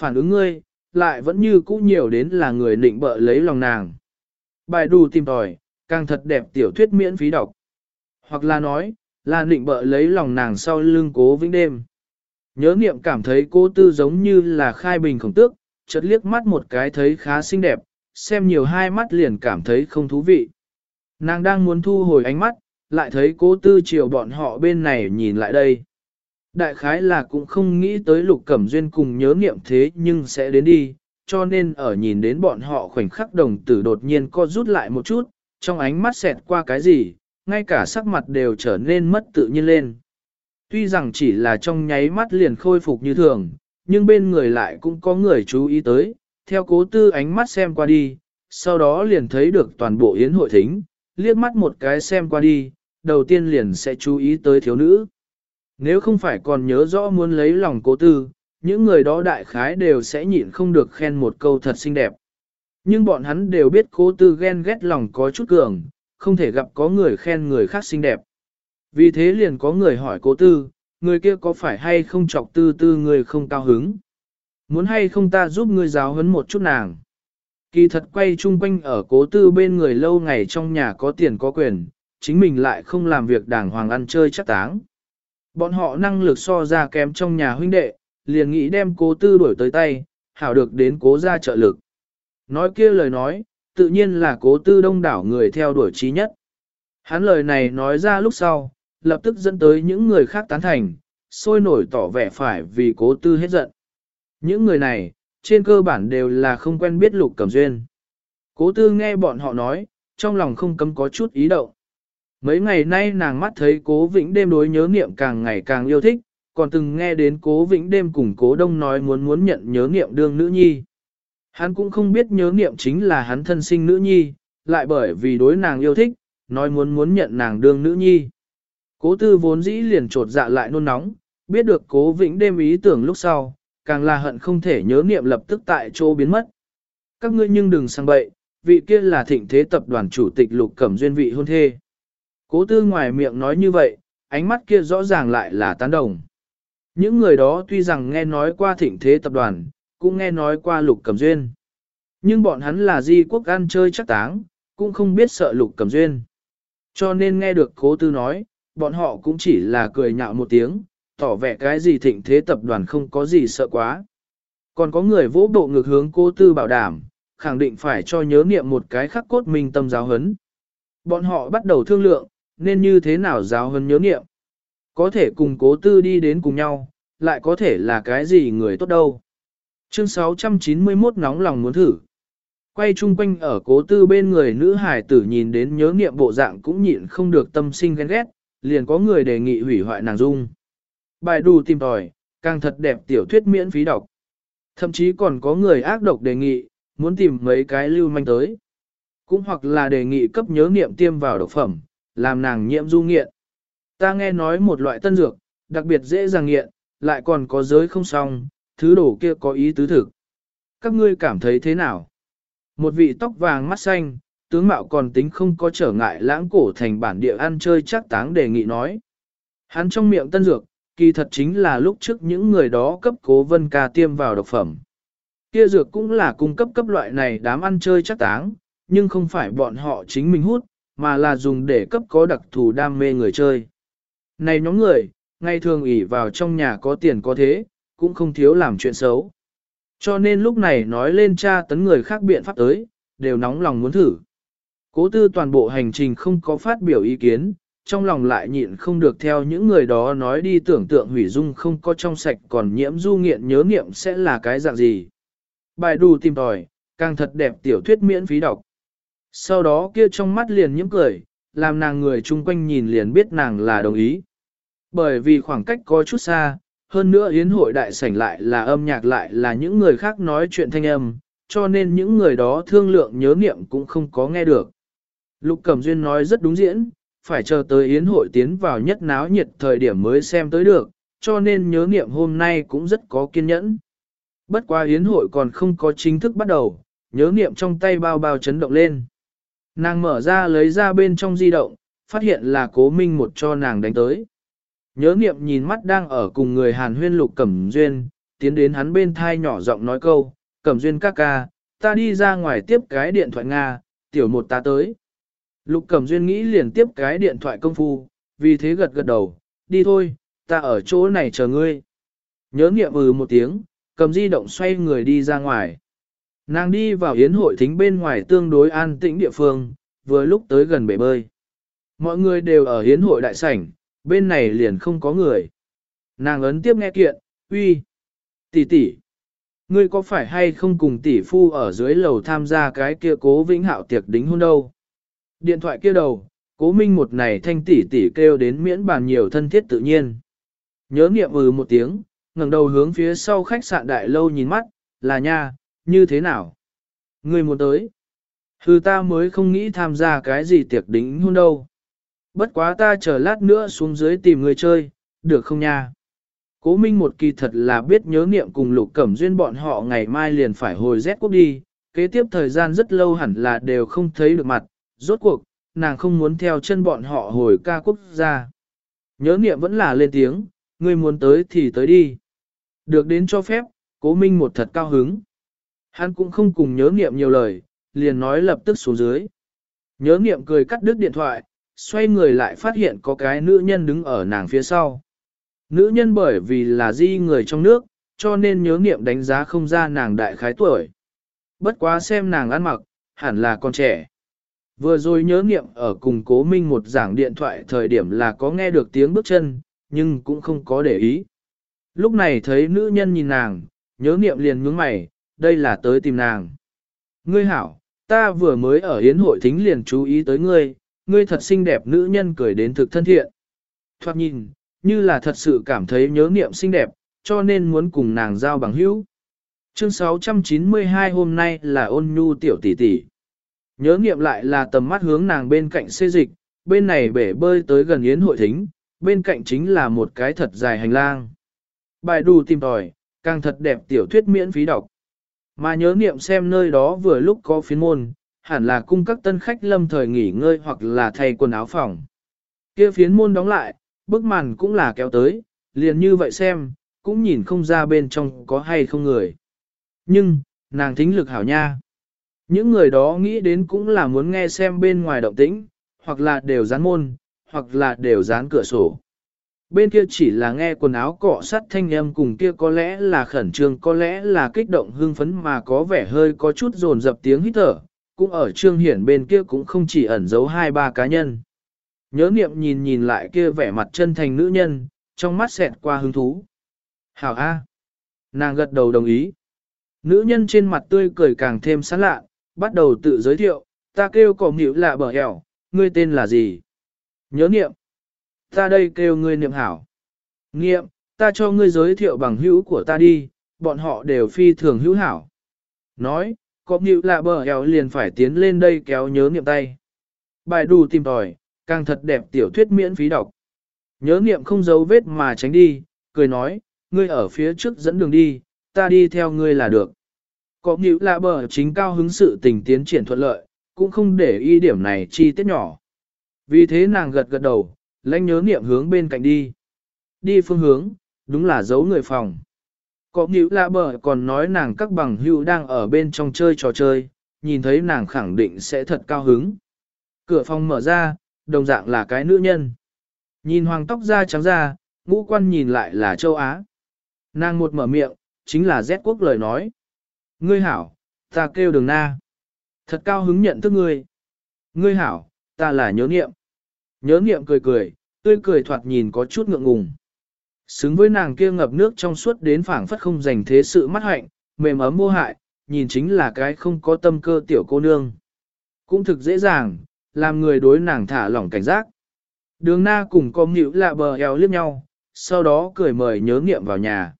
phản ứng ngươi, lại vẫn như cũ nhiều đến là người định bợ lấy lòng nàng. Bài đù tìm tòi, càng thật đẹp tiểu thuyết miễn phí đọc. Hoặc là nói, là định bợ lấy lòng nàng sau lưng cố vĩnh đêm. Nhớ niệm cảm thấy cô tư giống như là khai bình khổng tước, chợt liếc mắt một cái thấy khá xinh đẹp, xem nhiều hai mắt liền cảm thấy không thú vị. Nàng đang muốn thu hồi ánh mắt, lại thấy cố tư chiều bọn họ bên này nhìn lại đây. Đại khái là cũng không nghĩ tới lục cẩm duyên cùng nhớ nghiệm thế nhưng sẽ đến đi, cho nên ở nhìn đến bọn họ khoảnh khắc đồng tử đột nhiên co rút lại một chút, trong ánh mắt xẹt qua cái gì, ngay cả sắc mặt đều trở nên mất tự nhiên lên. Tuy rằng chỉ là trong nháy mắt liền khôi phục như thường, nhưng bên người lại cũng có người chú ý tới, theo cố tư ánh mắt xem qua đi, sau đó liền thấy được toàn bộ yến hội thính, liếc mắt một cái xem qua đi, đầu tiên liền sẽ chú ý tới thiếu nữ. Nếu không phải còn nhớ rõ muốn lấy lòng cố tư, những người đó đại khái đều sẽ nhịn không được khen một câu thật xinh đẹp. Nhưng bọn hắn đều biết cố tư ghen ghét lòng có chút cường, không thể gặp có người khen người khác xinh đẹp. Vì thế liền có người hỏi cố tư, người kia có phải hay không chọc tư tư người không cao hứng? Muốn hay không ta giúp ngươi giáo huấn một chút nàng? Kỳ thật quay chung quanh ở cố tư bên người lâu ngày trong nhà có tiền có quyền, chính mình lại không làm việc đàng hoàng ăn chơi chắc táng. Bọn họ năng lực so ra kém trong nhà huynh đệ, liền nghĩ đem cố tư đuổi tới tay, hảo được đến cố ra trợ lực. Nói kia lời nói, tự nhiên là cố tư đông đảo người theo đuổi trí nhất. Hắn lời này nói ra lúc sau, lập tức dẫn tới những người khác tán thành, sôi nổi tỏ vẻ phải vì cố tư hết giận. Những người này, trên cơ bản đều là không quen biết lục cẩm duyên. Cố tư nghe bọn họ nói, trong lòng không cấm có chút ý động. Mấy ngày nay nàng mắt thấy cố vĩnh đêm đối nhớ niệm càng ngày càng yêu thích, còn từng nghe đến cố vĩnh đêm cùng cố đông nói muốn muốn nhận nhớ niệm đương nữ nhi. Hắn cũng không biết nhớ niệm chính là hắn thân sinh nữ nhi, lại bởi vì đối nàng yêu thích, nói muốn muốn nhận nàng đương nữ nhi. Cố tư vốn dĩ liền trột dạ lại nôn nóng, biết được cố vĩnh đêm ý tưởng lúc sau, càng là hận không thể nhớ niệm lập tức tại chỗ biến mất. Các ngươi nhưng đừng sang bậy, vị kia là thịnh thế tập đoàn chủ tịch lục cẩm duyên vị hôn thê. Cố tư ngoài miệng nói như vậy, ánh mắt kia rõ ràng lại là tán đồng. Những người đó tuy rằng nghe nói qua thịnh thế tập đoàn, cũng nghe nói qua lục cầm duyên. Nhưng bọn hắn là di quốc ăn chơi chắc táng, cũng không biết sợ lục cầm duyên. Cho nên nghe được cố tư nói, bọn họ cũng chỉ là cười nhạo một tiếng, tỏ vẻ cái gì thịnh thế tập đoàn không có gì sợ quá. Còn có người vỗ bộ ngược hướng cố tư bảo đảm, khẳng định phải cho nhớ niệm một cái khắc cốt minh tâm giáo hấn. Bọn họ bắt đầu thương lượng, nên như thế nào giáo hơn nhớ niệm. Có thể cùng cố tư đi đến cùng nhau, lại có thể là cái gì người tốt đâu. Chương 691 nóng lòng muốn thử. Quay chung quanh ở cố tư bên người nữ hải tử nhìn đến nhớ niệm bộ dạng cũng nhịn không được tâm sinh ghen ghét, liền có người đề nghị hủy hoại nàng dung. Bài đù tìm tòi, càng thật đẹp tiểu thuyết miễn phí đọc. Thậm chí còn có người ác độc đề nghị, muốn tìm mấy cái lưu manh tới. Cũng hoặc là đề nghị cấp nhớ niệm tiêm vào độc phẩm, làm nàng nhiễm du nghiện. Ta nghe nói một loại tân dược, đặc biệt dễ dàng nghiện, lại còn có giới không xong, thứ đồ kia có ý tứ thực. Các ngươi cảm thấy thế nào? Một vị tóc vàng mắt xanh, tướng mạo còn tính không có trở ngại lãng cổ thành bản địa ăn chơi chắc táng đề nghị nói. Hắn trong miệng tân dược, kỳ thật chính là lúc trước những người đó cấp cố vân ca tiêm vào độc phẩm. Kia dược cũng là cung cấp cấp loại này đám ăn chơi chắc táng, nhưng không phải bọn họ chính mình hút, mà là dùng để cấp có đặc thù đam mê người chơi. Này nhóm người, ngày thường ỷ vào trong nhà có tiền có thế, cũng không thiếu làm chuyện xấu. Cho nên lúc này nói lên tra tấn người khác biện pháp tới, đều nóng lòng muốn thử. Cố tư toàn bộ hành trình không có phát biểu ý kiến, trong lòng lại nhịn không được theo những người đó nói đi tưởng tượng hủy dung không có trong sạch còn nhiễm du nghiện nhớ nghiệm sẽ là cái dạng gì. Bài đù tìm tòi, càng thật đẹp tiểu thuyết miễn phí đọc. Sau đó kia trong mắt liền nhiễm cười, làm nàng người chung quanh nhìn liền biết nàng là đồng ý. Bởi vì khoảng cách có chút xa, hơn nữa yến hội đại sảnh lại là âm nhạc lại là những người khác nói chuyện thanh âm, cho nên những người đó thương lượng nhớ niệm cũng không có nghe được. Lục Cẩm Duyên nói rất đúng diễn, phải chờ tới yến hội tiến vào nhất náo nhiệt thời điểm mới xem tới được, cho nên nhớ niệm hôm nay cũng rất có kiên nhẫn. Bất qua yến hội còn không có chính thức bắt đầu, nhớ niệm trong tay bao bao chấn động lên. Nàng mở ra lấy ra bên trong di động, phát hiện là cố minh một cho nàng đánh tới. Nhớ niệm nhìn mắt đang ở cùng người Hàn huyên lục cẩm duyên, tiến đến hắn bên thai nhỏ giọng nói câu, cẩm duyên ca ca, ta đi ra ngoài tiếp cái điện thoại Nga, tiểu một ta tới. Lục cẩm duyên nghĩ liền tiếp cái điện thoại công phu, vì thế gật gật đầu, đi thôi, ta ở chỗ này chờ ngươi. Nhớ nghiệm ừ một tiếng, cầm di động xoay người đi ra ngoài. Nàng đi vào yến hội thính bên ngoài tương đối an tĩnh địa phương, vừa lúc tới gần bể bơi. Mọi người đều ở yến hội đại sảnh, bên này liền không có người. Nàng ấn tiếp nghe kiện, uy, tỷ tỷ, ngươi có phải hay không cùng tỷ phu ở dưới lầu tham gia cái kia cố vĩnh hạo tiệc đính hôn đâu? Điện thoại kia đầu, cố minh một này thanh tỷ tỷ kêu đến miễn bàn nhiều thân thiết tự nhiên. Nhớ niệm ừ một tiếng, ngẩng đầu hướng phía sau khách sạn đại lâu nhìn mắt, là nha, như thế nào? Ngươi muốn tới. Hừ ta mới không nghĩ tham gia cái gì tiệc đính hôn đâu. Bất quá ta chờ lát nữa xuống dưới tìm người chơi, được không nha? Cố Minh một kỳ thật là biết nhớ niệm cùng lục cẩm duyên bọn họ ngày mai liền phải hồi rét quốc đi, kế tiếp thời gian rất lâu hẳn là đều không thấy được mặt, rốt cuộc, nàng không muốn theo chân bọn họ hồi ca quốc gia. Nhớ niệm vẫn là lên tiếng, ngươi muốn tới thì tới đi. Được đến cho phép, cố Minh một thật cao hứng. Hắn cũng không cùng nhớ niệm nhiều lời, liền nói lập tức xuống dưới. Nhớ niệm cười cắt đứt điện thoại, xoay người lại phát hiện có cái nữ nhân đứng ở nàng phía sau. Nữ nhân bởi vì là di người trong nước, cho nên nhớ niệm đánh giá không ra nàng đại khái tuổi. Bất quá xem nàng ăn mặc, hẳn là con trẻ. Vừa rồi nhớ niệm ở cùng cố minh một giảng điện thoại thời điểm là có nghe được tiếng bước chân, nhưng cũng không có để ý. Lúc này thấy nữ nhân nhìn nàng, nhớ niệm liền nhướng mày, đây là tới tìm nàng. Ngươi hảo, ta vừa mới ở hiến hội thính liền chú ý tới ngươi, ngươi thật xinh đẹp nữ nhân cười đến thực thân thiện. thoạt nhìn, như là thật sự cảm thấy nhớ niệm xinh đẹp, cho nên muốn cùng nàng giao bằng hữu. Chương 692 hôm nay là ôn nhu tiểu tỷ tỷ. Nhớ niệm lại là tầm mắt hướng nàng bên cạnh xê dịch, bên này bể bơi tới gần yến hội thính, bên cạnh chính là một cái thật dài hành lang. Bài đù tìm tòi, càng thật đẹp tiểu thuyết miễn phí đọc. Mà nhớ niệm xem nơi đó vừa lúc có phiến môn, hẳn là cung các tân khách lâm thời nghỉ ngơi hoặc là thay quần áo phòng. Kia phiến môn đóng lại, bức màn cũng là kéo tới, liền như vậy xem, cũng nhìn không ra bên trong có hay không người. Nhưng, nàng thính lực hảo nha. Những người đó nghĩ đến cũng là muốn nghe xem bên ngoài động tĩnh, hoặc là đều dán môn, hoặc là đều dán cửa sổ. Bên kia chỉ là nghe quần áo cọ sắt thanh âm cùng kia có lẽ là khẩn trương có lẽ là kích động hưng phấn mà có vẻ hơi có chút dồn dập tiếng hít thở, cũng ở trương hiển bên kia cũng không chỉ ẩn giấu hai ba cá nhân. Nhớ niệm nhìn nhìn lại kia vẻ mặt chân thành nữ nhân, trong mắt xẹt qua hứng thú. Hảo A. Nàng gật đầu đồng ý. Nữ nhân trên mặt tươi cười càng thêm sán lạ, bắt đầu tự giới thiệu, ta kêu cỏ nhịu lạ bờ hẻo, ngươi tên là gì? Nhớ niệm. Ta đây kêu ngươi niệm hảo. Niệm, ta cho ngươi giới thiệu bằng hữu của ta đi, bọn họ đều phi thường hữu hảo. Nói, có nhịu lạ bờ eo liền phải tiến lên đây kéo nhớ niệm tay. Bài đủ tìm tòi, càng thật đẹp tiểu thuyết miễn phí đọc. Nhớ niệm không giấu vết mà tránh đi, cười nói, ngươi ở phía trước dẫn đường đi, ta đi theo ngươi là được. Có nhịu lạ bờ chính cao hứng sự tình tiến triển thuận lợi, cũng không để ý điểm này chi tiết nhỏ. Vì thế nàng gật gật đầu, lãnh nhớ niệm hướng bên cạnh đi. Đi phương hướng, đúng là giấu người phòng. Có nhịu lạ bờ còn nói nàng các bằng hữu đang ở bên trong chơi trò chơi, nhìn thấy nàng khẳng định sẽ thật cao hứng. Cửa phòng mở ra, đồng dạng là cái nữ nhân. Nhìn hoàng tóc da trắng da, ngũ quan nhìn lại là châu Á. Nàng một mở miệng, chính là Z quốc lời nói. Ngươi hảo, ta kêu đường na. Thật cao hứng nhận thức ngươi. Ngươi hảo, ta là nhớ niệm. Nhớ niệm cười cười, tươi cười thoạt nhìn có chút ngượng ngùng. Xứng với nàng kia ngập nước trong suốt đến phảng phất không dành thế sự mắt hạnh, mềm ấm vô hại, nhìn chính là cái không có tâm cơ tiểu cô nương. Cũng thực dễ dàng, làm người đối nàng thả lỏng cảnh giác. Đường na cùng con nhịu lạ bờ eo liếc nhau, sau đó cười mời nhớ niệm vào nhà.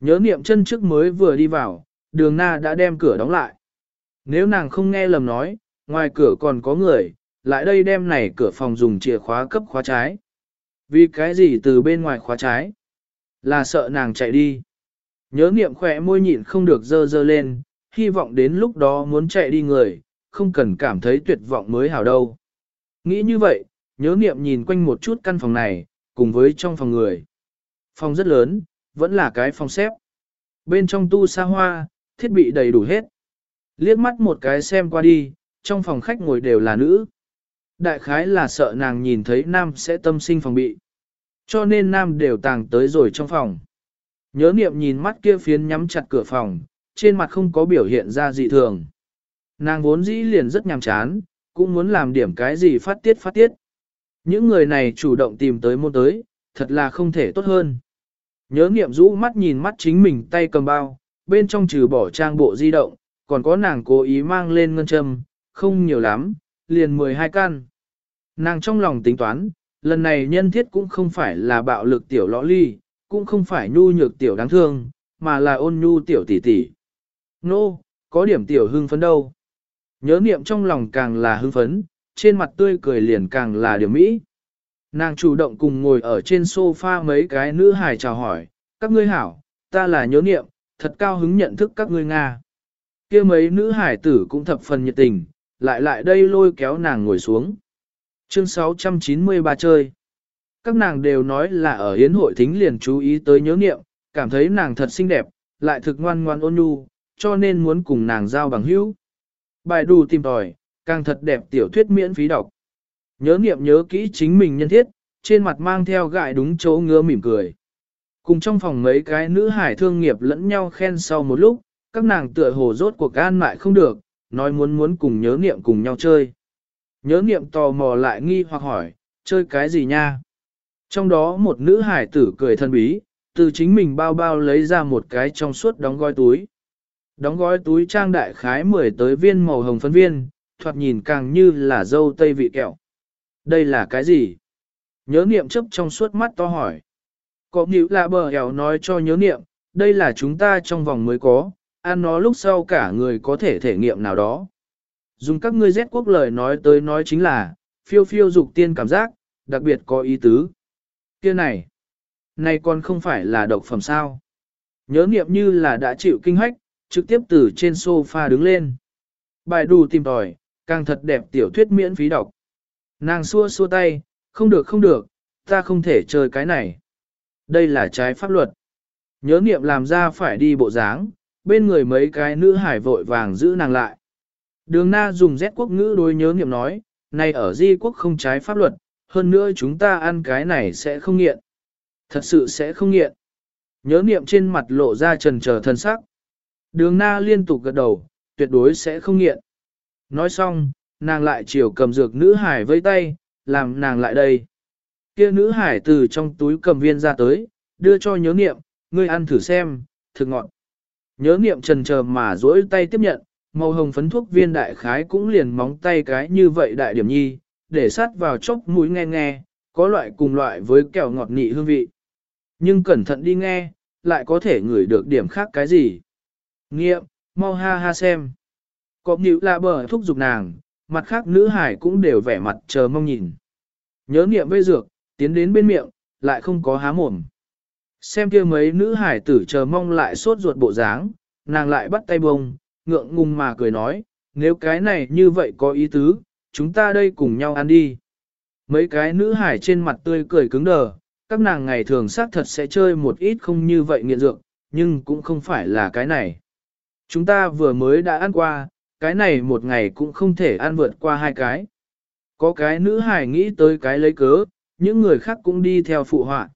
Nhớ niệm chân trước mới vừa đi vào, đường na đã đem cửa đóng lại. Nếu nàng không nghe lầm nói, ngoài cửa còn có người, lại đây đem này cửa phòng dùng chìa khóa cấp khóa trái. Vì cái gì từ bên ngoài khóa trái? Là sợ nàng chạy đi. Nhớ niệm khỏe môi nhịn không được dơ dơ lên, hy vọng đến lúc đó muốn chạy đi người, không cần cảm thấy tuyệt vọng mới hảo đâu. Nghĩ như vậy, nhớ niệm nhìn quanh một chút căn phòng này, cùng với trong phòng người. Phòng rất lớn, vẫn là cái phòng xếp. bên trong tu xa hoa, thiết bị đầy đủ hết. Liếc mắt một cái xem qua đi, trong phòng khách ngồi đều là nữ. Đại khái là sợ nàng nhìn thấy nam sẽ tâm sinh phòng bị. Cho nên nam đều tàng tới rồi trong phòng. Nhớ niệm nhìn mắt kia phiến nhắm chặt cửa phòng, trên mặt không có biểu hiện ra dị thường. Nàng vốn dĩ liền rất nhàm chán, cũng muốn làm điểm cái gì phát tiết phát tiết. Những người này chủ động tìm tới môn tới, thật là không thể tốt hơn. Nhớ niệm rũ mắt nhìn mắt chính mình tay cầm bao, bên trong trừ bỏ trang bộ di động, còn có nàng cố ý mang lên ngân châm, không nhiều lắm, liền 12 căn. Nàng trong lòng tính toán, lần này nhân thiết cũng không phải là bạo lực tiểu lõ ly, cũng không phải nhu nhược tiểu đáng thương, mà là ôn nhu tiểu tỷ tỷ. Nô, no, có điểm tiểu hưng phấn đâu. Nhớ niệm trong lòng càng là hưng phấn, trên mặt tươi cười liền càng là điểm mỹ. Nàng chủ động cùng ngồi ở trên sofa mấy cái nữ hài chào hỏi, các ngươi hảo, ta là nhớ niệm, thật cao hứng nhận thức các ngươi Nga. kia mấy nữ hải tử cũng thập phần nhiệt tình, lại lại đây lôi kéo nàng ngồi xuống. Chương 693 chơi. Các nàng đều nói là ở hiến hội thính liền chú ý tới nhớ niệm, cảm thấy nàng thật xinh đẹp, lại thực ngoan ngoan ôn nhu, cho nên muốn cùng nàng giao bằng hữu. Bài đù tìm tòi, càng thật đẹp tiểu thuyết miễn phí đọc. Nhớ niệm nhớ kỹ chính mình nhân thiết, trên mặt mang theo gại đúng chỗ ngứa mỉm cười. Cùng trong phòng mấy cái nữ hải thương nghiệp lẫn nhau khen sau một lúc, các nàng tựa hồ rốt cuộc an mại không được, nói muốn muốn cùng nhớ niệm cùng nhau chơi. Nhớ niệm tò mò lại nghi hoặc hỏi, chơi cái gì nha? Trong đó một nữ hải tử cười thân bí, từ chính mình bao bao lấy ra một cái trong suốt đóng gói túi. Đóng gói túi trang đại khái 10 tới viên màu hồng phấn viên, thoạt nhìn càng như là dâu tây vị kẹo. Đây là cái gì? Nhớ niệm chấp trong suốt mắt to hỏi. Có nghịu là bờ hẻo nói cho nhớ niệm, đây là chúng ta trong vòng mới có, ăn nó lúc sau cả người có thể thể nghiệm nào đó. Dùng các ngươi rét quốc lời nói tới nói chính là, phiêu phiêu dục tiên cảm giác, đặc biệt có ý tứ. Kia này, này còn không phải là độc phẩm sao. Nhớ niệm như là đã chịu kinh hách, trực tiếp từ trên sofa đứng lên. Bài đù tìm tòi, càng thật đẹp tiểu thuyết miễn phí đọc. Nàng xua xua tay, không được không được, ta không thể chơi cái này. Đây là trái pháp luật. Nhớ niệm làm ra phải đi bộ dáng, bên người mấy cái nữ hải vội vàng giữ nàng lại. Đường na dùng rét quốc ngữ đối nhớ niệm nói, này ở di quốc không trái pháp luật, hơn nữa chúng ta ăn cái này sẽ không nghiện. Thật sự sẽ không nghiện. Nhớ niệm trên mặt lộ ra trần chờ thân sắc. Đường na liên tục gật đầu, tuyệt đối sẽ không nghiện. Nói xong, nàng lại chiều cầm dược nữ hải vây tay, làm nàng lại đây. Kia nữ hải từ trong túi cầm viên ra tới, đưa cho nhớ niệm, ngươi ăn thử xem, thực ngọn. Nhớ niệm trần chờ mà duỗi tay tiếp nhận, màu hồng phấn thuốc viên đại khái cũng liền móng tay cái như vậy đại điểm nhi, để sát vào chốc mũi nghe nghe, có loại cùng loại với kẹo ngọt nị hương vị. Nhưng cẩn thận đi nghe, lại có thể ngửi được điểm khác cái gì. Nghiệm, mau ha ha xem. Có nữ là bờ thúc giục nàng, mặt khác nữ hải cũng đều vẻ mặt chờ mong nhìn. Nhớ niệm vây dược, tiến đến bên miệng, lại không có há mồm. Xem kia mấy nữ hải tử chờ mong lại sốt ruột bộ dáng, nàng lại bắt tay bông, ngượng ngùng mà cười nói, nếu cái này như vậy có ý tứ, chúng ta đây cùng nhau ăn đi. Mấy cái nữ hải trên mặt tươi cười cứng đờ, các nàng ngày thường xác thật sẽ chơi một ít không như vậy nghiện dược, nhưng cũng không phải là cái này. Chúng ta vừa mới đã ăn qua, cái này một ngày cũng không thể ăn vượt qua hai cái. Có cái nữ hải nghĩ tới cái lấy cớ, những người khác cũng đi theo phụ họa.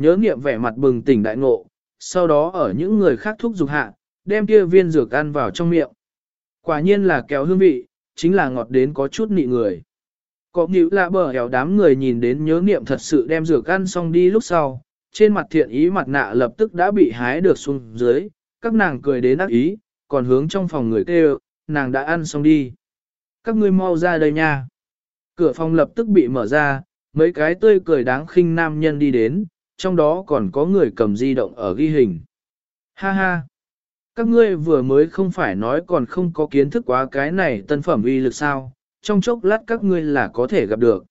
Nhớ nghiệm vẻ mặt bừng tỉnh đại ngộ, sau đó ở những người khác thúc giục hạ, đem kia viên dược ăn vào trong miệng. Quả nhiên là kéo hương vị, chính là ngọt đến có chút nị người. Có nghĩa là bờ hẻo đám người nhìn đến nhớ nghiệm thật sự đem dược ăn xong đi lúc sau, trên mặt thiện ý mặt nạ lập tức đã bị hái được xuống dưới, các nàng cười đến ác ý, còn hướng trong phòng người kêu, nàng đã ăn xong đi. Các ngươi mau ra đây nha. Cửa phòng lập tức bị mở ra, mấy cái tươi cười đáng khinh nam nhân đi đến, trong đó còn có người cầm di động ở ghi hình. Ha ha! Các ngươi vừa mới không phải nói còn không có kiến thức quá cái này tân phẩm uy lực sao, trong chốc lát các ngươi là có thể gặp được.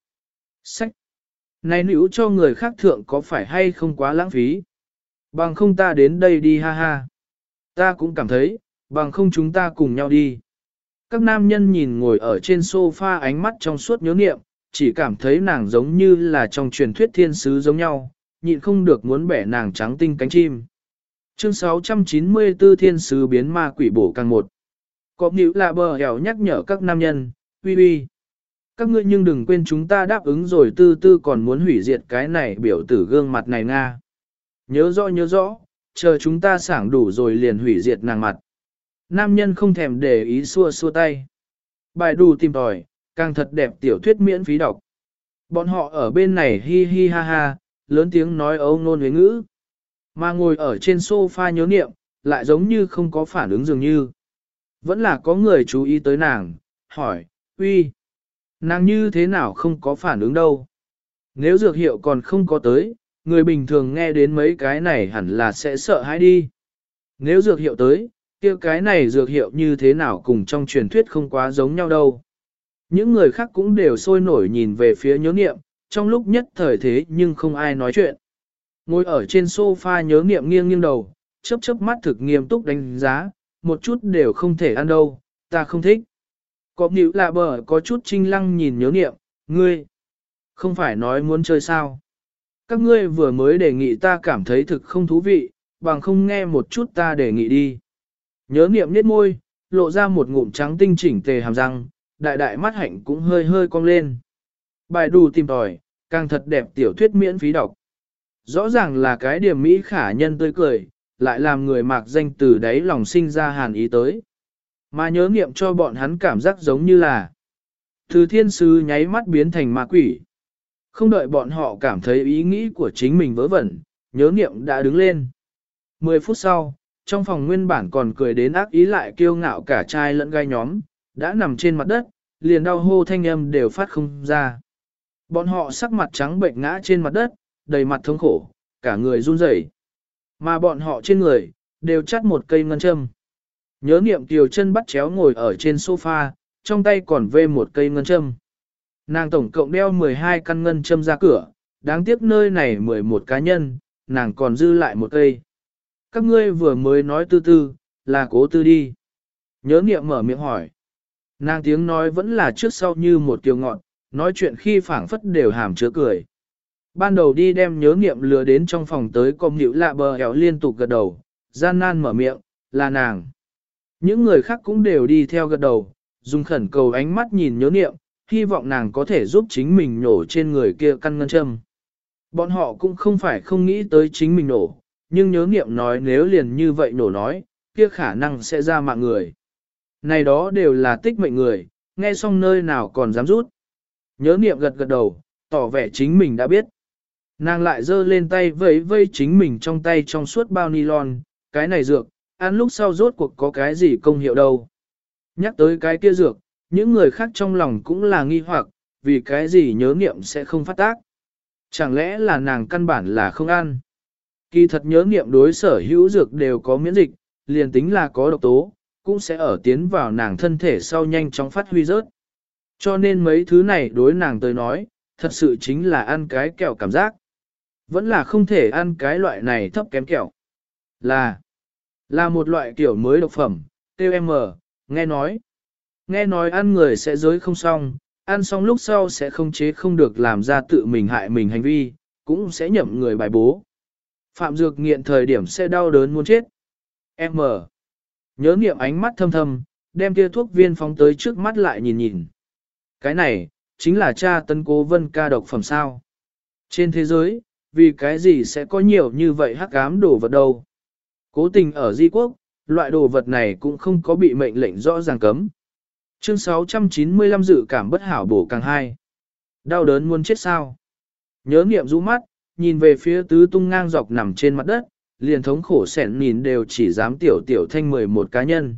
Sách! Này nữ cho người khác thượng có phải hay không quá lãng phí? Bằng không ta đến đây đi ha ha. Ta cũng cảm thấy, bằng không chúng ta cùng nhau đi. Các nam nhân nhìn ngồi ở trên sofa ánh mắt trong suốt nhớ niệm, chỉ cảm thấy nàng giống như là trong truyền thuyết thiên sứ giống nhau, nhịn không được muốn bẻ nàng trắng tinh cánh chim. Chương 694 Thiên sứ biến ma quỷ bổ càng một. Có nhữ là bờ hẻo nhắc nhở các nam nhân, uy uy. Các ngươi nhưng đừng quên chúng ta đáp ứng rồi tư tư còn muốn hủy diệt cái này biểu tử gương mặt này Nga. Nhớ rõ nhớ rõ, chờ chúng ta sảng đủ rồi liền hủy diệt nàng mặt. Nam nhân không thèm để ý xua xua tay. Bài đủ tìm tòi, càng thật đẹp tiểu thuyết miễn phí đọc. Bọn họ ở bên này hi hi ha ha, lớn tiếng nói âu nôn với ngữ. Mà ngồi ở trên sofa nhớ niệm, lại giống như không có phản ứng dường như. Vẫn là có người chú ý tới nàng, hỏi, uy, nàng như thế nào không có phản ứng đâu. Nếu dược hiệu còn không có tới, người bình thường nghe đến mấy cái này hẳn là sẽ sợ hãi đi. Nếu dược hiệu tới, kia cái này dược hiệu như thế nào cùng trong truyền thuyết không quá giống nhau đâu. Những người khác cũng đều sôi nổi nhìn về phía nhớ niệm, trong lúc nhất thời thế nhưng không ai nói chuyện. Ngồi ở trên sofa nhớ niệm nghiêng nghiêng đầu, chớp chớp mắt thực nghiêm túc đánh giá, một chút đều không thể ăn đâu, ta không thích. Có nữ lạ bờ có chút trinh lăng nhìn nhớ niệm, ngươi, không phải nói muốn chơi sao. Các ngươi vừa mới đề nghị ta cảm thấy thực không thú vị, bằng không nghe một chút ta đề nghị đi. Nhớ niệm nhếch môi, lộ ra một ngụm trắng tinh chỉnh tề hàm răng, đại đại mắt hạnh cũng hơi hơi cong lên. Bài đủ tìm tòi, càng thật đẹp tiểu thuyết miễn phí đọc. Rõ ràng là cái điểm mỹ khả nhân tươi cười, lại làm người mạc danh từ đấy lòng sinh ra hàn ý tới. Mà nhớ nghiệm cho bọn hắn cảm giác giống như là thứ thiên sứ nháy mắt biến thành ma quỷ. Không đợi bọn họ cảm thấy ý nghĩ của chính mình vớ vẩn, nhớ nghiệm đã đứng lên. Mười phút sau, trong phòng nguyên bản còn cười đến ác ý lại kiêu ngạo cả trai lẫn gai nhóm, đã nằm trên mặt đất, liền đau hô thanh âm đều phát không ra. Bọn họ sắc mặt trắng bệnh ngã trên mặt đất, đầy mặt thống khổ, cả người run rẩy. Mà bọn họ trên người, đều chắt một cây ngân châm. Nhớ niệm kiều chân bắt chéo ngồi ở trên sofa, trong tay còn vê một cây ngân châm. Nàng tổng cộng đeo 12 căn ngân châm ra cửa, đáng tiếc nơi này 11 cá nhân, nàng còn dư lại một cây. Các ngươi vừa mới nói tư tư, là cố tư đi. Nhớ niệm mở miệng hỏi. Nàng tiếng nói vẫn là trước sau như một kiều ngọn, nói chuyện khi phảng phất đều hàm chứa cười. Ban đầu đi đem nhớ nghiệm lừa đến trong phòng tới công hiệu lạ bờ hẻo liên tục gật đầu, gian nan mở miệng, là nàng. Những người khác cũng đều đi theo gật đầu, dùng khẩn cầu ánh mắt nhìn nhớ nghiệm, hy vọng nàng có thể giúp chính mình nổ trên người kia căn ngân châm. Bọn họ cũng không phải không nghĩ tới chính mình nổ, nhưng nhớ nghiệm nói nếu liền như vậy nổ nói, kia khả năng sẽ ra mạng người. Này đó đều là tích mệnh người, nghe xong nơi nào còn dám rút. Nhớ niệm gật gật đầu, tỏ vẻ chính mình đã biết. Nàng lại giơ lên tay vẫy vây chính mình trong tay trong suốt bao nylon, cái này dược, ăn lúc sau rốt cuộc có cái gì công hiệu đâu. Nhắc tới cái kia dược, những người khác trong lòng cũng là nghi hoặc, vì cái gì nhớ niệm sẽ không phát tác. Chẳng lẽ là nàng căn bản là không ăn. Kỳ thật nhớ nghiệm đối sở hữu dược đều có miễn dịch, liền tính là có độc tố, cũng sẽ ở tiến vào nàng thân thể sau nhanh chóng phát huy rớt. Cho nên mấy thứ này đối nàng tới nói, thật sự chính là ăn cái kẹo cảm giác. Vẫn là không thể ăn cái loại này thấp kém kẹo. Là, là một loại kiểu mới độc phẩm, tiêu mờ, nghe nói. Nghe nói ăn người sẽ giới không xong, ăn xong lúc sau sẽ không chế không được làm ra tự mình hại mình hành vi, cũng sẽ nhậm người bài bố. Phạm dược nghiện thời điểm sẽ đau đớn muốn chết. M. Nhớ niệm ánh mắt thâm thâm, đem kia thuốc viên phóng tới trước mắt lại nhìn nhìn. Cái này, chính là cha tân cố vân ca độc phẩm sao. Trên thế giới, vì cái gì sẽ có nhiều như vậy hắc ám đồ vật đâu. Cố tình ở di quốc, loại đồ vật này cũng không có bị mệnh lệnh rõ ràng cấm. Chương 695 dự cảm bất hảo bổ càng hai. Đau đớn muốn chết sao. Nhớ nghiệm rũ mắt, nhìn về phía tứ tung ngang dọc nằm trên mặt đất, liền thống khổ sẻn nhìn đều chỉ dám tiểu tiểu thanh 11 cá nhân.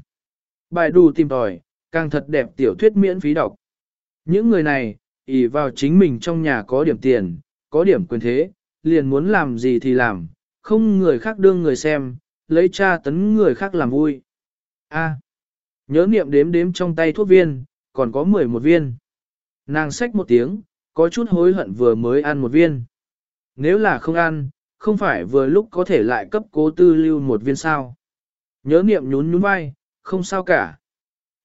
Bài đù tìm tòi, càng thật đẹp tiểu thuyết miễn phí đọc. Những người này, ỷ vào chính mình trong nhà có điểm tiền, có điểm quyền thế, liền muốn làm gì thì làm, không người khác đương người xem, lấy tra tấn người khác làm vui. A. nhớ niệm đếm đếm trong tay thuốc viên, còn có 11 viên. Nàng xách một tiếng, có chút hối hận vừa mới ăn một viên. Nếu là không ăn, không phải vừa lúc có thể lại cấp cố tư lưu một viên sao. Nhớ niệm nhún nhún vai, không sao cả.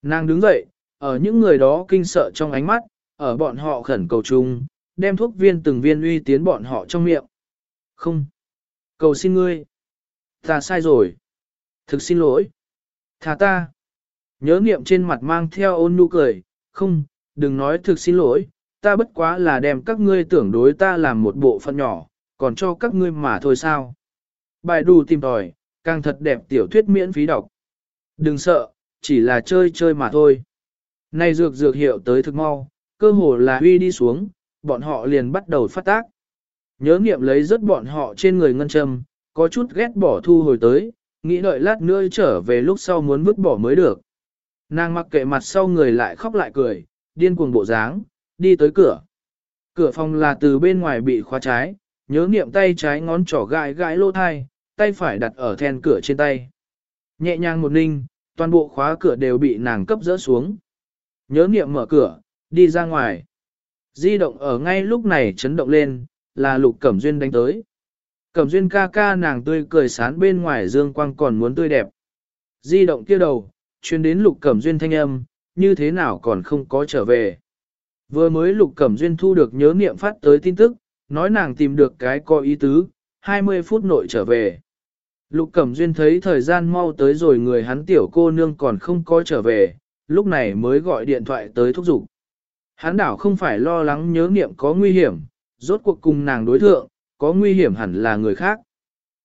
Nàng đứng dậy, ở những người đó kinh sợ trong ánh mắt, ở bọn họ khẩn cầu chung, đem thuốc viên từng viên uy tiến bọn họ trong miệng. Không. Cầu xin ngươi. Ta sai rồi. Thực xin lỗi. Thà ta. Nhớ niệm trên mặt mang theo ôn nhu cười, không, đừng nói thực xin lỗi, ta bất quá là đem các ngươi tưởng đối ta làm một bộ phận nhỏ, còn cho các ngươi mà thôi sao. Bài đủ tìm tòi, càng thật đẹp tiểu thuyết miễn phí đọc. Đừng sợ, chỉ là chơi chơi mà thôi. Này dược dược hiệu tới thực mau, cơ hồ là huy đi xuống, bọn họ liền bắt đầu phát tác. Nhớ nghiệm lấy rất bọn họ trên người ngân châm, có chút ghét bỏ thu hồi tới, nghĩ đợi lát nữa trở về lúc sau muốn vứt bỏ mới được. Nàng mặc kệ mặt sau người lại khóc lại cười, điên cuồng bộ dáng, đi tới cửa. Cửa phòng là từ bên ngoài bị khóa trái, nhớ nghiệm tay trái ngón trỏ gãi gãi lỗ thai, tay phải đặt ở then cửa trên tay. Nhẹ nhàng một ninh, toàn bộ khóa cửa đều bị nàng cấp rỡ xuống. Nhớ niệm mở cửa, đi ra ngoài. Di động ở ngay lúc này chấn động lên, là lục cẩm duyên đánh tới. Cẩm duyên ca ca nàng tươi cười sán bên ngoài dương quang còn muốn tươi đẹp. Di động kia đầu, chuyên đến lục cẩm duyên thanh âm, như thế nào còn không có trở về. Vừa mới lục cẩm duyên thu được nhớ niệm phát tới tin tức, nói nàng tìm được cái có ý tứ, 20 phút nội trở về. Lục cẩm duyên thấy thời gian mau tới rồi người hắn tiểu cô nương còn không có trở về, lúc này mới gọi điện thoại tới thúc giục. Hắn đảo không phải lo lắng nhớ niệm có nguy hiểm, rốt cuộc cùng nàng đối thượng, có nguy hiểm hẳn là người khác.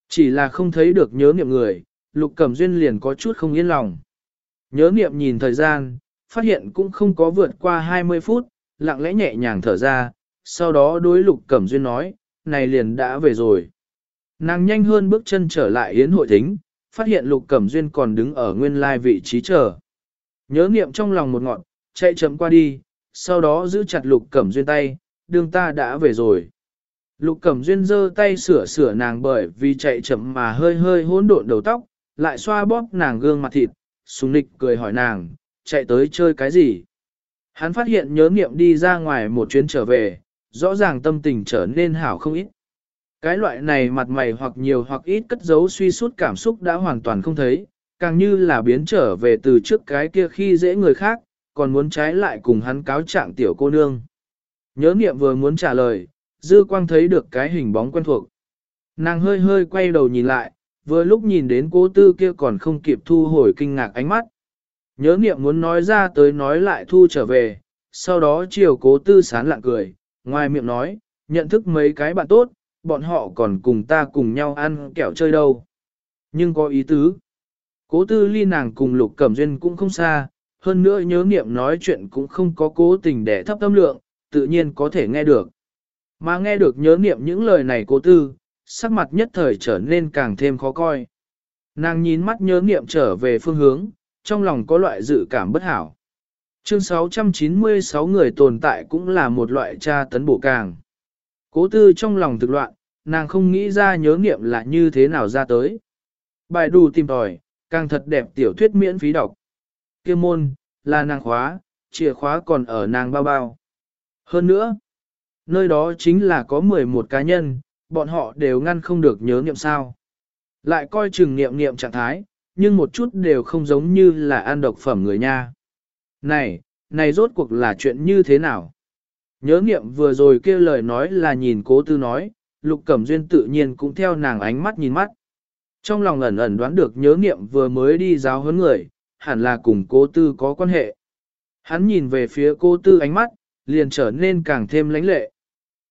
Chỉ là không thấy được nhớ niệm người, lục cẩm duyên liền có chút không yên lòng. Nhớ niệm nhìn thời gian, phát hiện cũng không có vượt qua 20 phút, lặng lẽ nhẹ nhàng thở ra, sau đó đối lục cẩm duyên nói, này liền đã về rồi. Nàng nhanh hơn bước chân trở lại yến hội thính, phát hiện lục cẩm duyên còn đứng ở nguyên lai vị trí chờ. Nhớ niệm trong lòng một ngọn, chạy chậm qua đi, sau đó giữ chặt lục cẩm duyên tay, đường ta đã về rồi. Lục cẩm duyên giơ tay sửa sửa nàng bởi vì chạy chậm mà hơi hơi hỗn độn đầu tóc, lại xoa bóp nàng gương mặt thịt, sùng nịch cười hỏi nàng, chạy tới chơi cái gì? Hắn phát hiện nhớ niệm đi ra ngoài một chuyến trở về, rõ ràng tâm tình trở nên hảo không ít. Cái loại này mặt mày hoặc nhiều hoặc ít cất giấu suy suốt cảm xúc đã hoàn toàn không thấy, càng như là biến trở về từ trước cái kia khi dễ người khác, còn muốn trái lại cùng hắn cáo trạng tiểu cô nương. Nhớ niệm vừa muốn trả lời, dư quang thấy được cái hình bóng quen thuộc. Nàng hơi hơi quay đầu nhìn lại, vừa lúc nhìn đến cố tư kia còn không kịp thu hồi kinh ngạc ánh mắt. Nhớ niệm muốn nói ra tới nói lại thu trở về, sau đó chiều cố tư sán lặng cười, ngoài miệng nói, nhận thức mấy cái bạn tốt, bọn họ còn cùng ta cùng nhau ăn kẹo chơi đâu. Nhưng có ý tứ. Cố tư ly nàng cùng lục cẩm duyên cũng không xa, hơn nữa nhớ niệm nói chuyện cũng không có cố tình để thấp tâm lượng, tự nhiên có thể nghe được. Mà nghe được nhớ niệm những lời này cố tư, sắc mặt nhất thời trở nên càng thêm khó coi. Nàng nhìn mắt nhớ niệm trở về phương hướng, trong lòng có loại dự cảm bất hảo. Chương 696 người tồn tại cũng là một loại tra tấn bổ càng. Cố tư trong lòng thực loạn, nàng không nghĩ ra nhớ niệm là như thế nào ra tới. Bài đủ tìm tòi, càng thật đẹp tiểu thuyết miễn phí đọc. Kia môn, là nàng khóa, chìa khóa còn ở nàng bao bao. Hơn nữa, nơi đó chính là có 11 cá nhân, bọn họ đều ngăn không được nhớ niệm sao. Lại coi chừng niệm niệm trạng thái, nhưng một chút đều không giống như là ăn độc phẩm người nha. Này, này rốt cuộc là chuyện như thế nào? Nhớ niệm vừa rồi kia lời nói là nhìn cố tư nói, lục cẩm duyên tự nhiên cũng theo nàng ánh mắt nhìn mắt. Trong lòng ẩn ẩn đoán được nhớ niệm vừa mới đi giáo huấn người, hẳn là cùng cố tư có quan hệ. Hắn nhìn về phía cố tư ánh mắt, liền trở nên càng thêm lãnh lệ.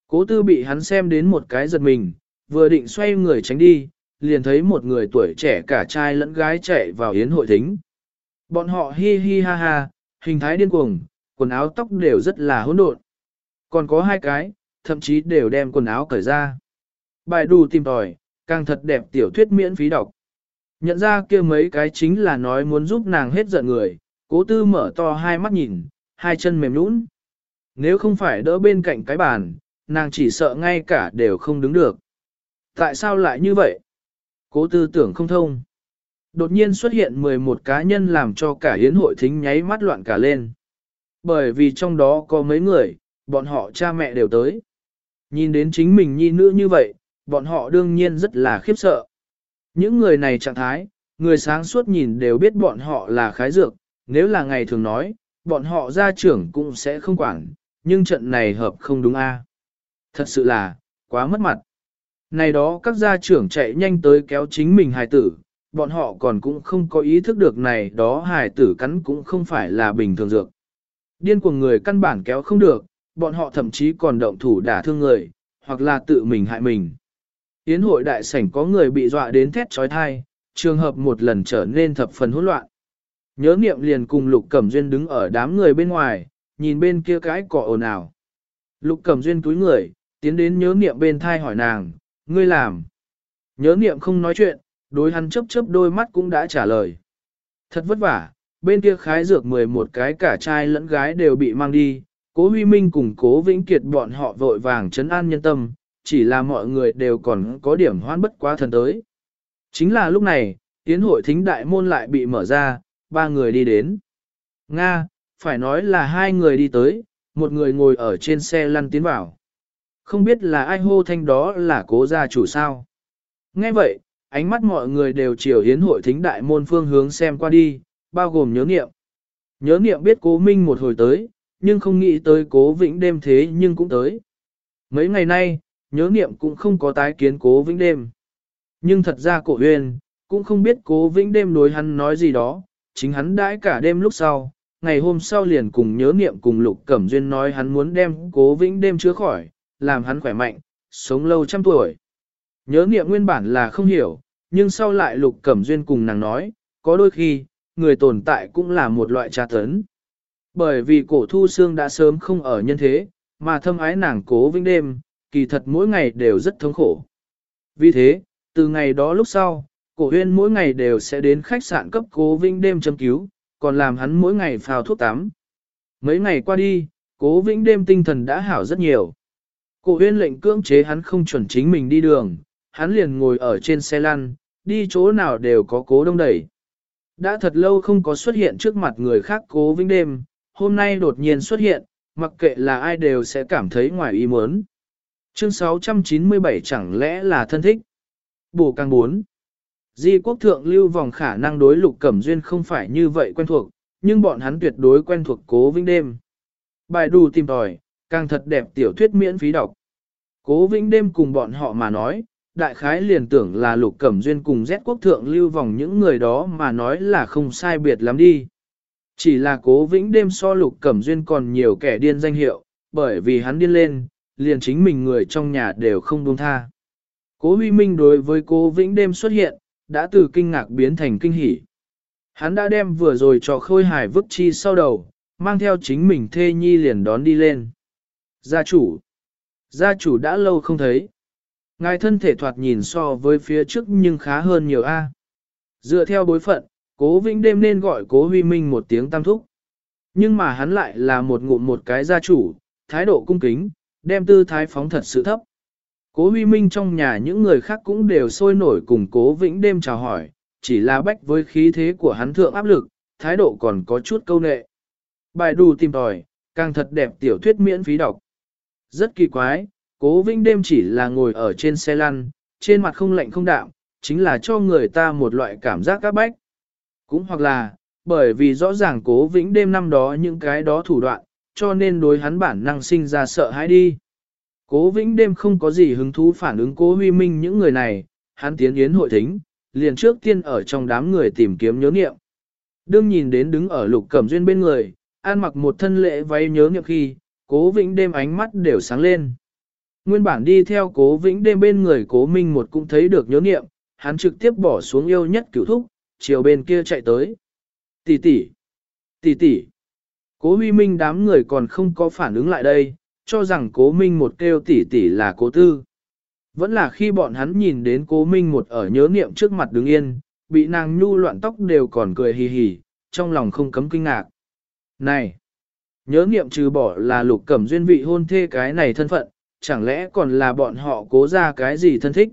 Cố tư bị hắn xem đến một cái giật mình, vừa định xoay người tránh đi, liền thấy một người tuổi trẻ cả trai lẫn gái chạy vào yến hội thính. Bọn họ hi hi ha ha, hình thái điên cuồng, quần áo tóc đều rất là hỗn độn. Còn có hai cái, thậm chí đều đem quần áo cởi ra. Bài đủ tìm tòi, càng thật đẹp tiểu thuyết miễn phí đọc. Nhận ra kia mấy cái chính là nói muốn giúp nàng hết giận người, cố tư mở to hai mắt nhìn, hai chân mềm nũng. Nếu không phải đỡ bên cạnh cái bàn, nàng chỉ sợ ngay cả đều không đứng được. Tại sao lại như vậy? Cố tư tưởng không thông. Đột nhiên xuất hiện 11 cá nhân làm cho cả hiến hội thính nháy mắt loạn cả lên. Bởi vì trong đó có mấy người, bọn họ cha mẹ đều tới. Nhìn đến chính mình nhi nữ như vậy, bọn họ đương nhiên rất là khiếp sợ. Những người này trạng thái, người sáng suốt nhìn đều biết bọn họ là khái dược, nếu là ngày thường nói, bọn họ ra trưởng cũng sẽ không quản, nhưng trận này hợp không đúng a. Thật sự là, quá mất mặt. Này đó các gia trưởng chạy nhanh tới kéo chính mình hài tử, bọn họ còn cũng không có ý thức được này đó hài tử cắn cũng không phải là bình thường dược. Điên cuồng người căn bản kéo không được, bọn họ thậm chí còn động thủ đả thương người, hoặc là tự mình hại mình. Yến hội đại sảnh có người bị dọa đến thét trói thai, trường hợp một lần trở nên thập phần hỗn loạn. Nhớ nghiệm liền cùng Lục Cẩm Duyên đứng ở đám người bên ngoài, nhìn bên kia cái cỏ ồn ào. Lục Cẩm Duyên túi người, tiến đến nhớ nghiệm bên thai hỏi nàng, ngươi làm. Nhớ nghiệm không nói chuyện, đối hắn chấp chấp đôi mắt cũng đã trả lời. Thật vất vả, bên kia khái dược 11 cái cả trai lẫn gái đều bị mang đi, cố huy minh cùng cố vĩnh kiệt bọn họ vội vàng chấn an nhân tâm, chỉ là mọi người đều còn có điểm hoan bất quá thần tới. Chính là lúc này, tiến hội thính đại môn lại bị mở ra, ba người đi đến. Nga, phải nói là hai người đi tới, một người ngồi ở trên xe lăn tiến vào. Không biết là ai hô thanh đó là cố gia chủ sao. Nghe vậy, ánh mắt mọi người đều chiều hiến hội thính đại môn phương hướng xem qua đi, bao gồm nhớ nghiệm. Nhớ nghiệm biết cố minh một hồi tới, nhưng không nghĩ tới cố vĩnh đêm thế nhưng cũng tới. Mấy ngày nay, nhớ niệm cũng không có tái kiến cố vĩnh đêm. Nhưng thật ra cổ huyền, cũng không biết cố vĩnh đêm đối hắn nói gì đó, chính hắn đãi cả đêm lúc sau, ngày hôm sau liền cùng nhớ niệm cùng Lục Cẩm Duyên nói hắn muốn đem cố vĩnh đêm chữa khỏi, làm hắn khỏe mạnh, sống lâu trăm tuổi. Nhớ niệm nguyên bản là không hiểu, nhưng sau lại Lục Cẩm Duyên cùng nàng nói, có đôi khi, người tồn tại cũng là một loại tra tấn. Bởi vì cổ thu xương đã sớm không ở nhân thế, mà thâm ái nàng cố vĩnh đêm, kỳ thật mỗi ngày đều rất thống khổ. Vì thế, từ ngày đó lúc sau, cổ huyên mỗi ngày đều sẽ đến khách sạn cấp cố vĩnh đêm châm cứu, còn làm hắn mỗi ngày phào thuốc tắm. Mấy ngày qua đi, cố vĩnh đêm tinh thần đã hảo rất nhiều. Cổ huyên lệnh cưỡng chế hắn không chuẩn chính mình đi đường, hắn liền ngồi ở trên xe lăn, đi chỗ nào đều có cố đông đẩy. Đã thật lâu không có xuất hiện trước mặt người khác cố vĩnh đêm, hôm nay đột nhiên xuất hiện, mặc kệ là ai đều sẽ cảm thấy ngoài ý muốn. Chương 697 chẳng lẽ là thân thích? Bổ càng 4 Di quốc thượng lưu vòng khả năng đối lục cẩm duyên không phải như vậy quen thuộc, nhưng bọn hắn tuyệt đối quen thuộc cố vĩnh đêm. Bài đủ tìm tòi, càng thật đẹp tiểu thuyết miễn phí đọc. Cố vĩnh đêm cùng bọn họ mà nói, đại khái liền tưởng là lục cẩm duyên cùng rét quốc thượng lưu vòng những người đó mà nói là không sai biệt lắm đi. Chỉ là cố vĩnh đêm so lục cẩm duyên còn nhiều kẻ điên danh hiệu, bởi vì hắn điên lên, liền chính mình người trong nhà đều không buông tha. Cố huy minh đối với cố vĩnh đêm xuất hiện, đã từ kinh ngạc biến thành kinh hỉ. Hắn đã đem vừa rồi cho khôi hài vứt chi sau đầu, mang theo chính mình thê nhi liền đón đi lên. Gia chủ. Gia chủ đã lâu không thấy. Ngài thân thể thoạt nhìn so với phía trước nhưng khá hơn nhiều A. Dựa theo bối phận, cố vĩnh đêm nên gọi cố huy minh một tiếng tam thúc. Nhưng mà hắn lại là một ngụm một cái gia chủ, thái độ cung kính, đem tư thái phóng thật sự thấp. Cố huy minh trong nhà những người khác cũng đều sôi nổi cùng cố vĩnh đêm chào hỏi, chỉ là bách với khí thế của hắn thượng áp lực, thái độ còn có chút câu nệ. Bài đù tìm tòi, càng thật đẹp tiểu thuyết miễn phí đọc. Rất kỳ quái, cố vĩnh đêm chỉ là ngồi ở trên xe lăn, trên mặt không lạnh không đạm, chính là cho người ta một loại cảm giác các bách. Cũng hoặc là, bởi vì rõ ràng cố vĩnh đêm năm đó những cái đó thủ đoạn, cho nên đối hắn bản năng sinh ra sợ hãi đi. Cố vĩnh đêm không có gì hứng thú phản ứng cố huy minh những người này, hắn tiến yến hội thính, liền trước tiên ở trong đám người tìm kiếm nhớ nghiệm. Đương nhìn đến đứng ở lục cẩm duyên bên người, an mặc một thân lễ váy nhớ nghiệm khi, cố vĩnh đêm ánh mắt đều sáng lên. Nguyên bản đi theo cố vĩnh đêm bên người cố minh một cũng thấy được nhớ nghiệm, hắn trực tiếp bỏ xuống yêu nhất cửu thúc, chiều bên kia chạy tới. Tỷ tỷ, tỷ tỷ. Cố huy minh đám người còn không có phản ứng lại đây, cho rằng cố minh một kêu tỷ tỷ là cố tư. Vẫn là khi bọn hắn nhìn đến cố minh một ở nhớ niệm trước mặt đứng yên, bị nàng nhu loạn tóc đều còn cười hì hì, trong lòng không cấm kinh ngạc. Này! Nhớ niệm trừ bỏ là lục cẩm duyên vị hôn thê cái này thân phận, chẳng lẽ còn là bọn họ cố ra cái gì thân thích?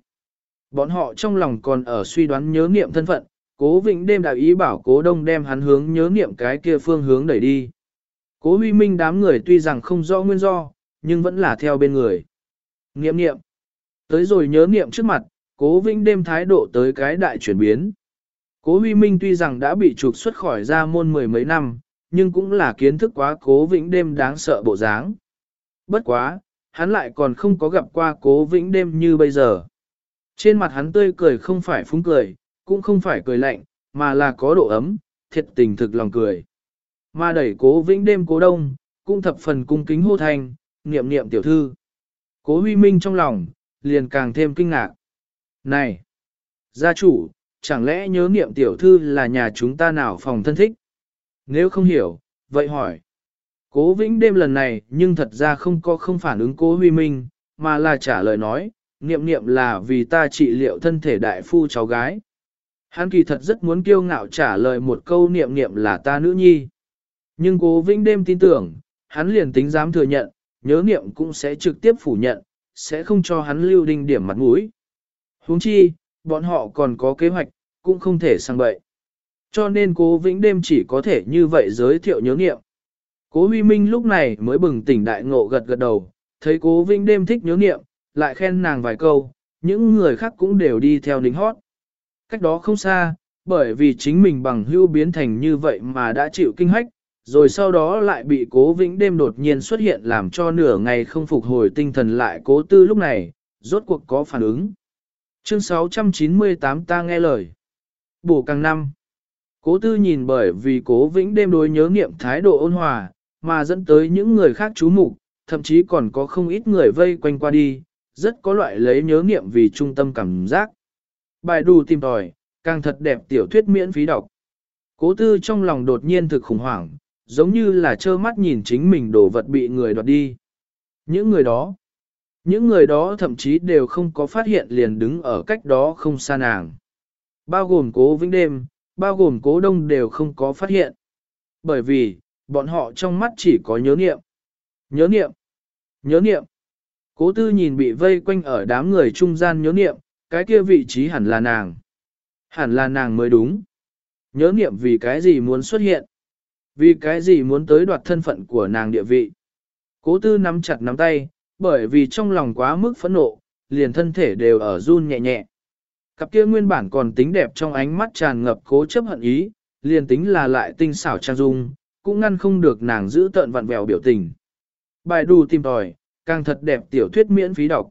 Bọn họ trong lòng còn ở suy đoán nhớ niệm thân phận, cố vĩnh đêm đạo ý bảo cố đông đem hắn hướng nhớ niệm cái kia phương hướng đẩy đi. Cố huy minh đám người tuy rằng không rõ nguyên do, nhưng vẫn là theo bên người. Nghiệm nghiệm. Tới rồi nhớ nghiệm trước mặt, cố vĩnh đêm thái độ tới cái đại chuyển biến. Cố huy minh tuy rằng đã bị trục xuất khỏi ra môn mười mấy năm, nhưng cũng là kiến thức quá cố vĩnh đêm đáng sợ bộ dáng. Bất quá, hắn lại còn không có gặp qua cố vĩnh đêm như bây giờ. Trên mặt hắn tươi cười không phải phúng cười, cũng không phải cười lạnh, mà là có độ ấm, thiệt tình thực lòng cười. Mà đẩy cố vĩnh đêm cố đông, cũng thập phần cung kính hô thành, niệm niệm tiểu thư. Cố huy minh trong lòng, liền càng thêm kinh ngạc. Này! Gia chủ, chẳng lẽ nhớ niệm tiểu thư là nhà chúng ta nào phòng thân thích? Nếu không hiểu, vậy hỏi. Cố vĩnh đêm lần này nhưng thật ra không có không phản ứng cố huy minh, mà là trả lời nói, niệm niệm là vì ta trị liệu thân thể đại phu cháu gái. Hắn kỳ thật rất muốn kiêu ngạo trả lời một câu niệm niệm là ta nữ nhi. Nhưng cố vĩnh đêm tin tưởng, hắn liền tính dám thừa nhận, nhớ niệm cũng sẽ trực tiếp phủ nhận, sẽ không cho hắn lưu đinh điểm mặt mũi. huống chi, bọn họ còn có kế hoạch, cũng không thể sang bậy. Cho nên cố vĩnh đêm chỉ có thể như vậy giới thiệu nhớ niệm. Cố huy minh lúc này mới bừng tỉnh đại ngộ gật gật đầu, thấy cố vĩnh đêm thích nhớ niệm, lại khen nàng vài câu, những người khác cũng đều đi theo đính hót. Cách đó không xa, bởi vì chính mình bằng hưu biến thành như vậy mà đã chịu kinh hách, rồi sau đó lại bị cố vĩnh đêm đột nhiên xuất hiện làm cho nửa ngày không phục hồi tinh thần lại cố tư lúc này, rốt cuộc có phản ứng. Chương 698 ta nghe lời. Bổ càng năm. Cố tư nhìn bởi vì cố vĩnh đêm đối nhớ nghiệm thái độ ôn hòa, mà dẫn tới những người khác chú mục, thậm chí còn có không ít người vây quanh qua đi, rất có loại lấy nhớ nghiệm vì trung tâm cảm giác. Bài đù tìm tòi, càng thật đẹp tiểu thuyết miễn phí đọc. Cố tư trong lòng đột nhiên thực khủng hoảng, giống như là trơ mắt nhìn chính mình đồ vật bị người đoạt đi. Những người đó, những người đó thậm chí đều không có phát hiện liền đứng ở cách đó không xa nàng. Bao gồm cố vĩnh đêm, bao gồm cố đông đều không có phát hiện. Bởi vì, bọn họ trong mắt chỉ có nhớ niệm. Nhớ niệm. Nhớ niệm. Cố tư nhìn bị vây quanh ở đám người trung gian nhớ niệm, cái kia vị trí hẳn là nàng. Hẳn là nàng mới đúng. Nhớ niệm vì cái gì muốn xuất hiện. Vì cái gì muốn tới đoạt thân phận của nàng địa vị. Cố tư nắm chặt nắm tay, bởi vì trong lòng quá mức phẫn nộ, liền thân thể đều ở run nhẹ nhẹ. Cặp kia nguyên bản còn tính đẹp trong ánh mắt tràn ngập cố chấp hận ý, liền tính là lại tinh xảo trang dung, cũng ngăn không được nàng giữ tợn vặn vẹo biểu tình. Bài đù tìm tòi, càng thật đẹp tiểu thuyết miễn phí đọc.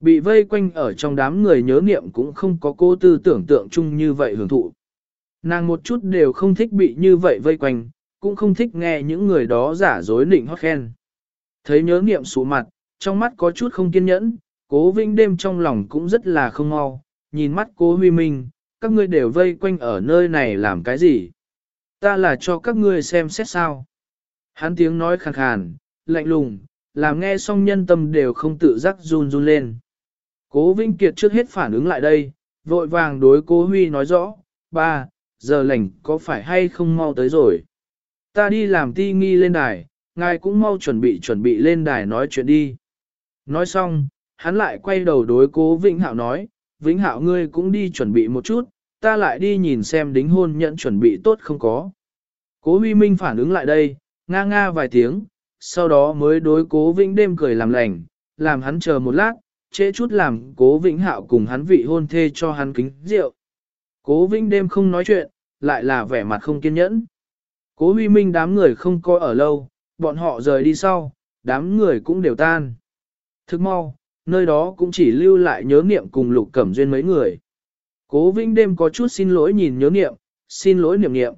Bị vây quanh ở trong đám người nhớ niệm cũng không có cô tư tưởng tượng chung như vậy hưởng thụ. Nàng một chút đều không thích bị như vậy vây quanh, cũng không thích nghe những người đó giả dối nịnh hót khen. Thấy nhớ niệm sụ mặt, trong mắt có chút không kiên nhẫn, cố vinh đêm trong lòng cũng rất là không mau, nhìn mắt cố huy minh, các ngươi đều vây quanh ở nơi này làm cái gì? Ta là cho các ngươi xem xét sao? Hắn tiếng nói khàn khàn, lạnh lùng, làm nghe xong nhân tâm đều không tự giác run run lên. Cố Vinh Kiệt trước hết phản ứng lại đây, vội vàng đối cố Huy nói rõ, ba, giờ lành có phải hay không mau tới rồi. Ta đi làm ti nghi lên đài, ngài cũng mau chuẩn bị chuẩn bị lên đài nói chuyện đi. Nói xong, hắn lại quay đầu đối cố Vĩnh Hạo nói, Vĩnh Hạo ngươi cũng đi chuẩn bị một chút, ta lại đi nhìn xem đính hôn nhận chuẩn bị tốt không có. Cố Huy Minh phản ứng lại đây, nga nga vài tiếng, sau đó mới đối cố Vĩnh đêm cười làm lành, làm hắn chờ một lát, trễ chút làm cố Vĩnh Hạo cùng hắn vị hôn thê cho hắn kính rượu. Cố Vĩnh đêm không nói chuyện, lại là vẻ mặt không kiên nhẫn. Cố Huy Minh đám người không coi ở lâu, bọn họ rời đi sau, đám người cũng đều tan. Thức mau, nơi đó cũng chỉ lưu lại nhớ niệm cùng lục cẩm duyên mấy người. Cố Vĩnh đêm có chút xin lỗi nhìn nhớ niệm, xin lỗi niệm niệm.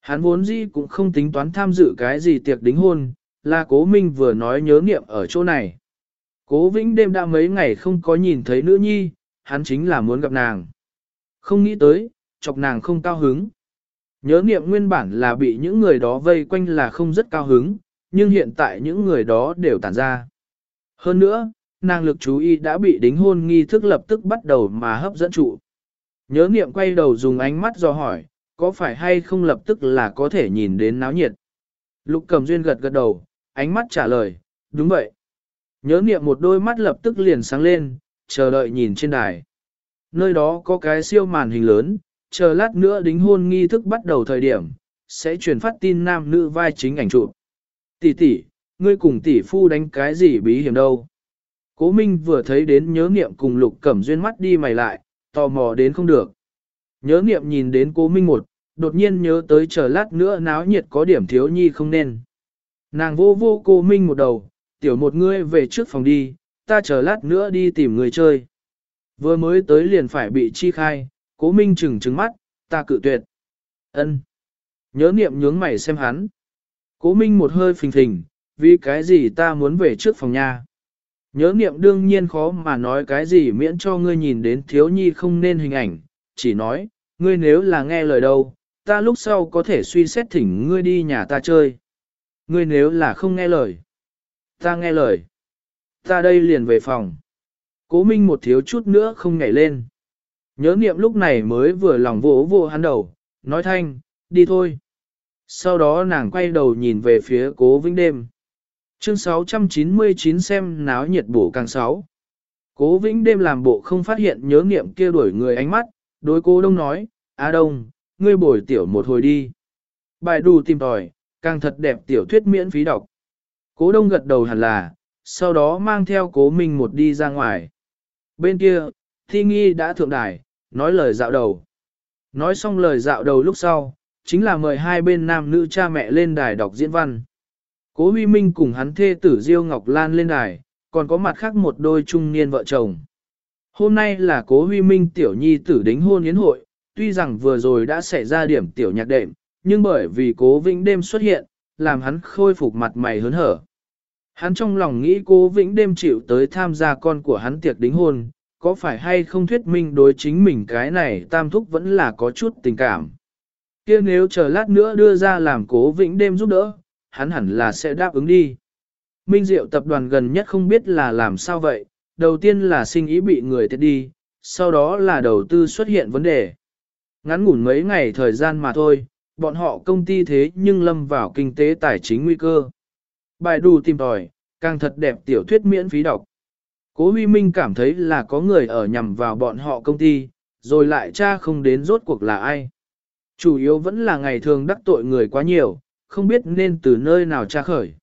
Hắn vốn gì cũng không tính toán tham dự cái gì tiệc đính hôn, là cố Minh vừa nói nhớ niệm ở chỗ này. Cố Vĩnh đêm đã mấy ngày không có nhìn thấy nữ nhi, hắn chính là muốn gặp nàng. Không nghĩ tới, chọc nàng không cao hứng. Nhớ niệm nguyên bản là bị những người đó vây quanh là không rất cao hứng, nhưng hiện tại những người đó đều tản ra. Hơn nữa, nàng lực chú ý đã bị đính hôn nghi thức lập tức bắt đầu mà hấp dẫn trụ. Nhớ niệm quay đầu dùng ánh mắt do hỏi, có phải hay không lập tức là có thể nhìn đến náo nhiệt. Lục cầm duyên gật gật đầu, ánh mắt trả lời, đúng vậy. Nhớ niệm một đôi mắt lập tức liền sáng lên, chờ đợi nhìn trên đài. Nơi đó có cái siêu màn hình lớn, chờ lát nữa đính hôn nghi thức bắt đầu thời điểm, sẽ truyền phát tin nam nữ vai chính ảnh chụp. Tỷ tỷ, ngươi cùng tỷ phu đánh cái gì bí hiểm đâu? Cố Minh vừa thấy đến nhớ niệm cùng lục cẩm duyên mắt đi mày lại, tò mò đến không được. Nhớ niệm nhìn đến cố Minh một, đột nhiên nhớ tới chờ lát nữa náo nhiệt có điểm thiếu nhi không nên. Nàng vô vô cố Minh một đầu, tiểu một ngươi về trước phòng đi, ta chờ lát nữa đi tìm người chơi. Vừa mới tới liền phải bị chi khai, cố minh trừng trừng mắt, ta cự tuyệt. ân Nhớ niệm nhướng mày xem hắn. Cố minh một hơi phình phình, vì cái gì ta muốn về trước phòng nhà. Nhớ niệm đương nhiên khó mà nói cái gì miễn cho ngươi nhìn đến thiếu nhi không nên hình ảnh, chỉ nói, ngươi nếu là nghe lời đâu, ta lúc sau có thể suy xét thỉnh ngươi đi nhà ta chơi. Ngươi nếu là không nghe lời, ta nghe lời, ta đây liền về phòng. Cố Minh một thiếu chút nữa không nhảy lên. Nhớ niệm lúc này mới vừa lòng vỗ vỗ hắn đầu, nói thanh, đi thôi. Sau đó nàng quay đầu nhìn về phía cố vĩnh đêm. Chương 699 xem náo nhiệt bổ càng sáu. Cố vĩnh đêm làm bộ không phát hiện nhớ niệm kia đuổi người ánh mắt, đối cố đông nói, a đông, ngươi bồi tiểu một hồi đi. Bài đủ tìm tòi, càng thật đẹp tiểu thuyết miễn phí đọc. Cố đông gật đầu hẳn là, sau đó mang theo cố mình một đi ra ngoài. Bên kia, thi nghi đã thượng đài, nói lời dạo đầu. Nói xong lời dạo đầu lúc sau, chính là mời hai bên nam nữ cha mẹ lên đài đọc diễn văn. Cố Huy Minh cùng hắn thê tử Diêu Ngọc Lan lên đài, còn có mặt khác một đôi trung niên vợ chồng. Hôm nay là cố Huy Minh tiểu nhi tử đính hôn yến hội, tuy rằng vừa rồi đã xảy ra điểm tiểu nhạc đệm, nhưng bởi vì cố Vĩnh đêm xuất hiện, làm hắn khôi phục mặt mày hớn hở. Hắn trong lòng nghĩ cố Vĩnh đêm chịu tới tham gia con của hắn tiệc đính hôn, có phải hay không thuyết minh đối chính mình cái này tam thúc vẫn là có chút tình cảm. kia nếu chờ lát nữa đưa ra làm cố Vĩnh đêm giúp đỡ, hắn hẳn là sẽ đáp ứng đi. Minh Diệu tập đoàn gần nhất không biết là làm sao vậy, đầu tiên là sinh ý bị người thiệt đi, sau đó là đầu tư xuất hiện vấn đề. Ngắn ngủn mấy ngày thời gian mà thôi, bọn họ công ty thế nhưng lâm vào kinh tế tài chính nguy cơ. Bài đủ tìm tòi, càng thật đẹp tiểu thuyết miễn phí đọc. Cố Huy Minh cảm thấy là có người ở nhằm vào bọn họ công ty, rồi lại cha không đến rốt cuộc là ai. Chủ yếu vẫn là ngày thường đắc tội người quá nhiều, không biết nên từ nơi nào tra khởi.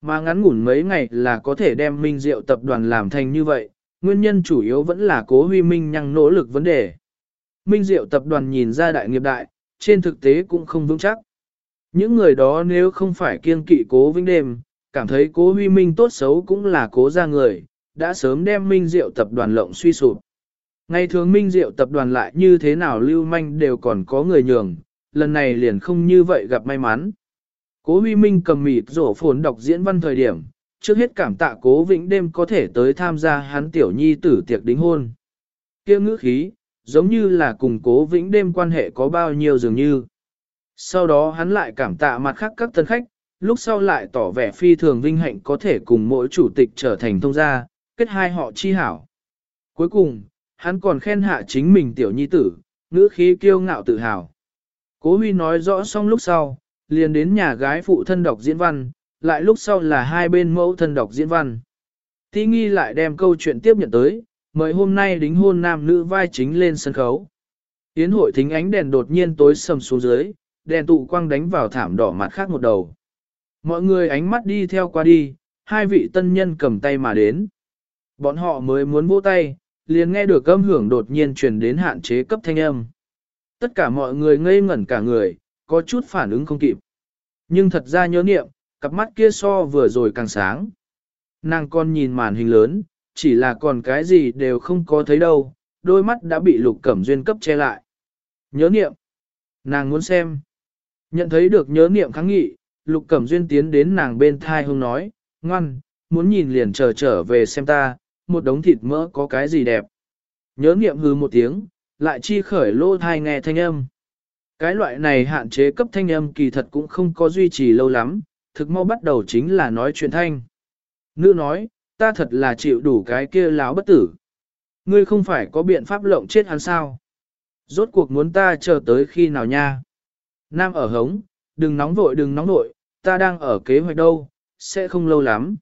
Mà ngắn ngủn mấy ngày là có thể đem Minh Diệu tập đoàn làm thành như vậy, nguyên nhân chủ yếu vẫn là cố huy Minh nhăng nỗ lực vấn đề. Minh Diệu tập đoàn nhìn ra đại nghiệp đại, trên thực tế cũng không vững chắc. Những người đó nếu không phải kiên kỵ cố vĩnh đêm, cảm thấy cố huy minh tốt xấu cũng là cố ra người, đã sớm đem Minh Diệu tập đoàn lộng suy sụp. Ngày thường Minh Diệu tập đoàn lại như thế nào lưu manh đều còn có người nhường, lần này liền không như vậy gặp may mắn. Cố Huy Minh cầm mịt rổ phồn đọc diễn văn thời điểm, trước hết cảm tạ cố vĩnh đêm có thể tới tham gia hắn tiểu nhi tử tiệc đính hôn. kia ngữ khí, giống như là cùng cố vĩnh đêm quan hệ có bao nhiêu dường như. Sau đó hắn lại cảm tạ mặt khác các tân khách, lúc sau lại tỏ vẻ phi thường vinh hạnh có thể cùng mỗi chủ tịch trở thành thông gia, kết hai họ chi hảo. Cuối cùng, hắn còn khen hạ chính mình tiểu nhi tử, ngữ khí kiêu ngạo tự hào. Cố Huy nói rõ xong lúc sau, liền đến nhà gái phụ thân đọc diễn văn, lại lúc sau là hai bên mẫu thân đọc diễn văn. Thi nghi lại đem câu chuyện tiếp nhận tới, mời hôm nay đính hôn nam nữ vai chính lên sân khấu. Yến hội thính ánh đèn đột nhiên tối sầm xuống dưới, đèn tụ quang đánh vào thảm đỏ mặt khác một đầu. Mọi người ánh mắt đi theo qua đi, hai vị tân nhân cầm tay mà đến. Bọn họ mới muốn vỗ tay, liền nghe được âm hưởng đột nhiên truyền đến hạn chế cấp thanh âm. Tất cả mọi người ngây ngẩn cả người, có chút phản ứng không kịp. Nhưng thật ra nhớ niệm, cặp mắt kia so vừa rồi càng sáng. Nàng con nhìn màn hình lớn, chỉ là còn cái gì đều không có thấy đâu, đôi mắt đã bị lục cẩm duyên cấp che lại. Nhớ niệm. Nàng muốn xem. Nhận thấy được nhớ niệm kháng nghị, lục cẩm duyên tiến đến nàng bên thai hông nói, ngoan, muốn nhìn liền chờ trở về xem ta, một đống thịt mỡ có cái gì đẹp. Nhớ niệm hư một tiếng, lại chi khởi lô thai nghe thanh âm. Cái loại này hạn chế cấp thanh âm kỳ thật cũng không có duy trì lâu lắm, thực mau bắt đầu chính là nói chuyện thanh. Nữ nói, ta thật là chịu đủ cái kia láo bất tử. Ngươi không phải có biện pháp lộng chết hắn sao? Rốt cuộc muốn ta chờ tới khi nào nha? Nam ở hống, đừng nóng vội đừng nóng vội, ta đang ở kế hoạch đâu, sẽ không lâu lắm.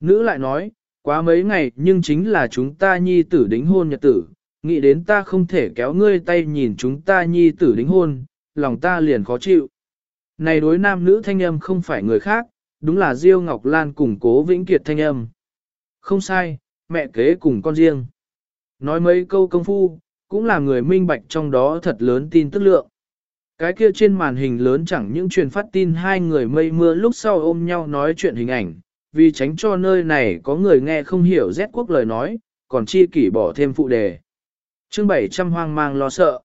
Nữ lại nói, quá mấy ngày nhưng chính là chúng ta nhi tử đính hôn nhật tử, nghĩ đến ta không thể kéo ngươi tay nhìn chúng ta nhi tử đính hôn, lòng ta liền khó chịu. Này đối nam nữ thanh âm không phải người khác, đúng là Diêu Ngọc Lan cùng cố Vĩnh Kiệt thanh âm. Không sai, mẹ kế cùng con riêng. Nói mấy câu công phu, cũng là người minh bạch trong đó thật lớn tin tức lượng. Cái kia trên màn hình lớn chẳng những truyền phát tin hai người mây mưa lúc sau ôm nhau nói chuyện hình ảnh, vì tránh cho nơi này có người nghe không hiểu rét quốc lời nói, còn chi kỷ bỏ thêm phụ đề. chương 700 hoang mang lo sợ.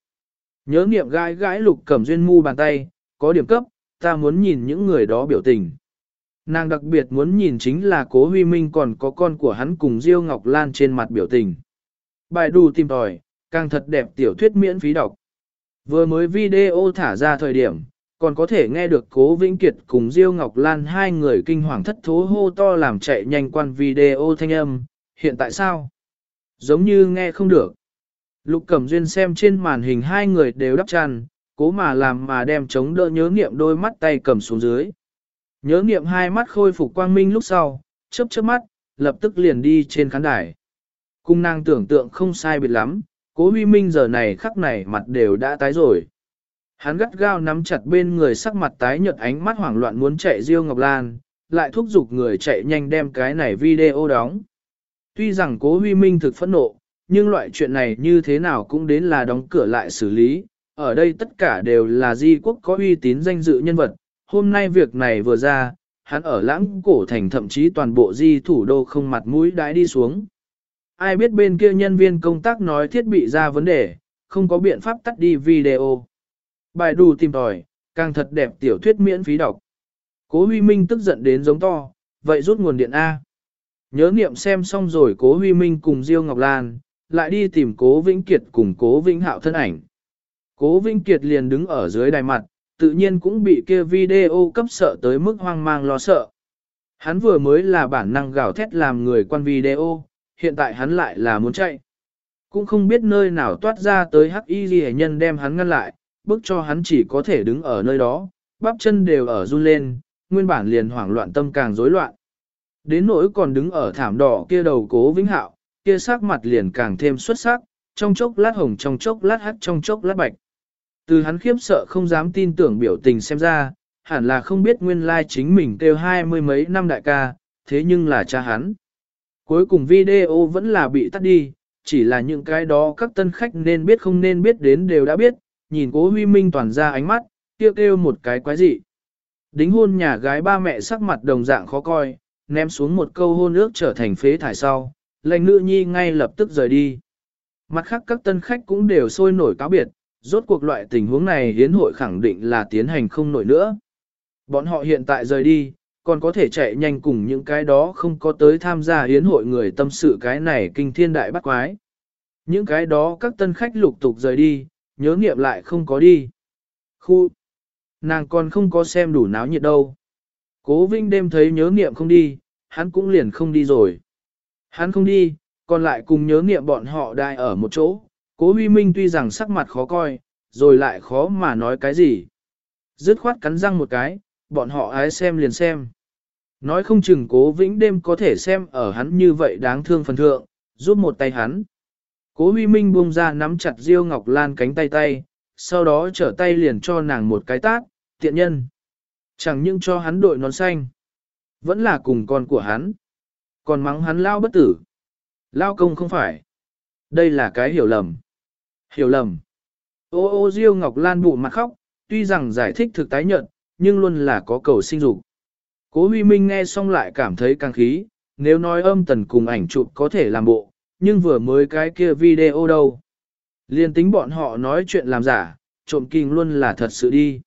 Nhớ niệm gái gái lục cẩm duyên mu bàn tay, có điểm cấp, ta muốn nhìn những người đó biểu tình. Nàng đặc biệt muốn nhìn chính là cố huy minh còn có con của hắn cùng Diêu Ngọc Lan trên mặt biểu tình. Bài đù tìm tòi, càng thật đẹp tiểu thuyết miễn phí đọc. Vừa mới video thả ra thời điểm, còn có thể nghe được Cố Vĩnh Kiệt cùng Diêu Ngọc Lan hai người kinh hoàng thất thố hô to làm chạy nhanh quan video thanh âm, hiện tại sao? Giống như nghe không được. Lục Cẩm Duyên xem trên màn hình hai người đều đắp chăn, cố mà làm mà đem chống đỡ nhớ nghiệm đôi mắt tay cầm xuống dưới. Nhớ nghiệm hai mắt khôi phục quang minh lúc sau, chớp chớp mắt, lập tức liền đi trên khán đài. Cung nàng tưởng tượng không sai biệt lắm, cố huy minh giờ này khắc này mặt đều đã tái rồi. Hắn gắt gao nắm chặt bên người sắc mặt tái nhợt ánh mắt hoảng loạn muốn chạy Diêu Ngọc Lan, lại thúc giục người chạy nhanh đem cái này video đóng. Tuy rằng cố huy minh thực phẫn nộ, nhưng loại chuyện này như thế nào cũng đến là đóng cửa lại xử lý. Ở đây tất cả đều là di quốc có uy tín danh dự nhân vật. Hôm nay việc này vừa ra, hắn ở lãng cổ thành thậm chí toàn bộ di thủ đô không mặt mũi đãi đi xuống. Ai biết bên kia nhân viên công tác nói thiết bị ra vấn đề, không có biện pháp tắt đi video. Bài đủ tìm tòi, càng thật đẹp tiểu thuyết miễn phí đọc. Cố Huy Minh tức giận đến giống to, vậy rút nguồn điện A. Nhớ niệm xem xong rồi cố Huy Minh cùng Diêu Ngọc Lan, lại đi tìm cố Vĩnh Kiệt cùng cố Vĩnh Hạo thân ảnh. Cố Vĩnh Kiệt liền đứng ở dưới đài mặt, tự nhiên cũng bị kia video cấp sợ tới mức hoang mang lo sợ. Hắn vừa mới là bản năng gào thét làm người quan video, hiện tại hắn lại là muốn chạy. Cũng không biết nơi nào toát ra tới hắc y ghi nhân đem hắn ngăn lại, bước cho hắn chỉ có thể đứng ở nơi đó, bắp chân đều ở run lên, nguyên bản liền hoảng loạn tâm càng rối loạn. Đến nỗi còn đứng ở thảm đỏ kia đầu cố vĩnh hạo, kia sắc mặt liền càng thêm xuất sắc, trong chốc lát hồng trong chốc lát hắt trong chốc lát bạch. Từ hắn khiếp sợ không dám tin tưởng biểu tình xem ra, hẳn là không biết nguyên lai chính mình kêu hai mươi mấy năm đại ca, thế nhưng là cha hắn. Cuối cùng video vẫn là bị tắt đi, chỉ là những cái đó các tân khách nên biết không nên biết đến đều đã biết, nhìn cố huy minh toàn ra ánh mắt, kêu kêu một cái quái dị. Đính hôn nhà gái ba mẹ sắc mặt đồng dạng khó coi, ném xuống một câu hôn ước trở thành phế thải sau, lệnh nữ nhi ngay lập tức rời đi. Mặt khác các tân khách cũng đều sôi nổi cáo biệt, rốt cuộc loại tình huống này hiến hội khẳng định là tiến hành không nổi nữa. Bọn họ hiện tại rời đi, còn có thể chạy nhanh cùng những cái đó không có tới tham gia hiến hội người tâm sự cái này kinh thiên đại bắt quái. Những cái đó các tân khách lục tục rời đi, nhớ nghiệm lại không có đi. Khu, nàng còn không có xem đủ náo nhiệt đâu. Cố Vinh đêm thấy nhớ nghiệm không đi, hắn cũng liền không đi rồi. Hắn không đi, còn lại cùng nhớ nghiệm bọn họ đai ở một chỗ. Cố Huy Minh tuy rằng sắc mặt khó coi, rồi lại khó mà nói cái gì. Dứt khoát cắn răng một cái, bọn họ ái xem liền xem. Nói không chừng cố vĩnh đêm có thể xem ở hắn như vậy đáng thương phần thượng, giúp một tay hắn. Cố Huy Minh buông ra nắm chặt Diêu Ngọc Lan cánh tay tay, sau đó trở tay liền cho nàng một cái tát, tiện nhân. Chẳng những cho hắn đội nón xanh, vẫn là cùng con của hắn. Còn mắng hắn lao bất tử. Lao công không phải. Đây là cái hiểu lầm. Hiểu lầm. Ô ô Diêu Ngọc Lan bụ mặt khóc, tuy rằng giải thích thực tái nhận, nhưng luôn là có cầu sinh dục. Cố Huy Minh nghe xong lại cảm thấy càng khí, nếu nói âm tần cùng ảnh chụp có thể làm bộ, nhưng vừa mới cái kia video đâu. Liên tính bọn họ nói chuyện làm giả, trộm kinh luôn là thật sự đi.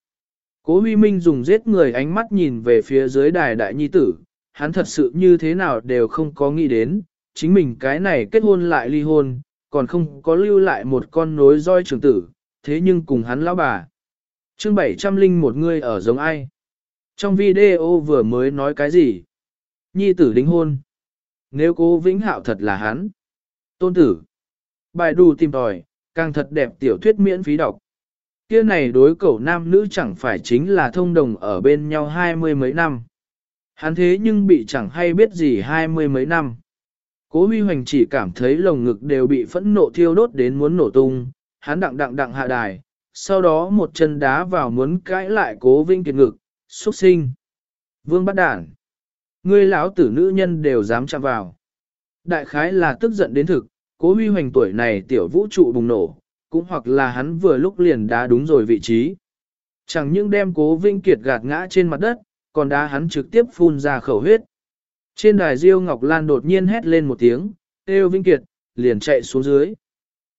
Cố Huy Minh dùng giết người ánh mắt nhìn về phía dưới đài đại nhi tử, hắn thật sự như thế nào đều không có nghĩ đến, chính mình cái này kết hôn lại ly hôn, còn không có lưu lại một con nối roi trưởng tử, thế nhưng cùng hắn lão bà. chương 700 linh một người ở giống ai? Trong video vừa mới nói cái gì? Nhi tử đính hôn. Nếu cố Vĩnh Hạo thật là hắn. Tôn tử. Bài đù tìm tòi, càng thật đẹp tiểu thuyết miễn phí đọc. Kia này đối cậu nam nữ chẳng phải chính là thông đồng ở bên nhau hai mươi mấy năm. Hắn thế nhưng bị chẳng hay biết gì hai mươi mấy năm. Cố huy hoành chỉ cảm thấy lồng ngực đều bị phẫn nộ thiêu đốt đến muốn nổ tung, hắn đặng đặng đặng hạ đài, sau đó một chân đá vào muốn cãi lại cố vinh kiệt ngực, xuất sinh. Vương bắt đản. Ngươi lão tử nữ nhân đều dám chạm vào. Đại khái là tức giận đến thực, cố huy hoành tuổi này tiểu vũ trụ bùng nổ, cũng hoặc là hắn vừa lúc liền đá đúng rồi vị trí. Chẳng những đem cố vinh kiệt gạt ngã trên mặt đất, còn đá hắn trực tiếp phun ra khẩu huyết. Trên đài Diêu Ngọc Lan đột nhiên hét lên một tiếng, Têu Vinh Kiệt, liền chạy xuống dưới.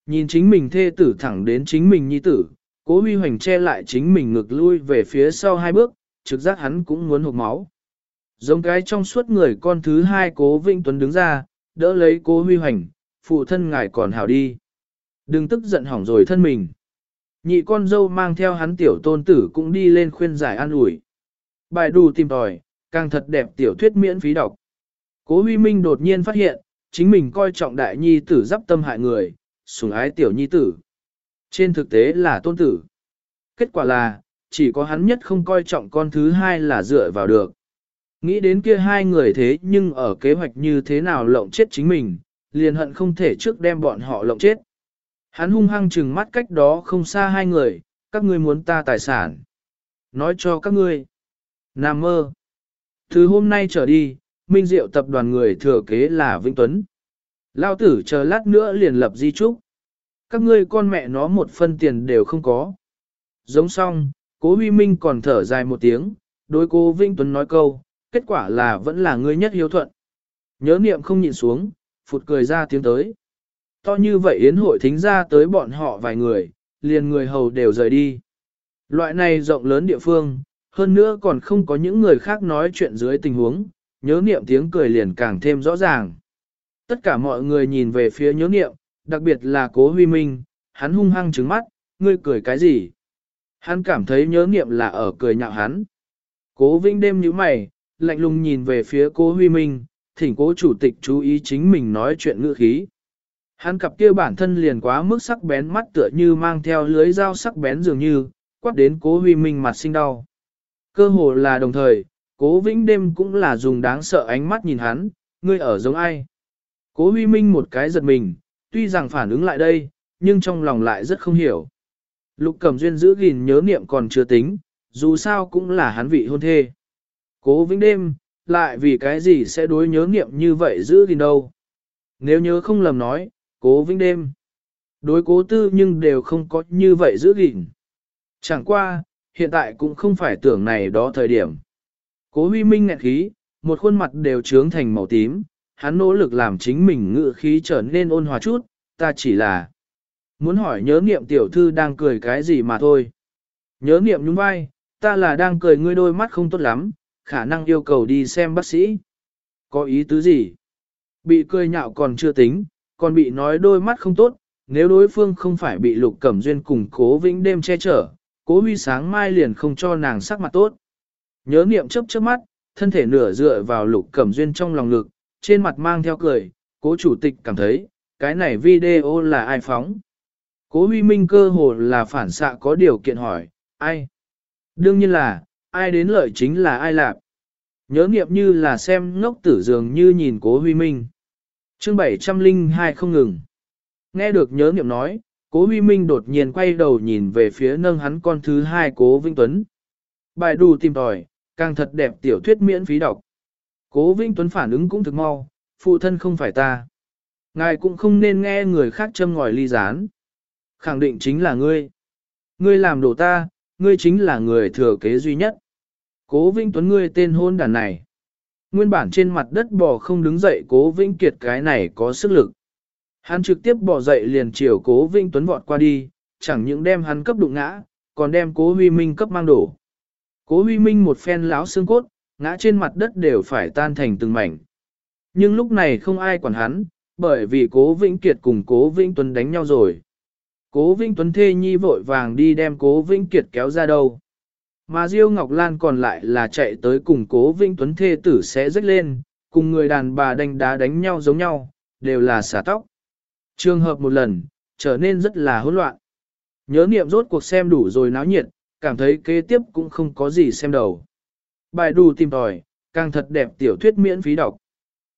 Nhìn chính mình thê tử thẳng đến chính mình nhi tử, cố huy hoành che lại chính mình ngực lui về phía sau hai bước, trực giác hắn cũng muốn hụt máu. Giống cái trong suốt người con thứ hai cố Vinh Tuấn đứng ra, đỡ lấy cố huy hoành, phụ thân ngài còn hảo đi. Đừng tức giận hỏng rồi thân mình. Nhị con dâu mang theo hắn tiểu tôn tử cũng đi lên khuyên giải an ủi. Bài đù tìm tòi, càng thật đẹp tiểu thuyết miễn phí đọc. Cố huy minh đột nhiên phát hiện, chính mình coi trọng đại nhi tử giáp tâm hại người, sủng ái tiểu nhi tử. Trên thực tế là tôn tử. Kết quả là, chỉ có hắn nhất không coi trọng con thứ hai là dựa vào được. Nghĩ đến kia hai người thế nhưng ở kế hoạch như thế nào lộng chết chính mình, liền hận không thể trước đem bọn họ lộng chết. Hắn hung hăng chừng mắt cách đó không xa hai người, các ngươi muốn ta tài sản. Nói cho các ngươi. Nam mơ. Từ hôm nay trở đi, Minh Diệu tập đoàn người thừa kế là Vĩnh Tuấn. Lao tử chờ lát nữa liền lập di trúc. Các ngươi con mẹ nó một phân tiền đều không có. Giống xong, cố huy minh còn thở dài một tiếng, đối cố Vĩnh Tuấn nói câu, kết quả là vẫn là ngươi nhất hiếu thuận. Nhớ niệm không nhịn xuống, phụt cười ra tiếng tới. To như vậy yến hội thính ra tới bọn họ vài người, liền người hầu đều rời đi. Loại này rộng lớn địa phương, hơn nữa còn không có những người khác nói chuyện dưới tình huống, nhớ niệm tiếng cười liền càng thêm rõ ràng. Tất cả mọi người nhìn về phía nhớ niệm, đặc biệt là cố huy minh, hắn hung hăng trứng mắt, ngươi cười cái gì? Hắn cảm thấy nhớ niệm là ở cười nhạo hắn. Cố vinh đêm như mày, lạnh lùng nhìn về phía cố huy minh, thỉnh cố chủ tịch chú ý chính mình nói chuyện ngữ khí. Hắn cặp kia bản thân liền quá mức sắc bén mắt tựa như mang theo lưới dao sắc bén dường như, quát đến cố huy minh mặt sinh đau. Cơ hồ là đồng thời, cố vĩnh đêm cũng là dùng đáng sợ ánh mắt nhìn hắn, ngươi ở giống ai. Cố huy minh một cái giật mình, tuy rằng phản ứng lại đây, nhưng trong lòng lại rất không hiểu. Lục cẩm duyên giữ gìn nhớ niệm còn chưa tính, dù sao cũng là hắn vị hôn thê. Cố vĩnh đêm, lại vì cái gì sẽ đối nhớ niệm như vậy giữ gìn đâu. Nếu nhớ không lầm nói, cố vĩnh đêm. Đối cố tư nhưng đều không có như vậy giữ gìn. Chẳng qua, hiện tại cũng không phải tưởng này đó thời điểm. Cố huy minh nghẹn khí, một khuôn mặt đều trướng thành màu tím, hắn nỗ lực làm chính mình ngự khí trở nên ôn hòa chút, ta chỉ là muốn hỏi nhớ niệm tiểu thư đang cười cái gì mà thôi. Nhớ niệm nhún vai, ta là đang cười ngươi đôi mắt không tốt lắm, khả năng yêu cầu đi xem bác sĩ. Có ý tứ gì? Bị cười nhạo còn chưa tính, còn bị nói đôi mắt không tốt, nếu đối phương không phải bị lục cẩm duyên cùng cố vĩnh đêm che chở, cố huy sáng mai liền không cho nàng sắc mặt tốt. Nhớ niệm chấp trước mắt, thân thể nửa dựa vào lục cẩm duyên trong lòng ngực, trên mặt mang theo cười, cố chủ tịch cảm thấy, cái này video là ai phóng. Cố huy minh cơ hồ là phản xạ có điều kiện hỏi, ai? Đương nhiên là, ai đến lợi chính là ai lạc. Nhớ niệm như là xem ngốc tử dường như nhìn cố huy minh. chương 702 không ngừng. Nghe được nhớ niệm nói, cố huy minh đột nhiên quay đầu nhìn về phía nâng hắn con thứ hai cố Vinh Tuấn. Bài đù tìm tòi, càng thật đẹp tiểu thuyết miễn phí đọc. Cố Vinh Tuấn phản ứng cũng thực mau, phụ thân không phải ta. Ngài cũng không nên nghe người khác châm ngòi ly gián. Khẳng định chính là ngươi. Ngươi làm đổ ta, ngươi chính là người thừa kế duy nhất. Cố Vĩnh Tuấn ngươi tên hôn đàn này. Nguyên bản trên mặt đất bò không đứng dậy cố Vĩnh Kiệt cái này có sức lực. Hắn trực tiếp bò dậy liền chiều cố Vĩnh Tuấn vọt qua đi, chẳng những đem hắn cấp đụng ngã, còn đem cố Huy Minh cấp mang đổ. Cố Huy Minh một phen láo xương cốt, ngã trên mặt đất đều phải tan thành từng mảnh. Nhưng lúc này không ai quản hắn, bởi vì cố Vĩnh Kiệt cùng cố Vĩnh Tuấn đánh nhau rồi. Cố Vĩnh Tuấn thê nhi vội vàng đi đem cố Vĩnh Kiệt kéo ra đâu. Mà Diêu Ngọc Lan còn lại là chạy tới cùng cố Vinh Tuấn thê tử sẽ rách lên, cùng người đàn bà đánh đá đánh nhau giống nhau, đều là xả tóc. Trường hợp một lần, trở nên rất là hỗn loạn. Nhớ niệm rốt cuộc xem đủ rồi náo nhiệt, cảm thấy kế tiếp cũng không có gì xem đầu. Bài đủ tìm tòi, càng thật đẹp tiểu thuyết miễn phí đọc.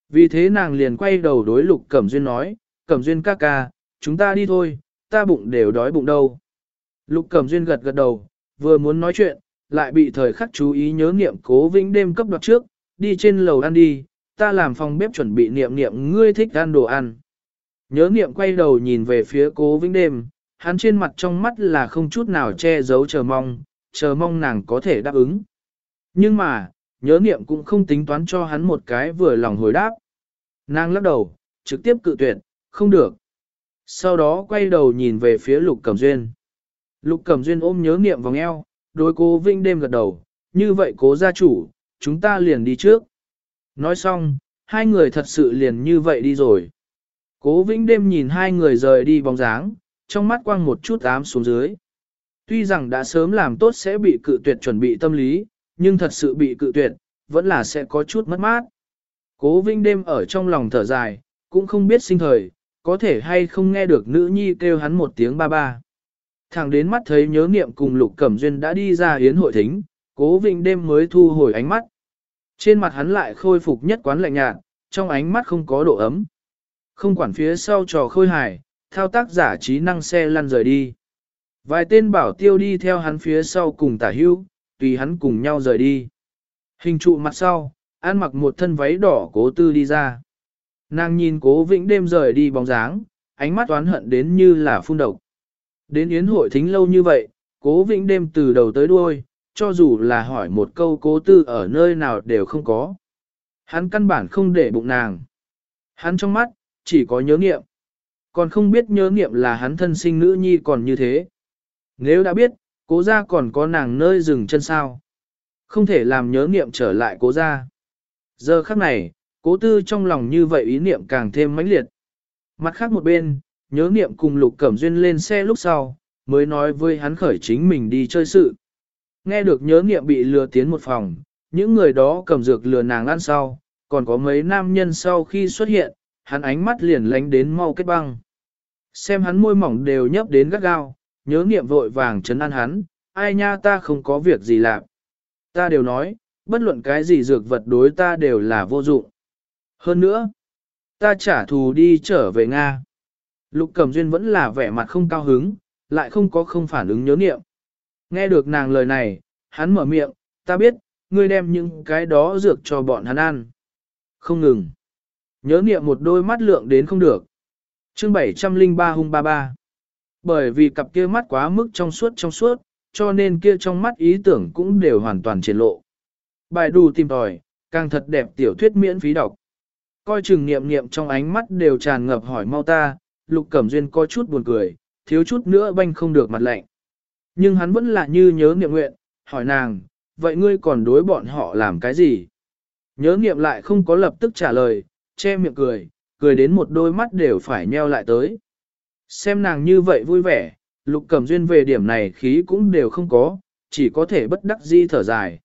Vì thế nàng liền quay đầu đối lục Cẩm Duyên nói, Cẩm Duyên ca ca, chúng ta đi thôi, ta bụng đều đói bụng đâu. Lục Cẩm Duyên gật gật đầu, vừa muốn nói chuyện, lại bị thời khắc chú ý nhớ niệm cố vĩnh đêm cấp đoạt trước, đi trên lầu ăn đi, ta làm phòng bếp chuẩn bị niệm niệm ngươi thích ăn đồ ăn. Nhớ niệm quay đầu nhìn về phía cố vĩnh đêm, hắn trên mặt trong mắt là không chút nào che giấu chờ mong, chờ mong nàng có thể đáp ứng. Nhưng mà, nhớ niệm cũng không tính toán cho hắn một cái vừa lòng hồi đáp. Nàng lắc đầu, trực tiếp cự tuyệt, không được. Sau đó quay đầu nhìn về phía Lục Cẩm Duyên. Lục Cẩm Duyên ôm nhớ niệm vòng eo, đối cố Vinh đêm gật đầu, như vậy cố gia chủ, chúng ta liền đi trước. Nói xong, hai người thật sự liền như vậy đi rồi. Cố Vĩnh đêm nhìn hai người rời đi bóng dáng, trong mắt quang một chút ám xuống dưới. Tuy rằng đã sớm làm tốt sẽ bị cự tuyệt chuẩn bị tâm lý, nhưng thật sự bị cự tuyệt, vẫn là sẽ có chút mất mát. Cố Vinh đêm ở trong lòng thở dài, cũng không biết sinh thời, có thể hay không nghe được nữ nhi kêu hắn một tiếng ba ba. Thẳng đến mắt thấy nhớ niệm cùng Lục Cẩm Duyên đã đi ra hiến hội thính, cố Vinh đêm mới thu hồi ánh mắt. Trên mặt hắn lại khôi phục nhất quán lạnh nhạt, trong ánh mắt không có độ ấm. Không quản phía sau trò khôi hài, thao tác giả trí năng xe lăn rời đi. Vài tên bảo tiêu đi theo hắn phía sau cùng tả hưu, tùy hắn cùng nhau rời đi. Hình trụ mặt sau, an mặc một thân váy đỏ cố tư đi ra. Nàng nhìn cố vĩnh đêm rời đi bóng dáng, ánh mắt oán hận đến như là phun độc. Đến yến hội thính lâu như vậy, cố vĩnh đêm từ đầu tới đuôi, cho dù là hỏi một câu cố tư ở nơi nào đều không có. Hắn căn bản không để bụng nàng. Hắn trong mắt, chỉ có nhớ nghiệm. Còn không biết nhớ nghiệm là hắn thân sinh nữ nhi còn như thế. Nếu đã biết, cố ra còn có nàng nơi dừng chân sao. Không thể làm nhớ nghiệm trở lại cố ra. Giờ khắc này, cố tư trong lòng như vậy ý niệm càng thêm mãnh liệt. Mặt khác một bên, nhớ Niệm cùng lục cẩm duyên lên xe lúc sau, mới nói với hắn khởi chính mình đi chơi sự. Nghe được nhớ Niệm bị lừa tiến một phòng, những người đó cầm dược lừa nàng ăn sau, còn có mấy nam nhân sau khi xuất hiện, hắn ánh mắt liền lánh đến mau kết băng. Xem hắn môi mỏng đều nhấp đến gắt gao, nhớ Niệm vội vàng chấn an hắn, ai nha ta không có việc gì làm. Ta đều nói, bất luận cái gì dược vật đối ta đều là vô dụng. Hơn nữa, ta trả thù đi trở về Nga. Lục Cẩm Duyên vẫn là vẻ mặt không cao hứng, lại không có không phản ứng nhớ niệm. Nghe được nàng lời này, hắn mở miệng, ta biết, ngươi đem những cái đó dược cho bọn hắn ăn. Không ngừng. Nhớ niệm một đôi mắt lượng đến không được. chương 703 hung ba ba. Bởi vì cặp kia mắt quá mức trong suốt trong suốt, cho nên kia trong mắt ý tưởng cũng đều hoàn toàn triển lộ. Bài đù tìm tòi, càng thật đẹp tiểu thuyết miễn phí đọc. Coi chừng niệm niệm trong ánh mắt đều tràn ngập hỏi mau ta, lục cẩm duyên có chút buồn cười, thiếu chút nữa banh không được mặt lạnh. Nhưng hắn vẫn là như nhớ niệm nguyện, hỏi nàng, vậy ngươi còn đối bọn họ làm cái gì? Nhớ niệm lại không có lập tức trả lời, che miệng cười, cười đến một đôi mắt đều phải nheo lại tới. Xem nàng như vậy vui vẻ, lục cẩm duyên về điểm này khí cũng đều không có, chỉ có thể bất đắc di thở dài.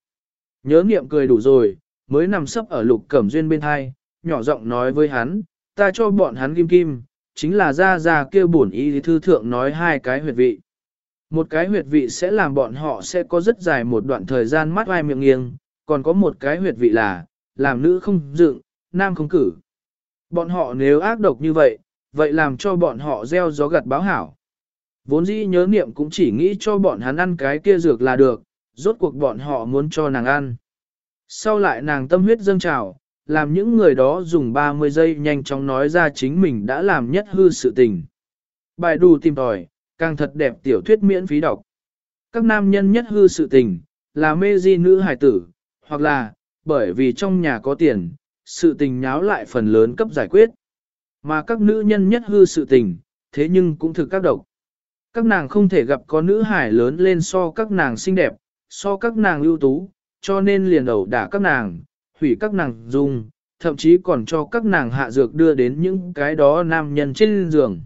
Nhớ niệm cười đủ rồi, mới nằm sấp ở lục cẩm duyên bên hai, nhỏ giọng nói với hắn, ta cho bọn hắn kim kim, chính là ra ra kia bổn y thư thượng nói hai cái huyệt vị. Một cái huyệt vị sẽ làm bọn họ sẽ có rất dài một đoạn thời gian mắt ai miệng nghiêng, còn có một cái huyệt vị là, làm nữ không dựng, nam không cử. Bọn họ nếu ác độc như vậy, vậy làm cho bọn họ gieo gió gặt báo hảo. Vốn dĩ nhớ niệm cũng chỉ nghĩ cho bọn hắn ăn cái kia dược là được, rốt cuộc bọn họ muốn cho nàng ăn. Sau lại nàng tâm huyết dâng trào, làm những người đó dùng 30 giây nhanh chóng nói ra chính mình đã làm nhất hư sự tình. Bài đù tìm tòi, càng thật đẹp tiểu thuyết miễn phí đọc. Các nam nhân nhất hư sự tình, là mê di nữ hài tử, hoặc là, bởi vì trong nhà có tiền, sự tình nháo lại phần lớn cấp giải quyết. Mà các nữ nhân nhất hư sự tình, thế nhưng cũng thực các độc. Các nàng không thể gặp có nữ hải lớn lên so các nàng xinh đẹp, so các nàng ưu tú, cho nên liền đầu đả các nàng, hủy các nàng dùng thậm chí còn cho các nàng hạ dược đưa đến những cái đó nam nhân trên giường.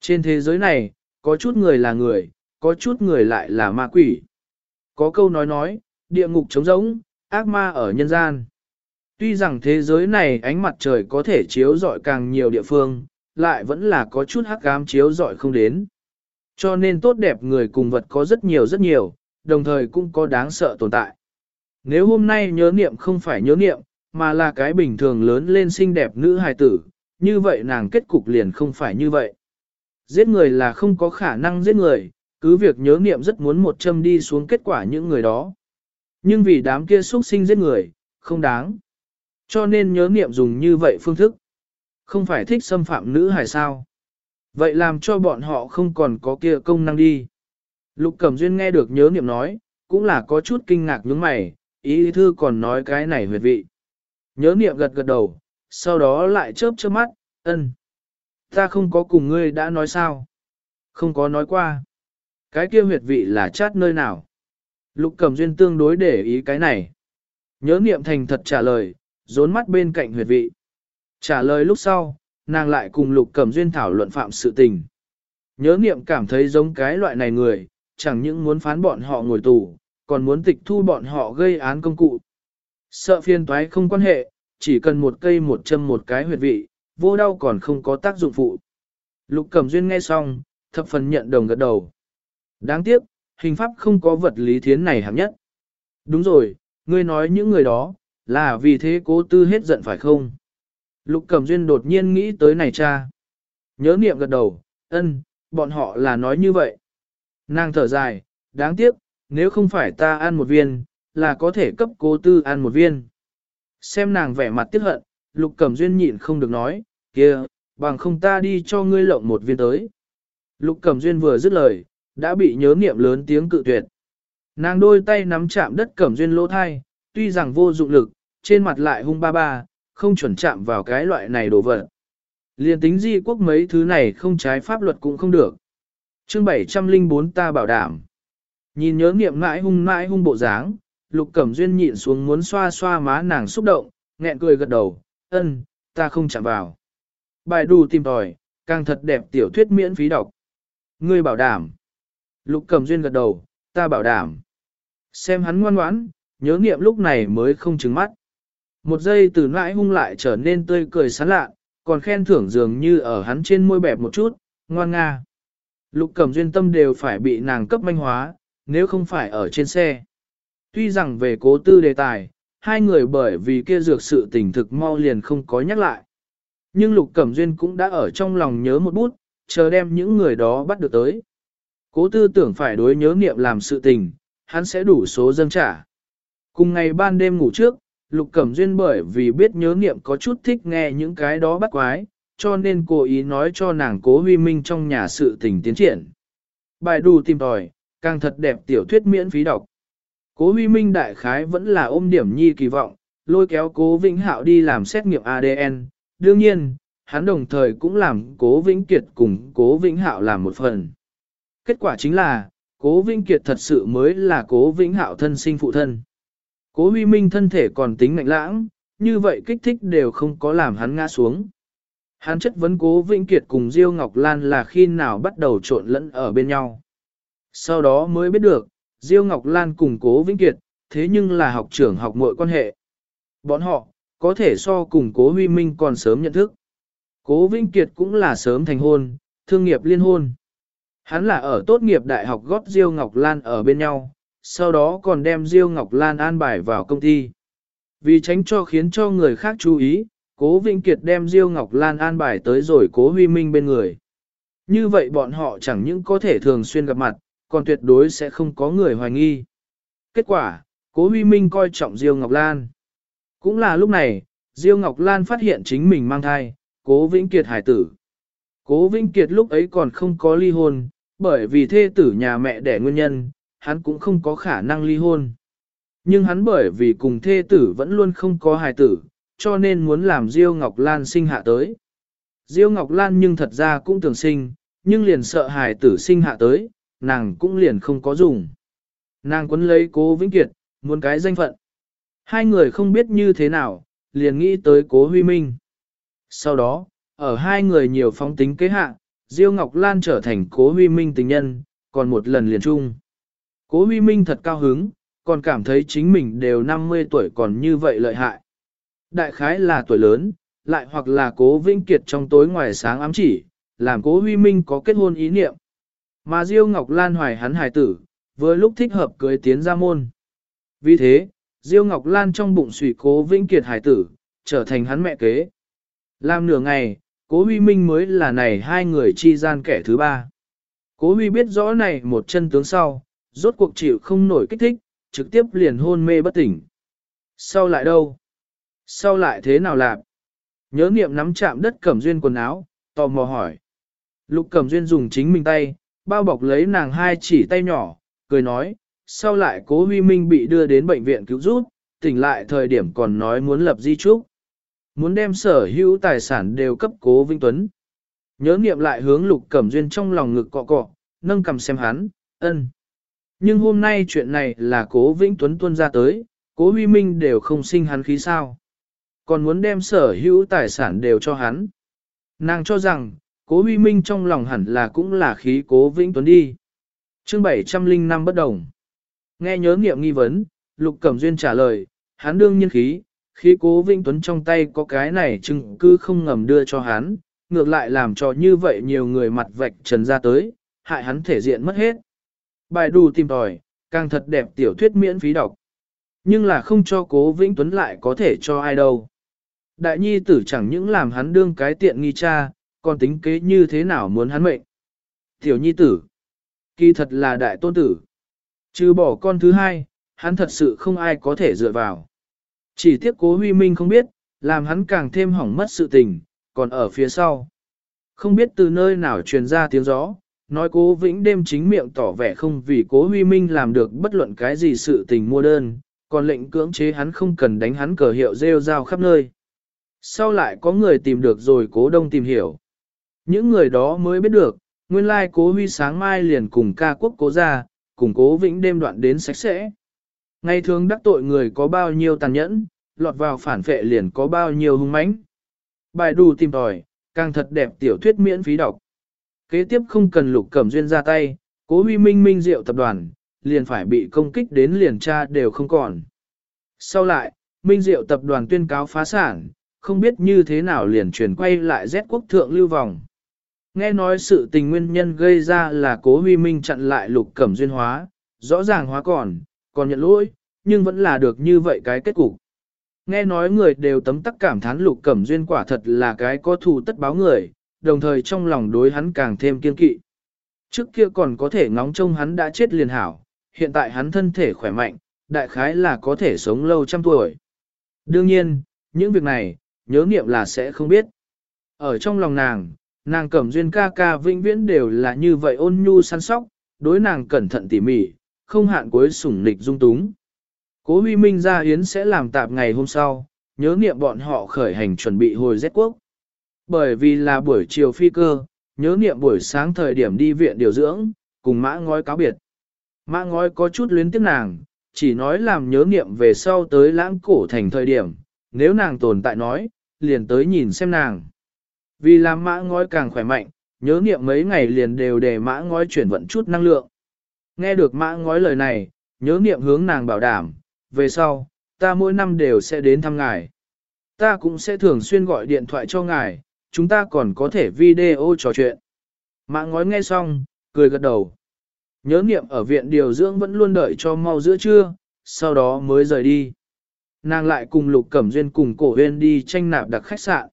Trên thế giới này, có chút người là người, có chút người lại là ma quỷ. Có câu nói nói, địa ngục trống rỗng, ác ma ở nhân gian. Tuy rằng thế giới này ánh mặt trời có thể chiếu rọi càng nhiều địa phương, lại vẫn là có chút hắc ám chiếu rọi không đến. Cho nên tốt đẹp người cùng vật có rất nhiều rất nhiều, đồng thời cũng có đáng sợ tồn tại. Nếu hôm nay nhớ niệm không phải nhớ niệm, mà là cái bình thường lớn lên xinh đẹp nữ hài tử, như vậy nàng kết cục liền không phải như vậy. Giết người là không có khả năng giết người, cứ việc nhớ niệm rất muốn một châm đi xuống kết quả những người đó. Nhưng vì đám kia xuất sinh giết người, không đáng. Cho nên nhớ niệm dùng như vậy phương thức. Không phải thích xâm phạm nữ hài sao. Vậy làm cho bọn họ không còn có kia công năng đi. Lục Cẩm Duyên nghe được nhớ niệm nói, cũng là có chút kinh ngạc nhướng mày, ý thư còn nói cái này huyệt vị. Nhớ niệm gật gật đầu, sau đó lại chớp chớp mắt, ân. Ta không có cùng ngươi đã nói sao? Không có nói qua. Cái kia huyệt vị là chát nơi nào? Lục Cẩm Duyên tương đối để ý cái này. Nhớ niệm thành thật trả lời, rốn mắt bên cạnh huyệt vị. Trả lời lúc sau, nàng lại cùng Lục Cẩm Duyên thảo luận phạm sự tình. Nhớ niệm cảm thấy giống cái loại này người, chẳng những muốn phán bọn họ ngồi tù, còn muốn tịch thu bọn họ gây án công cụ. Sợ phiên toái không quan hệ, chỉ cần một cây một châm một cái huyệt vị, vô đau còn không có tác dụng phụ. Lục Cẩm Duyên nghe xong, thập phần nhận đồng gật đầu. Đáng tiếc, hình pháp không có vật lý thiến này hạng nhất. Đúng rồi, ngươi nói những người đó, là vì thế cố tư hết giận phải không? Lục Cẩm Duyên đột nhiên nghĩ tới này cha. Nhớ niệm gật đầu, ân, bọn họ là nói như vậy. Nàng thở dài, đáng tiếc, nếu không phải ta ăn một viên, là có thể cấp cố tư ăn một viên. Xem nàng vẻ mặt tiếc hận, Lục Cẩm Duyên nhịn không được nói, kia, bằng không ta đi cho ngươi lộng một viên tới. Lục Cẩm Duyên vừa dứt lời, đã bị nhớ niệm lớn tiếng cự tuyệt. Nàng đôi tay nắm chạm đất Cẩm Duyên lỗ thai, tuy rằng vô dụng lực, trên mặt lại hung ba ba, không chuẩn chạm vào cái loại này đồ vật. Liên tính di quốc mấy thứ này không trái pháp luật cũng không được. chương 704 ta bảo đảm. Nhìn nhớ nghiệm mãi hung mãi hung bộ dáng, lục cẩm duyên nhịn xuống muốn xoa xoa má nàng xúc động, nghẹn cười gật đầu, ân, ta không chạm vào. Bài đù tìm tòi, càng thật đẹp tiểu thuyết miễn phí đọc. Ngươi bảo đảm. Lục cẩm duyên gật đầu, ta bảo đảm. Xem hắn ngoan ngoãn, nhớ nghiệm lúc này mới không trứng mắt. Một giây từ mãi hung lại trở nên tươi cười sán lạ, còn khen thưởng dường như ở hắn trên môi bẹp một chút, ngoan nga. Lục cẩm duyên tâm đều phải bị nàng cấp manh hóa, nếu không phải ở trên xe. Tuy rằng về cố tư đề tài, hai người bởi vì kia dược sự tình thực mau liền không có nhắc lại. Nhưng Lục Cẩm Duyên cũng đã ở trong lòng nhớ một bút, chờ đem những người đó bắt được tới. Cố tư tưởng phải đối nhớ niệm làm sự tình, hắn sẽ đủ số dâng trả. Cùng ngày ban đêm ngủ trước, Lục Cẩm Duyên bởi vì biết nhớ niệm có chút thích nghe những cái đó bắt quái, cho nên cố ý nói cho nàng cố huy minh trong nhà sự tình tiến triển. Bài đù tìm tòi, càng thật đẹp tiểu thuyết miễn phí đọc. Cố huy minh đại khái vẫn là ôm điểm nhi kỳ vọng, lôi kéo cố Vĩnh Hạo đi làm xét nghiệm ADN. Đương nhiên, hắn đồng thời cũng làm cố Vĩnh Kiệt cùng cố Vĩnh Hạo làm một phần. Kết quả chính là, cố Vĩnh Kiệt thật sự mới là cố Vĩnh Hạo thân sinh phụ thân. Cố huy minh thân thể còn tính mạnh lãng, như vậy kích thích đều không có làm hắn ngã xuống. Hắn chất vấn cố Vĩnh Kiệt cùng Diêu Ngọc Lan là khi nào bắt đầu trộn lẫn ở bên nhau. Sau đó mới biết được, Diêu Ngọc Lan cùng cố Vĩnh Kiệt, thế nhưng là học trưởng học mọi quan hệ. Bọn họ, có thể so cùng cố Huy Minh còn sớm nhận thức. Cố Vĩnh Kiệt cũng là sớm thành hôn, thương nghiệp liên hôn. Hắn là ở tốt nghiệp đại học gót Diêu Ngọc Lan ở bên nhau, sau đó còn đem Diêu Ngọc Lan an bài vào công ty. Vì tránh cho khiến cho người khác chú ý, Cố Vĩnh Kiệt đem Diêu Ngọc Lan an bài tới rồi Cố Huy Minh bên người. Như vậy bọn họ chẳng những có thể thường xuyên gặp mặt, còn tuyệt đối sẽ không có người hoài nghi. Kết quả, Cố Huy Minh coi trọng Diêu Ngọc Lan. Cũng là lúc này, Diêu Ngọc Lan phát hiện chính mình mang thai, Cố Vĩnh Kiệt hải tử. Cố Vĩnh Kiệt lúc ấy còn không có ly hôn, bởi vì thê tử nhà mẹ đẻ nguyên nhân, hắn cũng không có khả năng ly hôn. Nhưng hắn bởi vì cùng thê tử vẫn luôn không có hài tử, cho nên muốn làm Diêu Ngọc Lan sinh hạ tới. Diêu Ngọc Lan nhưng thật ra cũng tưởng sinh, nhưng liền sợ hài tử sinh hạ tới, nàng cũng liền không có dùng. Nàng quấn lấy cố Vĩnh Kiệt, muốn cái danh phận. Hai người không biết như thế nào, liền nghĩ tới cố Huy Minh. Sau đó, ở hai người nhiều phóng tính kế hạ, Diêu Ngọc Lan trở thành cố Huy Minh tình nhân, còn một lần liền chung. Cố Huy Minh thật cao hứng, còn cảm thấy chính mình đều 50 tuổi còn như vậy lợi hại. Đại khái là tuổi lớn, lại hoặc là cố Vĩnh Kiệt trong tối ngoài sáng ám chỉ, làm cố Huy Minh có kết hôn ý niệm. Mà Diêu Ngọc Lan hoài hắn hài tử, vừa lúc thích hợp cưới tiến ra môn. Vì thế, Diêu Ngọc Lan trong bụng sủy cố Vĩnh Kiệt hài tử, trở thành hắn mẹ kế. Làm nửa ngày, cố Huy Minh mới là này hai người chi gian kẻ thứ ba. Cố Huy biết rõ này một chân tướng sau, rốt cuộc chịu không nổi kích thích, trực tiếp liền hôn mê bất tỉnh. Sau lại đâu? Sau lại thế nào lạc? Nhớ niệm nắm chạm đất cẩm duyên quần áo, tò mò hỏi. Lục cẩm duyên dùng chính mình tay, bao bọc lấy nàng hai chỉ tay nhỏ, cười nói, sau lại cố huy minh bị đưa đến bệnh viện cứu giúp, tỉnh lại thời điểm còn nói muốn lập di trúc. Muốn đem sở hữu tài sản đều cấp cố Vinh Tuấn. Nhớ nghiệm lại hướng lục cẩm duyên trong lòng ngực cọ cọ, nâng cầm xem hắn, ân. Nhưng hôm nay chuyện này là cố Vĩnh Tuấn tuân ra tới, cố huy minh đều không sinh hắn khí sao. Còn muốn đem sở hữu tài sản đều cho hắn. Nàng cho rằng, cố huy minh trong lòng hẳn là cũng là khí cố Vĩnh Tuấn đi. chương 705 bất đồng. Nghe nhớ nghiệm nghi vấn, Lục Cẩm Duyên trả lời, hắn đương nhiên khí, khí cố Vĩnh Tuấn trong tay có cái này chừng cứ không ngầm đưa cho hắn, ngược lại làm cho như vậy nhiều người mặt vạch trần ra tới, hại hắn thể diện mất hết. Bài đù tìm tòi, càng thật đẹp tiểu thuyết miễn phí đọc. Nhưng là không cho cố Vĩnh Tuấn lại có thể cho ai đâu. Đại nhi tử chẳng những làm hắn đương cái tiện nghi cha, còn tính kế như thế nào muốn hắn mệnh. Tiểu nhi tử, kỳ thật là đại tôn tử. Trừ bỏ con thứ hai, hắn thật sự không ai có thể dựa vào. Chỉ tiếc cố huy minh không biết, làm hắn càng thêm hỏng mất sự tình, còn ở phía sau. Không biết từ nơi nào truyền ra tiếng gió, nói cố vĩnh đêm chính miệng tỏ vẻ không vì cố huy minh làm được bất luận cái gì sự tình mua đơn, còn lệnh cưỡng chế hắn không cần đánh hắn cờ hiệu rêu rao khắp nơi. Sau lại có người tìm được rồi cố đông tìm hiểu. Những người đó mới biết được, nguyên lai cố huy sáng mai liền cùng ca quốc cố ra, cùng cố vĩnh đêm đoạn đến sạch sẽ. Ngày thường đắc tội người có bao nhiêu tàn nhẫn, lọt vào phản vệ liền có bao nhiêu hung mãnh. Bài đù tìm tòi, càng thật đẹp tiểu thuyết miễn phí đọc. Kế tiếp không cần lục cẩm duyên ra tay, cố huy minh minh diệu tập đoàn, liền phải bị công kích đến liền tra đều không còn. Sau lại, minh diệu tập đoàn tuyên cáo phá sản, không biết như thế nào liền chuyển quay lại Z quốc thượng lưu vòng. Nghe nói sự tình nguyên nhân gây ra là cố huy minh chặn lại lục cẩm duyên hóa, rõ ràng hóa còn, còn nhận lỗi, nhưng vẫn là được như vậy cái kết cục. Nghe nói người đều tấm tắc cảm thán lục cẩm duyên quả thật là cái có thù tất báo người, đồng thời trong lòng đối hắn càng thêm kiên kỵ. Trước kia còn có thể ngóng trông hắn đã chết liền hảo, hiện tại hắn thân thể khỏe mạnh, đại khái là có thể sống lâu trăm tuổi. Đương nhiên, những việc này, nhớ nghiệm là sẽ không biết. Ở trong lòng nàng, nàng cẩm duyên ca ca vĩnh viễn đều là như vậy ôn nhu săn sóc, đối nàng cẩn thận tỉ mỉ, không hạn cuối sủng nịch dung túng. Cố huy minh ra yến sẽ làm tạp ngày hôm sau, nhớ niệm bọn họ khởi hành chuẩn bị hồi Z quốc. Bởi vì là buổi chiều phi cơ, nhớ niệm buổi sáng thời điểm đi viện điều dưỡng, cùng mã ngói cáo biệt. Mã ngói có chút luyến tiếc nàng, chỉ nói làm nhớ niệm về sau tới lãng cổ thành thời điểm, nếu nàng tồn tại nói, liền tới nhìn xem nàng. Vì làm mã ngói càng khỏe mạnh, nhớ nghiệm mấy ngày liền đều để mã ngói chuyển vận chút năng lượng. Nghe được mã ngói lời này, nhớ nghiệm hướng nàng bảo đảm, về sau, ta mỗi năm đều sẽ đến thăm ngài. Ta cũng sẽ thường xuyên gọi điện thoại cho ngài, chúng ta còn có thể video trò chuyện. Mã ngói nghe xong, cười gật đầu. Nhớ nghiệm ở viện điều dưỡng vẫn luôn đợi cho mau giữa trưa, sau đó mới rời đi. Nàng lại cùng Lục Cẩm Duyên cùng cổ huyên đi tranh nạp đặc khách sạn.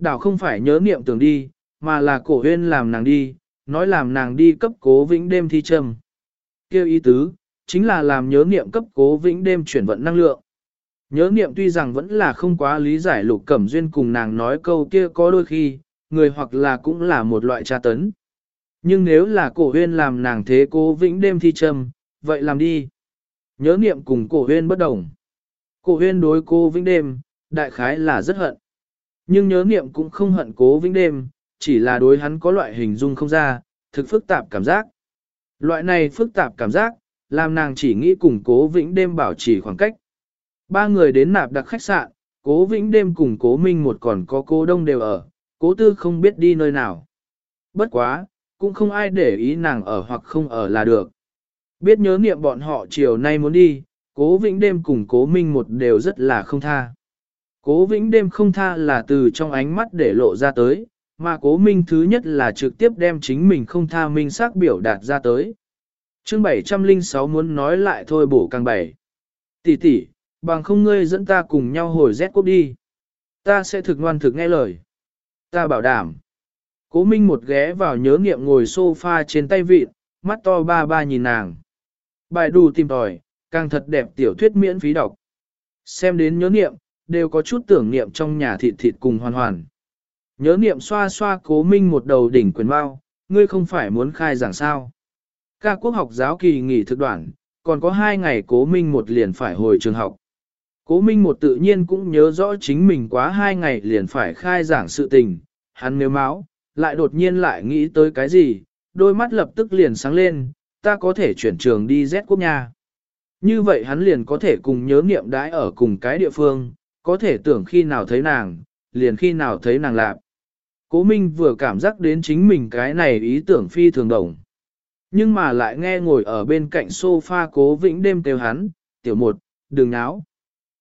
Đảo không phải nhớ niệm tưởng đi, mà là cổ huyên làm nàng đi, nói làm nàng đi cấp cố vĩnh đêm thi trầm. Kêu ý tứ, chính là làm nhớ niệm cấp cố vĩnh đêm chuyển vận năng lượng. Nhớ niệm tuy rằng vẫn là không quá lý giải lục cẩm duyên cùng nàng nói câu kia có đôi khi, người hoặc là cũng là một loại tra tấn. Nhưng nếu là cổ huyên làm nàng thế cố vĩnh đêm thi trầm, vậy làm đi. Nhớ niệm cùng cổ huyên bất đồng. Cổ huyên đối cô vĩnh đêm, đại khái là rất hận. Nhưng nhớ niệm cũng không hận cố vĩnh đêm, chỉ là đối hắn có loại hình dung không ra, thực phức tạp cảm giác. Loại này phức tạp cảm giác, làm nàng chỉ nghĩ cùng cố vĩnh đêm bảo trì khoảng cách. Ba người đến nạp đặc khách sạn, cố vĩnh đêm cùng cố minh một còn có cố đông đều ở, cố tư không biết đi nơi nào. Bất quá, cũng không ai để ý nàng ở hoặc không ở là được. Biết nhớ niệm bọn họ chiều nay muốn đi, cố vĩnh đêm cùng cố minh một đều rất là không tha. Cố vĩnh đêm không tha là từ trong ánh mắt để lộ ra tới, mà cố minh thứ nhất là trực tiếp đem chính mình không tha minh xác biểu đạt ra tới. chương 706 muốn nói lại thôi bổ càng bảy. Tỷ tỷ, bằng không ngươi dẫn ta cùng nhau hồi rét quốc đi. Ta sẽ thực ngoan thực nghe lời. Ta bảo đảm. Cố Minh một ghé vào nhớ nghiệm ngồi sofa trên tay vịt, mắt to ba ba nhìn nàng. Bài đù tìm tòi, càng thật đẹp tiểu thuyết miễn phí đọc. Xem đến nhớ nghiệm, đều có chút tưởng niệm trong nhà thịt thịt cùng hoàn hoàn. Nhớ niệm xoa xoa cố Minh một đầu đỉnh quyền bao, ngươi không phải muốn khai giảng sao. Ca quốc học giáo kỳ nghỉ thực đoạn, còn có hai ngày cố Minh một liền phải hồi trường học. Cố Minh một tự nhiên cũng nhớ rõ chính mình quá hai ngày liền phải khai giảng sự tình, hắn nếu máu, lại đột nhiên lại nghĩ tới cái gì, đôi mắt lập tức liền sáng lên, ta có thể chuyển trường đi Z quốc nha. Như vậy hắn liền có thể cùng nhớ niệm đãi ở cùng cái địa phương, có thể tưởng khi nào thấy nàng, liền khi nào thấy nàng lạp. Cố Minh vừa cảm giác đến chính mình cái này ý tưởng phi thường đồng. Nhưng mà lại nghe ngồi ở bên cạnh sofa cố vĩnh đêm kêu hắn, tiểu một, đừng náo.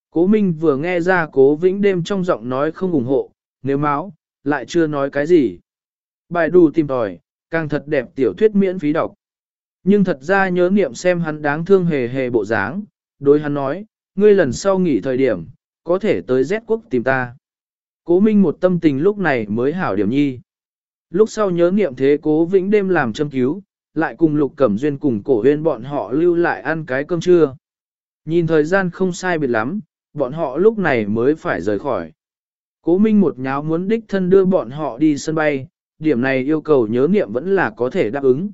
Cố Minh vừa nghe ra cố vĩnh đêm trong giọng nói không ủng hộ, nếu máu, lại chưa nói cái gì. Bài đù tìm tòi, càng thật đẹp tiểu thuyết miễn phí đọc. Nhưng thật ra nhớ niệm xem hắn đáng thương hề hề bộ dáng, đối hắn nói, ngươi lần sau nghỉ thời điểm, có thể tới Z quốc tìm ta. Cố Minh một tâm tình lúc này mới hảo điểm nhi. Lúc sau nhớ niệm thế cố vĩnh đêm làm châm cứu, lại cùng lục cẩm duyên cùng cổ huyên bọn họ lưu lại ăn cái cơm trưa. Nhìn thời gian không sai biệt lắm, bọn họ lúc này mới phải rời khỏi. Cố Minh một nháo muốn đích thân đưa bọn họ đi sân bay, điểm này yêu cầu nhớ niệm vẫn là có thể đáp ứng.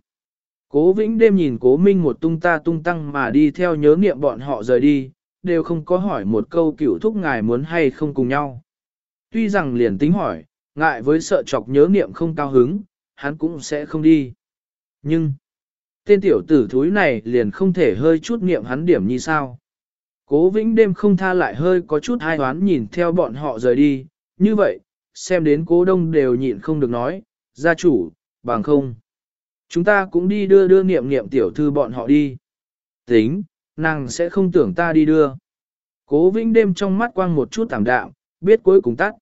Cố Vĩnh đêm nhìn Cố Minh một tung ta tung tăng mà đi theo nhớ niệm bọn họ rời đi, đều không có hỏi một câu cựu thúc ngài muốn hay không cùng nhau. Tuy rằng liền tính hỏi, ngại với sợ chọc nhớ niệm không cao hứng, hắn cũng sẽ không đi. Nhưng, tên tiểu tử thúi này liền không thể hơi chút niệm hắn điểm như sao. Cố vĩnh đêm không tha lại hơi có chút hai hoán nhìn theo bọn họ rời đi, như vậy, xem đến cố đông đều nhịn không được nói, gia chủ, bằng không. Chúng ta cũng đi đưa đưa niệm niệm tiểu thư bọn họ đi. Tính, nàng sẽ không tưởng ta đi đưa. Cố vĩnh đêm trong mắt quang một chút tảm đạm, biết cuối cùng tắt.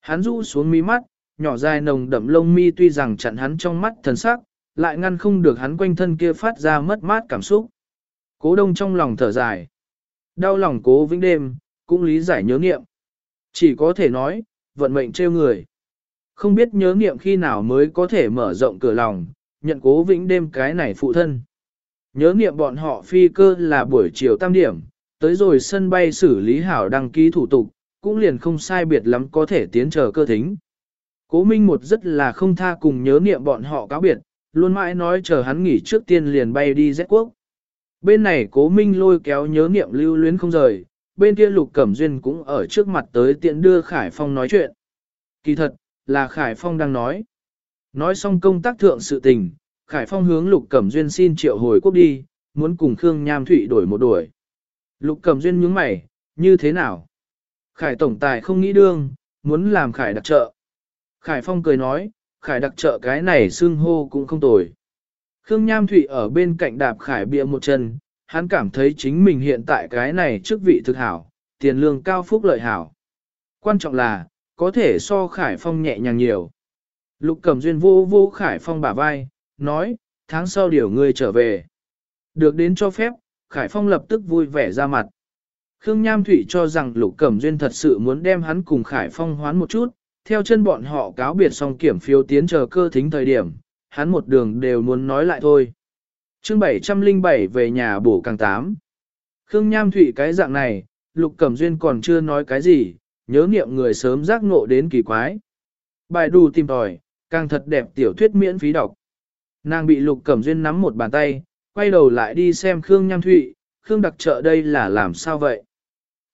Hắn rũ xuống mi mắt, nhỏ dài nồng đậm lông mi tuy rằng chặn hắn trong mắt thần sắc, lại ngăn không được hắn quanh thân kia phát ra mất mát cảm xúc. Cố đông trong lòng thở dài. Đau lòng cố vĩnh đêm, cũng lý giải nhớ nghiệm. Chỉ có thể nói, vận mệnh trêu người. Không biết nhớ nghiệm khi nào mới có thể mở rộng cửa lòng, nhận cố vĩnh đêm cái này phụ thân. Nhớ niệm bọn họ phi cơ là buổi chiều tam điểm, tới rồi sân bay xử lý hảo đăng ký thủ tục, cũng liền không sai biệt lắm có thể tiến chờ cơ thính. Cố Minh một rất là không tha cùng nhớ niệm bọn họ cáo biệt, luôn mãi nói chờ hắn nghỉ trước tiên liền bay đi Z quốc. Bên này cố Minh lôi kéo nhớ niệm lưu luyến không rời, bên kia Lục Cẩm Duyên cũng ở trước mặt tới tiện đưa Khải Phong nói chuyện. Kỳ thật, là Khải Phong đang nói. Nói xong công tác thượng sự tình, Khải Phong hướng Lục Cẩm Duyên xin triệu hồi quốc đi, muốn cùng Khương Nham Thụy đổi một đuổi. Lục Cẩm Duyên nhướng mày, như thế nào? Khải Tổng Tài không nghĩ đương, muốn làm Khải đặc trợ. Khải Phong cười nói, Khải đặc trợ cái này xưng hô cũng không tồi. Khương Nham Thụy ở bên cạnh đạp Khải bịa một chân, hắn cảm thấy chính mình hiện tại cái này chức vị thực hảo, tiền lương cao phúc lợi hảo. Quan trọng là, có thể so Khải Phong nhẹ nhàng nhiều. Lục Cẩm Duyên vô vô Khải Phong bả vai, nói, tháng sau điều ngươi trở về. Được đến cho phép, Khải Phong lập tức vui vẻ ra mặt. Khương Nham Thụy cho rằng Lục Cẩm Duyên thật sự muốn đem hắn cùng Khải Phong hoán một chút, theo chân bọn họ cáo biệt xong kiểm phiếu tiến chờ cơ thính thời điểm, hắn một đường đều muốn nói lại thôi. chương 707 về nhà bổ càng tám. Khương Nham Thụy cái dạng này, Lục Cẩm Duyên còn chưa nói cái gì, nhớ niệm người sớm giác ngộ đến kỳ quái. Bài đù tìm tòi, càng thật đẹp tiểu thuyết miễn phí đọc. Nàng bị Lục Cẩm Duyên nắm một bàn tay, quay đầu lại đi xem Khương Nham Thụy, Khương đặc trợ đây là làm sao vậy?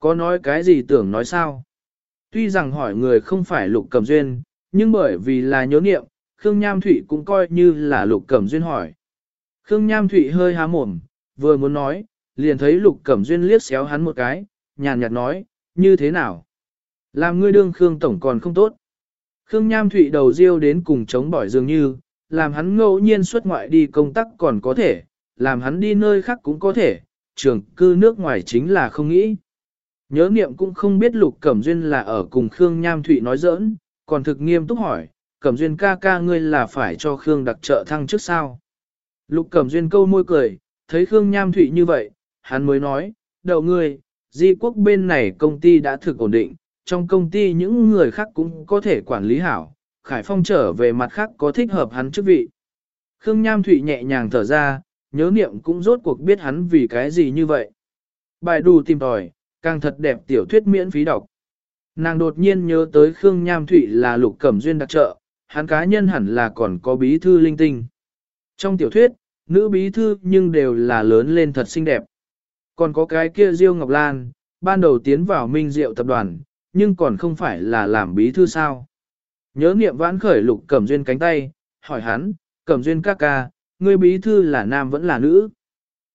Có nói cái gì tưởng nói sao? Tuy rằng hỏi người không phải Lục Cẩm Duyên, nhưng bởi vì là nhớ niệm, Khương Nham Thụy cũng coi như là Lục Cẩm Duyên hỏi. Khương Nham Thụy hơi há mồm, vừa muốn nói, liền thấy Lục Cẩm Duyên liếc xéo hắn một cái, nhàn nhạt nói, như thế nào? Làm ngươi đương Khương Tổng còn không tốt. Khương Nham Thụy đầu riêu đến cùng chống bỏi dường như, làm hắn ngẫu nhiên xuất ngoại đi công tác còn có thể, làm hắn đi nơi khác cũng có thể, trường cư nước ngoài chính là không nghĩ. Nhớ niệm cũng không biết Lục Cẩm Duyên là ở cùng Khương Nham Thụy nói giỡn, còn thực nghiêm túc hỏi, Cẩm Duyên ca ca ngươi là phải cho Khương đặc trợ thăng trước sao? Lục Cẩm Duyên câu môi cười, thấy Khương Nham Thụy như vậy, hắn mới nói, đậu ngươi, di quốc bên này công ty đã thực ổn định, trong công ty những người khác cũng có thể quản lý hảo, Khải Phong trở về mặt khác có thích hợp hắn chức vị. Khương Nham Thụy nhẹ nhàng thở ra, nhớ niệm cũng rốt cuộc biết hắn vì cái gì như vậy. Bài đù tìm tòi, càng thật đẹp tiểu thuyết miễn phí đọc. Nàng đột nhiên nhớ tới Khương Nham Thụy là lục cẩm duyên đặc trợ, hắn cá nhân hẳn là còn có bí thư linh tinh. Trong tiểu thuyết, nữ bí thư nhưng đều là lớn lên thật xinh đẹp. Còn có cái kia Diêu Ngọc Lan, ban đầu tiến vào Minh Diệu tập đoàn, nhưng còn không phải là làm bí thư sao. Nhớ niệm vãn khởi lục cẩm duyên cánh tay, hỏi hắn, cẩm duyên ca ca, ngươi bí thư là nam vẫn là nữ.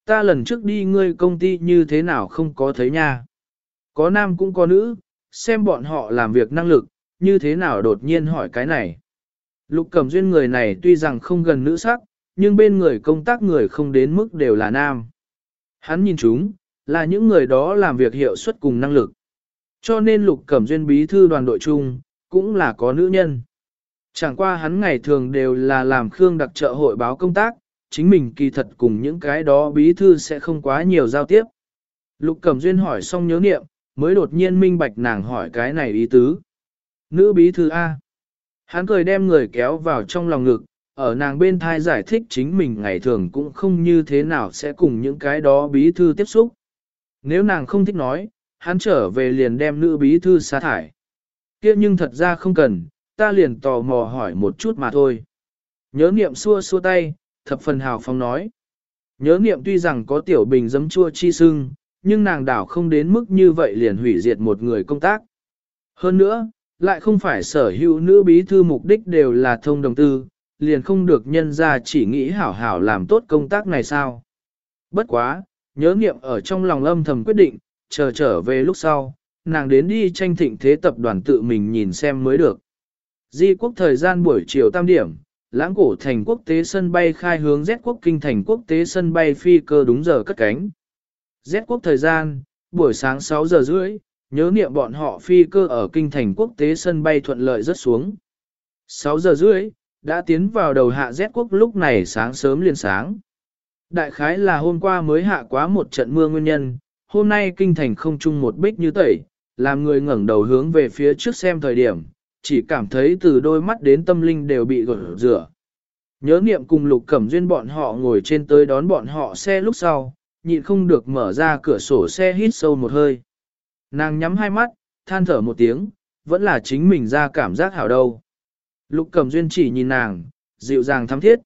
Ta lần trước đi ngươi công ty như thế nào không có thấy nha. Có nam cũng có nữ, xem bọn họ làm việc năng lực, như thế nào đột nhiên hỏi cái này. Lục cẩm duyên người này tuy rằng không gần nữ sắc, nhưng bên người công tác người không đến mức đều là nam. Hắn nhìn chúng, là những người đó làm việc hiệu suất cùng năng lực. Cho nên lục cẩm duyên bí thư đoàn đội chung, cũng là có nữ nhân. Chẳng qua hắn ngày thường đều là làm khương đặc trợ hội báo công tác, chính mình kỳ thật cùng những cái đó bí thư sẽ không quá nhiều giao tiếp. Lục Cẩm Duyên hỏi xong nhớ niệm, mới đột nhiên minh bạch nàng hỏi cái này ý tứ. Nữ bí thư A. Hắn cười đem người kéo vào trong lòng ngực, ở nàng bên thai giải thích chính mình ngày thường cũng không như thế nào sẽ cùng những cái đó bí thư tiếp xúc. Nếu nàng không thích nói, hắn trở về liền đem nữ bí thư sa thải kia nhưng thật ra không cần, ta liền tò mò hỏi một chút mà thôi. Nhớ niệm xua xua tay, thập phần hào phong nói. Nhớ niệm tuy rằng có tiểu bình giấm chua chi sưng, nhưng nàng đảo không đến mức như vậy liền hủy diệt một người công tác. Hơn nữa, lại không phải sở hữu nữ bí thư mục đích đều là thông đồng tư, liền không được nhân ra chỉ nghĩ hảo hảo làm tốt công tác này sao. Bất quá, nhớ niệm ở trong lòng âm thầm quyết định, chờ trở về lúc sau, nàng đến đi tranh thịnh thế tập đoàn tự mình nhìn xem mới được. Di quốc thời gian buổi chiều tam điểm, lãng cổ thành quốc tế sân bay khai hướng Z quốc kinh thành quốc tế sân bay phi cơ đúng giờ cất cánh. Z quốc thời gian, buổi sáng 6 giờ rưỡi, nhớ niệm bọn họ phi cơ ở kinh thành quốc tế sân bay thuận lợi rất xuống. 6 giờ rưỡi, đã tiến vào đầu hạ Z quốc lúc này sáng sớm liền sáng. Đại khái là hôm qua mới hạ quá một trận mưa nguyên nhân, hôm nay kinh thành không chung một bích như tẩy, làm người ngẩng đầu hướng về phía trước xem thời điểm, chỉ cảm thấy từ đôi mắt đến tâm linh đều bị gột rửa. Nhớ niệm cùng lục cẩm duyên bọn họ ngồi trên tới đón bọn họ xe lúc sau, nhịn không được mở ra cửa sổ xe hít sâu một hơi. Nàng nhắm hai mắt, than thở một tiếng, vẫn là chính mình ra cảm giác hảo đâu. Lục cẩm duyên chỉ nhìn nàng, dịu dàng thắm thiết.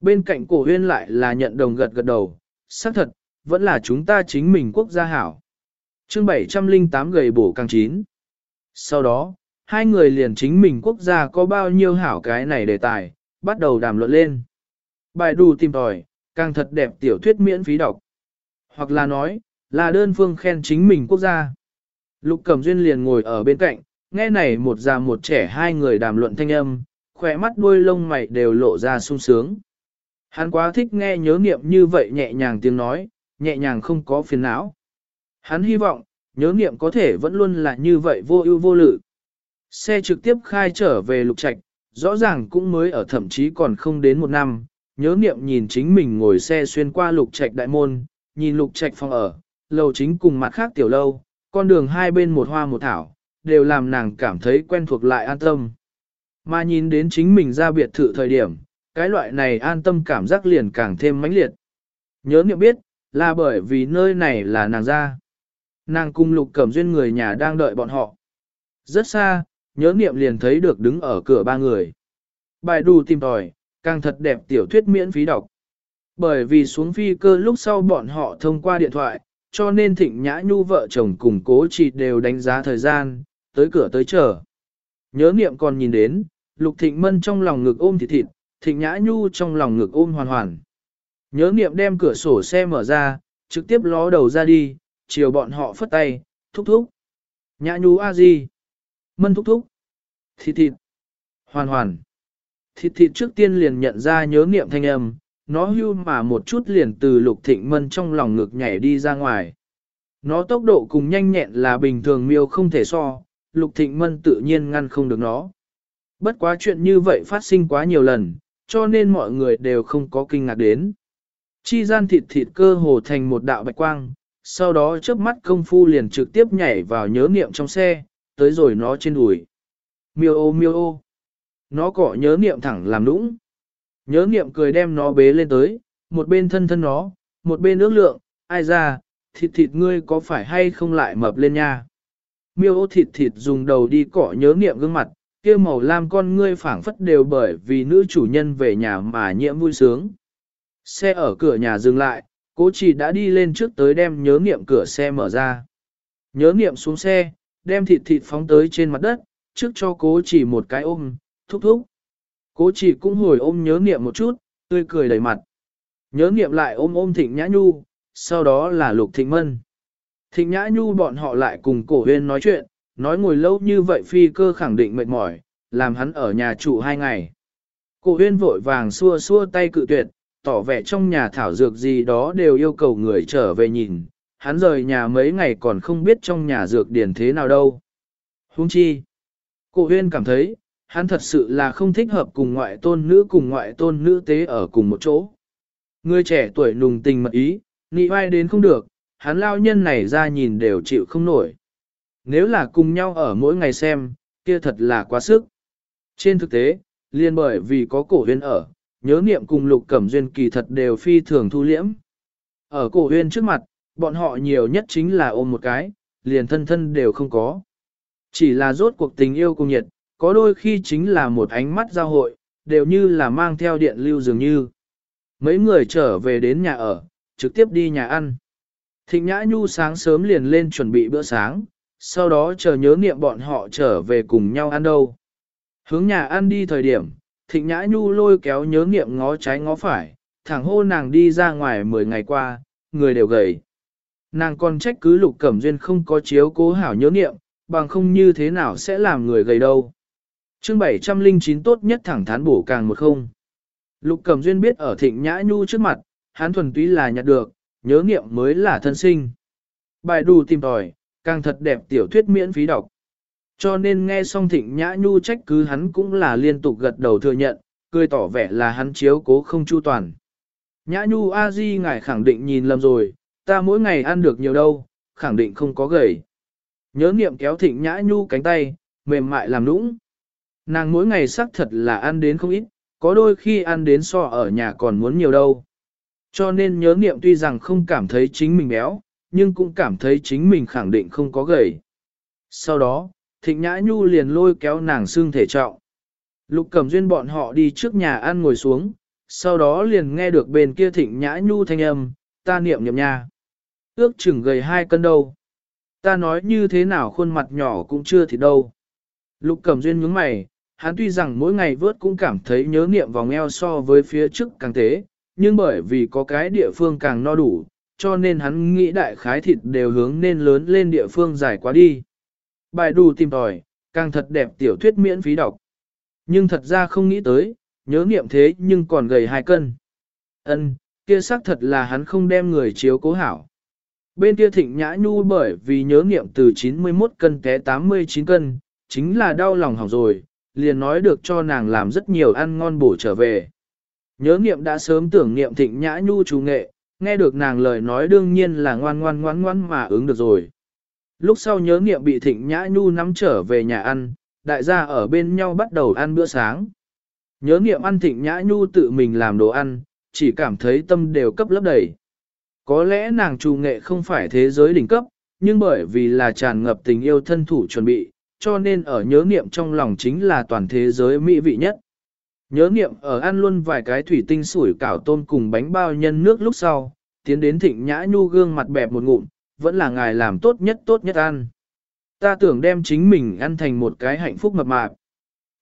Bên cạnh cổ huyên lại là nhận đồng gật gật đầu, xác thật, vẫn là chúng ta chính mình quốc gia hảo chương 708 gầy bổ càng chín. Sau đó, hai người liền chính mình quốc gia có bao nhiêu hảo cái này đề tài, bắt đầu đàm luận lên. Bài đủ tìm tòi, càng thật đẹp tiểu thuyết miễn phí đọc. Hoặc là nói, là đơn phương khen chính mình quốc gia. Lục Cẩm Duyên liền ngồi ở bên cạnh, nghe này một già một trẻ hai người đàm luận thanh âm, khỏe mắt đuôi lông mày đều lộ ra sung sướng. Hắn quá thích nghe nhớ niệm như vậy nhẹ nhàng tiếng nói, nhẹ nhàng không có phiền não. Hắn hy vọng, nhớ niệm có thể vẫn luôn là như vậy vô ưu vô lự. Xe trực tiếp khai trở về lục trạch, rõ ràng cũng mới ở thậm chí còn không đến một năm, nhớ niệm nhìn chính mình ngồi xe xuyên qua lục trạch đại môn, nhìn lục trạch phòng ở, lầu chính cùng mặt khác tiểu lâu, con đường hai bên một hoa một thảo, đều làm nàng cảm thấy quen thuộc lại an tâm. Mà nhìn đến chính mình ra biệt thự thời điểm, cái loại này an tâm cảm giác liền càng thêm mãnh liệt. Nhớ niệm biết, là bởi vì nơi này là nàng ra. Nàng cùng lục cẩm duyên người nhà đang đợi bọn họ. Rất xa, nhớ niệm liền thấy được đứng ở cửa ba người. Bài đù tìm tòi, càng thật đẹp tiểu thuyết miễn phí đọc. Bởi vì xuống phi cơ lúc sau bọn họ thông qua điện thoại, cho nên thịnh nhã nhu vợ chồng cùng cố chị đều đánh giá thời gian, tới cửa tới chờ. Nhớ niệm còn nhìn đến, lục thịnh mân trong lòng ngực ôm thịt thịt, thịnh nhã nhu trong lòng ngực ôm hoàn hoàn. Nhớ niệm đem cửa sổ xe mở ra, trực tiếp ló đầu ra đi, chiều bọn họ phất tay, thúc thúc. Nhã nhu a di. Mân thúc thúc. Thịt thịt. Hoàn hoàn. Thịt thịt trước tiên liền nhận ra nhớ niệm thanh âm, nó hưu mà một chút liền từ lục thịnh mân trong lòng ngực nhảy đi ra ngoài. Nó tốc độ cùng nhanh nhẹn là bình thường miêu không thể so, lục thịnh mân tự nhiên ngăn không được nó. Bất quá chuyện như vậy phát sinh quá nhiều lần, cho nên mọi người đều không có kinh ngạc đến. Chi gian thịt thịt cơ hồ thành một đạo bạch quang, sau đó chớp mắt công phu liền trực tiếp nhảy vào nhớ niệm trong xe, tới rồi nó trên đùi. Miêu ô miêu ô. Nó cọ nhớ niệm thẳng làm nũng. Nhớ niệm cười đem nó bế lên tới, một bên thân thân nó, một bên ước lượng, ai ra, thịt thịt ngươi có phải hay không lại mập lên nha. Miêu ô thịt thịt dùng đầu đi cọ nhớ niệm gương mặt, kia màu lam con ngươi phảng phất đều bởi vì nữ chủ nhân về nhà mà nhiễm vui sướng. Xe ở cửa nhà dừng lại, cố chỉ đã đi lên trước tới đem nhớ niệm cửa xe mở ra. Nhớ niệm xuống xe, đem thịt thịt phóng tới trên mặt đất, trước cho cố chỉ một cái ôm, thúc thúc. Cố chỉ cũng hồi ôm nhớ niệm một chút, tươi cười đầy mặt. Nhớ niệm lại ôm ôm thịnh nhã nhu, sau đó là lục thịnh mân. Thịnh nhã nhu bọn họ lại cùng cổ huyên nói chuyện, nói ngồi lâu như vậy phi cơ khẳng định mệt mỏi, làm hắn ở nhà trụ hai ngày. Cổ huyên vội vàng xua xua tay cự tuyệt, tỏ vẻ trong nhà thảo dược gì đó đều yêu cầu người trở về nhìn, hắn rời nhà mấy ngày còn không biết trong nhà dược điển thế nào đâu. Hung chi, cổ huyên cảm thấy, hắn thật sự là không thích hợp cùng ngoại tôn nữ cùng ngoại tôn nữ tế ở cùng một chỗ. Người trẻ tuổi nùng tình mật ý, nị vai đến không được, hắn lao nhân này ra nhìn đều chịu không nổi. Nếu là cùng nhau ở mỗi ngày xem, kia thật là quá sức. Trên thực tế, liên bởi vì có cổ huyên ở, nhớ niệm cùng lục cẩm duyên kỳ thật đều phi thường thu liễm. Ở cổ huyên trước mặt, bọn họ nhiều nhất chính là ôm một cái, liền thân thân đều không có. Chỉ là rốt cuộc tình yêu cùng nhiệt, có đôi khi chính là một ánh mắt giao hội, đều như là mang theo điện lưu dường như. Mấy người trở về đến nhà ở, trực tiếp đi nhà ăn. Thịnh Nhã Nhu sáng sớm liền lên chuẩn bị bữa sáng, sau đó chờ nhớ niệm bọn họ trở về cùng nhau ăn đâu. Hướng nhà ăn đi thời điểm, Thịnh Nhã Nhu lôi kéo nhớ niệm ngó trái ngó phải, thẳng hô nàng đi ra ngoài 10 ngày qua, người đều gầy. Nàng còn trách cứ lục cẩm duyên không có chiếu cố hảo nhớ niệm, bằng không như thế nào sẽ làm người gầy đâu. chương 709 tốt nhất thẳng thắn bổ càng một không. Lục cẩm duyên biết ở thịnh nhã nhu trước mặt, hắn thuần túy là nhặt được, nhớ niệm mới là thân sinh. Bài đù tìm tòi, càng thật đẹp tiểu thuyết miễn phí đọc. Cho nên nghe xong thịnh nhã nhu trách cứ hắn cũng là liên tục gật đầu thừa nhận, cười tỏ vẻ là hắn chiếu cố không chu toàn. Nhã nhu a di ngài khẳng định nhìn lầm rồi, ta mỗi ngày ăn được nhiều đâu, khẳng định không có gầy. Nhớ niệm kéo thịnh nhã nhu cánh tay, mềm mại làm nũng. Nàng mỗi ngày xác thật là ăn đến không ít, có đôi khi ăn đến so ở nhà còn muốn nhiều đâu. Cho nên nhớ niệm tuy rằng không cảm thấy chính mình béo, nhưng cũng cảm thấy chính mình khẳng định không có gầy. Sau đó, thịnh nhã nhu liền lôi kéo nàng xương thể trọng. Lục cẩm duyên bọn họ đi trước nhà ăn ngồi xuống, sau đó liền nghe được bên kia thịnh nhã nhu thanh âm, ta niệm niệm nha. Ước chừng gầy hai cân đâu. Ta nói như thế nào khuôn mặt nhỏ cũng chưa thì đâu. Lục cẩm duyên nhướng mày, hắn tuy rằng mỗi ngày vớt cũng cảm thấy nhớ niệm vòng eo so với phía trước càng thế, nhưng bởi vì có cái địa phương càng no đủ, cho nên hắn nghĩ đại khái thịt đều hướng nên lớn lên địa phương dài quá đi. Bài đủ tìm tòi, càng thật đẹp tiểu thuyết miễn phí đọc. Nhưng thật ra không nghĩ tới, nhớ niệm thế nhưng còn gầy hai cân. Ân, kia xác thật là hắn không đem người chiếu cố hảo. Bên kia thịnh nhã nhu bởi vì nhớ niệm từ 91 cân té 89 cân, chính là đau lòng hỏng rồi, liền nói được cho nàng làm rất nhiều ăn ngon bổ trở về. Nhớ niệm đã sớm tưởng niệm thịnh nhã nhu chú nghệ, nghe được nàng lời nói đương nhiên là ngoan ngoan ngoan ngoan mà ứng được rồi. Lúc sau nhớ niệm bị thịnh nhã nhu nắm trở về nhà ăn, đại gia ở bên nhau bắt đầu ăn bữa sáng. Nhớ niệm ăn thịnh nhã nhu tự mình làm đồ ăn, chỉ cảm thấy tâm đều cấp lấp đầy. Có lẽ nàng trù nghệ không phải thế giới đỉnh cấp, nhưng bởi vì là tràn ngập tình yêu thân thủ chuẩn bị, cho nên ở nhớ niệm trong lòng chính là toàn thế giới mỹ vị nhất. Nhớ niệm ở ăn luôn vài cái thủy tinh sủi cảo tôm cùng bánh bao nhân nước lúc sau, tiến đến thịnh nhã nhu gương mặt bẹp một ngụm, vẫn là ngài làm tốt nhất tốt nhất ăn. Ta tưởng đem chính mình ăn thành một cái hạnh phúc mập mạp.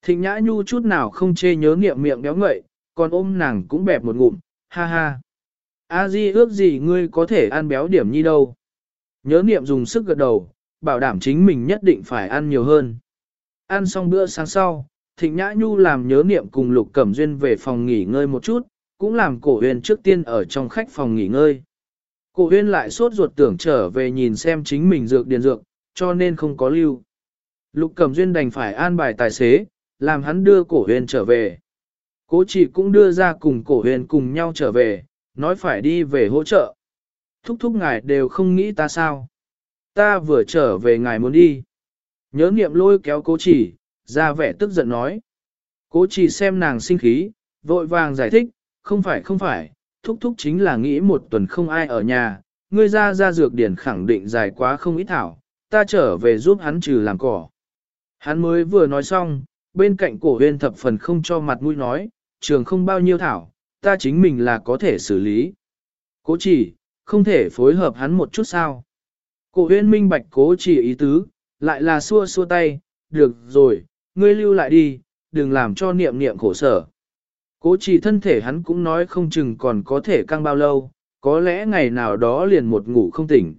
Thịnh nhã nhu chút nào không chê nhớ niệm miệng béo ngậy, còn ôm nàng cũng bẹp một ngụm, ha ha. A Di ước gì ngươi có thể ăn béo điểm nhi đâu. Nhớ niệm dùng sức gật đầu, bảo đảm chính mình nhất định phải ăn nhiều hơn. Ăn xong bữa sáng sau, Thịnh Nhã Nhu làm nhớ niệm cùng Lục Cẩm Duyên về phòng nghỉ ngơi một chút, cũng làm cổ huyền trước tiên ở trong khách phòng nghỉ ngơi. Cổ Huyên lại sốt ruột tưởng trở về nhìn xem chính mình dược điền dược, cho nên không có lưu. Lục Cẩm Duyên đành phải an bài tài xế, làm hắn đưa cổ huyền trở về. Cố chỉ cũng đưa ra cùng cổ huyền cùng nhau trở về, nói phải đi về hỗ trợ. Thúc thúc ngài đều không nghĩ ta sao. Ta vừa trở về ngài muốn đi. Nhớ nghiệm lôi kéo cố chỉ, ra vẻ tức giận nói. Cố chỉ xem nàng sinh khí, vội vàng giải thích, không phải không phải, thúc thúc chính là nghĩ một tuần không ai ở nhà, ngươi ra ra dược điển khẳng định dài quá không ít thảo, ta trở về giúp hắn trừ làm cỏ. Hắn mới vừa nói xong, bên cạnh cổ huyên thập phần không cho mặt mũi nói, trường không bao nhiêu thảo, ta chính mình là có thể xử lý. Cố chỉ, không thể phối hợp hắn một chút sao. Cổ huyên minh bạch cố chỉ ý tứ, lại là xua xua tay, được rồi, ngươi lưu lại đi, đừng làm cho niệm niệm khổ sở. Cố trì thân thể hắn cũng nói không chừng còn có thể căng bao lâu, có lẽ ngày nào đó liền một ngủ không tỉnh.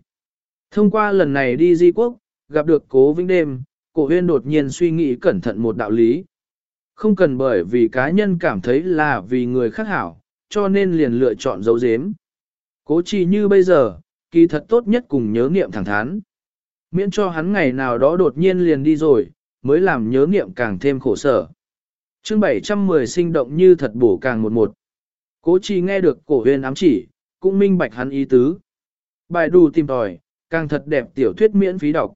Thông qua lần này đi di quốc, gặp được cố vĩnh đêm, cổ huyên đột nhiên suy nghĩ cẩn thận một đạo lý. Không cần bởi vì cá nhân cảm thấy là vì người khác hảo, cho nên liền lựa chọn dấu dếm. Cố trì như bây giờ, kỳ thật tốt nhất cùng nhớ niệm thẳng thắn. Miễn cho hắn ngày nào đó đột nhiên liền đi rồi, mới làm nhớ niệm càng thêm khổ sở chương 710 sinh động như thật bổ càng một một. Cố trì nghe được cổ huyền ám chỉ, cũng minh bạch hắn ý tứ. Bài đù tìm tòi, càng thật đẹp tiểu thuyết miễn phí đọc.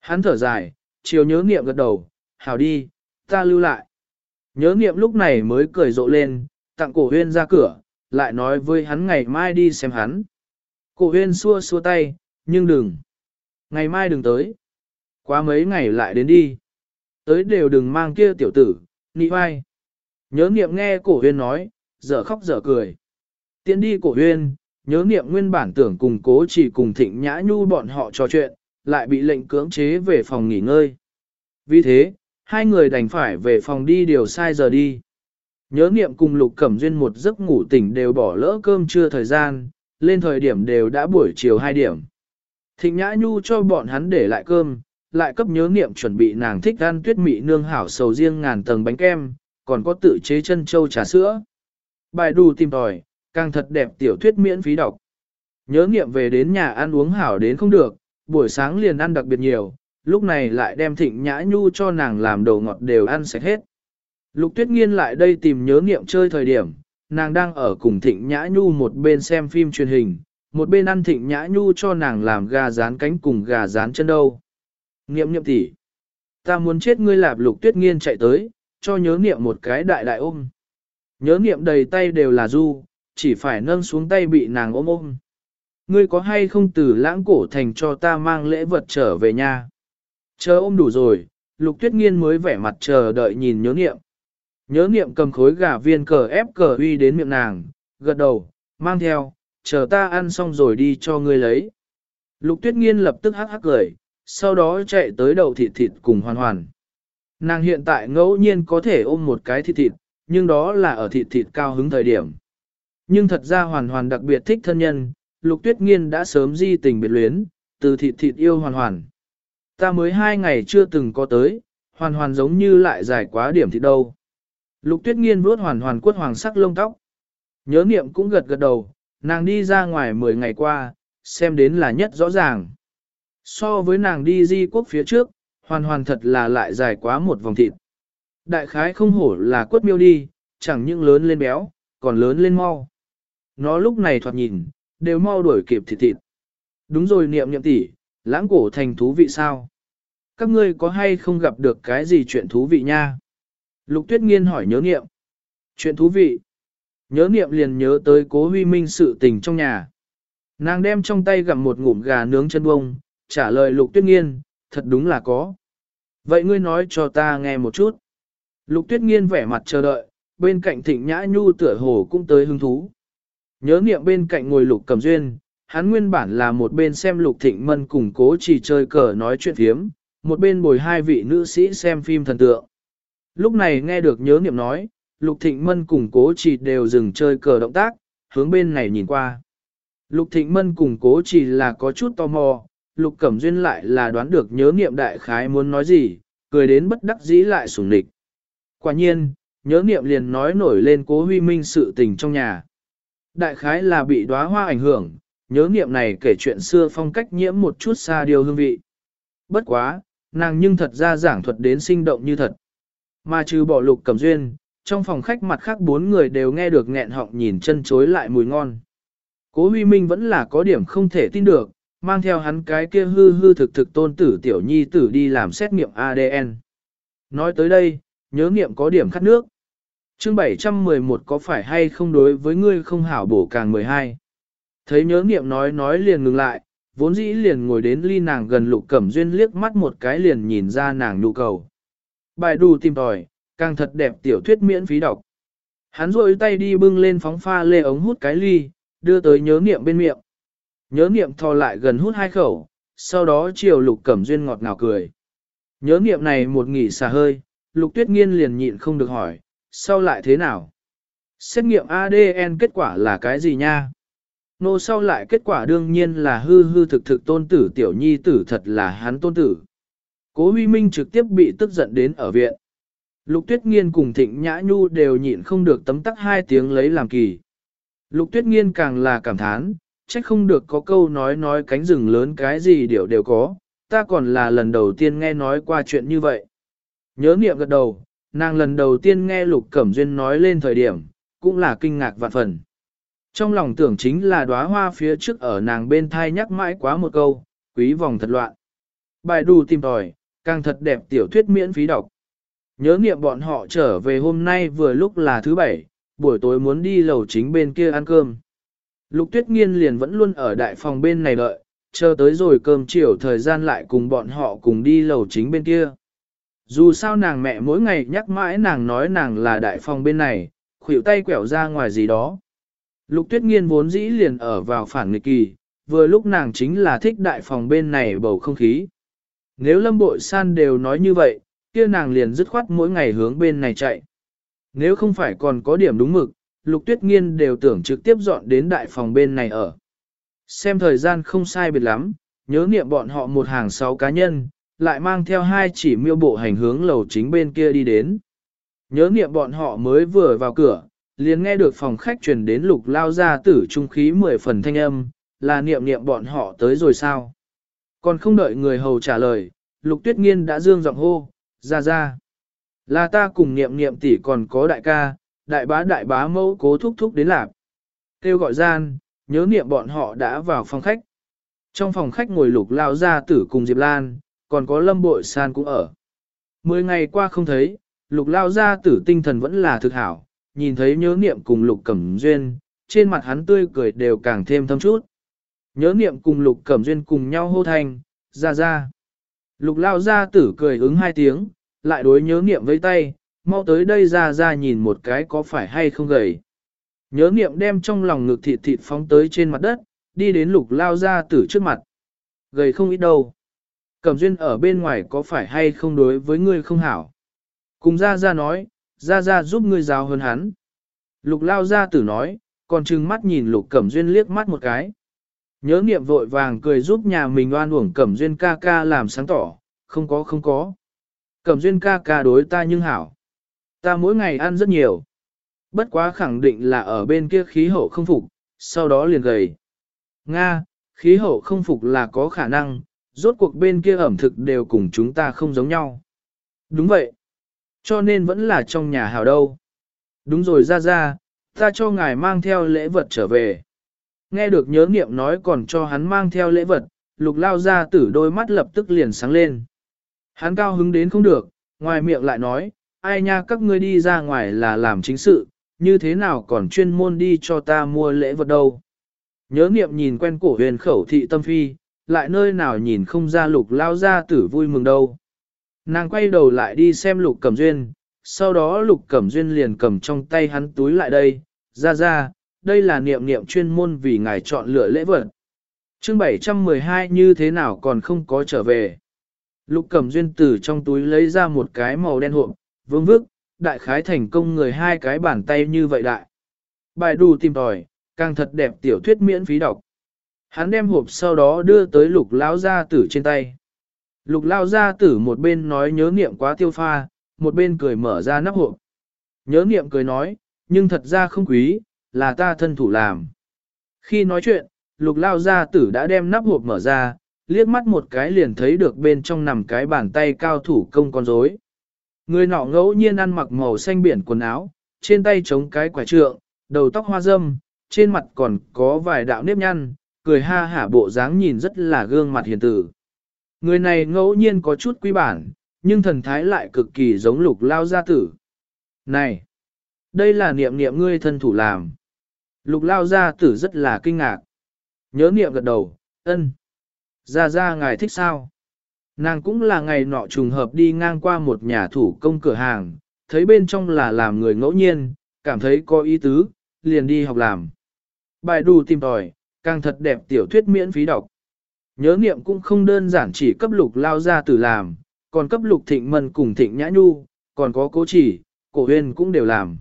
Hắn thở dài, chiều nhớ niệm gật đầu, hảo đi, ta lưu lại. Nhớ niệm lúc này mới cười rộ lên, tặng cổ huyên ra cửa, lại nói với hắn ngày mai đi xem hắn. Cổ huyên xua xua tay, nhưng đừng. Ngày mai đừng tới. Quá mấy ngày lại đến đi. Tới đều đừng mang kia tiểu tử, nị vai. Nhớ niệm nghe cổ huyên nói, dở khóc dở cười. Tiến đi cổ huyên, nhớ niệm nguyên bản tưởng cùng cố chỉ cùng thịnh nhã nhu bọn họ trò chuyện, lại bị lệnh cưỡng chế về phòng nghỉ ngơi. Vì thế, hai người đành phải về phòng đi điều sai giờ đi. Nhớ niệm cùng lục cẩm duyên một giấc ngủ tỉnh đều bỏ lỡ cơm trưa thời gian, lên thời điểm đều đã buổi chiều 2 điểm. Thịnh nhã nhu cho bọn hắn để lại cơm, lại cấp nhớ niệm chuẩn bị nàng thích ăn tuyết mị nương hảo sầu riêng ngàn tầng bánh kem, còn có tự chế chân châu trà sữa. Bài đù tìm tòi, càng thật đẹp tiểu thuyết miễn phí đọc. Nhớ niệm về đến nhà ăn uống hảo đến không được, buổi sáng liền ăn đặc biệt nhiều, lúc này lại đem thịnh nhã nhu cho nàng làm đồ ngọt đều ăn sạch hết. Lục tuyết nghiên lại đây tìm nhớ niệm chơi thời điểm, nàng đang ở cùng thịnh nhã nhu một bên xem phim truyền hình, một bên ăn thịnh nhã nhu cho nàng làm gà rán cánh cùng gà rán chân đâu. Niệm niệm tỷ, ta muốn chết ngươi lạp lục tuyết nghiên chạy tới, cho nhớ niệm một cái đại đại ôm. Nhớ niệm đầy tay đều là du, chỉ phải nâng xuống tay bị nàng ôm ôm. Ngươi có hay không từ lãng cổ thành cho ta mang lễ vật trở về nhà? Chờ ôm đủ rồi, lục tuyết nghiên mới vẻ mặt chờ đợi nhìn nhớ niệm. Nhớ niệm cầm khối gà viên cờ ép cờ uy đến miệng nàng, gật đầu, mang theo, chờ ta ăn xong rồi đi cho ngươi lấy. Lục tuyết nghiên lập tức hắc hắc cười, sau đó chạy tới đầu thịt thịt cùng hoàn hoàn. Nàng hiện tại ngẫu nhiên có thể ôm một cái thịt thịt, nhưng đó là ở thịt thịt cao hứng thời điểm. Nhưng thật ra hoàn hoàn đặc biệt thích thân nhân, lục tuyết nghiên đã sớm di tình biệt luyến, từ thịt thịt yêu hoàn hoàn. Ta mới hai ngày chưa từng có tới, hoàn hoàn giống như lại dài quá điểm thịt đâu. Lục tuyết nghiên vuốt hoàn hoàn quất hoàng sắc lông tóc. Nhớ niệm cũng gật gật đầu, nàng đi ra ngoài 10 ngày qua, xem đến là nhất rõ ràng. So với nàng đi di quốc phía trước, hoàn hoàn thật là lại dài quá một vòng thịt. Đại khái không hổ là quất miêu đi, chẳng những lớn lên béo, còn lớn lên mau. Nó lúc này thoạt nhìn, đều mau đuổi kịp thịt thịt. Đúng rồi niệm niệm tỷ, lãng cổ thành thú vị sao? Các ngươi có hay không gặp được cái gì chuyện thú vị nha? Lục tuyết nghiên hỏi nhớ niệm. Chuyện thú vị. Nhớ niệm liền nhớ tới cố huy minh sự tình trong nhà. Nàng đem trong tay gặm một ngụm gà nướng chân bông, trả lời lục tuyết nghiên, thật đúng là có. Vậy ngươi nói cho ta nghe một chút. Lục tuyết nghiên vẻ mặt chờ đợi, bên cạnh thịnh nhã nhu tựa hồ cũng tới hứng thú. Nhớ niệm bên cạnh ngồi lục cầm duyên, hắn nguyên bản là một bên xem lục thịnh mân cùng cố chỉ chơi cờ nói chuyện phiếm, một bên bồi hai vị nữ sĩ xem phim thần tượng. Lúc này nghe được nhớ niệm nói, lục thịnh mân cùng cố chỉ đều dừng chơi cờ động tác, hướng bên này nhìn qua. Lục thịnh mân cùng cố chỉ là có chút tò mò, lục cẩm duyên lại là đoán được nhớ niệm đại khái muốn nói gì, cười đến bất đắc dĩ lại sủng địch. Quả nhiên, nhớ niệm liền nói nổi lên cố huy minh sự tình trong nhà. Đại khái là bị đóa hoa ảnh hưởng, nhớ niệm này kể chuyện xưa phong cách nhiễm một chút xa điều hương vị. Bất quá, nàng nhưng thật ra giảng thuật đến sinh động như thật. Mà trừ bỏ lục cầm duyên, trong phòng khách mặt khác bốn người đều nghe được nghẹn họng nhìn chân chối lại mùi ngon. Cố huy minh vẫn là có điểm không thể tin được, mang theo hắn cái kia hư hư thực thực tôn tử tiểu nhi tử đi làm xét nghiệm ADN. Nói tới đây, nhớ nghiệm có điểm khát nước. Chương 711 có phải hay không đối với ngươi không hảo bổ càng 12. Thấy nhớ nghiệm nói nói liền ngừng lại, vốn dĩ liền ngồi đến ly nàng gần lục cẩm duyên liếc mắt một cái liền nhìn ra nàng nụ cầu. Bài đù tìm tòi, càng thật đẹp tiểu thuyết miễn phí đọc. Hắn rôi tay đi bưng lên phóng pha lê ống hút cái ly, đưa tới nhớ nghiệm bên miệng. Nhớ niệm thò lại gần hút hai khẩu, sau đó chiều lục cẩm duyên ngọt ngào cười. Nhớ niệm này một nghỉ xả hơi, lục tuyết nghiên liền nhịn không được hỏi, sau lại thế nào? Xét nghiệm ADN kết quả là cái gì nha? Nô sau lại kết quả đương nhiên là hư hư thực thực tôn tử tiểu nhi tử thật là hắn tôn tử. Cố huy minh trực tiếp bị tức giận đến ở viện. Lục tuyết nghiên cùng thịnh nhã nhu đều nhịn không được tấm tắc hai tiếng lấy làm kỳ. Lục tuyết nghiên càng là cảm thán, trách không được có câu nói nói cánh rừng lớn cái gì đều đều có, ta còn là lần đầu tiên nghe nói qua chuyện như vậy. Nhớ niệm gật đầu, nàng lần đầu tiên nghe Lục Cẩm Duyên nói lên thời điểm, cũng là kinh ngạc vạn phần. Trong lòng tưởng chính là đóa hoa phía trước ở nàng bên thai nhắc mãi quá một câu, quý vòng thật loạn. Bài đù tìm tòi, càng thật đẹp tiểu thuyết miễn phí đọc. Nhớ niệm bọn họ trở về hôm nay vừa lúc là thứ bảy, buổi tối muốn đi lầu chính bên kia ăn cơm. Lục tuyết nghiên liền vẫn luôn ở đại phòng bên này đợi, chờ tới rồi cơm chiều thời gian lại cùng bọn họ cùng đi lầu chính bên kia. Dù sao nàng mẹ mỗi ngày nhắc mãi nàng nói nàng là đại phòng bên này, khuỷu tay quẹo ra ngoài gì đó. Lục tuyết nghiên vốn dĩ liền ở vào phản nghịch kỳ, vừa lúc nàng chính là thích đại phòng bên này bầu không khí. Nếu lâm bội san đều nói như vậy, kia nàng liền dứt khoát mỗi ngày hướng bên này chạy. Nếu không phải còn có điểm đúng mực, lục tuyết nghiên đều tưởng trực tiếp dọn đến đại phòng bên này ở. Xem thời gian không sai biệt lắm, nhớ niệm bọn họ một hàng sáu cá nhân, lại mang theo hai chỉ miêu bộ hành hướng lầu chính bên kia đi đến. Nhớ niệm bọn họ mới vừa vào cửa, liền nghe được phòng khách truyền đến lục lao ra tử trung khí mười phần thanh âm, là niệm niệm bọn họ tới rồi sao. Còn không đợi người hầu trả lời, lục tuyết nghiên đã dương giọng hô, ra ra. Là ta cùng niệm niệm tỷ còn có đại ca, đại bá đại bá mẫu cố thúc thúc đến lạp. Kêu gọi gian, nhớ niệm bọn họ đã vào phòng khách. Trong phòng khách ngồi lục lao gia tử cùng Diệp Lan, còn có lâm bội san cũng ở. Mười ngày qua không thấy, lục lao gia tử tinh thần vẫn là thực hảo, nhìn thấy nhớ niệm cùng lục cẩm duyên, trên mặt hắn tươi cười đều càng thêm thâm chút. Nhớ niệm cùng lục cẩm duyên cùng nhau hô thanh, ra ra. Lục lao gia tử cười ứng hai tiếng, lại đối nhớ niệm với tay, mau tới đây ra ra nhìn một cái có phải hay không gầy. Nhớ niệm đem trong lòng ngực thịt thịt phóng tới trên mặt đất, đi đến lục lao ra tử trước mặt. Gầy không ít đâu. Cẩm duyên ở bên ngoài có phải hay không đối với ngươi không hảo. Cùng ra ra nói, ra ra giúp ngươi giáo hơn hắn. Lục lao ra tử nói, còn trừng mắt nhìn lục cẩm duyên liếc mắt một cái. Nhớ niệm vội vàng cười giúp nhà mình oan uổng cẩm duyên ca ca làm sáng tỏ, không có không có. Cẩm duyên ca ca đối ta nhưng hảo. Ta mỗi ngày ăn rất nhiều. Bất quá khẳng định là ở bên kia khí hậu không phục, sau đó liền gầy. Nga, khí hậu không phục là có khả năng, rốt cuộc bên kia ẩm thực đều cùng chúng ta không giống nhau. Đúng vậy. Cho nên vẫn là trong nhà hào đâu. Đúng rồi ra ra, ta cho ngài mang theo lễ vật trở về. Nghe được nhớ nghiệm nói còn cho hắn mang theo lễ vật, lục lao ra tử đôi mắt lập tức liền sáng lên. Hắn cao hứng đến không được, ngoài miệng lại nói, ai nha các ngươi đi ra ngoài là làm chính sự, như thế nào còn chuyên môn đi cho ta mua lễ vật đâu. Nhớ niệm nhìn quen cổ huyền khẩu thị tâm phi, lại nơi nào nhìn không ra lục lao ra tử vui mừng đâu. Nàng quay đầu lại đi xem lục cẩm duyên, sau đó lục cẩm duyên liền cầm trong tay hắn túi lại đây, ra ra, đây là niệm niệm chuyên môn vì ngài chọn lựa lễ vật. chương 712 như thế nào còn không có trở về. Lục cẩm duyên từ trong túi lấy ra một cái màu đen hộp, vương vức, đại khái thành công người hai cái bàn tay như vậy đại. Bài đù tìm tòi, càng thật đẹp tiểu thuyết miễn phí đọc. Hắn đem hộp sau đó đưa tới lục lão gia tử trên tay. Lục lao gia tử một bên nói nhớ niệm quá tiêu pha, một bên cười mở ra nắp hộp. Nhớ niệm cười nói, nhưng thật ra không quý, là ta thân thủ làm. Khi nói chuyện, lục lao gia tử đã đem nắp hộp mở ra, liếc mắt một cái liền thấy được bên trong nằm cái bàn tay cao thủ công con rối. Người nọ ngẫu nhiên ăn mặc màu xanh biển quần áo, trên tay chống cái quả trượng, đầu tóc hoa râm, trên mặt còn có vài đạo nếp nhăn, cười ha hả bộ dáng nhìn rất là gương mặt hiền tử. Người này ngẫu nhiên có chút quý bản, nhưng thần thái lại cực kỳ giống lục lao gia tử. Này! Đây là niệm niệm ngươi thân thủ làm. Lục lao gia tử rất là kinh ngạc. Nhớ niệm gật đầu, ân. Ra ra ngài thích sao? Nàng cũng là ngày nọ trùng hợp đi ngang qua một nhà thủ công cửa hàng, thấy bên trong là làm người ngẫu nhiên, cảm thấy có ý tứ, liền đi học làm. Bài đủ tìm tòi, càng thật đẹp tiểu thuyết miễn phí đọc. Nhớ niệm cũng không đơn giản chỉ cấp lục lao gia tử làm, còn cấp lục thịnh mân cùng thịnh nhã nhu, còn có cố chỉ, cổ huyên cũng đều làm.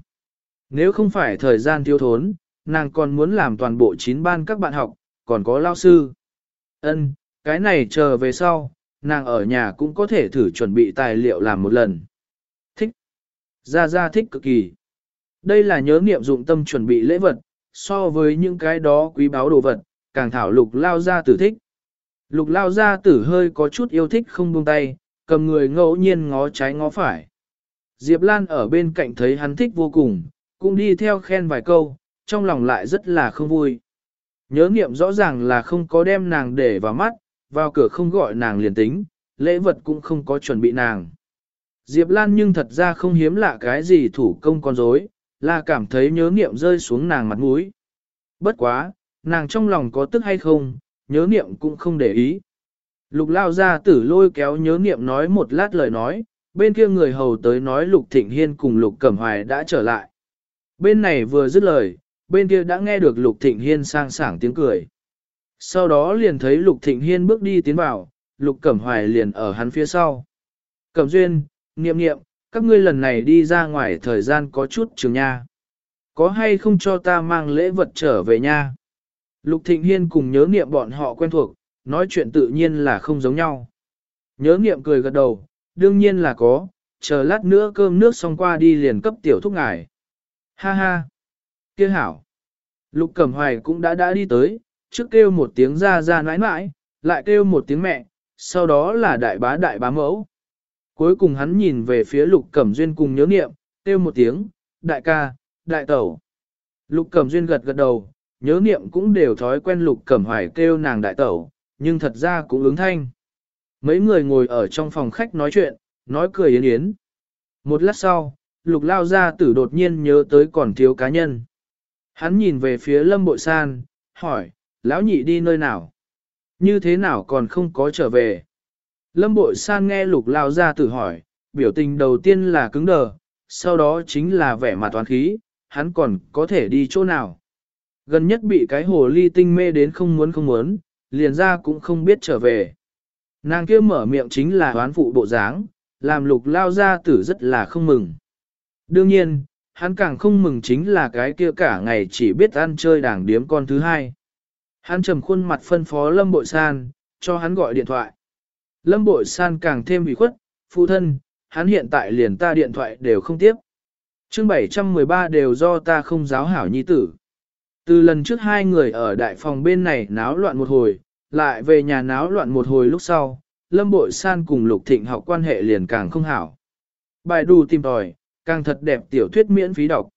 Nếu không phải thời gian thiếu thốn, nàng còn muốn làm toàn bộ chín ban các bạn học, còn có lao sư. Ân, cái này chờ về sau, nàng ở nhà cũng có thể thử chuẩn bị tài liệu làm một lần. Thích. Gia Gia thích cực kỳ. Đây là nhớ niệm dụng tâm chuẩn bị lễ vật, so với những cái đó quý báu đồ vật, càng thảo lục lao gia tử thích. Lục lao gia tử hơi có chút yêu thích không buông tay, cầm người ngẫu nhiên ngó trái ngó phải. Diệp Lan ở bên cạnh thấy hắn thích vô cùng, cũng đi theo khen vài câu, trong lòng lại rất là không vui. Nhớ nghiệm rõ ràng là không có đem nàng để vào mắt, vào cửa không gọi nàng liền tính, lễ vật cũng không có chuẩn bị nàng. Diệp Lan nhưng thật ra không hiếm lạ cái gì thủ công con rối, là cảm thấy nhớ nghiệm rơi xuống nàng mặt mũi. Bất quá, nàng trong lòng có tức hay không, nhớ nghiệm cũng không để ý. Lục lao ra tử lôi kéo nhớ nghiệm nói một lát lời nói, bên kia người hầu tới nói Lục Thịnh Hiên cùng Lục Cẩm Hoài đã trở lại. Bên này vừa dứt lời, bên kia đã nghe được Lục Thịnh Hiên sang sảng tiếng cười. Sau đó liền thấy Lục Thịnh Hiên bước đi tiến vào, Lục Cẩm Hoài liền ở hắn phía sau. Cẩm Duyên, niệm niệm, các ngươi lần này đi ra ngoài thời gian có chút trường nha. Có hay không cho ta mang lễ vật trở về nha? Lục Thịnh Hiên cùng nhớ niệm bọn họ quen thuộc, nói chuyện tự nhiên là không giống nhau. Nhớ niệm cười gật đầu, đương nhiên là có, chờ lát nữa cơm nước xong qua đi liền cấp tiểu thúc ngài, Ha ha! Kia hảo! Lục Cẩm Hoài cũng đã đã đi tới, trước kêu một tiếng ra ra nãi nãi, lại kêu một tiếng mẹ, sau đó là đại bá đại bá mẫu. Cuối cùng hắn nhìn về phía Lục Cẩm Duyên cùng nhớ niệm, kêu một tiếng, đại ca, đại tẩu. Lục Cẩm Duyên gật gật đầu, nhớ niệm cũng đều thói quen Lục Cẩm Hoài kêu nàng đại tẩu, nhưng thật ra cũng ứng thanh. Mấy người ngồi ở trong phòng khách nói chuyện, nói cười yến yến. Một lát sau, Lục Lao gia tử đột nhiên nhớ tới còn thiếu cá nhân. Hắn nhìn về phía Lâm Bội San, hỏi, lão nhị đi nơi nào? Như thế nào còn không có trở về? Lâm Bội San nghe Lục Lao gia tử hỏi, biểu tình đầu tiên là cứng đờ, sau đó chính là vẻ mặt toán khí, hắn còn có thể đi chỗ nào? Gần nhất bị cái hồ ly tinh mê đến không muốn không muốn, liền ra cũng không biết trở về. Nàng kia mở miệng chính là đoán phụ bộ dáng, làm lục lao gia tử rất là không mừng. Đương nhiên, hắn càng không mừng chính là cái kia cả ngày chỉ biết ăn chơi đảng điếm con thứ hai. Hắn trầm khuôn mặt phân phó Lâm Bội San, cho hắn gọi điện thoại. Lâm Bội San càng thêm ủy khuất, phụ thân, hắn hiện tại liền ta điện thoại đều không tiếp. chương 713 đều do ta không giáo hảo nhi tử. Từ lần trước hai người ở đại phòng bên này náo loạn một hồi, lại về nhà náo loạn một hồi lúc sau, Lâm Bội San cùng Lục Thịnh học quan hệ liền càng không hảo. Bài đù tìm tòi, càng thật đẹp tiểu thuyết miễn phí đọc.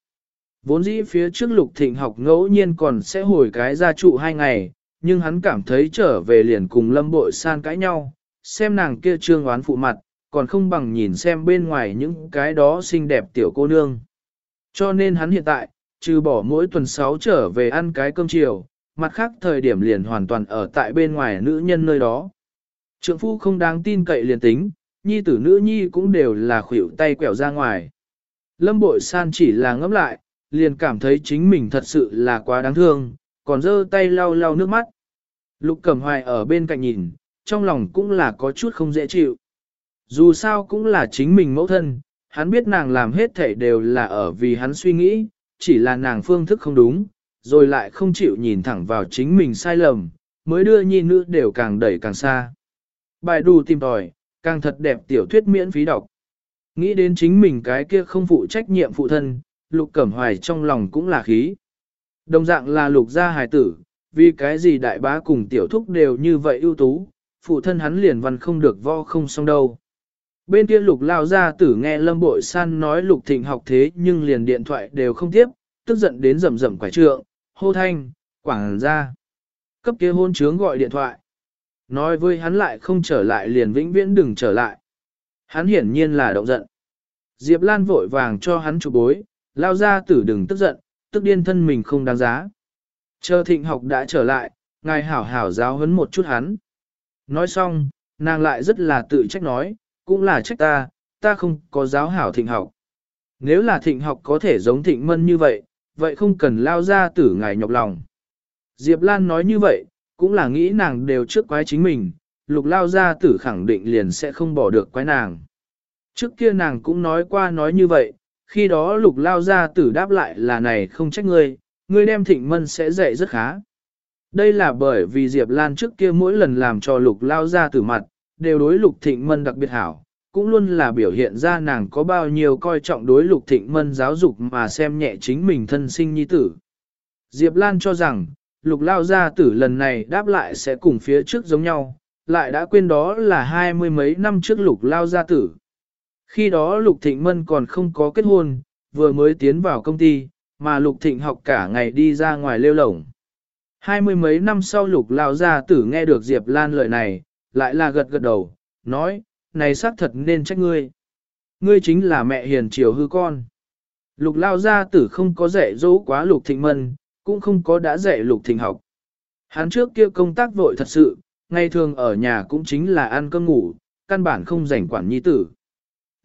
Vốn dĩ phía trước Lục Thịnh học ngẫu nhiên còn sẽ hồi cái gia trụ hai ngày, nhưng hắn cảm thấy trở về liền cùng Lâm Bội San cãi nhau, xem nàng kia trương oán phụ mặt, còn không bằng nhìn xem bên ngoài những cái đó xinh đẹp tiểu cô nương. Cho nên hắn hiện tại, trừ bỏ mỗi tuần sáu trở về ăn cái cơm chiều, mặt khác thời điểm liền hoàn toàn ở tại bên ngoài nữ nhân nơi đó. Trượng phu không đáng tin cậy liền tính, nhi tử nữ nhi cũng đều là khuỷu tay quẹo ra ngoài. Lâm bội san chỉ là ngẫm lại, liền cảm thấy chính mình thật sự là quá đáng thương, còn giơ tay lau lau nước mắt. Lục cẩm hoài ở bên cạnh nhìn, trong lòng cũng là có chút không dễ chịu. Dù sao cũng là chính mình mẫu thân, hắn biết nàng làm hết thể đều là ở vì hắn suy nghĩ, chỉ là nàng phương thức không đúng, rồi lại không chịu nhìn thẳng vào chính mình sai lầm, mới đưa nhi nữ đều càng đẩy càng xa. Bài đù tìm tòi, càng thật đẹp tiểu thuyết miễn phí đọc. Nghĩ đến chính mình cái kia không phụ trách nhiệm phụ thân, lục cẩm hoài trong lòng cũng là khí. Đồng dạng là lục gia hài tử, vì cái gì đại bá cùng tiểu thúc đều như vậy ưu tú, phụ thân hắn liền văn không được vo không xong đâu. Bên kia lục lao gia tử nghe lâm bội san nói lục thịnh học thế nhưng liền điện thoại đều không tiếp, tức giận đến rầm rầm quải trượng, hô thanh, quảng ra. Cấp kia hôn trướng gọi điện thoại. Nói với hắn lại không trở lại liền vĩnh viễn đừng trở lại. Hắn hiển nhiên là động giận. Diệp Lan vội vàng cho hắn chụp bối, lao ra tử đừng tức giận, tức điên thân mình không đáng giá. Chờ thịnh học đã trở lại, ngài hảo hảo giáo huấn một chút hắn. Nói xong, nàng lại rất là tự trách nói, cũng là trách ta, ta không có giáo hảo thịnh học. Nếu là thịnh học có thể giống thịnh mân như vậy, vậy không cần lao ra tử ngài nhọc lòng. Diệp Lan nói như vậy, cũng là nghĩ nàng đều trước quái chính mình, lục lao gia tử khẳng định liền sẽ không bỏ được quái nàng. Trước kia nàng cũng nói qua nói như vậy, khi đó lục lao gia tử đáp lại là này không trách ngươi, ngươi đem thịnh mân sẽ dạy rất khá. Đây là bởi vì Diệp Lan trước kia mỗi lần làm cho lục lao gia tử mặt, đều đối lục thịnh mân đặc biệt hảo, cũng luôn là biểu hiện ra nàng có bao nhiêu coi trọng đối lục thịnh mân giáo dục mà xem nhẹ chính mình thân sinh nhi tử. Diệp Lan cho rằng, lục lao gia tử lần này đáp lại sẽ cùng phía trước giống nhau, lại đã quên đó là hai mươi mấy năm trước lục lao gia tử. Khi đó lục thịnh mân còn không có kết hôn, vừa mới tiến vào công ty, mà lục thịnh học cả ngày đi ra ngoài lêu lổng. Hai mươi mấy năm sau lục lao gia tử nghe được Diệp Lan lời này, lại là gật gật đầu, nói, này xác thật nên trách ngươi. Ngươi chính là mẹ hiền chiều hư con. Lục lao gia tử không có dạy dỗ quá lục thịnh mân, cũng không có đã dạy lục thịnh học. Hắn trước kia công tác vội thật sự, ngày thường ở nhà cũng chính là ăn cơm ngủ, căn bản không rảnh quản nhi tử.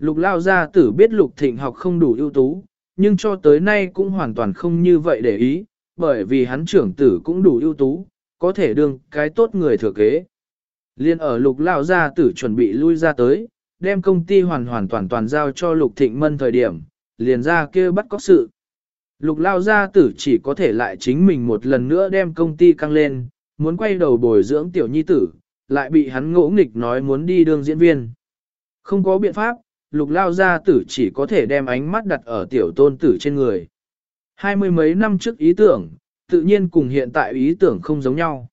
Lục lao gia tử biết lục thịnh học không đủ ưu tú, nhưng cho tới nay cũng hoàn toàn không như vậy để ý, bởi vì hắn trưởng tử cũng đủ ưu tú, có thể đương cái tốt người thừa kế. Liên ở lục lao gia tử chuẩn bị lui ra tới, đem công ty hoàn hoàn toàn toàn giao cho lục thịnh mân thời điểm, liền ra kia bắt có sự. Lục lao gia tử chỉ có thể lại chính mình một lần nữa đem công ty căng lên, muốn quay đầu bồi dưỡng tiểu nhi tử, lại bị hắn ngỗ nghịch nói muốn đi đương diễn viên. Không có biện pháp, lục lao gia tử chỉ có thể đem ánh mắt đặt ở tiểu tôn tử trên người. Hai mươi mấy năm trước ý tưởng, tự nhiên cùng hiện tại ý tưởng không giống nhau.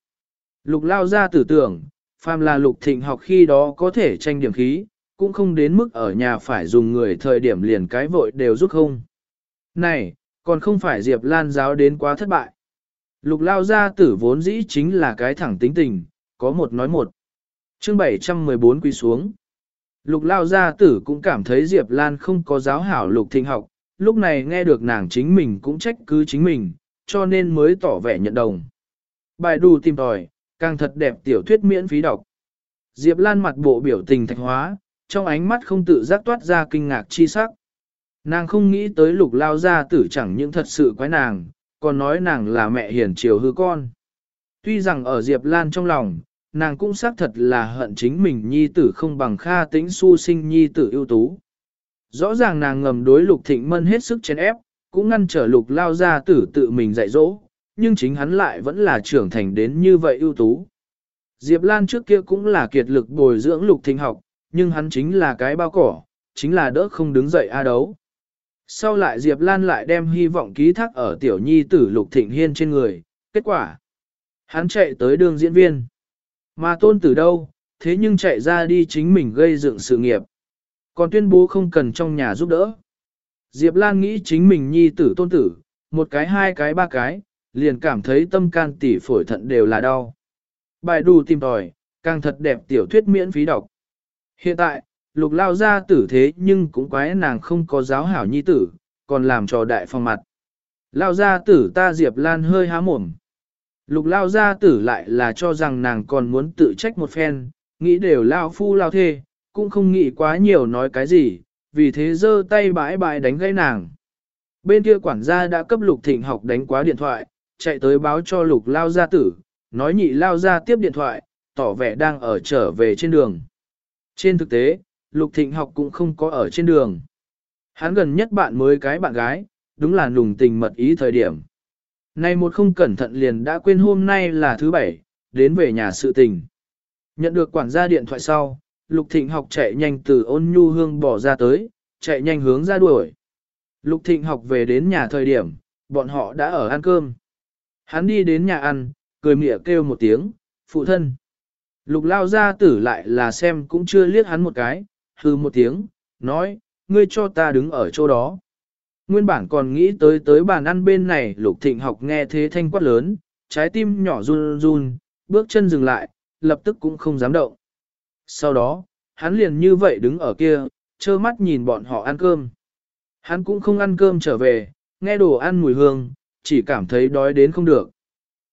Lục lao gia tử tưởng, phàm là lục thịnh học khi đó có thể tranh điểm khí, cũng không đến mức ở nhà phải dùng người thời điểm liền cái vội đều rút không. Này, còn không phải Diệp Lan giáo đến quá thất bại. Lục lao gia tử vốn dĩ chính là cái thẳng tính tình, có một nói một. chương 714 quy xuống. Lục lao gia tử cũng cảm thấy Diệp Lan không có giáo hảo lục thịnh học, lúc này nghe được nàng chính mình cũng trách cứ chính mình, cho nên mới tỏ vẻ nhận đồng. Bài đù tìm tòi, càng thật đẹp tiểu thuyết miễn phí đọc. Diệp Lan mặt bộ biểu tình thạch hóa, trong ánh mắt không tự giác toát ra kinh ngạc chi sắc. Nàng không nghĩ tới lục lao gia tử chẳng những thật sự quái nàng, còn nói nàng là mẹ hiền chiều hư con. Tuy rằng ở Diệp Lan trong lòng, nàng cũng xác thật là hận chính mình nhi tử không bằng kha tĩnh su sinh nhi tử ưu tú. Rõ ràng nàng ngầm đối lục thịnh mân hết sức chén ép, cũng ngăn trở lục lao gia tử tự mình dạy dỗ, nhưng chính hắn lại vẫn là trưởng thành đến như vậy ưu tú. Diệp Lan trước kia cũng là kiệt lực bồi dưỡng lục thịnh học, nhưng hắn chính là cái bao cỏ, chính là đỡ không đứng dậy a đấu. Sau lại Diệp Lan lại đem hy vọng ký thác ở tiểu nhi tử Lục Thịnh Hiên trên người, kết quả. Hắn chạy tới đường diễn viên. Mà tôn tử đâu, thế nhưng chạy ra đi chính mình gây dựng sự nghiệp. Còn tuyên bố không cần trong nhà giúp đỡ. Diệp Lan nghĩ chính mình nhi tử tôn tử, một cái hai cái ba cái, liền cảm thấy tâm can tỉ phổi thận đều là đau. Bài đù tìm tòi, càng thật đẹp tiểu thuyết miễn phí đọc. Hiện tại, lục lao ra tử thế nhưng cũng quái nàng không có giáo hảo nhi tử, còn làm trò đại phong mặt. Lao ra tử ta Diệp Lan hơi há mồm. Lục lao gia tử lại là cho rằng nàng còn muốn tự trách một phen, nghĩ đều lao phu lao thê, cũng không nghĩ quá nhiều nói cái gì, vì thế giơ tay bãi bãi đánh gây nàng. Bên kia quản gia đã cấp lục thịnh học đánh quá điện thoại, chạy tới báo cho lục lao gia tử, nói nhị lao gia tiếp điện thoại, tỏ vẻ đang ở trở về trên đường. Trên thực tế, Lục Thịnh học cũng không có ở trên đường. Hắn gần nhất bạn mới cái bạn gái, đúng là nùng tình mật ý thời điểm. Nay một không cẩn thận liền đã quên hôm nay là thứ bảy, đến về nhà sự tình. Nhận được quản gia điện thoại sau, Lục Thịnh học chạy nhanh từ ôn nhu hương bỏ ra tới, chạy nhanh hướng ra đuổi. Lục Thịnh học về đến nhà thời điểm, bọn họ đã ở ăn cơm. Hắn đi đến nhà ăn, cười mỉa kêu một tiếng, phụ thân. Lục lao ra tử lại là xem cũng chưa liếc hắn một cái, hư một tiếng, nói, ngươi cho ta đứng ở chỗ đó. Nguyên bản còn nghĩ tới tới bàn ăn bên này lục thịnh học nghe thế thanh quát lớn, trái tim nhỏ run run, bước chân dừng lại, lập tức cũng không dám động. Sau đó, hắn liền như vậy đứng ở kia, trơ mắt nhìn bọn họ ăn cơm. Hắn cũng không ăn cơm trở về, nghe đồ ăn mùi hương, chỉ cảm thấy đói đến không được.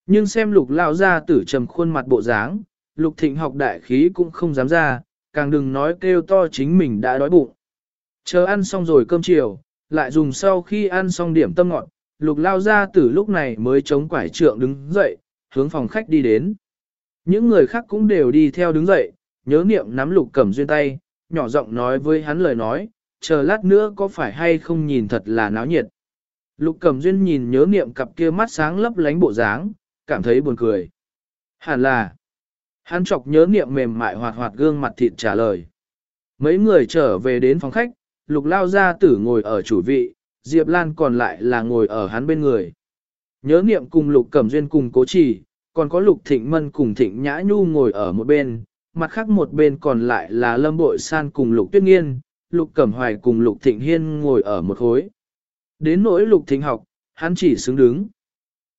Nhưng xem lục lao ra tử trầm khuôn mặt bộ dáng, lục thịnh học đại khí cũng không dám ra, càng đừng nói kêu to chính mình đã đói bụng. Chờ ăn xong rồi cơm chiều, lại dùng sau khi ăn xong điểm tâm ngọt, lục lao ra từ lúc này mới chống quải trượng đứng dậy, hướng phòng khách đi đến. Những người khác cũng đều đi theo đứng dậy, nhớ niệm nắm lục cẩm duyên tay, nhỏ giọng nói với hắn lời nói, chờ lát nữa có phải hay không nhìn thật là náo nhiệt. Lục cẩm duyên nhìn nhớ niệm cặp kia mắt sáng lấp lánh bộ dáng, cảm thấy buồn cười. Hẳn là, hắn chọc nhớ niệm mềm mại hoạt hoạt gương mặt thịt trả lời. Mấy người trở về đến phòng khách, lục lao gia tử ngồi ở chủ vị, Diệp Lan còn lại là ngồi ở hắn bên người. Nhớ niệm cùng lục cẩm duyên cùng cố trì, còn có lục thịnh mân cùng thịnh nhã nhu ngồi ở một bên, mặt khác một bên còn lại là lâm bội san cùng lục tuyết nghiên, lục cẩm hoài cùng lục thịnh hiên ngồi ở một khối. Đến nỗi lục thịnh học, hắn chỉ xứng đứng.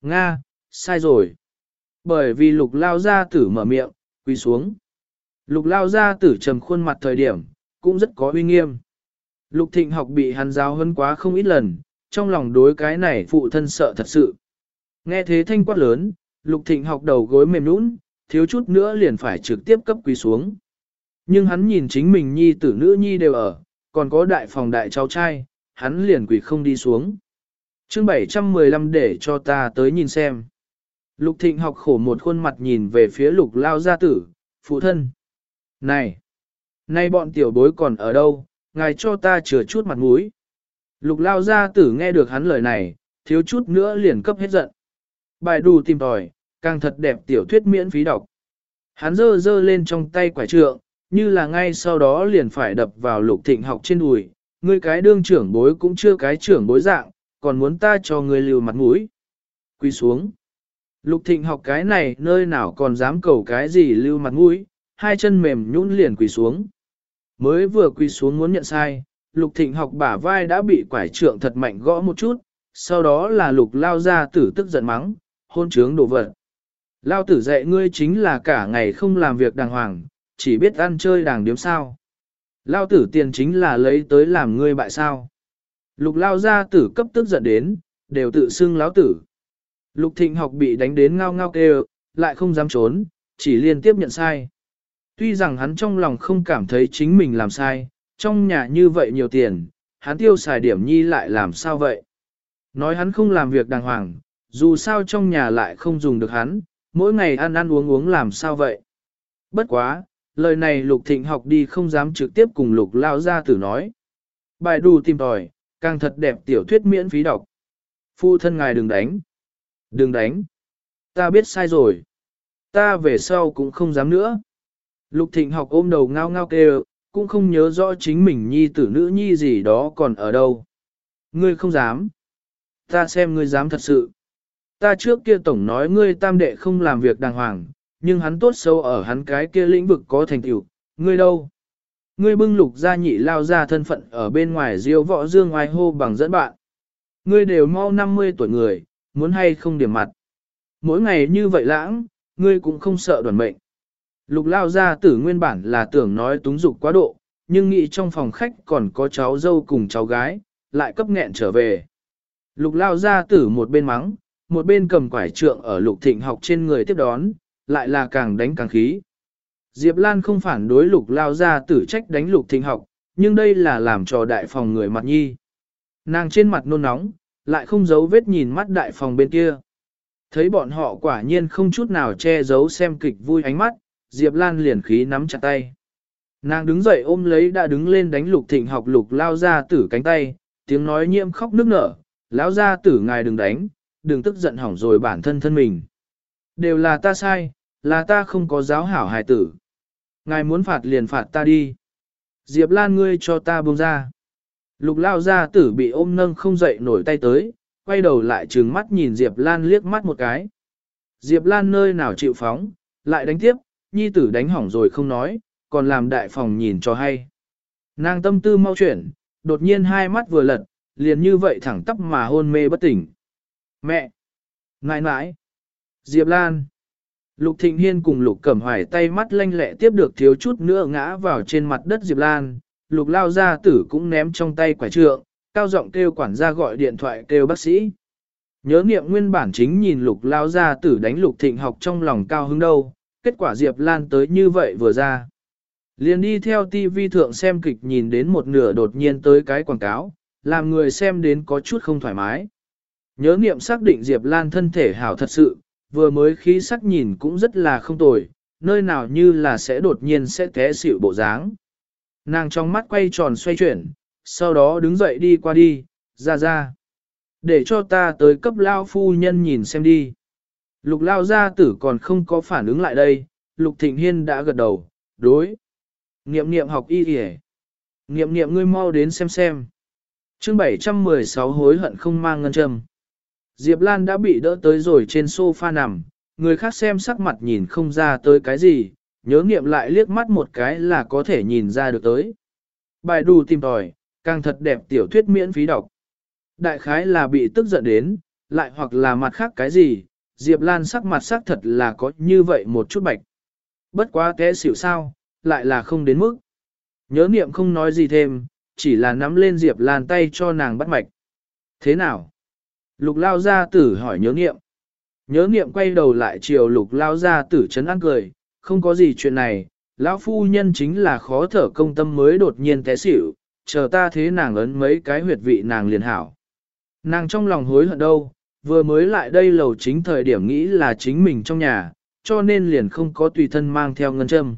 Nga, sai rồi. Bởi vì lục lao gia tử mở miệng, quỳ xuống. Lục lao gia tử trầm khuôn mặt thời điểm, cũng rất có uy nghiêm. Lục thịnh học bị hắn giáo hơn quá không ít lần, trong lòng đối cái này phụ thân sợ thật sự. Nghe thế thanh quát lớn, lục thịnh học đầu gối mềm nũng, thiếu chút nữa liền phải trực tiếp cấp quỳ xuống. Nhưng hắn nhìn chính mình nhi tử nữ nhi đều ở, còn có đại phòng đại cháu trai, hắn liền quỳ không đi xuống. chương 715 để cho ta tới nhìn xem. Lục thịnh học khổ một khuôn mặt nhìn về phía lục lao gia tử, phụ thân. Này! nay bọn tiểu bối còn ở đâu, ngài cho ta chừa chút mặt mũi. Lục lao gia tử nghe được hắn lời này, thiếu chút nữa liền cấp hết giận. Bài đù tìm tòi, càng thật đẹp tiểu thuyết miễn phí đọc. Hắn dơ dơ lên trong tay quả trượng, như là ngay sau đó liền phải đập vào lục thịnh học trên đùi, ngươi cái đương trưởng bối cũng chưa cái trưởng bối dạng, còn muốn ta cho ngươi lưu mặt mũi. Quy xuống. Lục thịnh học cái này nơi nào còn dám cầu cái gì lưu mặt mũi, hai chân mềm nhũn liền quỳ xuống. Mới vừa quỳ xuống muốn nhận sai, lục thịnh học bả vai đã bị quải trượng thật mạnh gõ một chút, sau đó là lục lao ra tử tức giận mắng, hôn trướng đồ vật. Lao tử dạy ngươi chính là cả ngày không làm việc đàng hoàng, chỉ biết ăn chơi đàng điếm sao. Lao tử tiền chính là lấy tới làm ngươi bại sao. Lục lao ra tử cấp tức giận đến, đều tự xưng lão tử. Lục thịnh học bị đánh đến ngao ngao kêu, lại không dám trốn, chỉ liên tiếp nhận sai. Tuy rằng hắn trong lòng không cảm thấy chính mình làm sai, trong nhà như vậy nhiều tiền, hắn tiêu xài điểm nhi lại làm sao vậy? Nói hắn không làm việc đàng hoàng, dù sao trong nhà lại không dùng được hắn, mỗi ngày ăn ăn uống uống làm sao vậy? Bất quá, lời này lục thịnh học đi không dám trực tiếp cùng lục lao ra tử nói. Bài đù tìm tòi, càng thật đẹp tiểu thuyết miễn phí đọc. Phu thân ngài đừng đánh. Đừng đánh. Ta biết sai rồi. Ta về sau cũng không dám nữa. Lục thịnh học ôm đầu ngao ngao kêu, cũng không nhớ rõ chính mình nhi tử nữ nhi gì đó còn ở đâu. Ngươi không dám. Ta xem ngươi dám thật sự. Ta trước kia tổng nói ngươi tam đệ không làm việc đàng hoàng, nhưng hắn tốt sâu ở hắn cái kia lĩnh vực có thành tựu. Ngươi đâu? Ngươi bưng lục gia nhị lao ra thân phận ở bên ngoài diêu võ dương ngoài hô bằng dẫn bạn. Ngươi đều mau 50 tuổi người, muốn hay không điểm mặt. Mỗi ngày như vậy lãng, ngươi cũng không sợ đoàn mệnh. Lục lao gia tử nguyên bản là tưởng nói túng dục quá độ, nhưng nghĩ trong phòng khách còn có cháu dâu cùng cháu gái, lại cấp nghẹn trở về. Lục lao gia tử một bên mắng, một bên cầm quải trượng ở lục thịnh học trên người tiếp đón, lại là càng đánh càng khí. Diệp Lan không phản đối lục lao gia tử trách đánh lục thịnh học, nhưng đây là làm cho đại phòng người mặt nhi. Nàng trên mặt nôn nóng, lại không giấu vết nhìn mắt đại phòng bên kia. Thấy bọn họ quả nhiên không chút nào che giấu xem kịch vui ánh mắt, Diệp Lan liền khí nắm chặt tay. Nàng đứng dậy ôm lấy đã đứng lên đánh lục thịnh học lục lao ra tử cánh tay, tiếng nói nhiễm khóc nức nở, lão ra tử ngài đừng đánh, đừng tức giận hỏng rồi bản thân thân mình. Đều là ta sai, là ta không có giáo hảo hài tử. Ngài muốn phạt liền phạt ta đi. Diệp Lan ngươi cho ta buông ra. Lục lao ra tử bị ôm nâng không dậy nổi tay tới, quay đầu lại trừng mắt nhìn Diệp Lan liếc mắt một cái. Diệp Lan nơi nào chịu phóng, lại đánh tiếp, nhi tử đánh hỏng rồi không nói, còn làm đại phòng nhìn cho hay. Nàng tâm tư mau chuyển, đột nhiên hai mắt vừa lật, liền như vậy thẳng tắp mà hôn mê bất tỉnh. Mẹ! Nãi nãi! Diệp Lan! Lục Thịnh Hiên cùng Lục Cẩm Hoài tay mắt lanh lẹ tiếp được thiếu chút nữa ngã vào trên mặt đất Diệp Lan. Lục lao gia tử cũng ném trong tay quả trượng, cao giọng kêu quản gia gọi điện thoại kêu bác sĩ. Nhớ niệm nguyên bản chính nhìn lục lao gia tử đánh lục thịnh học trong lòng cao hứng đâu, kết quả Diệp Lan tới như vậy vừa ra. Liền đi theo TV thượng xem kịch nhìn đến một nửa đột nhiên tới cái quảng cáo, làm người xem đến có chút không thoải mái. Nhớ niệm xác định Diệp Lan thân thể hảo thật sự, vừa mới khí sắc nhìn cũng rất là không tồi, nơi nào như là sẽ đột nhiên sẽ té xỉu bộ dáng. Nàng trong mắt quay tròn xoay chuyển, sau đó đứng dậy đi qua đi, ra ra. Để cho ta tới cấp lao phu nhân nhìn xem đi. Lục lao gia tử còn không có phản ứng lại đây, lục thịnh hiên đã gật đầu, đối. Niệm niệm học y kìa. Niệm niệm ngươi mau đến xem xem. chương 716 hối hận không mang ngân châm. Diệp Lan đã bị đỡ tới rồi trên sofa nằm, người khác xem sắc mặt nhìn không ra tới cái gì, nhớ nghiệm lại liếc mắt một cái là có thể nhìn ra được tới. Bài đù tìm tòi, càng thật đẹp tiểu thuyết miễn phí đọc. Đại khái là bị tức giận đến, lại hoặc là mặt khác cái gì, Diệp Lan sắc mặt sắc thật là có như vậy một chút bạch. Bất quá té xỉu sao, lại là không đến mức. Nhớ niệm không nói gì thêm, chỉ là nắm lên Diệp Lan tay cho nàng bắt mạch. Thế nào? Lục lao gia tử hỏi nhớ niệm. Nhớ niệm quay đầu lại chiều lục lao gia tử chấn an cười, không có gì chuyện này, lão phu nhân chính là khó thở công tâm mới đột nhiên té xỉu, chờ ta thế nàng ấn mấy cái huyệt vị nàng liền hảo. Nàng trong lòng hối hận đâu, vừa mới lại đây lầu chính thời điểm nghĩ là chính mình trong nhà, cho nên liền không có tùy thân mang theo ngân châm.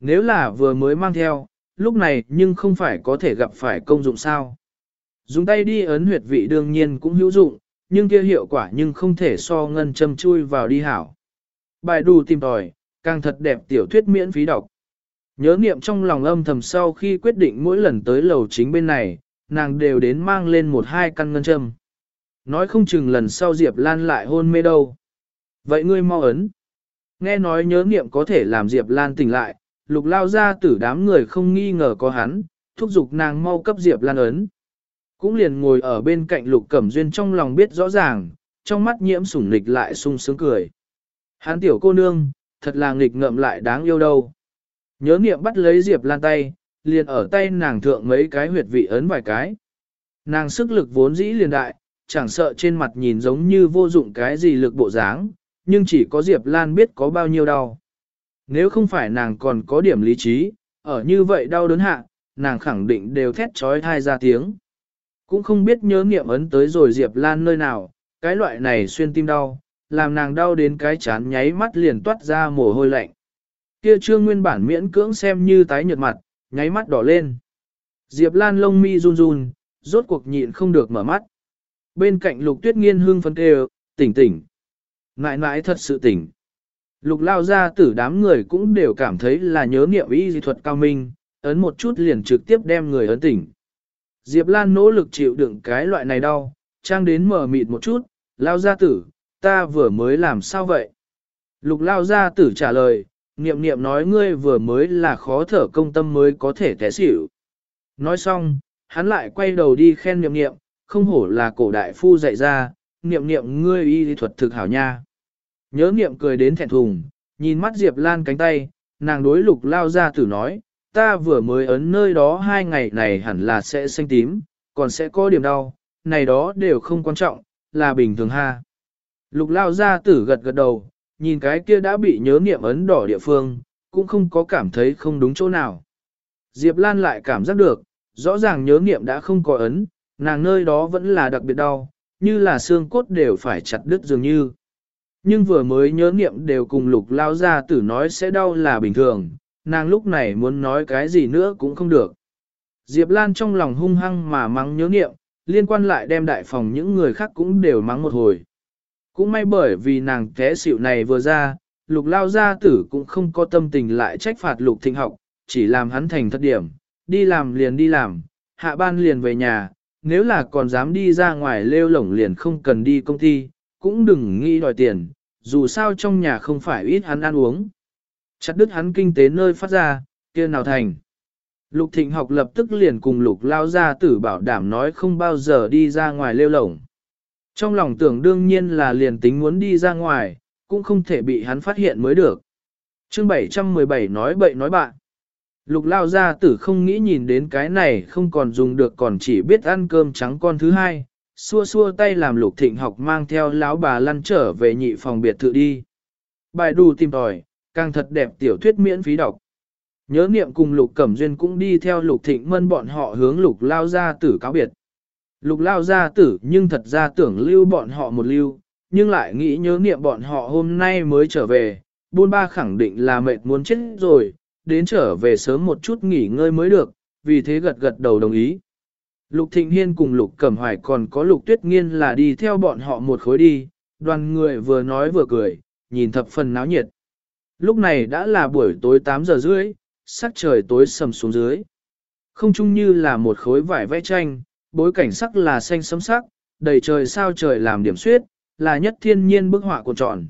Nếu là vừa mới mang theo, lúc này nhưng không phải có thể gặp phải công dụng sao. Dùng tay đi ấn huyệt vị đương nhiên cũng hữu dụng, nhưng kia hiệu quả nhưng không thể so ngân châm chui vào đi hảo. Bài đù tìm tòi, càng thật đẹp tiểu thuyết miễn phí đọc. Nhớ niệm trong lòng âm thầm sau khi quyết định mỗi lần tới lầu chính bên này, nàng đều đến mang lên một hai căn ngân châm. Nói không chừng lần sau Diệp Lan lại hôn mê đâu. Vậy ngươi mau ấn. Nghe nói nhớ niệm có thể làm Diệp Lan tỉnh lại, lục lao ra tử đám người không nghi ngờ có hắn, thúc giục nàng mau cấp Diệp Lan ấn. Cũng liền ngồi ở bên cạnh lục cẩm duyên trong lòng biết rõ ràng, trong mắt nhiễm sủng nịch lại sung sướng cười. Hắn tiểu cô nương, thật là nghịch ngợm lại đáng yêu đâu. Nhớ niệm bắt lấy Diệp Lan tay, liền ở tay nàng thượng mấy cái huyệt vị ấn vài cái. Nàng sức lực vốn dĩ liền đại, chẳng sợ trên mặt nhìn giống như vô dụng cái gì lực bộ dáng, nhưng chỉ có Diệp Lan biết có bao nhiêu đau. Nếu không phải nàng còn có điểm lý trí, ở như vậy đau đớn hạ, nàng khẳng định đều thét trói thai ra tiếng. Cũng không biết nhớ nghiệm ấn tới rồi Diệp Lan nơi nào, cái loại này xuyên tim đau, làm nàng đau đến cái chán nháy mắt liền toát ra mồ hôi lạnh. Kia trương nguyên bản miễn cưỡng xem như tái nhợt mặt, nháy mắt đỏ lên. Diệp Lan lông mi run run, rốt cuộc nhịn không được mở mắt. Bên cạnh lục tuyết nghiên hương phấn kêu, tỉnh tỉnh. Nãi nãi thật sự tỉnh. Lục lao ra tử đám người cũng đều cảm thấy là nhớ nghiệm y di thuật cao minh, ấn một chút liền trực tiếp đem người ấn tỉnh. Diệp Lan nỗ lực chịu đựng cái loại này đau, trang đến mở mịt một chút, lao gia tử, ta vừa mới làm sao vậy? Lục lao gia tử trả lời, niệm niệm nói ngươi vừa mới là khó thở công tâm mới có thể té xỉu. Nói xong, hắn lại quay đầu đi khen niệm niệm, không hổ là cổ đại phu dạy ra, niệm niệm ngươi y thuật thực hảo nha. Nhớ niệm cười đến thẹn thùng, nhìn mắt Diệp Lan cánh tay, nàng đối lục lao gia tử nói, ta vừa mới ấn nơi đó hai ngày này hẳn là sẽ xanh tím, còn sẽ có điểm đau, này đó đều không quan trọng, là bình thường ha. Lục lao gia tử gật gật đầu, nhìn cái kia đã bị nhớ niệm ấn đỏ địa phương, cũng không có cảm thấy không đúng chỗ nào. Diệp Lan lại cảm giác được, rõ ràng nhớ niệm đã không có ấn, nàng nơi đó vẫn là đặc biệt đau, như là xương cốt đều phải chặt đứt dường như. Nhưng vừa mới nhớ niệm đều cùng lục lao gia tử nói sẽ đau là bình thường, nàng lúc này muốn nói cái gì nữa cũng không được. Diệp Lan trong lòng hung hăng mà mắng nhớ niệm, liên quan lại đem đại phòng những người khác cũng đều mắng một hồi. Cũng may bởi vì nàng té xịu này vừa ra, lục lao gia tử cũng không có tâm tình lại trách phạt lục thịnh học, chỉ làm hắn thành thất điểm, đi làm liền đi làm, hạ ban liền về nhà, nếu là còn dám đi ra ngoài lêu lổng liền không cần đi công ty, cũng đừng nghĩ đòi tiền, dù sao trong nhà không phải ít hắn ăn uống. Chặt đứt hắn kinh tế nơi phát ra, kia nào thành. Lục thịnh học lập tức liền cùng lục lao ra tử bảo đảm nói không bao giờ đi ra ngoài lêu lổng. Trong lòng tưởng đương nhiên là liền tính muốn đi ra ngoài, cũng không thể bị hắn phát hiện mới được. chương 717 nói bậy nói bạn. Lục lao gia tử không nghĩ nhìn đến cái này không còn dùng được còn chỉ biết ăn cơm trắng con thứ hai, xua xua tay làm lục thịnh học mang theo lão bà lăn trở về nhị phòng biệt thự đi. Bài đù tìm tòi, càng thật đẹp tiểu thuyết miễn phí đọc. Nhớ niệm cùng lục cẩm duyên cũng đi theo lục thịnh mân bọn họ hướng lục lao gia tử cáo biệt. Lục lao gia tử nhưng thật ra tưởng lưu bọn họ một lưu, nhưng lại nghĩ nhớ niệm bọn họ hôm nay mới trở về, buôn ba khẳng định là mệt muốn chết rồi, đến trở về sớm một chút nghỉ ngơi mới được, vì thế gật gật đầu đồng ý. Lục Thịnh Hiên cùng Lục Cẩm Hoài còn có Lục Tuyết Nghiên là đi theo bọn họ một khối đi, đoàn người vừa nói vừa cười, nhìn thập phần náo nhiệt. Lúc này đã là buổi tối 8 giờ rưỡi, sắc trời tối sầm xuống dưới. Không chung như là một khối vải vẽ tranh, bối cảnh sắc là xanh sấm sắc, đầy trời sao trời làm điểm suyết, là nhất thiên nhiên bức họa của tròn.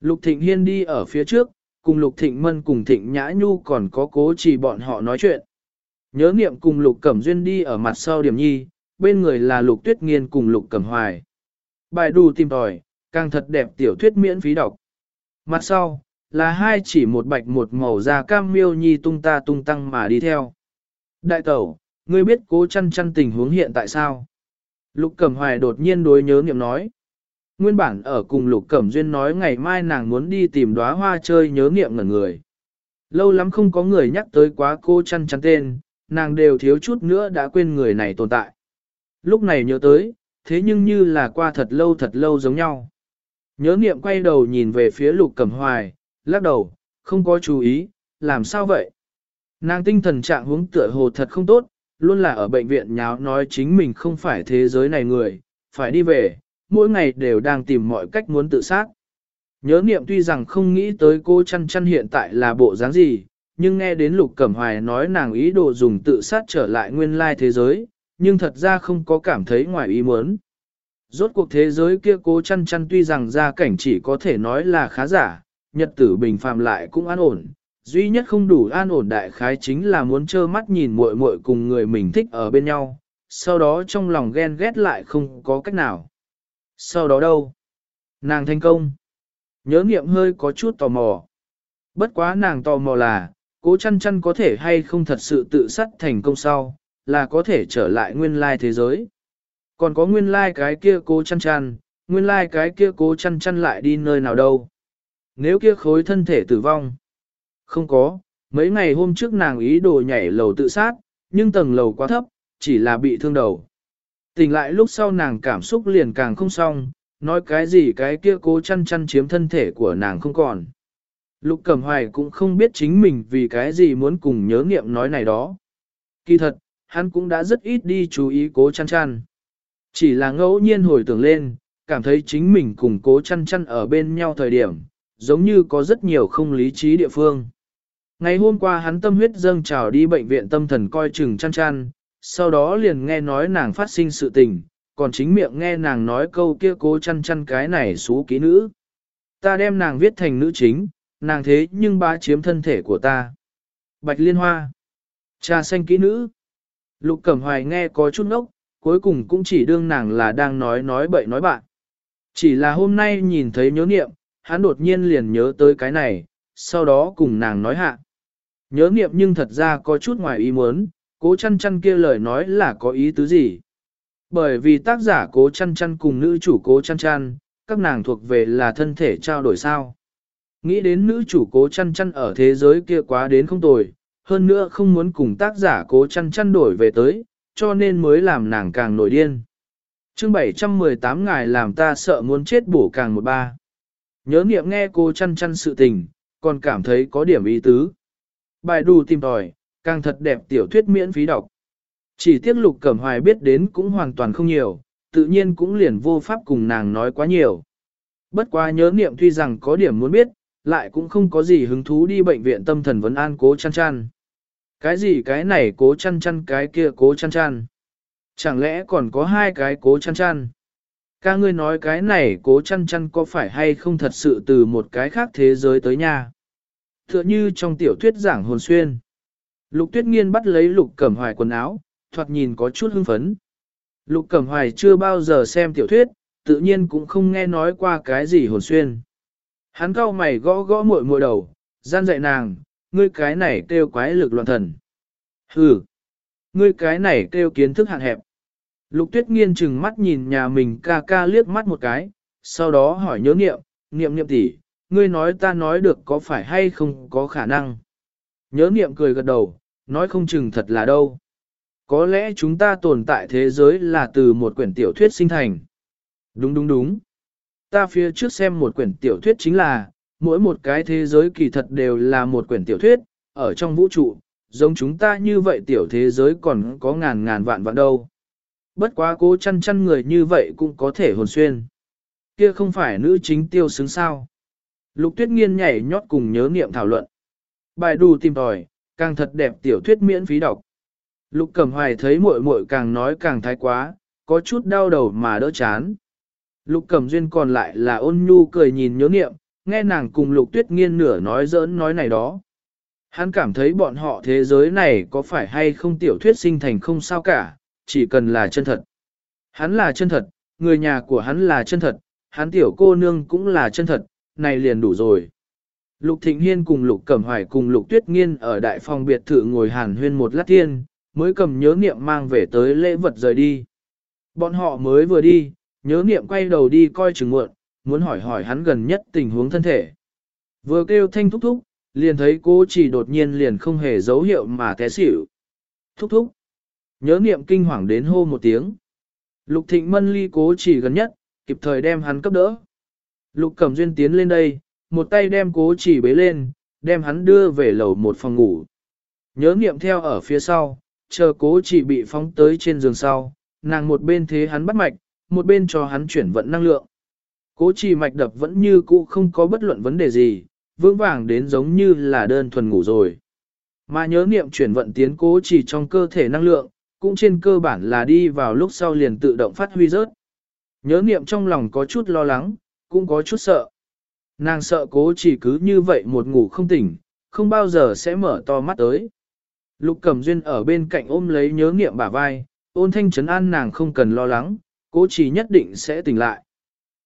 Lục Thịnh Hiên đi ở phía trước, cùng Lục Thịnh Mân cùng Thịnh Nhã Nhu còn có cố chỉ bọn họ nói chuyện. Nhớ niệm cùng Lục Cẩm Duyên đi ở mặt sau điểm nhi, bên người là Lục Tuyết Nghiên cùng Lục Cẩm Hoài. Bài đù tìm tòi, càng thật đẹp tiểu thuyết miễn phí đọc. Mặt sau, là hai chỉ một bạch một màu da cam miêu nhi tung ta tung tăng mà đi theo. Đại tẩu, ngươi biết cố chăn chăn tình huống hiện tại sao? Lục Cẩm Hoài đột nhiên đối nhớ niệm nói. Nguyên bản ở cùng Lục Cẩm Duyên nói ngày mai nàng muốn đi tìm đóa hoa chơi nhớ niệm ngẩn người. Lâu lắm không có người nhắc tới quá cô chăn chăn tên, nàng đều thiếu chút nữa đã quên người này tồn tại. Lúc này nhớ tới, thế nhưng như là qua thật lâu thật lâu giống nhau. Nhớ niệm quay đầu nhìn về phía Lục Cẩm Hoài, lắc đầu, không có chú ý, làm sao vậy? Nàng tinh thần trạng huống tựa hồ thật không tốt, luôn là ở bệnh viện nháo nói chính mình không phải thế giới này người, phải đi về, mỗi ngày đều đang tìm mọi cách muốn tự sát. Nhớ niệm tuy rằng không nghĩ tới cô chăn chăn hiện tại là bộ dáng gì, nhưng nghe đến Lục Cẩm Hoài nói nàng ý đồ dùng tự sát trở lại nguyên lai thế giới, nhưng thật ra không có cảm thấy ngoài ý muốn. Rốt cuộc thế giới kia cố chăn chăn tuy rằng gia cảnh chỉ có thể nói là khá giả, nhật tử bình phàm lại cũng an ổn, duy nhất không đủ an ổn đại khái chính là muốn trơ mắt nhìn muội muội cùng người mình thích ở bên nhau, sau đó trong lòng ghen ghét lại không có cách nào. Sau đó đâu? Nàng thành công. Nhớ nghiệm hơi có chút tò mò. Bất quá nàng tò mò là, cố chăn chăn có thể hay không thật sự tự sát thành công sau, là có thể trở lại nguyên lai thế giới. Còn có nguyên lai cái kia cố chăn chăn, nguyên lai cái kia cố chăn chăn lại đi nơi nào đâu. Nếu kia khối thân thể tử vong, không có, mấy ngày hôm trước nàng ý đồ nhảy lầu tự sát, nhưng tầng lầu quá thấp, chỉ là bị thương đầu. Tỉnh lại lúc sau nàng cảm xúc liền càng không xong, nói cái gì cái kia cố chăn chăn chiếm thân thể của nàng không còn. Lục Cẩm Hoài cũng không biết chính mình vì cái gì muốn cùng nhớ nghiệm nói này đó. Kỳ thật, hắn cũng đã rất ít đi chú ý cố chăn chăn. Chỉ là ngẫu nhiên hồi tưởng lên, cảm thấy chính mình cùng cố chăn chăn ở bên nhau thời điểm, giống như có rất nhiều không lý trí địa phương. Ngày hôm qua hắn tâm huyết dâng trào đi bệnh viện tâm thần coi chừng chăn chăn, sau đó liền nghe nói nàng phát sinh sự tình, còn chính miệng nghe nàng nói câu kia cố chăn chăn cái này xú ký nữ. Ta đem nàng viết thành nữ chính, nàng thế nhưng bá chiếm thân thể của ta. Bạch liên hoa, trà xanh kỹ nữ. Lục Cẩm Hoài nghe có chút ngốc, cuối cùng cũng chỉ đương nàng là đang nói nói bậy nói bạn. Chỉ là hôm nay nhìn thấy nhớ niệm, hắn đột nhiên liền nhớ tới cái này, sau đó cùng nàng nói hạ. Nhớ niệm nhưng thật ra có chút ngoài ý muốn, cố chăn chăn kia lời nói là có ý tứ gì. Bởi vì tác giả cố chăn chăn cùng nữ chủ cố chăn chăn, các nàng thuộc về là thân thể trao đổi sao. Nghĩ đến nữ chủ cố chăn chăn ở thế giới kia quá đến không tồi, hơn nữa không muốn cùng tác giả cố chăn chăn đổi về tới, cho nên mới làm nàng càng nổi điên. chương 718 ngài làm ta sợ muốn chết bổ càng một ba. Nhớ nghiệm nghe cô chăn chăn sự tình, còn cảm thấy có điểm ý tứ. Bài đù tìm tòi, càng thật đẹp tiểu thuyết miễn phí đọc. Chỉ tiếc lục cẩm hoài biết đến cũng hoàn toàn không nhiều, tự nhiên cũng liền vô pháp cùng nàng nói quá nhiều. Bất quá nhớ niệm tuy rằng có điểm muốn biết, lại cũng không có gì hứng thú đi bệnh viện tâm thần vấn an cố chăn chăn. Cái gì cái này cố chăn chăn cái kia cố chăn chăn. Chẳng lẽ còn có hai cái cố chăn chăn? Ca ngươi nói cái này cố chăn chăn có phải hay không thật sự từ một cái khác thế giới tới nha? Tựa như trong tiểu thuyết giảng hồn xuyên. Lục tuyết nghiên bắt lấy lục cẩm hoài quần áo, thoạt nhìn có chút hưng phấn. Lục cẩm hoài chưa bao giờ xem tiểu thuyết, tự nhiên cũng không nghe nói qua cái gì hồn xuyên. Hắn cau mày gõ gõ muội muội đầu, gian dạy nàng, ngươi cái này kêu quái lực loạn thần. Hừ, ngươi cái này kêu kiến thức hạn hẹp. Lục tuyết nghiên chừng mắt nhìn nhà mình ca ca liếc mắt một cái, sau đó hỏi nhớ nghiệm, nghiệm nghiệm tỷ, ngươi nói ta nói được có phải hay không có khả năng. Nhớ niệm cười gật đầu, nói không chừng thật là đâu. Có lẽ chúng ta tồn tại thế giới là từ một quyển tiểu thuyết sinh thành. Đúng đúng đúng. Ta phía trước xem một quyển tiểu thuyết chính là, mỗi một cái thế giới kỳ thật đều là một quyển tiểu thuyết, ở trong vũ trụ, giống chúng ta như vậy tiểu thế giới còn có ngàn ngàn vạn vạn đâu. Bất quá cố chăn chăn người như vậy cũng có thể hồn xuyên. Kia không phải nữ chính tiêu xứng sao. Lục tuyết nghiên nhảy nhót cùng nhớ niệm thảo luận. Bài đủ tìm tòi, càng thật đẹp tiểu thuyết miễn phí đọc. Lục cẩm hoài thấy muội muội càng nói càng thái quá, có chút đau đầu mà đỡ chán. Lục cẩm duyên còn lại là ôn nhu cười nhìn nhớ niệm, nghe nàng cùng lục tuyết nghiên nửa nói giỡn nói này đó. Hắn cảm thấy bọn họ thế giới này có phải hay không tiểu thuyết sinh thành không sao cả, chỉ cần là chân thật. Hắn là chân thật, người nhà của hắn là chân thật, hắn tiểu cô nương cũng là chân thật, này liền đủ rồi. Lục Thịnh Hiên cùng Lục Cẩm Hoài cùng Lục Tuyết Nghiên ở đại phòng biệt thự ngồi hàn huyên một lát tiên, mới cầm nhớ niệm mang về tới lễ vật rời đi. Bọn họ mới vừa đi, nhớ niệm quay đầu đi coi chừng muộn, muốn hỏi hỏi hắn gần nhất tình huống thân thể. Vừa kêu thanh thúc thúc, liền thấy cô chỉ đột nhiên liền không hề dấu hiệu mà té xỉu. Thúc thúc. Nhớ niệm kinh hoàng đến hô một tiếng. Lục thịnh mân ly cố chỉ gần nhất, kịp thời đem hắn cấp đỡ. Lục cẩm duyên tiến lên đây, một tay đem cố chỉ bế lên, đem hắn đưa về lầu một phòng ngủ. Nhớ niệm theo ở phía sau, chờ cố chỉ bị phóng tới trên giường sau, nàng một bên thế hắn bắt mạch, một bên cho hắn chuyển vận năng lượng. Cố chỉ mạch đập vẫn như cũ không có bất luận vấn đề gì, vững vàng đến giống như là đơn thuần ngủ rồi. Mà nhớ niệm chuyển vận tiến cố chỉ trong cơ thể năng lượng, cũng trên cơ bản là đi vào lúc sau liền tự động phát huy rớt. Nhớ niệm trong lòng có chút lo lắng, cũng có chút sợ. Nàng sợ cố chỉ cứ như vậy một ngủ không tỉnh, không bao giờ sẽ mở to mắt tới. Lục Cẩm Duyên ở bên cạnh ôm lấy nhớ niệm bả vai, ôn thanh trấn an nàng không cần lo lắng, cố chỉ nhất định sẽ tỉnh lại.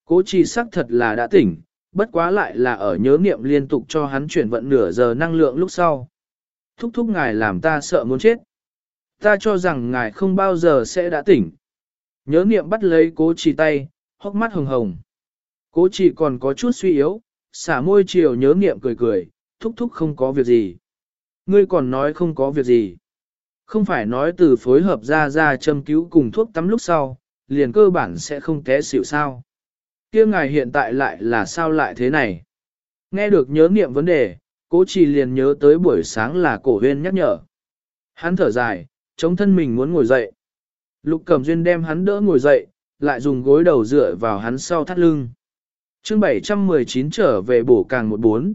Cố chỉ xác thật là đã tỉnh, bất quá lại là ở nhớ niệm liên tục cho hắn chuyển vận nửa giờ năng lượng lúc sau. Thúc thúc ngài làm ta sợ muốn chết. Ta cho rằng ngài không bao giờ sẽ đã tỉnh. Nhớ niệm bắt lấy cố chỉ tay, hốc mắt hồng hồng. Cố chỉ còn có chút suy yếu, xả môi chiều nhớ niệm cười cười, thúc thúc không có việc gì. Ngươi còn nói không có việc gì. Không phải nói từ phối hợp ra ra châm cứu cùng thuốc tắm lúc sau, liền cơ bản sẽ không té xỉu sao. kia ngài hiện tại lại là sao lại thế này? Nghe được nhớ niệm vấn đề, cố chỉ liền nhớ tới buổi sáng là cổ huyên nhắc nhở. Hắn thở dài, chống thân mình muốn ngồi dậy. Lục Cẩm Duyên đem hắn đỡ ngồi dậy, lại dùng gối đầu dựa vào hắn sau thắt lưng chương 719 trở về bổ càng một bốn.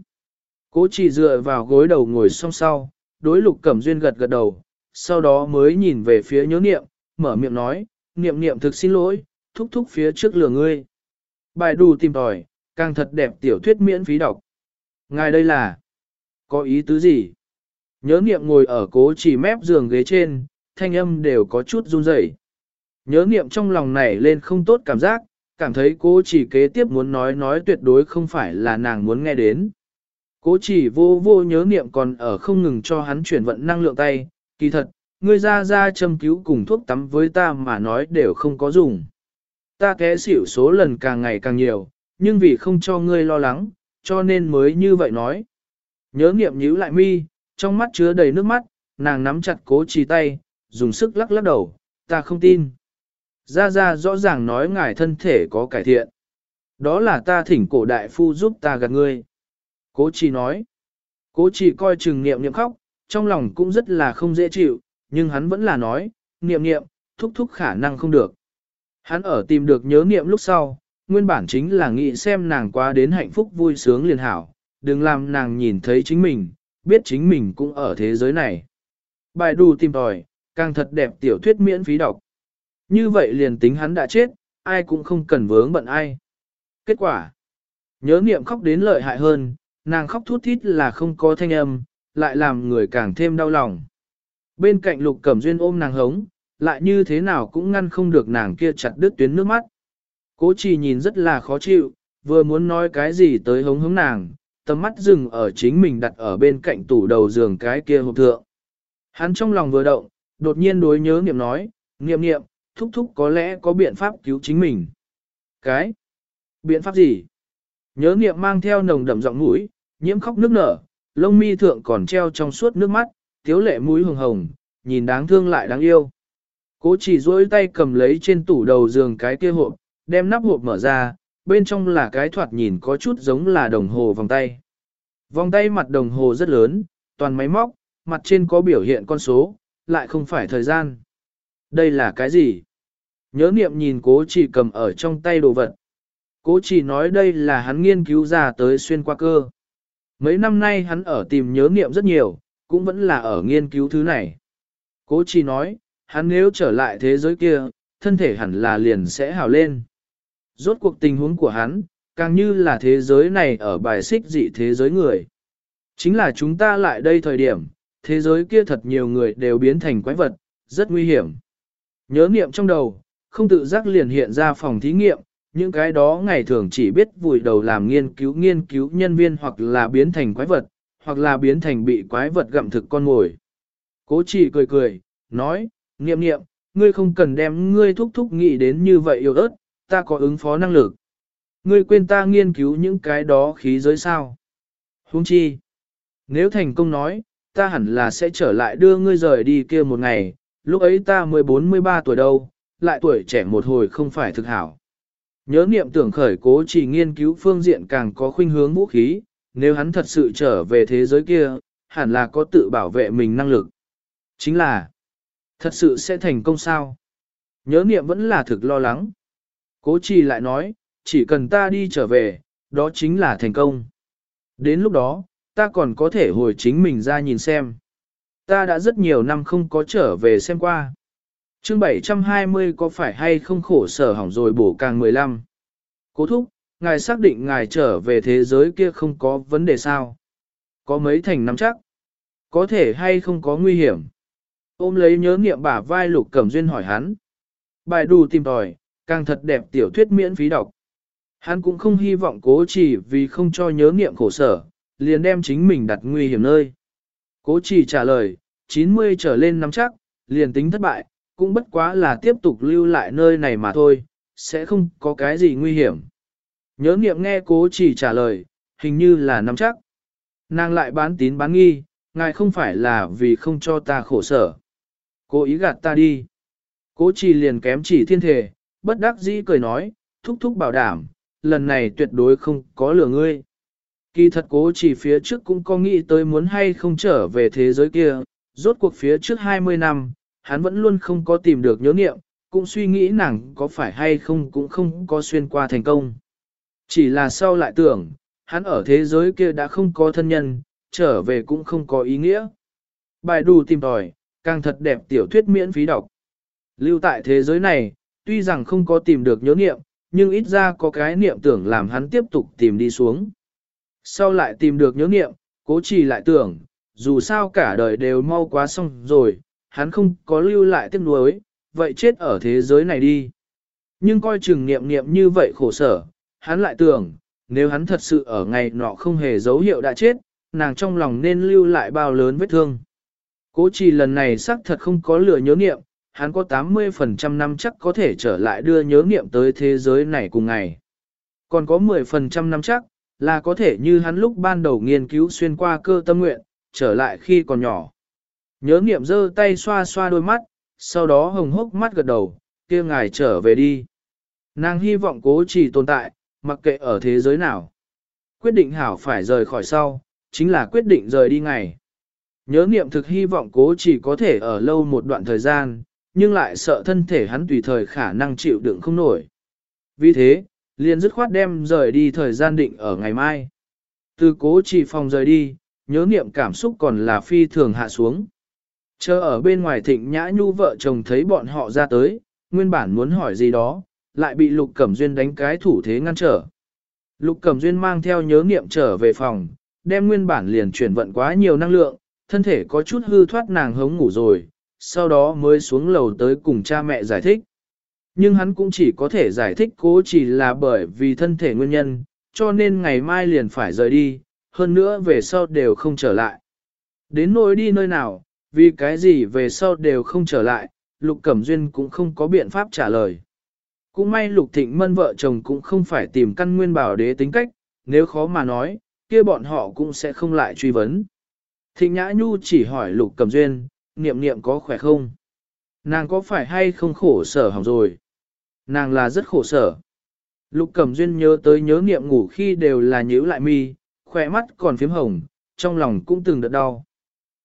Cố chỉ dựa vào gối đầu ngồi song sau, đối Lục Cẩm Duyên gật gật đầu, sau đó mới nhìn về phía nhớ niệm, mở miệng nói, niệm niệm thực xin lỗi, thúc thúc phía trước lửa ngươi. Bài đủ tìm tòi, càng thật đẹp tiểu thuyết miễn phí đọc. Ngài đây là, có ý tứ gì? Nhớ niệm ngồi ở cố chỉ mép giường ghế trên, thanh âm đều có chút run rẩy. Nhớ niệm trong lòng này lên không tốt cảm giác, cảm thấy cố chỉ kế tiếp muốn nói nói tuyệt đối không phải là nàng muốn nghe đến. Cố chỉ vô vô nhớ niệm còn ở không ngừng cho hắn chuyển vận năng lượng tay, kỳ thật, ngươi ra ra châm cứu cùng thuốc tắm với ta mà nói đều không có dùng. Ta té xỉu số lần càng ngày càng nhiều, nhưng vì không cho ngươi lo lắng, cho nên mới như vậy nói. Nhớ niệm nhíu lại mi, trong mắt chứa đầy nước mắt, nàng nắm chặt cố trì tay, dùng sức lắc lắc đầu, ta không tin. Ra ra rõ ràng nói ngài thân thể có cải thiện. Đó là ta thỉnh cổ đại phu giúp ta gạt ngươi. Cố chỉ nói. Cố chỉ coi chừng niệm niệm khóc, trong lòng cũng rất là không dễ chịu, nhưng hắn vẫn là nói, niệm niệm, thúc thúc khả năng không được. Hắn ở tìm được nhớ niệm lúc sau, nguyên bản chính là nghĩ xem nàng qua đến hạnh phúc vui sướng liền hảo, đừng làm nàng nhìn thấy chính mình, biết chính mình cũng ở thế giới này. Bài đù tìm tòi, càng thật đẹp tiểu thuyết miễn phí đọc. Như vậy liền tính hắn đã chết, ai cũng không cần vướng bận ai. Kết quả, nhớ niệm khóc đến lợi hại hơn, nàng khóc thút thít là không có thanh âm, lại làm người càng thêm đau lòng. Bên cạnh lục cẩm duyên ôm nàng hống, lại như thế nào cũng ngăn không được nàng kia chặt đứt tuyến nước mắt. Cố trì nhìn rất là khó chịu, vừa muốn nói cái gì tới hống hống nàng, tầm mắt dừng ở chính mình đặt ở bên cạnh tủ đầu giường cái kia hộp thượng. Hắn trong lòng vừa động, đột nhiên đối nhớ niệm nói, niệm niệm, thúc thúc có lẽ có biện pháp cứu chính mình. Cái? Biện pháp gì? Nhớ niệm mang theo nồng đậm giọng mũi, nhiễm khóc nước nở, lông mi thượng còn treo trong suốt nước mắt, tiếu lệ mũi hồng hồng, nhìn đáng thương lại đáng yêu. Cố chỉ duỗi tay cầm lấy trên tủ đầu giường cái kia hộp, đem nắp hộp mở ra, bên trong là cái thoạt nhìn có chút giống là đồng hồ vòng tay. Vòng tay mặt đồng hồ rất lớn, toàn máy móc, mặt trên có biểu hiện con số, lại không phải thời gian. Đây là cái gì? Nhớ niệm nhìn cố chỉ cầm ở trong tay đồ vật. Cố chỉ nói đây là hắn nghiên cứu ra tới xuyên qua cơ. Mấy năm nay hắn ở tìm nhớ niệm rất nhiều, cũng vẫn là ở nghiên cứu thứ này. Cố chỉ nói, hắn nếu trở lại thế giới kia, thân thể hẳn là liền sẽ hào lên. Rốt cuộc tình huống của hắn, càng như là thế giới này ở bài xích dị thế giới người. Chính là chúng ta lại đây thời điểm, thế giới kia thật nhiều người đều biến thành quái vật, rất nguy hiểm. Nhớ niệm trong đầu, không tự giác liền hiện ra phòng thí nghiệm, những cái đó ngày thường chỉ biết vùi đầu làm nghiên cứu nghiên cứu nhân viên hoặc là biến thành quái vật, hoặc là biến thành bị quái vật gặm thực con ngồi. Cố chỉ cười cười, nói, niệm niệm, ngươi không cần đem ngươi thúc thúc nghĩ đến như vậy yêu ớt, ta có ứng phó năng lực. Ngươi quên ta nghiên cứu những cái đó khí giới sao. Huống chi, nếu thành công nói, ta hẳn là sẽ trở lại đưa ngươi rời đi kia một ngày, lúc ấy ta 14-13 tuổi đâu, lại tuổi trẻ một hồi không phải thực hảo. Nhớ niệm tưởng khởi cố chỉ nghiên cứu phương diện càng có khuynh hướng vũ khí, nếu hắn thật sự trở về thế giới kia, hẳn là có tự bảo vệ mình năng lực. Chính là, thật sự sẽ thành công sao? Nhớ niệm vẫn là thực lo lắng. Cố trì lại nói, chỉ cần ta đi trở về, đó chính là thành công. Đến lúc đó, ta còn có thể hồi chính mình ra nhìn xem. Ta đã rất nhiều năm không có trở về xem qua chương 720 có phải hay không khổ sở hỏng rồi bổ càng 15. Cố thúc, ngài xác định ngài trở về thế giới kia không có vấn đề sao? Có mấy thành nắm chắc? Có thể hay không có nguy hiểm? Ôm lấy nhớ niệm bả vai lục cẩm duyên hỏi hắn. Bài đù tìm tòi, càng thật đẹp tiểu thuyết miễn phí đọc. Hắn cũng không hy vọng cố chỉ vì không cho nhớ niệm khổ sở, liền đem chính mình đặt nguy hiểm nơi. Cố chỉ trả lời, 90 trở lên nắm chắc, liền tính thất bại, cũng bất quá là tiếp tục lưu lại nơi này mà thôi, sẽ không có cái gì nguy hiểm. Nhớ niệm nghe cố chỉ trả lời, hình như là nắm chắc. Nàng lại bán tín bán nghi, ngài không phải là vì không cho ta khổ sở. Cố ý gạt ta đi. Cố chỉ liền kém chỉ thiên thể, bất đắc dĩ cười nói, thúc thúc bảo đảm, lần này tuyệt đối không có lừa ngươi. Kỳ thật cố chỉ phía trước cũng có nghĩ tới muốn hay không trở về thế giới kia, rốt cuộc phía trước 20 năm, hắn vẫn luôn không có tìm được nhớ nghiệm, cũng suy nghĩ nàng có phải hay không cũng không có xuyên qua thành công. Chỉ là sau lại tưởng, hắn ở thế giới kia đã không có thân nhân, trở về cũng không có ý nghĩa. Bài đủ tìm tòi, càng thật đẹp tiểu thuyết miễn phí đọc. Lưu tại thế giới này, tuy rằng không có tìm được nhớ nghiệm, nhưng ít ra có cái niệm tưởng làm hắn tiếp tục tìm đi xuống. Sau lại tìm được nhớ nghiệm, cố trì lại tưởng, dù sao cả đời đều mau quá xong rồi, hắn không có lưu lại tiếc nuối, vậy chết ở thế giới này đi. Nhưng coi chừng niệm niệm như vậy khổ sở, hắn lại tưởng, nếu hắn thật sự ở ngày nọ không hề dấu hiệu đã chết, nàng trong lòng nên lưu lại bao lớn vết thương. Cố trì lần này xác thật không có lừa nhớ niệm, hắn có 80% năm chắc có thể trở lại đưa nhớ niệm tới thế giới này cùng ngày. Còn có 10% năm chắc, là có thể như hắn lúc ban đầu nghiên cứu xuyên qua cơ tâm nguyện, trở lại khi còn nhỏ. Nhớ niệm giơ tay xoa xoa đôi mắt, sau đó hồng hốc mắt gật đầu, kia ngài trở về đi. Nàng hy vọng cố chỉ tồn tại, mặc kệ ở thế giới nào. Quyết định hảo phải rời khỏi sau, chính là quyết định rời đi ngày. Nhớ niệm thực hy vọng cố chỉ có thể ở lâu một đoạn thời gian, nhưng lại sợ thân thể hắn tùy thời khả năng chịu đựng không nổi. Vì thế, liền dứt khoát đem rời đi thời gian định ở ngày mai. Từ cố chỉ phòng rời đi, nhớ niệm cảm xúc còn là phi thường hạ xuống. Chờ ở bên ngoài thịnh nhã nhu vợ chồng thấy bọn họ ra tới, nguyên bản muốn hỏi gì đó, lại bị Lục Cẩm Duyên đánh cái thủ thế ngăn trở. Lục Cẩm Duyên mang theo nhớ niệm trở về phòng, đem nguyên bản liền chuyển vận quá nhiều năng lượng, thân thể có chút hư thoát nàng hống ngủ rồi, sau đó mới xuống lầu tới cùng cha mẹ giải thích. Nhưng hắn cũng chỉ có thể giải thích cố chỉ là bởi vì thân thể nguyên nhân, cho nên ngày mai liền phải rời đi, hơn nữa về sau đều không trở lại. Đến nỗi đi nơi nào, vì cái gì về sau đều không trở lại, Lục Cẩm Duyên cũng không có biện pháp trả lời. Cũng may Lục Thịnh Mân vợ chồng cũng không phải tìm căn nguyên bảo đế tính cách, nếu khó mà nói, kia bọn họ cũng sẽ không lại truy vấn. Thịnh Nhã Nhu chỉ hỏi Lục Cẩm Duyên, niệm niệm có khỏe không? Nàng có phải hay không khổ sở hỏng rồi? Nàng là rất khổ sở. Lục Cẩm Duyên nhớ tới nhớ niệm ngủ khi đều là nhíu lại mi, khỏe mắt còn phím hồng, trong lòng cũng từng đợt đau.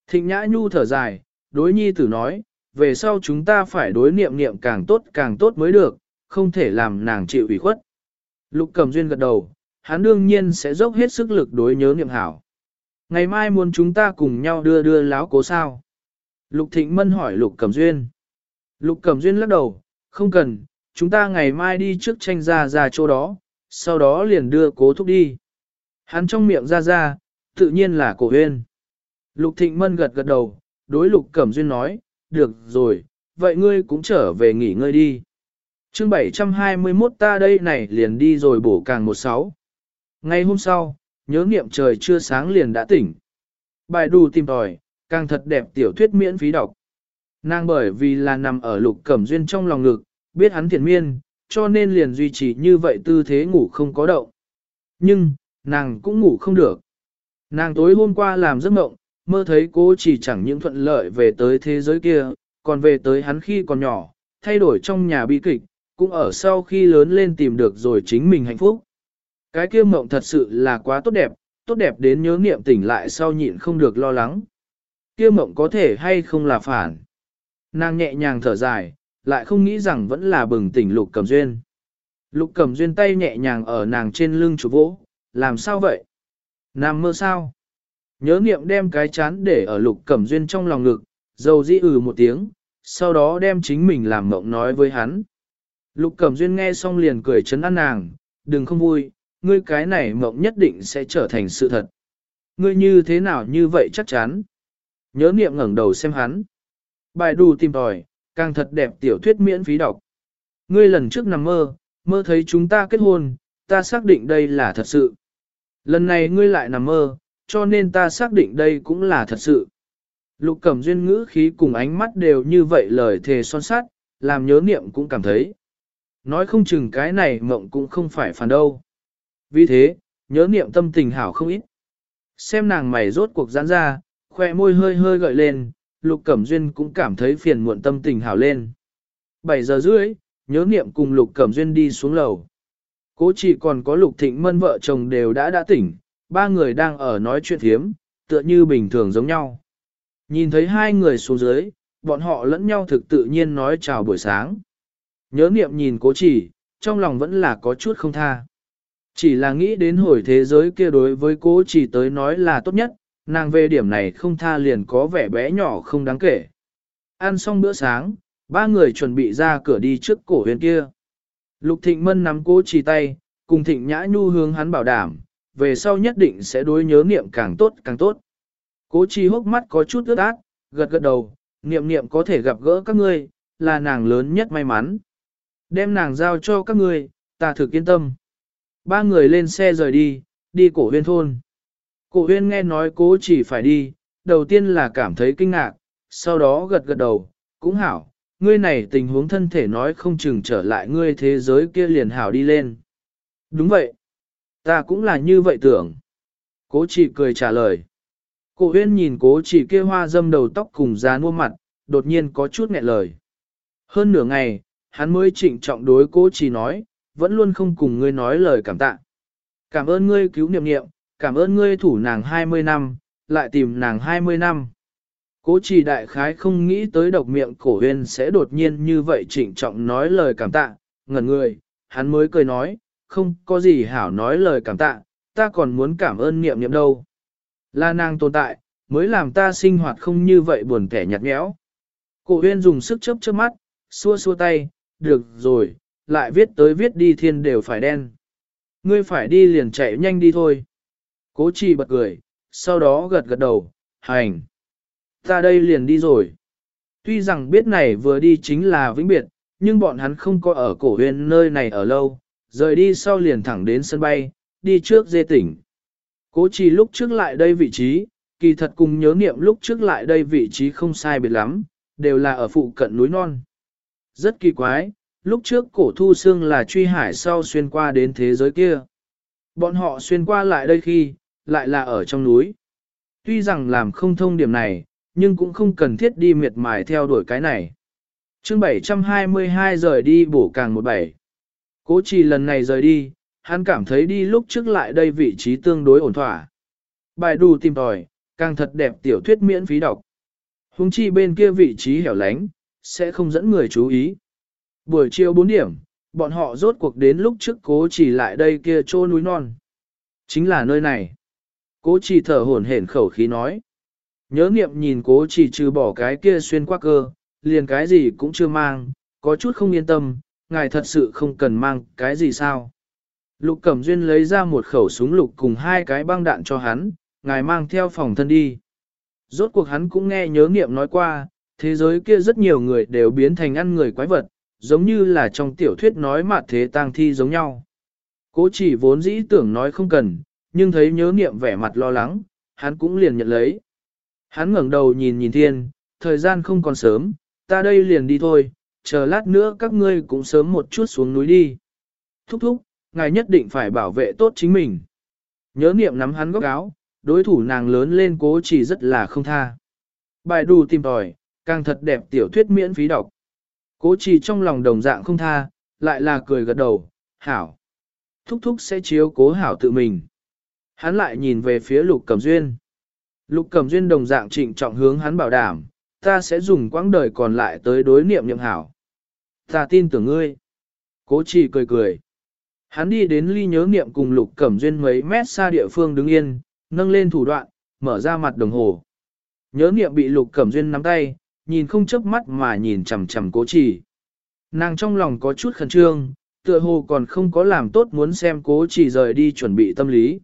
Thịnh Nhã Nhu thở dài, đối nhi tử nói, về sau chúng ta phải đối niệm niệm càng tốt càng tốt mới được, không thể làm nàng chịu ủy khuất. Lục Cầm Duyên gật đầu, hắn đương nhiên sẽ dốc hết sức lực đối nhớ niệm hảo. Ngày mai muốn chúng ta cùng nhau đưa đưa láo cố sao? Lục Thịnh Mân hỏi Lục Cầm Duyên. Lục Cầm Duyên lắc đầu, không cần, chúng ta ngày mai đi trước tranh ra ra chỗ đó, sau đó liền đưa cố thúc đi. Hắn trong miệng ra ra, tự nhiên là cổ huyên. Lục Thịnh Mân gật gật đầu, đối Lục Cẩm Duyên nói, được rồi, vậy ngươi cũng trở về nghỉ ngơi đi. chương 721 ta đây này liền đi rồi bổ càng một sáu. Ngày hôm sau, nhớ nghiệm trời chưa sáng liền đã tỉnh. Bài đù tìm tòi, càng thật đẹp tiểu thuyết miễn phí đọc. Nàng bởi vì là nằm ở lục cẩm duyên trong lòng ngực, biết hắn thiện miên, cho nên liền duy trì như vậy tư thế ngủ không có động. Nhưng, nàng cũng ngủ không được. Nàng tối hôm qua làm giấc mộng, mơ thấy cô chỉ chẳng những thuận lợi về tới thế giới kia, còn về tới hắn khi còn nhỏ, thay đổi trong nhà bi kịch, cũng ở sau khi lớn lên tìm được rồi chính mình hạnh phúc. Cái kia mộng thật sự là quá tốt đẹp, tốt đẹp đến nhớ niệm tỉnh lại sau nhịn không được lo lắng. Kia mộng có thể hay không là phản. Nàng nhẹ nhàng thở dài, lại không nghĩ rằng vẫn là bừng tỉnh lục cầm duyên. Lục cầm duyên tay nhẹ nhàng ở nàng trên lưng chủ vỗ, làm sao vậy? Nam mơ sao? Nhớ niệm đem cái chán để ở lục cẩm duyên trong lòng ngực, dầu dĩ ừ một tiếng, sau đó đem chính mình làm mộng nói với hắn. Lục cẩm duyên nghe xong liền cười chấn an nàng, đừng không vui, ngươi cái này mộng nhất định sẽ trở thành sự thật. Ngươi như thế nào như vậy chắc chắn. Nhớ niệm ngẩng đầu xem hắn. Bài đù tìm tòi, càng thật đẹp tiểu thuyết miễn phí đọc. Ngươi lần trước nằm mơ, mơ thấy chúng ta kết hôn, ta xác định đây là thật sự. Lần này ngươi lại nằm mơ, cho nên ta xác định đây cũng là thật sự. Lục cẩm duyên ngữ khí cùng ánh mắt đều như vậy lời thề son sát, làm nhớ niệm cũng cảm thấy. Nói không chừng cái này mộng cũng không phải phản đâu. Vì thế, nhớ niệm tâm tình hảo không ít. Xem nàng mày rốt cuộc giãn ra, khoe môi hơi hơi gợi lên, Lục Cẩm Duyên cũng cảm thấy phiền muộn tâm tình hảo lên. 7 giờ rưỡi, nhớ niệm cùng Lục Cẩm Duyên đi xuống lầu. Cố chỉ còn có Lục Thịnh Mân vợ chồng đều đã đã tỉnh, ba người đang ở nói chuyện thiếm, tựa như bình thường giống nhau. Nhìn thấy hai người xuống dưới, bọn họ lẫn nhau thực tự nhiên nói chào buổi sáng. Nhớ niệm nhìn cố chỉ, trong lòng vẫn là có chút không tha. Chỉ là nghĩ đến hồi thế giới kia đối với cố chỉ tới nói là tốt nhất, nàng về điểm này không tha liền có vẻ bé nhỏ không đáng kể. Ăn xong bữa sáng, ba người chuẩn bị ra cửa đi trước cổ huyền kia. Lục Thịnh Mân nắm cố chỉ tay, cùng Thịnh Nhã Nhu hướng hắn bảo đảm, về sau nhất định sẽ đối nhớ niệm càng tốt càng tốt. Cố chi hốc mắt có chút ướt át, gật gật đầu, niệm niệm có thể gặp gỡ các ngươi, là nàng lớn nhất may mắn. Đem nàng giao cho các ngươi, ta thực yên tâm. Ba người lên xe rời đi, đi cổ huyên thôn. Cổ huyên nghe nói cố chỉ phải đi, đầu tiên là cảm thấy kinh ngạc, sau đó gật gật đầu, cũng hảo, ngươi này tình huống thân thể nói không chừng trở lại ngươi thế giới kia liền hảo đi lên. Đúng vậy. Ta cũng là như vậy tưởng. Cố chỉ cười trả lời. Cổ huyên nhìn cố chỉ kia hoa dâm đầu tóc cùng giá nua mặt, đột nhiên có chút nghẹn lời. Hơn nửa ngày, hắn mới trịnh trọng đối cố chỉ nói, vẫn luôn không cùng ngươi nói lời cảm tạ. Cảm ơn ngươi cứu niệm niệm, cảm ơn ngươi thủ nàng 20 năm, lại tìm nàng 20 năm. Cố chỉ đại khái không nghĩ tới độc miệng cổ huyên sẽ đột nhiên như vậy trịnh trọng nói lời cảm tạ, ngẩn người, hắn mới cười nói, không có gì hảo nói lời cảm tạ, ta còn muốn cảm ơn niệm niệm đâu. Là nàng tồn tại, mới làm ta sinh hoạt không như vậy buồn kẻ nhạt nhẽo. Cổ huyên dùng sức chớp chớp mắt, xua xua tay, được rồi, lại viết tới viết đi thiên đều phải đen. Ngươi phải đi liền chạy nhanh đi thôi. Cố trì bật cười, sau đó gật gật đầu, hành. Ta đây liền đi rồi. Tuy rằng biết này vừa đi chính là vĩnh biệt, nhưng bọn hắn không có ở cổ huyên nơi này ở lâu, rời đi sau liền thẳng đến sân bay, đi trước dê tỉnh. Cố trì lúc trước lại đây vị trí, kỳ thật cùng nhớ niệm lúc trước lại đây vị trí không sai biệt lắm, đều là ở phụ cận núi non. Rất kỳ quái, lúc trước cổ thu xương là truy hải sau xuyên qua đến thế giới kia. Bọn họ xuyên qua lại đây khi, lại là ở trong núi. Tuy rằng làm không thông điểm này, nhưng cũng không cần thiết đi miệt mài theo đuổi cái này. chương 722 rời đi bổ càng một bảy. Cố chỉ lần này rời đi, hắn cảm thấy đi lúc trước lại đây vị trí tương đối ổn thỏa. Bài đù tìm tòi, càng thật đẹp tiểu thuyết miễn phí đọc. Hùng chi bên kia vị trí hẻo lánh, sẽ không dẫn người chú ý. Buổi chiều 4 điểm, bọn họ rốt cuộc đến lúc trước cố chỉ lại đây kia chỗ núi non. Chính là nơi này. Cố chỉ thở hổn hển khẩu khí nói. Nhớ nghiệm nhìn cố chỉ trừ bỏ cái kia xuyên qua cơ, liền cái gì cũng chưa mang, có chút không yên tâm, ngài thật sự không cần mang cái gì sao. Lục Cẩm Duyên lấy ra một khẩu súng lục cùng hai cái băng đạn cho hắn, ngài mang theo phòng thân đi. Rốt cuộc hắn cũng nghe nhớ nghiệm nói qua, thế giới kia rất nhiều người đều biến thành ăn người quái vật, giống như là trong tiểu thuyết nói mà thế tang thi giống nhau. Cố chỉ vốn dĩ tưởng nói không cần, nhưng thấy nhớ nghiệm vẻ mặt lo lắng, hắn cũng liền nhận lấy. Hắn ngẩng đầu nhìn nhìn thiên, thời gian không còn sớm, ta đây liền đi thôi, chờ lát nữa các ngươi cũng sớm một chút xuống núi đi. Thúc thúc, ngài nhất định phải bảo vệ tốt chính mình. Nhớ niệm nắm hắn góc áo, đối thủ nàng lớn lên cố chỉ rất là không tha. Bài đù tìm tòi, càng thật đẹp tiểu thuyết miễn phí đọc. Cố chỉ trong lòng đồng dạng không tha, lại là cười gật đầu, hảo. Thúc thúc sẽ chiếu cố hảo tự mình. Hắn lại nhìn về phía lục cẩm duyên. Lục cẩm duyên đồng dạng trịnh trọng hướng hắn bảo đảm, ta sẽ dùng quãng đời còn lại tới đối niệm nhậm hảo. Ta tin tưởng ngươi. Cố chỉ cười cười. Hắn đi đến ly nhớ niệm cùng lục cẩm duyên mấy mét xa địa phương đứng yên, nâng lên thủ đoạn, mở ra mặt đồng hồ. Nhớ niệm bị lục cẩm duyên nắm tay, nhìn không chớp mắt mà nhìn chằm chằm cố chỉ. Nàng trong lòng có chút khẩn trương, tựa hồ còn không có làm tốt muốn xem cố chỉ rời đi chuẩn bị tâm lý.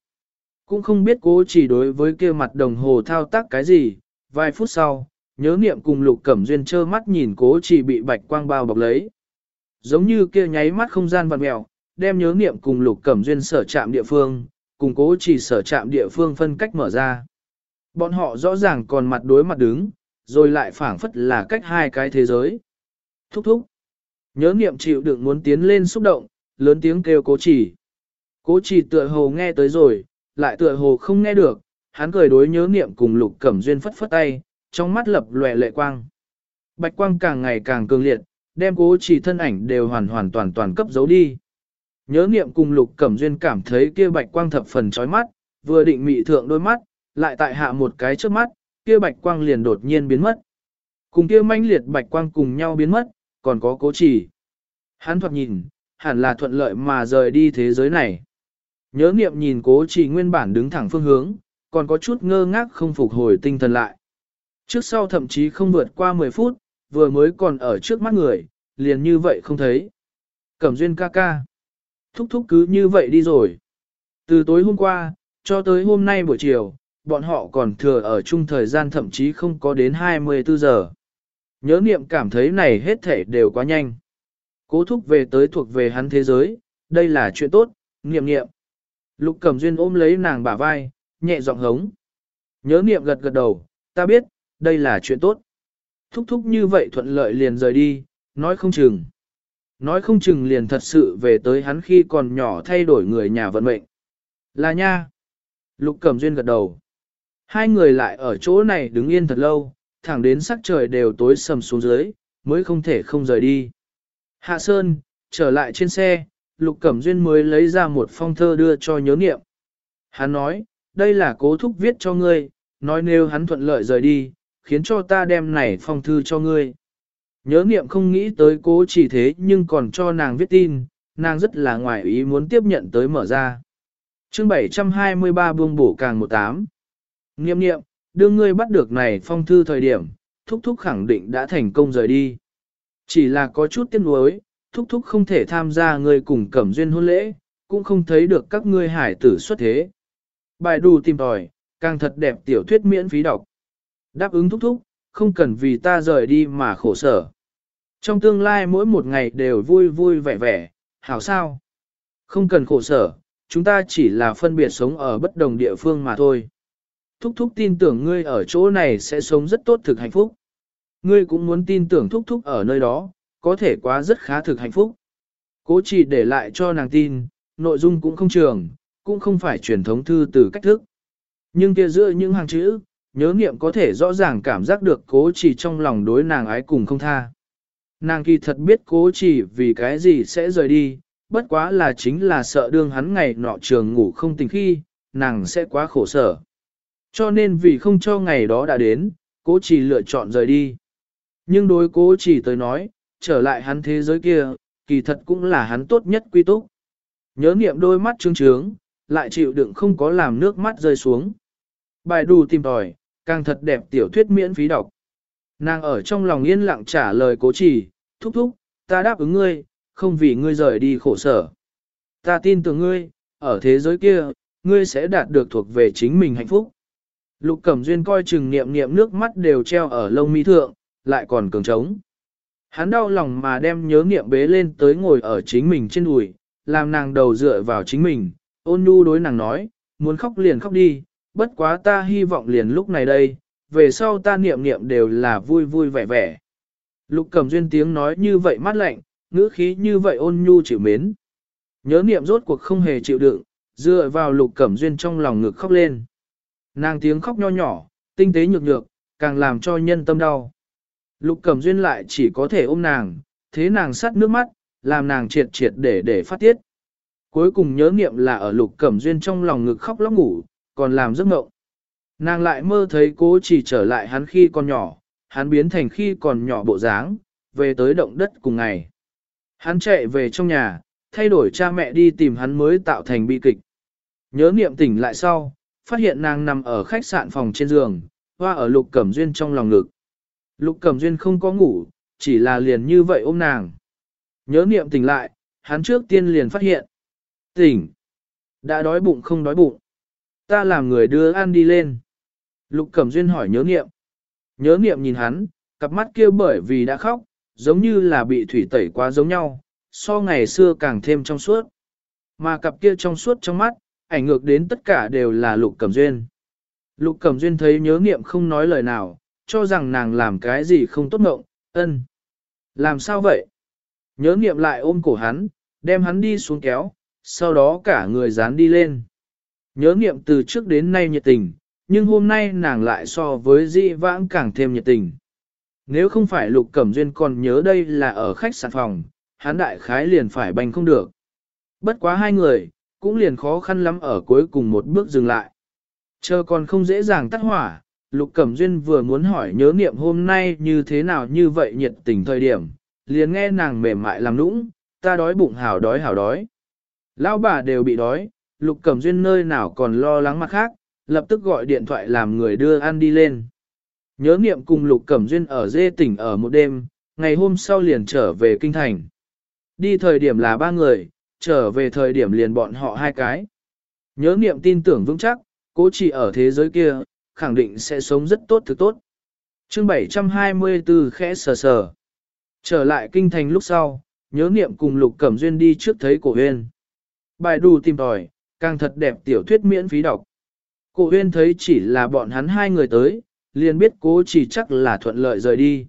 Cũng không biết cố chỉ đối với kia mặt đồng hồ thao tác cái gì, vài phút sau, nhớ niệm cùng lục cẩm duyên trơ mắt nhìn cố chỉ bị bạch quang bao bọc lấy. Giống như kia nháy mắt không gian vặn mèo, đem nhớ niệm cùng lục cẩm duyên sở trạm địa phương, cùng cố chỉ sở trạm địa phương phân cách mở ra. Bọn họ rõ ràng còn mặt đối mặt đứng, rồi lại phảng phất là cách hai cái thế giới. Thúc thúc. Nhớ niệm chịu đựng muốn tiến lên xúc động, lớn tiếng kêu cố chỉ. Cố chỉ tựa hồ nghe tới rồi, lại tựa hồ không nghe được, hắn cười đối nhớ niệm cùng lục cẩm duyên phất phất tay, trong mắt lập lòe lệ quang. Bạch quang càng ngày càng cường liệt, đem cố chỉ thân ảnh đều hoàn hoàn toàn toàn cấp giấu đi. Nhớ niệm cùng lục cẩm duyên cảm thấy kia bạch quang thập phần chói mắt, vừa định mị thượng đôi mắt, lại tại hạ một cái trước mắt, kia bạch quang liền đột nhiên biến mất. Cùng kia manh liệt bạch quang cùng nhau biến mất, còn có cố chỉ. Hắn thoạt nhìn, hẳn là thuận lợi mà rời đi thế giới này. Nhớ niệm nhìn cố chỉ nguyên bản đứng thẳng phương hướng, còn có chút ngơ ngác không phục hồi tinh thần lại. Trước sau thậm chí không vượt qua 10 phút, vừa mới còn ở trước mắt người, liền như vậy không thấy. Cẩm duyên ca ca. Thúc thúc cứ như vậy đi rồi. Từ tối hôm qua, cho tới hôm nay buổi chiều, bọn họ còn thừa ở chung thời gian thậm chí không có đến 24 giờ. Nhớ niệm cảm thấy này hết thể đều quá nhanh. Cố thúc về tới thuộc về hắn thế giới, đây là chuyện tốt, niệm niệm. Lục Cẩm Duyên ôm lấy nàng bả vai, nhẹ giọng hống. Nhớ niệm gật gật đầu, ta biết, đây là chuyện tốt. Thúc thúc như vậy thuận lợi liền rời đi, nói không chừng. Nói không chừng liền thật sự về tới hắn khi còn nhỏ thay đổi người nhà vận mệnh. Là nha. Lục Cẩm Duyên gật đầu. Hai người lại ở chỗ này đứng yên thật lâu, thẳng đến sắc trời đều tối sầm xuống dưới, mới không thể không rời đi. Hạ Sơn, trở lại trên xe, Lục Cẩm Duyên mới lấy ra một phong thơ đưa cho nhớ nghiệm. Hắn nói, đây là cố thúc viết cho ngươi, nói nếu hắn thuận lợi rời đi, khiến cho ta đem này phong thư cho ngươi. Nhớ niệm không nghĩ tới cố chỉ thế nhưng còn cho nàng viết tin, nàng rất là ngoài ý muốn tiếp nhận tới mở ra. chương 723 buông bổ càng 18. niệm niệm, đưa ngươi bắt được này phong thư thời điểm, thúc thúc khẳng định đã thành công rời đi. Chỉ là có chút tiếc nuối, thúc thúc không thể tham gia ngươi cùng cẩm duyên hôn lễ, cũng không thấy được các ngươi hải tử xuất thế. Bài đù tìm tòi, càng thật đẹp tiểu thuyết miễn phí đọc. Đáp ứng thúc thúc, không cần vì ta rời đi mà khổ sở. Trong tương lai mỗi một ngày đều vui vui vẻ vẻ, hảo sao? Không cần khổ sở, chúng ta chỉ là phân biệt sống ở bất đồng địa phương mà thôi. Thúc thúc tin tưởng ngươi ở chỗ này sẽ sống rất tốt thực hạnh phúc. Ngươi cũng muốn tin tưởng thúc thúc ở nơi đó, có thể quá rất khá thực hạnh phúc. Cố chỉ để lại cho nàng tin, nội dung cũng không trường, cũng không phải truyền thống thư từ cách thức. Nhưng kia giữa những hàng chữ, nhớ nghiệm có thể rõ ràng cảm giác được cố chỉ trong lòng đối nàng ái cùng không tha. Nàng kỳ thật biết cố chỉ vì cái gì sẽ rời đi, bất quá là chính là sợ đương hắn ngày nọ trường ngủ không tỉnh khi, nàng sẽ quá khổ sở. Cho nên vì không cho ngày đó đã đến, cố chỉ lựa chọn rời đi. Nhưng đối cố chỉ tới nói, trở lại hắn thế giới kia, kỳ thật cũng là hắn tốt nhất quy túc. Nhớ niệm đôi mắt trương trướng, lại chịu đựng không có làm nước mắt rơi xuống. Bài đù tìm tòi, càng thật đẹp tiểu thuyết miễn phí đọc. Nàng ở trong lòng yên lặng trả lời cố chỉ, thúc thúc, ta đáp ứng ngươi, không vì ngươi rời đi khổ sở. Ta tin tưởng ngươi, ở thế giới kia, ngươi sẽ đạt được thuộc về chính mình hạnh phúc. Lục Cẩm Duyên coi chừng niệm niệm nước mắt đều treo ở lông mi thượng, lại còn cường trống. Hắn đau lòng mà đem nhớ niệm bế lên tới ngồi ở chính mình trên đùi, làm nàng đầu dựa vào chính mình, ôn nhu đối nàng nói, muốn khóc liền khóc đi, bất quá ta hy vọng liền lúc này đây, về sau ta niệm niệm đều là vui vui vẻ vẻ. Lục Cẩm Duyên tiếng nói như vậy mát lạnh, ngữ khí như vậy ôn nhu chịu mến. Nhớ niệm rốt cuộc không hề chịu đựng, dựa vào Lục Cẩm Duyên trong lòng ngực khóc lên. Nàng tiếng khóc nho nhỏ, tinh tế nhược nhược, càng làm cho nhân tâm đau. Lục Cẩm Duyên lại chỉ có thể ôm nàng, thế nàng sắt nước mắt, làm nàng triệt triệt để để phát tiết. Cuối cùng nhớ niệm là ở Lục Cẩm Duyên trong lòng ngực khóc lóc ngủ, còn làm giấc mộng. Nàng lại mơ thấy cố chỉ trở lại hắn khi còn nhỏ, hắn biến thành khi còn nhỏ bộ dáng, về tới động đất cùng ngày. Hắn chạy về trong nhà, thay đổi cha mẹ đi tìm hắn mới tạo thành bi kịch. Nhớ niệm tỉnh lại sau, phát hiện nàng nằm ở khách sạn phòng trên giường, hoa ở lục cẩm duyên trong lòng ngực. Lục cẩm duyên không có ngủ, chỉ là liền như vậy ôm nàng. Nhớ niệm tỉnh lại, hắn trước tiên liền phát hiện. Tỉnh. Đã đói bụng không đói bụng. Ta làm người đưa ăn đi lên. Lục cẩm duyên hỏi nhớ niệm. Nhớ niệm nhìn hắn, cặp mắt kia bởi vì đã khóc, giống như là bị thủy tẩy quá giống nhau, so ngày xưa càng thêm trong suốt. Mà cặp kia trong suốt trong mắt, ảnh ngược đến tất cả đều là Lục Cẩm Duyên. Lục Cẩm Duyên thấy nhớ nghiệm không nói lời nào, cho rằng nàng làm cái gì không tốt ngộng, ân. Làm sao vậy? Nhớ nghiệm lại ôm cổ hắn, đem hắn đi xuống kéo, sau đó cả người dán đi lên. Nhớ nghiệm từ trước đến nay nhiệt tình, nhưng hôm nay nàng lại so với di vãng càng thêm nhiệt tình. Nếu không phải Lục Cẩm Duyên còn nhớ đây là ở khách sạn phòng, Hán đại khái liền phải bành không được. Bất quá hai người, cũng liền khó khăn lắm ở cuối cùng một bước dừng lại. Chờ còn không dễ dàng tắt hỏa, Lục Cẩm Duyên vừa muốn hỏi nhớ niệm hôm nay như thế nào như vậy nhiệt tình thời điểm, liền nghe nàng mềm mại làm nũng, ta đói bụng hảo đói hảo đói. Lão bà đều bị đói, Lục Cẩm Duyên nơi nào còn lo lắng mặt khác, lập tức gọi điện thoại làm người đưa ăn đi lên. Nhớ niệm cùng Lục Cẩm Duyên ở dê tỉnh ở một đêm, ngày hôm sau liền trở về Kinh Thành. Đi thời điểm là ba người, trở về thời điểm liền bọn họ hai cái. Nhớ niệm tin tưởng vững chắc, cố chỉ ở thế giới kia, khẳng định sẽ sống rất tốt thực tốt. chương 724 khẽ sờ sờ. Trở lại kinh thành lúc sau, nhớ niệm cùng Lục Cẩm Duyên đi trước thấy cổ huyên. Bài đù tìm tòi, càng thật đẹp tiểu thuyết miễn phí đọc. Cổ huyên thấy chỉ là bọn hắn hai người tới, liền biết cố chỉ chắc là thuận lợi rời đi.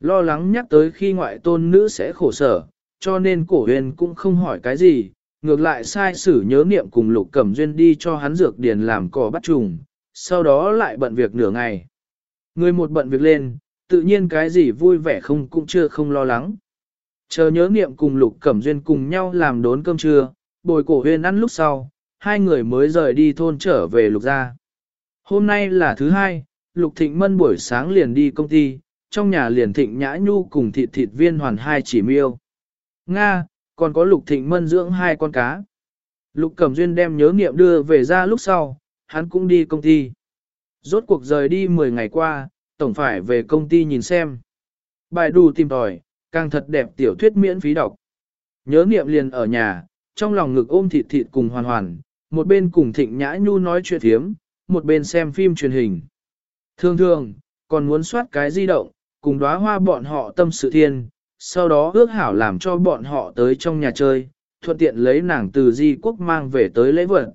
Lo lắng nhắc tới khi ngoại tôn nữ sẽ khổ sở, cho nên cổ Huyên cũng không hỏi cái gì, ngược lại sai sử nhớ niệm cùng lục cẩm duyên đi cho hắn dược điền làm cỏ bắt trùng, sau đó lại bận việc nửa ngày. Người một bận việc lên, tự nhiên cái gì vui vẻ không cũng chưa không lo lắng. Chờ nhớ niệm cùng lục cẩm duyên cùng nhau làm đốn cơm trưa, bồi cổ Huyên ăn lúc sau, hai người mới rời đi thôn trở về lục gia. Hôm nay là thứ hai, lục thịnh mân buổi sáng liền đi công ty, trong nhà liền thịnh nhã nhu cùng thịt thịt viên hoàn hai chỉ miêu. Nga, còn có Lục Thịnh Mân dưỡng hai con cá. Lục Cẩm Duyên đem nhớ nghiệm đưa về ra lúc sau, hắn cũng đi công ty. Rốt cuộc rời đi 10 ngày qua, tổng phải về công ty nhìn xem. Bài đủ tìm tòi, càng thật đẹp tiểu thuyết miễn phí đọc. Nhớ nghiệm liền ở nhà, trong lòng ngực ôm thịt thịt cùng hoàn hoàn, một bên cùng Thịnh Nhã Nhu nói chuyện thiếm, một bên xem phim truyền hình. Thường thường, còn muốn soát cái di động, cùng đóa hoa bọn họ tâm sự thiên, sau đó ước hảo làm cho bọn họ tới trong nhà chơi, thuận tiện lấy nàng từ di quốc mang về tới lễ vật.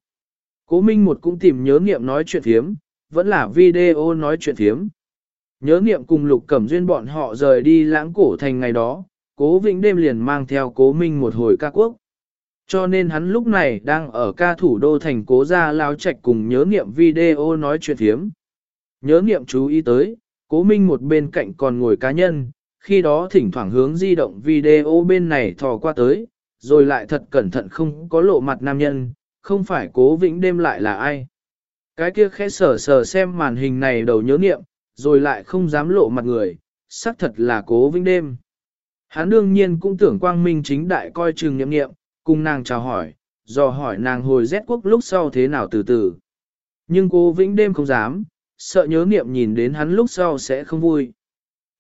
Cố Minh một cũng tìm nhớ nghiệm nói chuyện thiếm, vẫn là video nói chuyện thiếm. Nhớ nghiệm cùng Lục Cẩm Duyên bọn họ rời đi lãng cổ thành ngày đó, cố Vĩnh đêm liền mang theo cố Minh một hồi ca quốc. Cho nên hắn lúc này đang ở ca thủ đô thành cố gia lao trạch cùng nhớ nghiệm video nói chuyện thiếm. Nhớ nghiệm chú ý tới, cố Minh một bên cạnh còn ngồi cá nhân, khi đó thỉnh thoảng hướng di động video bên này thò qua tới, rồi lại thật cẩn thận không có lộ mặt nam nhân, không phải cố vĩnh đêm lại là ai. Cái kia khẽ sờ sờ xem màn hình này đầu nhớ nghiệm, rồi lại không dám lộ mặt người, xác thật là cố vĩnh đêm. Hắn đương nhiên cũng tưởng quang minh chính đại coi chừng nghiệm nghiệm, cùng nàng chào hỏi, dò hỏi nàng hồi rét quốc lúc sau thế nào từ từ. Nhưng cố vĩnh đêm không dám, sợ nhớ nghiệm nhìn đến hắn lúc sau sẽ không vui.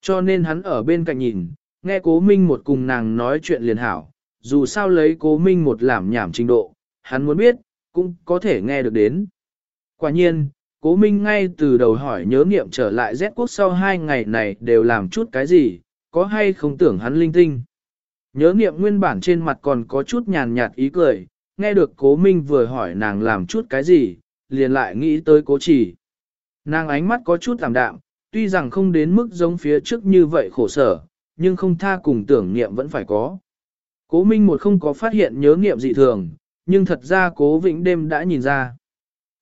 Cho nên hắn ở bên cạnh nhìn, nghe cố minh một cùng nàng nói chuyện liền hảo, dù sao lấy cố minh một làm nhảm trình độ, hắn muốn biết, cũng có thể nghe được đến. Quả nhiên, cố minh ngay từ đầu hỏi nhớ nghiệm trở lại rét quốc sau hai ngày này đều làm chút cái gì, có hay không tưởng hắn linh tinh. Nhớ niệm nguyên bản trên mặt còn có chút nhàn nhạt ý cười, nghe được cố minh vừa hỏi nàng làm chút cái gì, liền lại nghĩ tới cố chỉ. Nàng ánh mắt có chút tạm đạm, tuy rằng không đến mức giống phía trước như vậy khổ sở, nhưng không tha cùng tưởng niệm vẫn phải có. Cố Minh một không có phát hiện nhớ niệm dị thường, nhưng thật ra cố vĩnh đêm đã nhìn ra.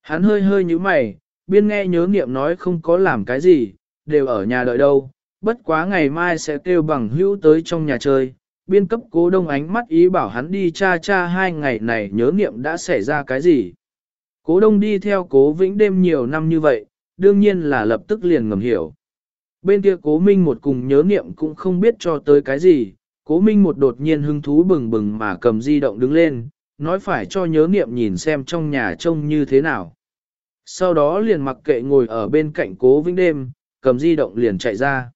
Hắn hơi hơi như mày, biên nghe nhớ niệm nói không có làm cái gì, đều ở nhà đợi đâu, bất quá ngày mai sẽ kêu bằng hữu tới trong nhà chơi. Biên cấp cố đông ánh mắt ý bảo hắn đi cha cha hai ngày này nhớ niệm đã xảy ra cái gì. Cố đông đi theo cố vĩnh đêm nhiều năm như vậy, đương nhiên là lập tức liền ngầm hiểu. Bên kia cố minh một cùng nhớ niệm cũng không biết cho tới cái gì, cố minh một đột nhiên hứng thú bừng bừng mà cầm di động đứng lên, nói phải cho nhớ niệm nhìn xem trong nhà trông như thế nào. Sau đó liền mặc kệ ngồi ở bên cạnh cố vĩnh đêm, cầm di động liền chạy ra.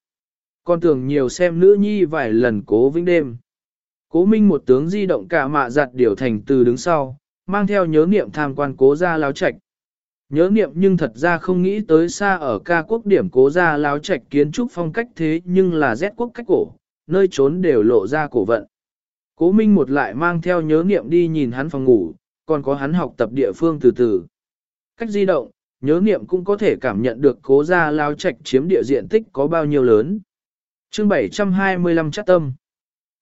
Con tưởng nhiều xem nữ nhi vài lần cố vĩnh đêm. Cố minh một tướng di động cả mạ giặt điều thành từ đứng sau, mang theo nhớ niệm tham quan cố gia láo trạch. Nhớ niệm nhưng thật ra không nghĩ tới xa ở ca quốc điểm cố gia láo trạch kiến trúc phong cách thế nhưng là rét quốc cách cổ, nơi trốn đều lộ ra cổ vận. Cố Minh một lại mang theo nhớ niệm đi nhìn hắn phòng ngủ, còn có hắn học tập địa phương từ từ. Cách di động, nhớ niệm cũng có thể cảm nhận được cố gia lao trạch chiếm địa diện tích có bao nhiêu lớn chương 725 chắc tâm.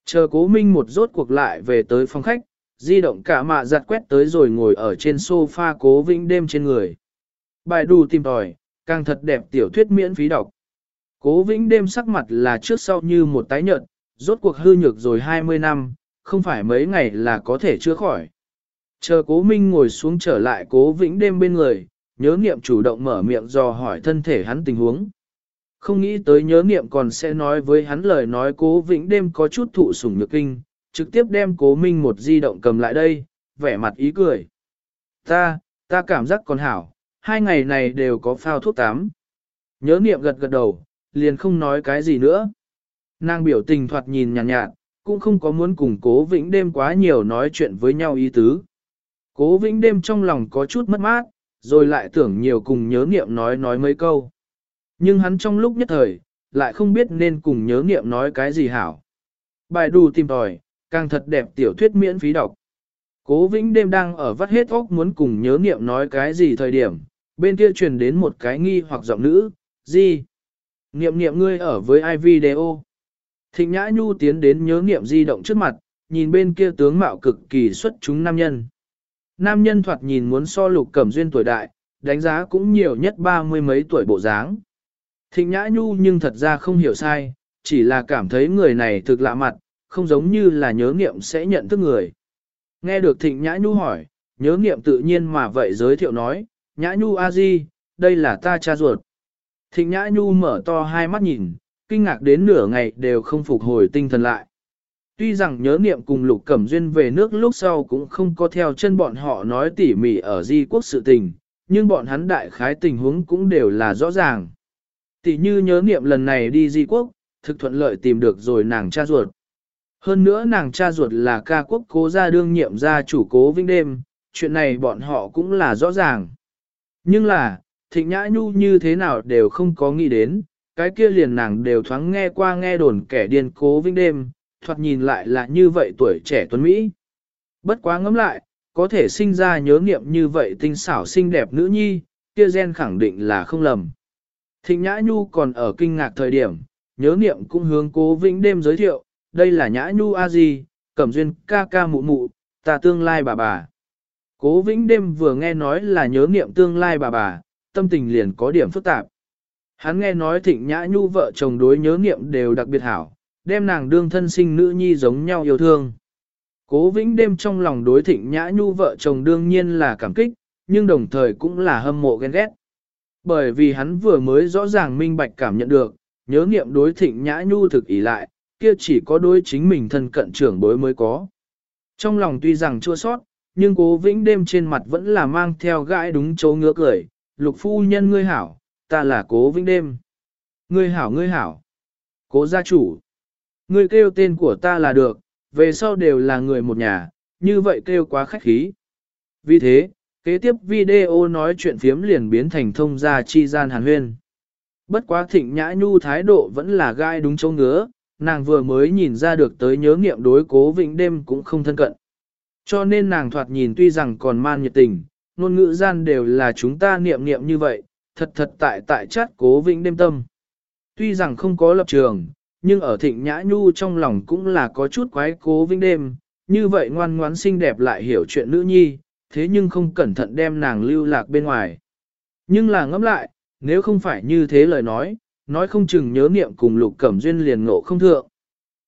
Chờ cố Minh một rốt cuộc lại về tới phòng khách, di động cả mạ giặt quét tới rồi ngồi ở trên sofa cố vĩnh đêm trên người. Bài đù tìm tòi, càng thật đẹp tiểu thuyết miễn phí đọc. Cố vĩnh đêm sắc mặt là trước sau như một tái nhợt, rốt cuộc hư nhược rồi 20 năm, không phải mấy ngày là có thể chữa khỏi. Chờ cố minh ngồi xuống trở lại cố vĩnh đêm bên người, nhớ nghiệm chủ động mở miệng dò hỏi thân thể hắn tình huống. Không nghĩ tới nhớ nghiệm còn sẽ nói với hắn lời nói cố vĩnh đêm có chút thụ sủng nhược kinh, trực tiếp đem cố minh một di động cầm lại đây, vẻ mặt ý cười. Ta, ta cảm giác còn hảo, hai ngày này đều có phao thuốc tắm. Nhớ niệm gật gật đầu, liền không nói cái gì nữa. Nàng biểu tình thoạt nhìn nhàn nhạt, nhạt, cũng không có muốn cùng cố vĩnh đêm quá nhiều nói chuyện với nhau ý tứ. Cố vĩnh đêm trong lòng có chút mất mát, rồi lại tưởng nhiều cùng nhớ niệm nói nói mấy câu. Nhưng hắn trong lúc nhất thời, lại không biết nên cùng nhớ niệm nói cái gì hảo. Bài đù tìm tòi, càng thật đẹp tiểu thuyết miễn phí đọc. Cố vĩnh đêm đang ở vắt hết óc muốn cùng nhớ niệm nói cái gì thời điểm, bên kia truyền đến một cái nghi hoặc giọng nữ, gì? Niệm niệm ngươi ở với ai video? Thịnh Nhã Nhu tiến đến nhớ niệm di động trước mặt, nhìn bên kia tướng mạo cực kỳ xuất chúng nam nhân. Nam nhân thoạt nhìn muốn so lục cẩm duyên tuổi đại, đánh giá cũng nhiều nhất ba mươi mấy tuổi bộ dáng. Thịnh Nhã Nhu nhưng thật ra không hiểu sai, chỉ là cảm thấy người này thực lạ mặt, không giống như là nhớ niệm sẽ nhận thức người. Nghe được Thịnh Nhã Nhu hỏi, nhớ niệm tự nhiên mà vậy giới thiệu nói, Nhã Nhu A Di, đây là ta cha ruột. Thịnh Nhã Nhu mở to hai mắt nhìn, kinh ngạc đến nửa ngày đều không phục hồi tinh thần lại. Tuy rằng nhớ niệm cùng Lục Cẩm Duyên về nước lúc sau cũng không có theo chân bọn họ nói tỉ mỉ ở di quốc sự tình, nhưng bọn hắn đại khái tình huống cũng đều là rõ ràng. Tỷ như nhớ niệm lần này đi di quốc, thực thuận lợi tìm được rồi nàng cha ruột. Hơn nữa nàng cha ruột là ca quốc cố gia đương nhiệm gia chủ cố vinh đêm, chuyện này bọn họ cũng là rõ ràng. Nhưng là, thịnh nhã nhu như thế nào đều không có nghĩ đến, cái kia liền nàng đều thoáng nghe qua nghe đồn kẻ điên cố vinh đêm, thoạt nhìn lại là như vậy tuổi trẻ tuấn Mỹ. Bất quá ngẫm lại, có thể sinh ra nhớ niệm như vậy tinh xảo xinh đẹp nữ nhi, kia gen khẳng định là không lầm. Thịnh Nhã Nhu còn ở kinh ngạc thời điểm, nhớ niệm cũng hướng cố vĩnh đêm giới thiệu, đây là Nhã Nhu A Di, Cẩm Duyên ca ca mụ mụ, ta tương lai bà bà. Cố vĩnh đêm vừa nghe nói là nhớ niệm tương lai bà bà, tâm tình liền có điểm phức tạp. Hắn nghe nói thịnh nhã nhu vợ chồng đối nhớ niệm đều đặc biệt hảo, đem nàng đương thân sinh nữ nhi giống nhau yêu thương. Cố vĩnh đêm trong lòng đối thịnh nhã nhu vợ chồng đương nhiên là cảm kích, nhưng đồng thời cũng là hâm mộ ghen ghét. Bởi vì hắn vừa mới rõ ràng minh bạch cảm nhận được, nhớ nghiệm đối thịnh nhã nhu thực ý lại, kia chỉ có đối chính mình thân cận trưởng bối mới có. Trong lòng tuy rằng chua sót, nhưng cố vĩnh đêm trên mặt vẫn là mang theo gãi đúng chỗ ngứa cười, lục phu nhân ngươi hảo, ta là cố vĩnh đêm. Ngươi hảo ngươi hảo. Cố gia chủ. Ngươi kêu tên của ta là được, về sau đều là người một nhà, như vậy kêu quá khách khí. Vì thế, kế tiếp video nói chuyện phiếm liền biến thành thông gia chi gian hàn huyên. Bất quá thịnh nhã nhu thái độ vẫn là gai đúng chỗ ngứa, nàng vừa mới nhìn ra được tới nhớ nghiệm đối cố vĩnh đêm cũng không thân cận. Cho nên nàng thoạt nhìn tuy rằng còn man nhiệt tình, ngôn ngữ gian đều là chúng ta niệm niệm như vậy, thật thật tại tại chát cố vĩnh đêm tâm. Tuy rằng không có lập trường, nhưng ở thịnh nhã nhu trong lòng cũng là có chút quái cố vĩnh đêm, như vậy ngoan ngoãn xinh đẹp lại hiểu chuyện nữ nhi, thế nhưng không cẩn thận đem nàng lưu lạc bên ngoài. Nhưng là ngẫm lại, nếu không phải như thế lời nói, nói không chừng nhớ niệm cùng lục cẩm duyên liền ngộ không thượng.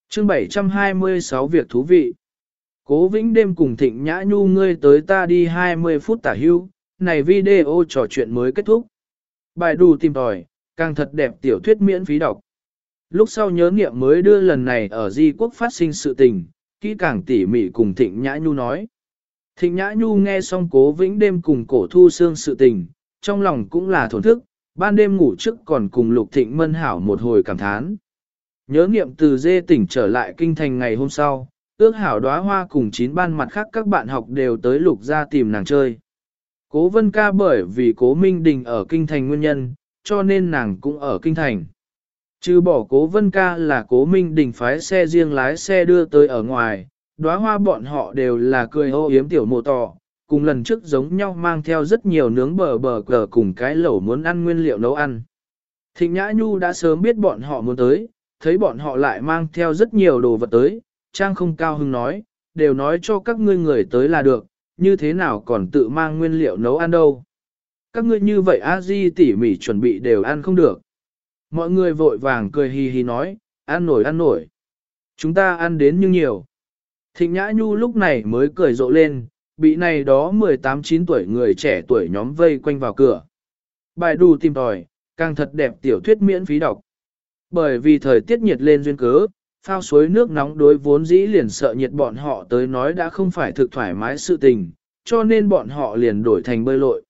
Chương 726 việc thú vị. Cố vĩnh đêm cùng thịnh nhã nhu ngươi tới ta đi 20 phút tả hưu, này video trò chuyện mới kết thúc. Bài đủ tìm tòi, càng thật đẹp tiểu thuyết miễn phí đọc. Lúc sau nhớ nghiệm mới đưa lần này ở Di Quốc phát sinh sự tình, kỹ càng tỉ mỉ cùng Thịnh Nhã Nhu nói. Thịnh Nhã Nhu nghe xong cố vĩnh đêm cùng cổ thu xương sự tình, trong lòng cũng là thổn thức, ban đêm ngủ trước còn cùng Lục Thịnh Mân Hảo một hồi cảm thán. Nhớ nghiệm từ dê tỉnh trở lại kinh thành ngày hôm sau, ước hảo đóa hoa cùng chín ban mặt khác các bạn học đều tới Lục ra tìm nàng chơi. Cố vân ca bởi vì cố Minh Đình ở kinh thành nguyên nhân, cho nên nàng cũng ở kinh thành. Trừ bỏ cố vân ca là cố Minh Đình phái xe riêng lái xe đưa tới ở ngoài, đóa hoa bọn họ đều là cười ô yếm tiểu mộ tỏ, cùng lần trước giống nhau mang theo rất nhiều nướng bờ bờ cờ cùng cái lẩu muốn ăn nguyên liệu nấu ăn. Thịnh Nhã Nhu đã sớm biết bọn họ muốn tới, thấy bọn họ lại mang theo rất nhiều đồ vật tới, Trang không cao hứng nói, đều nói cho các ngươi người tới là được, như thế nào còn tự mang nguyên liệu nấu ăn đâu. Các ngươi như vậy a di tỉ mỉ chuẩn bị đều ăn không được. Mọi người vội vàng cười hì hì nói, ăn nổi ăn nổi. Chúng ta ăn đến nhưng nhiều. Thịnh Nhã Nhu lúc này mới cười rộ lên, bị này đó 18-9 tuổi người trẻ tuổi nhóm vây quanh vào cửa. Bài đù tìm tòi, càng thật đẹp tiểu thuyết miễn phí đọc. Bởi vì thời tiết nhiệt lên duyên cớ, phao suối nước nóng đối vốn dĩ liền sợ nhiệt bọn họ tới nói đã không phải thực thoải mái sự tình, cho nên bọn họ liền đổi thành bơi lội.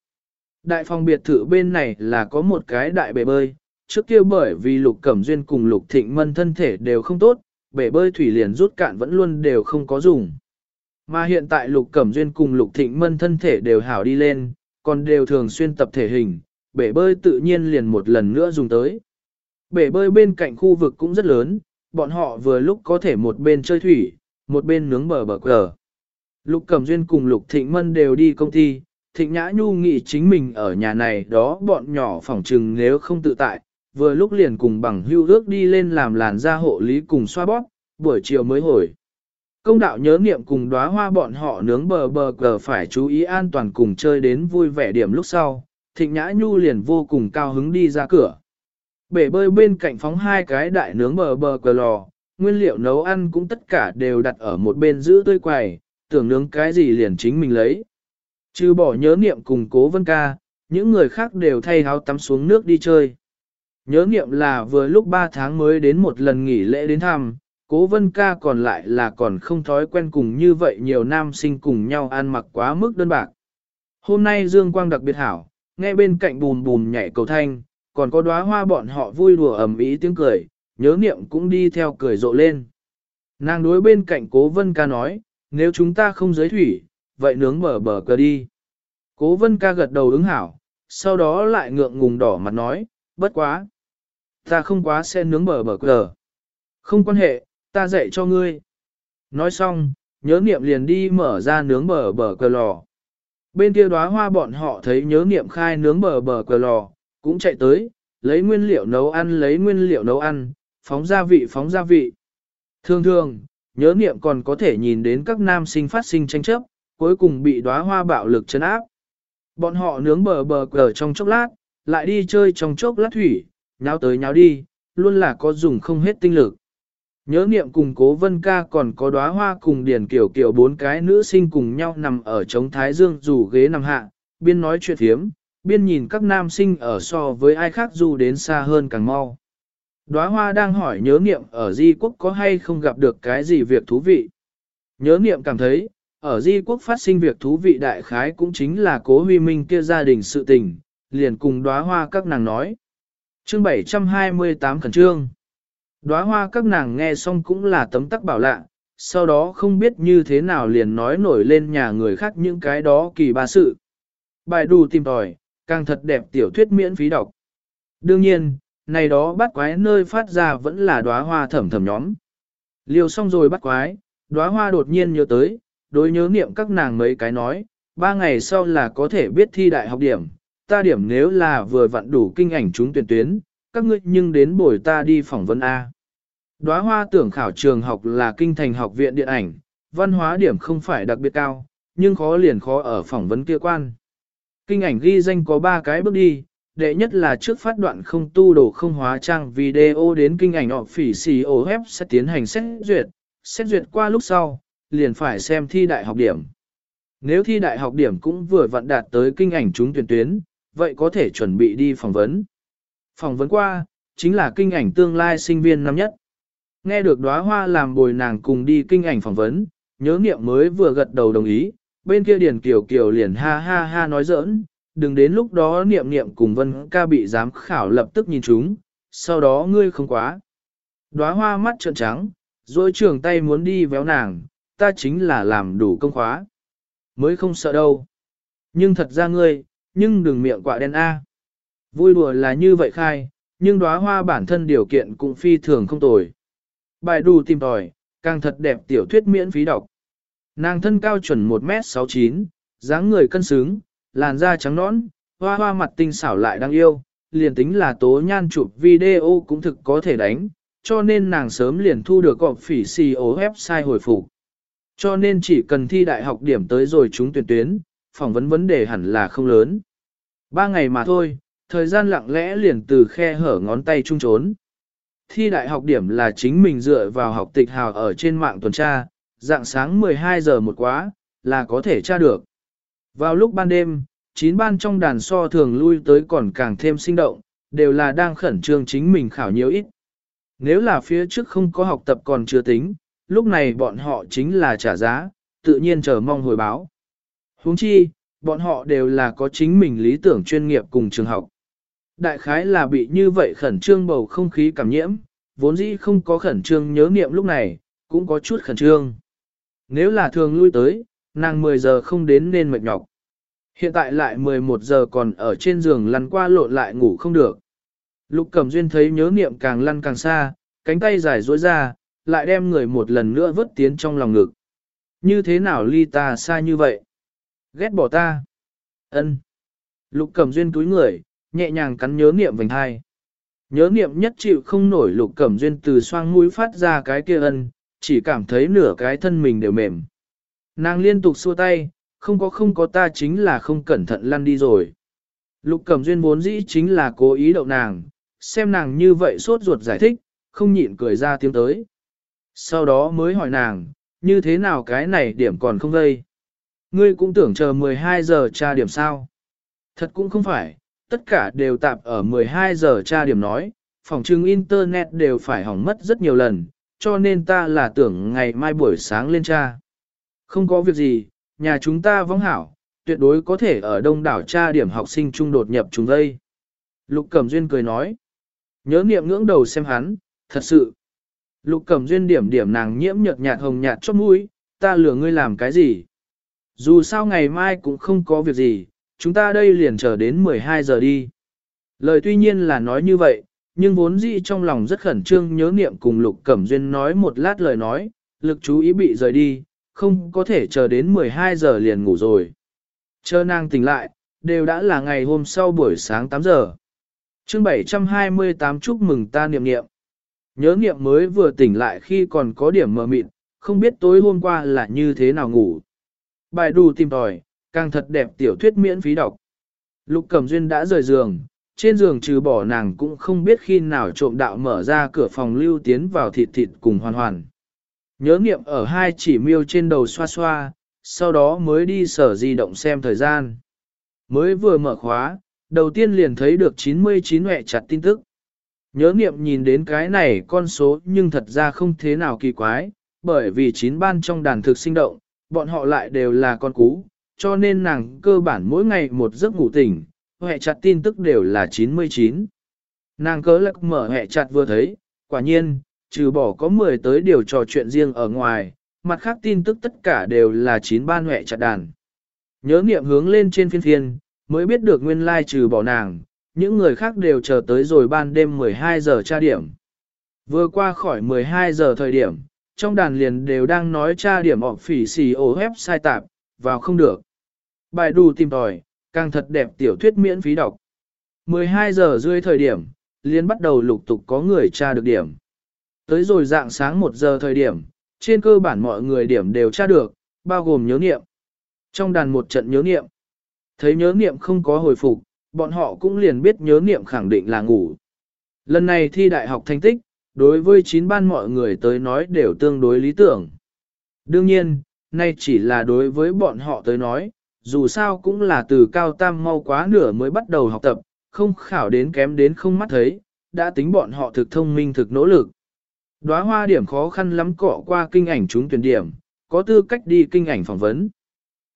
Đại phòng biệt thự bên này là có một cái đại bể bơi, trước kia bởi vì lục cẩm duyên cùng lục thịnh mân thân thể đều không tốt, bể bơi thủy liền rút cạn vẫn luôn đều không có dùng. Mà hiện tại lục cẩm duyên cùng lục thịnh mân thân thể đều hảo đi lên, còn đều thường xuyên tập thể hình, bể bơi tự nhiên liền một lần nữa dùng tới. Bể bơi bên cạnh khu vực cũng rất lớn, bọn họ vừa lúc có thể một bên chơi thủy, một bên nướng bờ bờ cờ. Lục Cẩm Duyên cùng Lục Thịnh Mân đều đi công ty, Thịnh Nhã Nhu nghĩ chính mình ở nhà này đó bọn nhỏ phỏng trừng nếu không tự tại, vừa lúc liền cùng bằng hưu ước đi lên làm làn da hộ lý cùng xoa bóp, buổi chiều mới hồi. Công đạo nhớ niệm cùng đóa hoa bọn họ nướng bờ bờ cờ phải chú ý an toàn cùng chơi đến vui vẻ điểm lúc sau, Thịnh Nhã Nhu liền vô cùng cao hứng đi ra cửa. Bể bơi bên cạnh phóng hai cái đại nướng bờ bờ cờ lò, nguyên liệu nấu ăn cũng tất cả đều đặt ở một bên giữ tươi quầy, tưởng nướng cái gì liền chính mình lấy. Trừ bỏ nhớ niệm cùng cố vân ca, những người khác đều thay áo tắm xuống nước đi chơi. Nhớ niệm là vừa lúc 3 tháng mới đến một lần nghỉ lễ đến thăm, cố vân ca còn lại là còn không thói quen cùng như vậy nhiều nam sinh cùng nhau ăn mặc quá mức đơn bạc. Hôm nay Dương Quang đặc biệt hảo, nghe bên cạnh bùn bùn nhảy cầu thanh, còn có đóa hoa bọn họ vui đùa ầm ĩ tiếng cười, nhớ niệm cũng đi theo cười rộ lên. Nàng đối bên cạnh cố vân ca nói, nếu chúng ta không giới thủy, vậy nướng bờ bờ cờ đi. Cố vân ca gật đầu ứng hảo, sau đó lại ngượng ngùng đỏ mặt nói, bất quá. Ta không quá sẽ nướng bờ bờ cờ. Không quan hệ, ta dạy cho ngươi. Nói xong, nhớ niệm liền đi mở ra nướng bờ bờ cờ lò. Bên kia đóa hoa bọn họ thấy nhớ niệm khai nướng bờ bờ cờ lò, cũng chạy tới, lấy nguyên liệu nấu ăn lấy nguyên liệu nấu ăn, phóng gia vị phóng gia vị. Thường thường, nhớ niệm còn có thể nhìn đến các nam sinh phát sinh tranh chấp, cuối cùng bị đóa hoa bạo lực chấn áp. Bọn họ nướng bờ bờ cờ trong chốc lát, lại đi chơi trong chốc lát thủy, nháo tới nháo đi, luôn là có dùng không hết tinh lực. Nhớ niệm cùng cố vân ca còn có đóa hoa cùng điển kiểu kiểu bốn cái nữ sinh cùng nhau nằm ở trống thái dương dù ghế nằm hạ, biên nói chuyện thiếm, biên nhìn các nam sinh ở so với ai khác dù đến xa hơn càng mau. Đóa hoa đang hỏi nhớ niệm ở di quốc có hay không gặp được cái gì việc thú vị. Nhớ niệm cảm thấy, ở di quốc phát sinh việc thú vị đại khái cũng chính là cố huy minh kia gia đình sự tình, liền cùng đóa hoa các nàng nói. Chương 728 khẩn trương. Đóa hoa các nàng nghe xong cũng là tấm tắc bảo lạ, sau đó không biết như thế nào liền nói nổi lên nhà người khác những cái đó kỳ ba sự. Bài đù tìm tòi, càng thật đẹp tiểu thuyết miễn phí đọc. Đương nhiên, này đó bắt quái nơi phát ra vẫn là đóa hoa thẩm thẩm nhóm. liều xong rồi bắt quái, đóa hoa đột nhiên nhớ tới, đối nhớ niệm các nàng mấy cái nói, ba ngày sau là có thể biết thi đại học điểm, ta điểm nếu là vừa vặn đủ kinh ảnh chúng tuyển tuyến, các ngươi nhưng đến buổi ta đi phỏng vấn A. Đóa hoa tưởng khảo trường học là kinh thành học viện điện ảnh, văn hóa điểm không phải đặc biệt cao, nhưng khó liền khó ở phỏng vấn kia quan. Kinh ảnh ghi danh có 3 cái bước đi, đệ nhất là trước phát đoạn không tu đồ không hóa trang video đến kinh ảnh họ phỉ xì ô hép sẽ tiến hành xét duyệt, xét duyệt qua lúc sau, liền phải xem thi đại học điểm. Nếu thi đại học điểm cũng vừa vặn đạt tới kinh ảnh chúng tuyển tuyến, vậy có thể chuẩn bị đi phỏng vấn. Phỏng vấn qua, chính là kinh ảnh tương lai sinh viên năm nhất. Nghe được đóa hoa làm bồi nàng cùng đi kinh ảnh phỏng vấn, nhớ niệm mới vừa gật đầu đồng ý, bên kia Điền Kiều Kiều liền ha ha ha nói giỡn, đừng đến lúc đó niệm niệm cùng Vân ca bị giám khảo lập tức nhìn chúng, sau đó ngươi không quá. Đóa hoa mắt trợn trắng, rồi trường tay muốn đi véo nàng, ta chính là làm đủ công khóa. Mới không sợ đâu. Nhưng thật ra ngươi, nhưng đừng miệng quạ đen A. Vui đùa là như vậy khai, nhưng đóa hoa bản thân điều kiện cũng phi thường không tồi. Bài đù tìm tòi, càng thật đẹp tiểu thuyết miễn phí đọc. Nàng thân cao chuẩn 1m69, dáng người cân xứng, làn da trắng nõn, hoa hoa mặt tinh xảo lại đáng yêu, liền tính là tố nhan chụp video cũng thực có thể đánh, cho nên nàng sớm liền thu được gọp phỉ CEO website hồi phục. Cho nên chỉ cần thi đại học điểm tới rồi chúng tuyển tuyến, phỏng vấn vấn đề hẳn là không lớn. Ba ngày mà thôi, thời gian lặng lẽ liền từ khe hở ngón tay trung trốn. Thi đại học điểm là chính mình dựa vào học tịch hào ở trên mạng tuần tra, dạng sáng 12 giờ một quá, là có thể tra được. Vào lúc ban đêm, chín ban trong đàn so thường lui tới còn càng thêm sinh động, đều là đang khẩn trương chính mình khảo nhiều ít. Nếu là phía trước không có học tập còn chưa tính, lúc này bọn họ chính là trả giá, tự nhiên chờ mong hồi báo huống chi, bọn họ đều là có chính mình lý tưởng chuyên nghiệp cùng trường học. Đại khái là bị như vậy khẩn trương bầu không khí cảm nhiễm, vốn dĩ không có khẩn trương nhớ niệm lúc này, cũng có chút khẩn trương. Nếu là thường lui tới, nàng 10 giờ không đến nên mệt nhọc. Hiện tại lại 11 giờ còn ở trên giường lăn qua lộn lại ngủ không được. Lục Cẩm Duyên thấy nhớ niệm càng lăn càng xa, cánh tay dài duỗi ra, lại đem người một lần nữa vứt tiến trong lòng ngực. Như thế nào ly ta xa như vậy? Ghét bỏ ta. Ân. Lục Cẩm Duyên túi người, nhẹ nhàng cắn nhớ niệm vành hai. Nhớ niệm nhất chịu không nổi Lục Cẩm Duyên từ xoang mũi phát ra cái kia ân, chỉ cảm thấy nửa cái thân mình đều mềm. Nàng liên tục xua tay, không có không có ta chính là không cẩn thận lăn đi rồi. Lục Cẩm Duyên vốn dĩ chính là cố ý đậu nàng, xem nàng như vậy sốt ruột giải thích, không nhịn cười ra tiếng tới. Sau đó mới hỏi nàng, như thế nào cái này điểm còn không gây. Ngươi cũng tưởng chờ 12 giờ tra điểm sao. Thật cũng không phải, tất cả đều tạp ở 12 giờ tra điểm nói, phòng trưng internet đều phải hỏng mất rất nhiều lần, cho nên ta là tưởng ngày mai buổi sáng lên tra. Không có việc gì, nhà chúng ta vong hảo, tuyệt đối có thể ở đông đảo tra điểm học sinh trung đột nhập chúng đây. Lục Cẩm Duyên cười nói. Nhớ niệm ngưỡng đầu xem hắn, thật sự. Lục Cẩm Duyên điểm điểm nàng nhiễm nhợt nhạt hồng nhạt chót mũi, ta lừa ngươi làm cái gì? Dù sao ngày mai cũng không có việc gì, chúng ta đây liền chờ đến 12 giờ đi. Lời tuy nhiên là nói như vậy, nhưng vốn dĩ trong lòng rất khẩn trương nhớ niệm cùng Lục Cẩm Duyên nói một lát lời nói, lực chú ý bị rời đi, không có thể chờ đến 12 giờ liền ngủ rồi. Chờ nàng tỉnh lại, đều đã là ngày hôm sau buổi sáng 8 giờ. chương 728 chúc mừng ta niệm niệm. Nhớ niệm mới vừa tỉnh lại khi còn có điểm mờ mịt, không biết tối hôm qua là như thế nào ngủ. Bài đủ tìm tòi, càng thật đẹp tiểu thuyết miễn phí đọc. Lục Cẩm Duyên đã rời giường, trên giường trừ bỏ nàng cũng không biết khi nào trộm đạo mở ra cửa phòng lưu tiến vào thịt thịt cùng hoàn hoàn. Nhớ nghiệm ở hai chỉ miêu trên đầu xoa xoa, sau đó mới đi sở di động xem thời gian. Mới vừa mở khóa, đầu tiên liền thấy được 99 hẹ chặt tin tức. Nhớ nghiệm nhìn đến cái này con số nhưng thật ra không thế nào kỳ quái, bởi vì chín ban trong đàn thực sinh động, bọn họ lại đều là con cú, cho nên nàng cơ bản mỗi ngày một giấc ngủ tỉnh, hệ chặt tin tức đều là 99. Nàng cớ lắc mở hệ chặt vừa thấy, quả nhiên, trừ bỏ có 10 tới điều trò chuyện riêng ở ngoài, mặt khác tin tức tất cả đều là 9 ban hệ chặt đàn. Nhớ niệm hướng lên trên phiên phiên, mới biết được nguyên lai trừ bỏ nàng, những người khác đều chờ tới rồi ban đêm 12 giờ tra điểm. Vừa qua khỏi 12 giờ thời điểm, trong đàn liền đều đang nói tra điểm ọc phỉ xì ổ sai tạp, vào không được. Bài đủ tìm tòi, càng thật đẹp tiểu thuyết miễn phí đọc. 12 giờ rưỡi thời điểm, liền bắt đầu lục tục có người tra được điểm. Tới rồi dạng sáng 1 giờ thời điểm, trên cơ bản mọi người điểm đều tra được, bao gồm nhớ nghiệm. Trong đàn một trận nhớ nghiệm, thấy nhớ nghiệm không có hồi phục, bọn họ cũng liền biết nhớ nghiệm khẳng định là ngủ. Lần này thi đại học thành tích, đối với chín ban mọi người tới nói đều tương đối lý tưởng. Đương nhiên, nay chỉ là đối với bọn họ tới nói, dù sao cũng là từ cao tam mau quá nửa mới bắt đầu học tập, không khảo đến kém đến không mắt thấy, đã tính bọn họ thực thông minh thực nỗ lực. Đóa hoa điểm khó khăn lắm cọ qua kinh ảnh chúng tuyển điểm, có tư cách đi kinh ảnh phỏng vấn.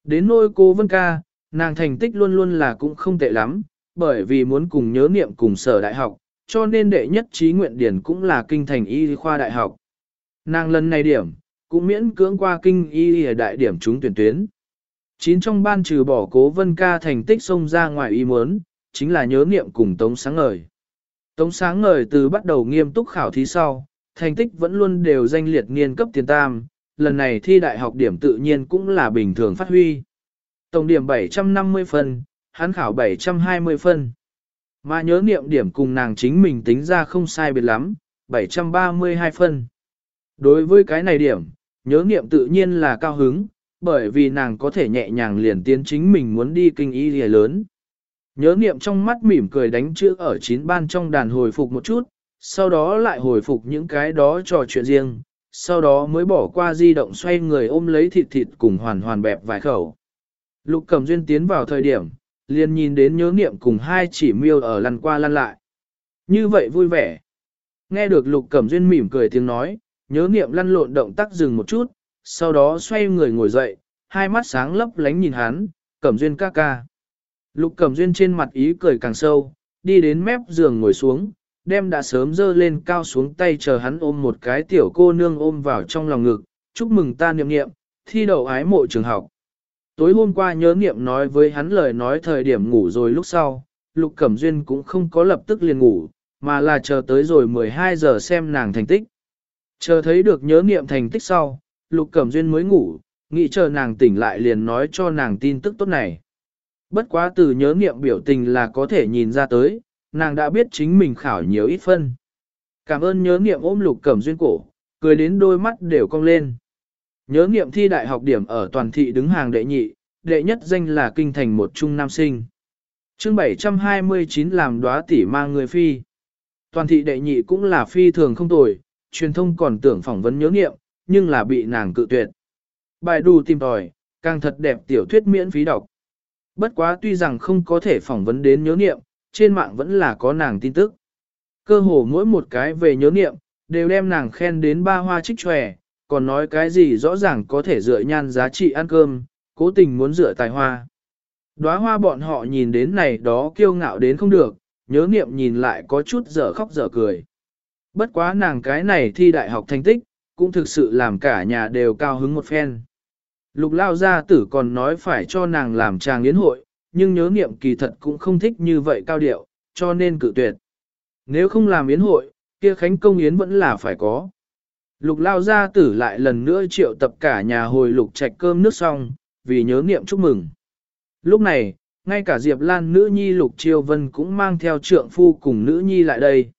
Đến nôi cô Vân Ca, nàng thành tích luôn luôn là cũng không tệ lắm, bởi vì muốn cùng nhớ niệm cùng sở đại học, cho nên đệ nhất trí nguyện điển cũng là kinh thành y khoa đại học. Nàng lần này điểm, cũng miễn cưỡng qua kinh y đại điểm chúng tuyển tuyến. Chín trong ban trừ bỏ cố vân ca thành tích xông ra ngoài ý muốn, chính là nhớ niệm cùng Tống Sáng Ngời. Tống Sáng Ngời từ bắt đầu nghiêm túc khảo thí sau, thành tích vẫn luôn đều danh liệt nghiên cấp tiền tam, lần này thi đại học điểm tự nhiên cũng là bình thường phát huy. Tổng điểm 750 phân, hắn khảo 720 phân. Mà nhớ niệm điểm cùng nàng chính mình tính ra không sai biệt lắm, 732 phân. Đối với cái này điểm, nhớ niệm tự nhiên là cao hứng, bởi vì nàng có thể nhẹ nhàng liền tiến chính mình muốn đi kinh y lìa lớn. Nhớ niệm trong mắt mỉm cười đánh chữ ở chín ban trong đàn hồi phục một chút, sau đó lại hồi phục những cái đó trò chuyện riêng, sau đó mới bỏ qua di động xoay người ôm lấy thịt thịt cùng hoàn hoàn bẹp vài khẩu. Lục cầm duyên tiến vào thời điểm, liền nhìn đến nhớ niệm cùng hai chỉ miêu ở lăn qua lăn lại. Như vậy vui vẻ. Nghe được lục cẩm duyên mỉm cười tiếng nói, nhớ niệm lăn lộn động tác dừng một chút, sau đó xoay người ngồi dậy, hai mắt sáng lấp lánh nhìn hắn, cẩm duyên ca ca. Lục cẩm duyên trên mặt ý cười càng sâu, đi đến mép giường ngồi xuống, đem đã sớm dơ lên cao xuống tay chờ hắn ôm một cái tiểu cô nương ôm vào trong lòng ngực, chúc mừng ta niệm niệm, thi đậu ái mộ trường học. Tối hôm qua nhớ nghiệm nói với hắn lời nói thời điểm ngủ rồi lúc sau, Lục Cẩm Duyên cũng không có lập tức liền ngủ, mà là chờ tới rồi 12 giờ xem nàng thành tích. Chờ thấy được nhớ nghiệm thành tích sau, Lục Cẩm Duyên mới ngủ, nghĩ chờ nàng tỉnh lại liền nói cho nàng tin tức tốt này. Bất quá từ nhớ nghiệm biểu tình là có thể nhìn ra tới, nàng đã biết chính mình khảo nhiều ít phân. Cảm ơn nhớ nghiệm ôm Lục Cẩm Duyên cổ, cười đến đôi mắt đều cong lên. Nhớ nghiệm thi đại học điểm ở toàn thị đứng hàng đệ nhị, đệ nhất danh là kinh thành một trung nam sinh. chương 729 làm đóa tỷ mang người phi. Toàn thị đệ nhị cũng là phi thường không tồi, truyền thông còn tưởng phỏng vấn nhớ nghiệm, nhưng là bị nàng cự tuyệt. Bài đù tìm tòi, càng thật đẹp tiểu thuyết miễn phí đọc. Bất quá tuy rằng không có thể phỏng vấn đến nhớ nghiệm, trên mạng vẫn là có nàng tin tức. Cơ hồ mỗi một cái về nhớ nghiệm, đều đem nàng khen đến ba hoa trích tròe, còn nói cái gì rõ ràng có thể dựa nhan giá trị ăn cơm, cố tình muốn dựa tài hoa. Đóa hoa bọn họ nhìn đến này đó kiêu ngạo đến không được, nhớ niệm nhìn lại có chút dở khóc dở cười. Bất quá nàng cái này thi đại học thành tích, cũng thực sự làm cả nhà đều cao hứng một phen. Lục lao gia tử còn nói phải cho nàng làm trang yến hội, nhưng nhớ niệm kỳ thật cũng không thích như vậy cao điệu, cho nên cự tuyệt. Nếu không làm yến hội, kia khánh công yến vẫn là phải có. Lục lao gia tử lại lần nữa triệu tập cả nhà hồi lục trạch cơm nước xong, vì nhớ niệm chúc mừng. Lúc này, ngay cả Diệp Lan nữ nhi lục triều vân cũng mang theo trượng phu cùng nữ nhi lại đây.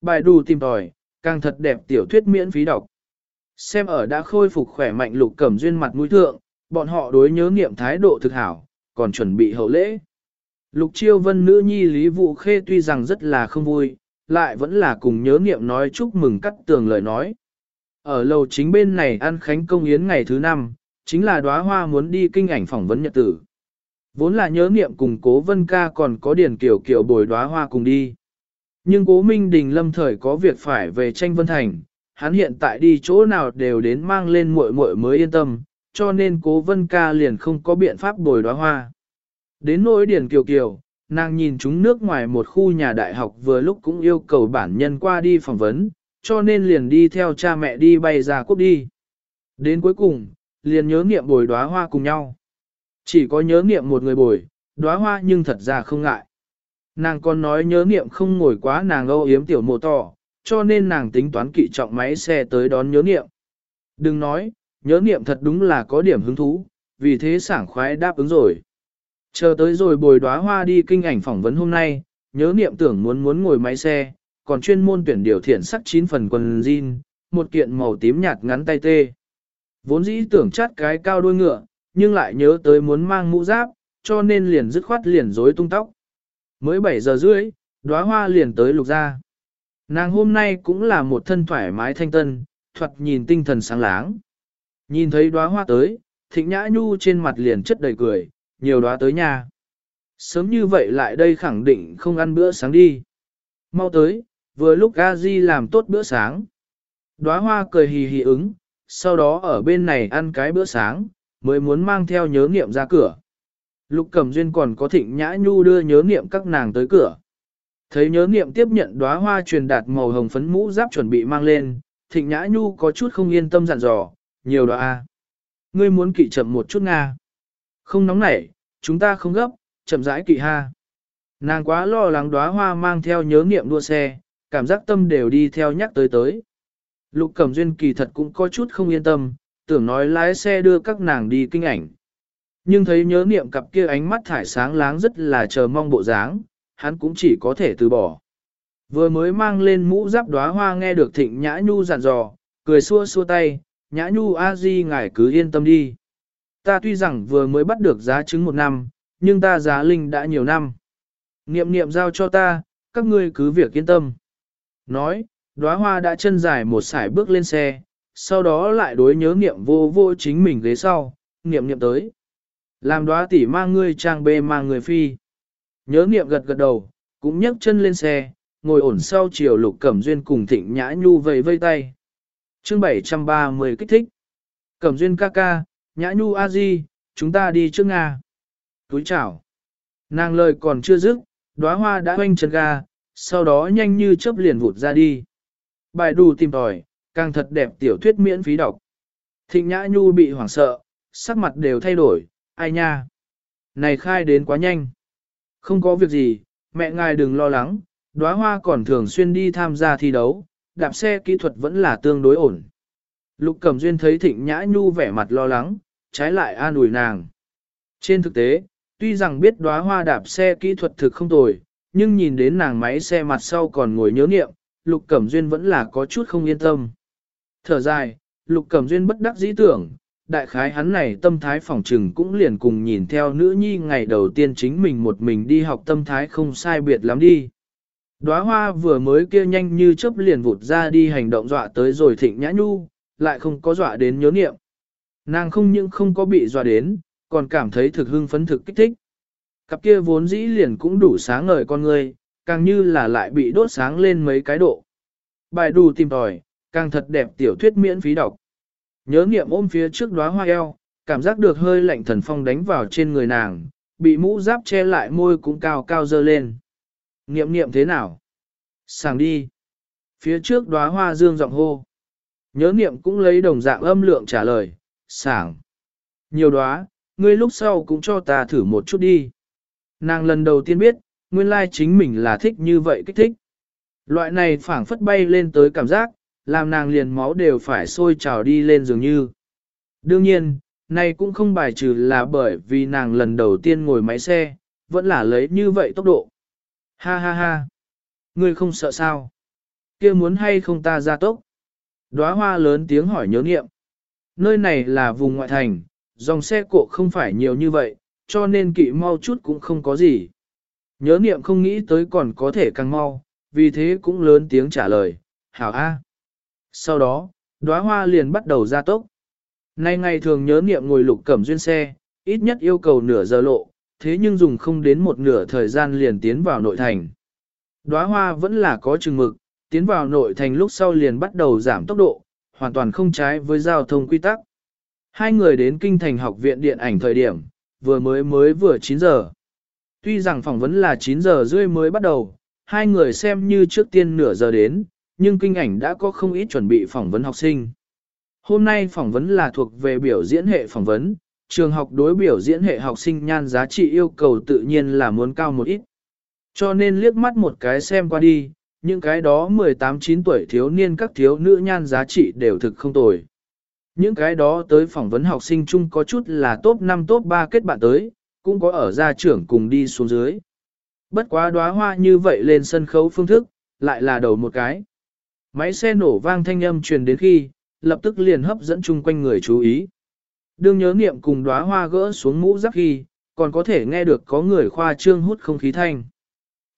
Bài đù tìm tòi, càng thật đẹp tiểu thuyết miễn phí đọc. Xem ở đã khôi phục khỏe mạnh lục cẩm duyên mặt mũi thượng, bọn họ đối nhớ niệm thái độ thực hảo, còn chuẩn bị hậu lễ. Lục chiêu vân nữ nhi Lý Vụ Khê tuy rằng rất là không vui, lại vẫn là cùng nhớ niệm nói chúc mừng cắt tường lời nói. Ở lầu chính bên này ăn khánh công yến ngày thứ năm, chính là đóa hoa muốn đi kinh ảnh phỏng vấn nhật tử. Vốn là nhớ niệm cùng cố vân ca còn có điển kiểu kiểu bồi đóa hoa cùng đi. Nhưng cố Minh Đình lâm thời có việc phải về tranh vân thành, hắn hiện tại đi chỗ nào đều đến mang lên muội muội mới yên tâm, cho nên cố vân ca liền không có biện pháp bồi đóa hoa. Đến nỗi điển kiều kiều, nàng nhìn chúng nước ngoài một khu nhà đại học vừa lúc cũng yêu cầu bản nhân qua đi phỏng vấn, cho nên liền đi theo cha mẹ đi bay ra quốc đi. Đến cuối cùng, liền nhớ niệm bồi đóa hoa cùng nhau. Chỉ có nhớ niệm một người bồi, đóa hoa nhưng thật ra không ngại. Nàng còn nói nhớ niệm không ngồi quá nàng âu yếm tiểu mộ tỏ, cho nên nàng tính toán kỵ trọng máy xe tới đón nhớ niệm. Đừng nói, nhớ niệm thật đúng là có điểm hứng thú, vì thế sảng khoái đáp ứng rồi. Chờ tới rồi bồi đóa hoa đi kinh ảnh phỏng vấn hôm nay, nhớ niệm tưởng muốn muốn ngồi máy xe, còn chuyên môn tuyển điều thiện sắc chín phần quần jean, một kiện màu tím nhạt ngắn tay tê. Vốn dĩ tưởng chát cái cao đuôi ngựa, nhưng lại nhớ tới muốn mang mũ giáp, cho nên liền dứt khoát liền rối tung tóc. Mới 7 giờ rưỡi, đóa hoa liền tới lục ra. Nàng hôm nay cũng là một thân thoải mái thanh tân, thuật nhìn tinh thần sáng láng. Nhìn thấy đóa hoa tới, thịnh nhã nhu trên mặt liền chất đầy cười, nhiều đóa tới nhà. Sớm như vậy lại đây khẳng định không ăn bữa sáng đi. Mau tới, vừa lúc a di làm tốt bữa sáng. Đóa hoa cười hì hì ứng, sau đó ở bên này ăn cái bữa sáng, mới muốn mang theo nhớ nghiệm ra cửa. Lục Cẩm Duyên còn có thịnh nhã nhu đưa nhớ nghiệm các nàng tới cửa. Thấy nhớ nghiệm tiếp nhận đóa hoa truyền đạt màu hồng phấn mũ giáp chuẩn bị mang lên, thịnh nhã nhu có chút không yên tâm dặn dò, nhiều đóa a. Ngươi muốn kỵ chậm một chút Nga. Không nóng nảy, chúng ta không gấp, chậm rãi kỵ ha. Nàng quá lo lắng đóa hoa mang theo nhớ nghiệm đua xe, cảm giác tâm đều đi theo nhắc tới tới. Lục Cẩm Duyên kỳ thật cũng có chút không yên tâm, tưởng nói lái xe đưa các nàng đi kinh ảnh. Nhưng thấy nhớ niệm cặp kia ánh mắt thải sáng láng rất là chờ mong bộ dáng, hắn cũng chỉ có thể từ bỏ. Vừa mới mang lên mũ giáp đóa hoa nghe được thịnh nhã nhu dặn dò, cười xua xua tay, nhã nhu a di ngài cứ yên tâm đi. Ta tuy rằng vừa mới bắt được giá trứng một năm, nhưng ta giá linh đã nhiều năm. Niệm niệm giao cho ta, các ngươi cứ việc yên tâm. Nói, đóa hoa đã chân dài một sải bước lên xe, sau đó lại đối nhớ niệm vô vô chính mình ghế sau, niệm niệm tới. Làm đóa tỷ mang ngươi trang bê mang người phi. Nhớ niệm gật gật đầu, cũng nhấc chân lên xe, ngồi ổn sau chiều lục cẩm duyên cùng thịnh nhã nhu vầy vây tay. chương 730 kích thích. Cẩm duyên ca ca, nhã nhu a di, chúng ta đi trước Nga. Túi chào. Nàng lời còn chưa dứt, đóa hoa đã hoanh chân ga, sau đó nhanh như chớp liền vụt ra đi. Bài đủ tìm tòi, càng thật đẹp tiểu thuyết miễn phí đọc. Thịnh Nhã Nhu bị hoảng sợ, sắc mặt đều thay đổi, ai nha. Này khai đến quá nhanh. Không có việc gì, mẹ ngài đừng lo lắng, đóa hoa còn thường xuyên đi tham gia thi đấu, đạp xe kỹ thuật vẫn là tương đối ổn. Lục Cẩm Duyên thấy Thịnh Nhã Nhu vẻ mặt lo lắng, trái lại an ủi nàng. Trên thực tế, tuy rằng biết đóa hoa đạp xe kỹ thuật thực không tồi, nhưng nhìn đến nàng máy xe mặt sau còn ngồi nhớ nghiệm, Lục Cẩm Duyên vẫn là có chút không yên tâm. Thở dài, Lục Cẩm Duyên bất đắc dĩ tưởng, đại khái hắn này tâm thái phỏng trừng cũng liền cùng nhìn theo nữ nhi ngày đầu tiên chính mình một mình đi học tâm thái không sai biệt lắm đi. Đóa hoa vừa mới kia nhanh như chớp liền vụt ra đi hành động dọa tới rồi thịnh nhã nhu, lại không có dọa đến nhớ niệm. Nàng không những không có bị dọa đến, còn cảm thấy thực hưng phấn thực kích thích. Cặp kia vốn dĩ liền cũng đủ sáng ngời con người, càng như là lại bị đốt sáng lên mấy cái độ. Bài đủ tìm tòi, càng thật đẹp tiểu thuyết miễn phí đọc. Nhớ nghiệm ôm phía trước đóa hoa eo, cảm giác được hơi lạnh thần phong đánh vào trên người nàng, bị mũ giáp che lại môi cũng cao cao dơ lên. Nghiệm nghiệm thế nào? Sàng đi. Phía trước đóa hoa dương giọng hô. Nhớ nghiệm cũng lấy đồng dạng âm lượng trả lời, sảng. Nhiều đóa, ngươi lúc sau cũng cho ta thử một chút đi. Nàng lần đầu tiên biết, nguyên lai chính mình là thích như vậy kích thích. Loại này phảng phất bay lên tới cảm giác, làm nàng liền máu đều phải sôi trào đi lên dường như. Đương nhiên, này cũng không bài trừ là bởi vì nàng lần đầu tiên ngồi máy xe, vẫn là lấy như vậy tốc độ. Ha ha ha! Ngươi không sợ sao? kia muốn hay không ta ra tốc? Đóa hoa lớn tiếng hỏi nhớ nghiệm. Nơi này là vùng ngoại thành, dòng xe cộ không phải nhiều như vậy, cho nên kỵ mau chút cũng không có gì. Nhớ niệm không nghĩ tới còn có thể càng mau, vì thế cũng lớn tiếng trả lời, hảo a. Sau đó, đóa hoa liền bắt đầu ra tốc. Nay ngày thường nhớ niệm ngồi lục cẩm duyên xe, ít nhất yêu cầu nửa giờ lộ, thế nhưng dùng không đến một nửa thời gian liền tiến vào nội thành. Đóa hoa vẫn là có chừng mực, tiến vào nội thành lúc sau liền bắt đầu giảm tốc độ, hoàn toàn không trái với giao thông quy tắc. Hai người đến kinh thành học viện điện ảnh thời điểm, vừa mới mới vừa 9 giờ. Tuy rằng phỏng vấn là 9 giờ rưỡi mới bắt đầu, hai người xem như trước tiên nửa giờ đến, nhưng kinh ảnh đã có không ít chuẩn bị phỏng vấn học sinh. Hôm nay phỏng vấn là thuộc về biểu diễn hệ phỏng vấn, trường học đối biểu diễn hệ học sinh nhan giá trị yêu cầu tự nhiên là muốn cao một ít. Cho nên liếc mắt một cái xem qua đi, những cái đó 18-9 tuổi thiếu niên các thiếu nữ nhan giá trị đều thực không tồi. Những cái đó tới phỏng vấn học sinh chung có chút là top 5 top 3 kết bạn tới, cũng có ở gia trưởng cùng đi xuống dưới. Bất quá đóa hoa như vậy lên sân khấu phương thức, lại là đầu một cái. Máy xe nổ vang thanh âm truyền đến khi, lập tức liền hấp dẫn chung quanh người chú ý. Đương nhớ niệm cùng đóa hoa gỡ xuống mũ giáp khi, còn có thể nghe được có người khoa trương hút không khí thanh.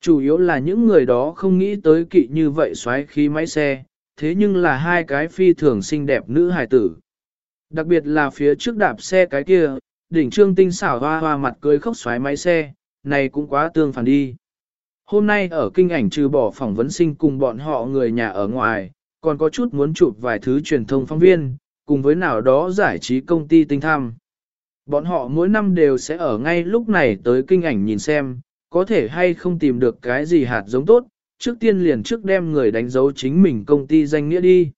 Chủ yếu là những người đó không nghĩ tới kỵ như vậy xoáy khí máy xe, thế nhưng là hai cái phi thường xinh đẹp nữ hài tử. Đặc biệt là phía trước đạp xe cái kia, đỉnh trương tinh xảo hoa hoa mặt cưới khóc xoáy máy xe, này cũng quá tương phản đi. Hôm nay ở kinh ảnh trừ bỏ phỏng vấn sinh cùng bọn họ người nhà ở ngoài, còn có chút muốn chụp vài thứ truyền thông phóng viên, cùng với nào đó giải trí công ty tinh tham. Bọn họ mỗi năm đều sẽ ở ngay lúc này tới kinh ảnh nhìn xem, có thể hay không tìm được cái gì hạt giống tốt, trước tiên liền trước đem người đánh dấu chính mình công ty danh nghĩa đi.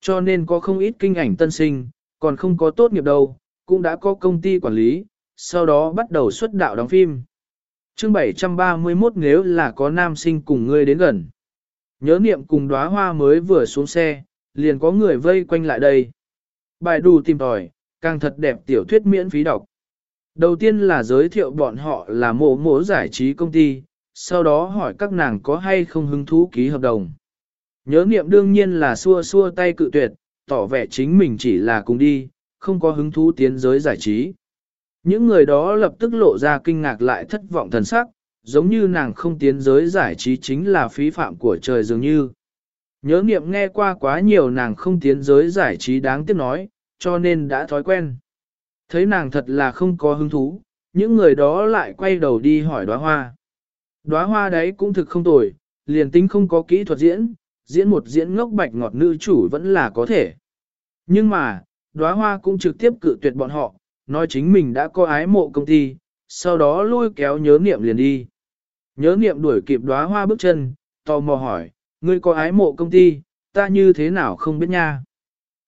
Cho nên có không ít kinh ảnh tân sinh, còn không có tốt nghiệp đâu, cũng đã có công ty quản lý, sau đó bắt đầu xuất đạo đóng phim. chương 731 nếu là có nam sinh cùng ngươi đến gần. Nhớ niệm cùng đóa hoa mới vừa xuống xe, liền có người vây quanh lại đây. Bài đủ tìm tòi, càng thật đẹp tiểu thuyết miễn phí đọc. Đầu tiên là giới thiệu bọn họ là mộ mộ giải trí công ty, sau đó hỏi các nàng có hay không hứng thú ký hợp đồng. Nhớ niệm đương nhiên là xua xua tay cự tuyệt, tỏ vẻ chính mình chỉ là cùng đi, không có hứng thú tiến giới giải trí. Những người đó lập tức lộ ra kinh ngạc lại thất vọng thần sắc, giống như nàng không tiến giới giải trí chính là phí phạm của trời dường như. Nhớ nghiệm nghe qua quá nhiều nàng không tiến giới giải trí đáng tiếc nói, cho nên đã thói quen. Thấy nàng thật là không có hứng thú, những người đó lại quay đầu đi hỏi đóa hoa. Đóa hoa đấy cũng thực không tồi, liền tính không có kỹ thuật diễn, diễn một diễn ngốc bạch ngọt nữ chủ vẫn là có thể. Nhưng mà, đóa hoa cũng trực tiếp cự tuyệt bọn họ, nói chính mình đã có ái mộ công ty, sau đó lôi kéo nhớ niệm liền đi. Nhớ niệm đuổi kịp đóa hoa bước chân, tò mò hỏi, ngươi có ái mộ công ty, ta như thế nào không biết nha.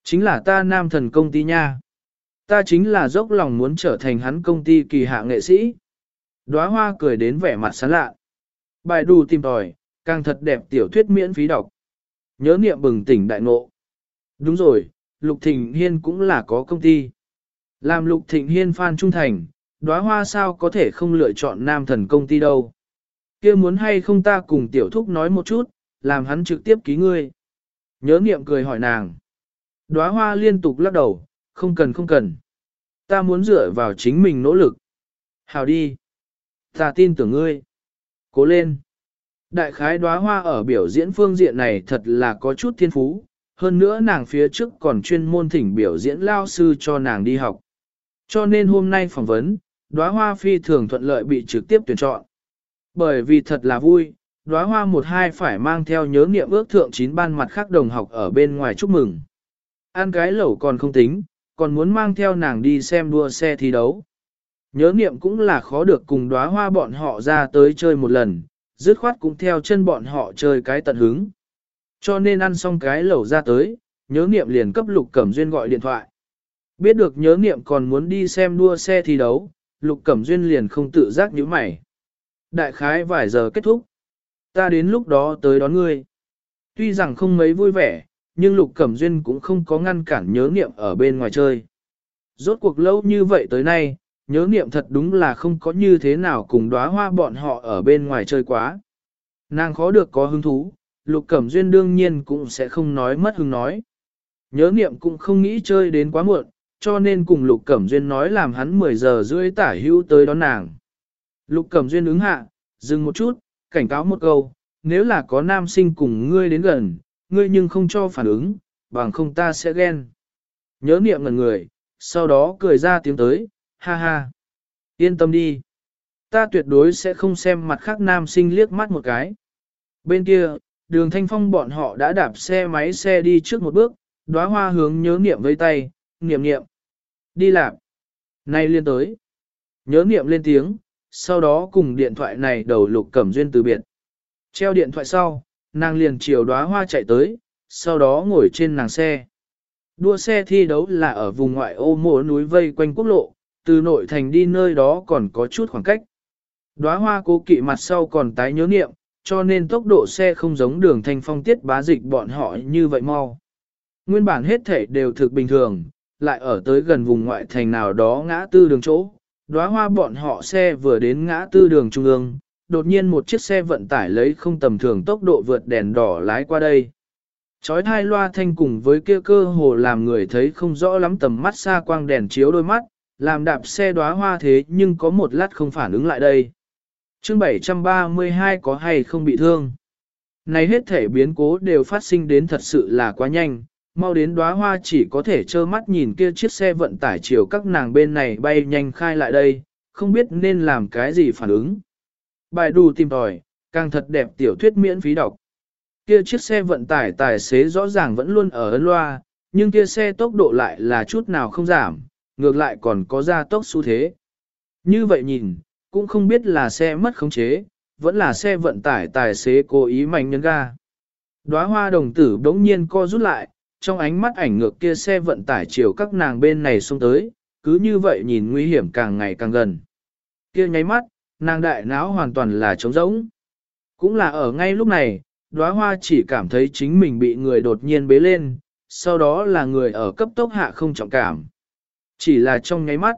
Chính là ta nam thần công ty nha. Ta chính là dốc lòng muốn trở thành hắn công ty kỳ hạ nghệ sĩ. Đóa hoa cười đến vẻ mặt sán lạ. Bài đù tìm tòi, càng thật đẹp tiểu thuyết miễn phí đọc. Nhớ niệm bừng tỉnh đại ngộ. Đúng rồi, Lục Thịnh Hiên cũng là có công ty. Làm Lục Thịnh Hiên fan trung thành, đóa hoa sao có thể không lựa chọn nam thần công ty đâu. kia muốn hay không ta cùng tiểu thúc nói một chút, làm hắn trực tiếp ký ngươi. Nhớ niệm cười hỏi nàng. Đóa hoa liên tục lắc đầu, không cần không cần. Ta muốn dựa vào chính mình nỗ lực. Hào đi. Ta tin tưởng ngươi. Cố lên. Đại khái đóa hoa ở biểu diễn phương diện này thật là có chút thiên phú, hơn nữa nàng phía trước còn chuyên môn thỉnh biểu diễn lao sư cho nàng đi học. Cho nên hôm nay phỏng vấn, đóa hoa phi thường thuận lợi bị trực tiếp tuyển chọn. Bởi vì thật là vui, đóa hoa một hai phải mang theo nhớ niệm ước thượng chín ban mặt khác đồng học ở bên ngoài chúc mừng. Ăn cái lẩu còn không tính, còn muốn mang theo nàng đi xem đua xe thi đấu. Nhớ niệm cũng là khó được cùng đóa hoa bọn họ ra tới chơi một lần, dứt khoát cũng theo chân bọn họ chơi cái tận hứng. Cho nên ăn xong cái lẩu ra tới, nhớ niệm liền cấp Lục Cẩm Duyên gọi điện thoại. Biết được nhớ niệm còn muốn đi xem đua xe thi đấu, Lục Cẩm Duyên liền không tự giác nhíu mày. Đại khái vài giờ kết thúc. Ta đến lúc đó tới đón ngươi. Tuy rằng không mấy vui vẻ, nhưng Lục Cẩm Duyên cũng không có ngăn cản nhớ niệm ở bên ngoài chơi. Rốt cuộc lâu như vậy tới nay, nhớ niệm thật đúng là không có như thế nào cùng đóa hoa bọn họ ở bên ngoài chơi quá. Nàng khó được có hứng thú, Lục Cẩm Duyên đương nhiên cũng sẽ không nói mất hứng nói. Nhớ niệm cũng không nghĩ chơi đến quá muộn, cho nên cùng Lục Cẩm Duyên nói làm hắn 10 giờ rưỡi tả hữu tới đón nàng. Lục Cẩm Duyên ứng hạ, dừng một chút, cảnh cáo một câu, nếu là có nam sinh cùng ngươi đến gần, ngươi nhưng không cho phản ứng, bằng không ta sẽ ghen. Nhớ niệm ngần người, sau đó cười ra tiếng tới, ha ha. Yên tâm đi. Ta tuyệt đối sẽ không xem mặt khác nam sinh liếc mắt một cái. Bên kia, đường thanh phong bọn họ đã đạp xe máy xe đi trước một bước, đóa hoa hướng nhớ niệm với tay, niệm niệm. Đi làm. Nay liên tới. Nhớ niệm lên tiếng, sau đó cùng điện thoại này đầu lục cẩm duyên từ biệt. Treo điện thoại sau, nàng liền chiều đóa hoa chạy tới, sau đó ngồi trên nàng xe. Đua xe thi đấu là ở vùng ngoại ô mùa núi vây quanh quốc lộ, từ nội thành đi nơi đó còn có chút khoảng cách. Đóa hoa cố kỵ mặt sau còn tái nhớ niệm, cho nên tốc độ xe không giống đường thanh phong tiết bá dịch bọn họ như vậy mau. Nguyên bản hết thể đều thực bình thường, lại ở tới gần vùng ngoại thành nào đó ngã tư đường chỗ. Đóa hoa bọn họ xe vừa đến ngã tư đường trung ương, đột nhiên một chiếc xe vận tải lấy không tầm thường tốc độ vượt đèn đỏ lái qua đây. Chói thai loa thanh cùng với kia cơ hồ làm người thấy không rõ lắm tầm mắt xa quang đèn chiếu đôi mắt, làm đạp xe đóa hoa thế nhưng có một lát không phản ứng lại đây. chương 732 có hay không bị thương? Này hết thể biến cố đều phát sinh đến thật sự là quá nhanh, mau đến đóa hoa chỉ có thể trơ mắt nhìn kia chiếc xe vận tải chiều các nàng bên này bay nhanh khai lại đây, không biết nên làm cái gì phản ứng. Bài đù tìm tòi, càng thật đẹp tiểu thuyết miễn phí đọc. Kia chiếc xe vận tải tài xế rõ ràng vẫn luôn ở ấn loa, nhưng kia xe tốc độ lại là chút nào không giảm, ngược lại còn có gia tốc xu thế. Như vậy nhìn, cũng không biết là xe mất khống chế, vẫn là xe vận tải tài xế cố ý mạnh nhấn ga. Đóa hoa đồng tử đống nhiên co rút lại, trong ánh mắt ảnh ngược kia xe vận tải chiều các nàng bên này xông tới, cứ như vậy nhìn nguy hiểm càng ngày càng gần. Kia nháy mắt, nàng đại não hoàn toàn là trống rỗng. Cũng là ở ngay lúc này, đóa hoa chỉ cảm thấy chính mình bị người đột nhiên bế lên, sau đó là người ở cấp tốc hạ không trọng cảm. Chỉ là trong nháy mắt,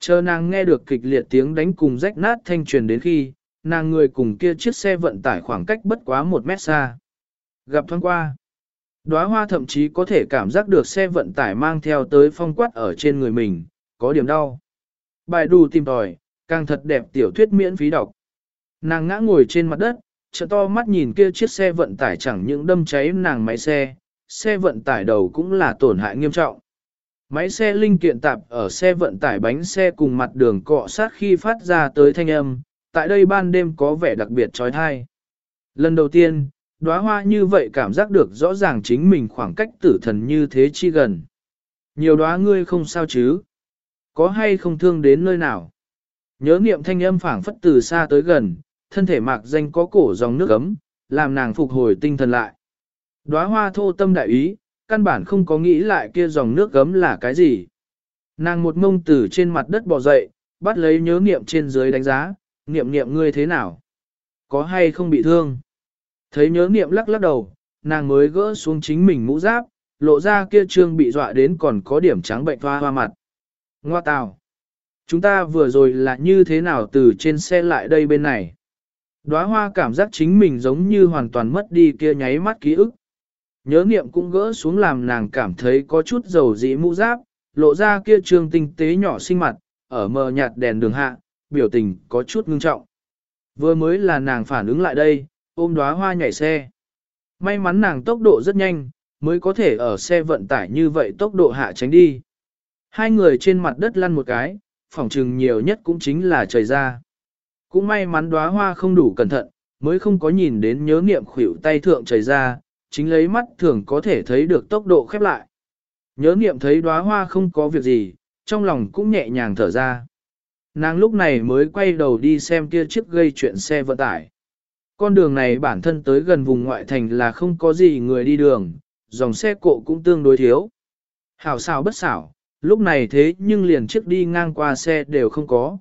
chờ nàng nghe được kịch liệt tiếng đánh cùng rách nát thanh truyền đến khi, nàng người cùng kia chiếc xe vận tải khoảng cách bất quá một mét xa. Gặp thoáng qua, đóa hoa thậm chí có thể cảm giác được xe vận tải mang theo tới phong quát ở trên người mình, có điểm đau. Bài đù tìm tòi, càng thật đẹp tiểu thuyết miễn phí đọc. Nàng ngã ngồi trên mặt đất, trợ to mắt nhìn kia chiếc xe vận tải chẳng những đâm cháy nàng máy xe, xe vận tải đầu cũng là tổn hại nghiêm trọng. Máy xe linh kiện tạp ở xe vận tải bánh xe cùng mặt đường cọ sát khi phát ra tới thanh âm, tại đây ban đêm có vẻ đặc biệt trói thai. Lần đầu tiên, đóa hoa như vậy cảm giác được rõ ràng chính mình khoảng cách tử thần như thế chi gần. Nhiều đóa ngươi không sao chứ? Có hay không thương đến nơi nào? Nhớ niệm thanh âm phảng phất từ xa tới gần, thân thể mạc danh có cổ dòng nước ấm, làm nàng phục hồi tinh thần lại. Đóa hoa thô tâm đại ý, căn bản không có nghĩ lại kia dòng nước gấm là cái gì. Nàng một mông từ trên mặt đất bò dậy, bắt lấy nhớ niệm trên dưới đánh giá, niệm niệm ngươi thế nào? Có hay không bị thương? Thấy nhớ niệm lắc lắc đầu, nàng mới gỡ xuống chính mình mũ giáp, lộ ra kia trương bị dọa đến còn có điểm trắng bệnh hoa hoa mặt. Ngoa tào! Chúng ta vừa rồi là như thế nào từ trên xe lại đây bên này? Đóa hoa cảm giác chính mình giống như hoàn toàn mất đi kia nháy mắt ký ức. Nhớ niệm cũng gỡ xuống làm nàng cảm thấy có chút dầu dĩ mũ giáp, lộ ra kia trương tinh tế nhỏ xinh mặt, ở mờ nhạt đèn đường hạ, biểu tình có chút ngưng trọng. Vừa mới là nàng phản ứng lại đây, ôm đóa hoa nhảy xe. May mắn nàng tốc độ rất nhanh, mới có thể ở xe vận tải như vậy tốc độ hạ tránh đi. Hai người trên mặt đất lăn một cái, phỏng trừng nhiều nhất cũng chính là trời ra. Cũng may mắn đóa hoa không đủ cẩn thận, mới không có nhìn đến nhớ niệm khuỷu tay thượng trời ra, chính lấy mắt thường có thể thấy được tốc độ khép lại. Nhớ niệm thấy đóa hoa không có việc gì, trong lòng cũng nhẹ nhàng thở ra. Nàng lúc này mới quay đầu đi xem kia chiếc gây chuyện xe vận tải. Con đường này bản thân tới gần vùng ngoại thành là không có gì người đi đường, dòng xe cộ cũng tương đối thiếu. Hảo xảo bất xảo, lúc này thế nhưng liền chiếc đi ngang qua xe đều không có.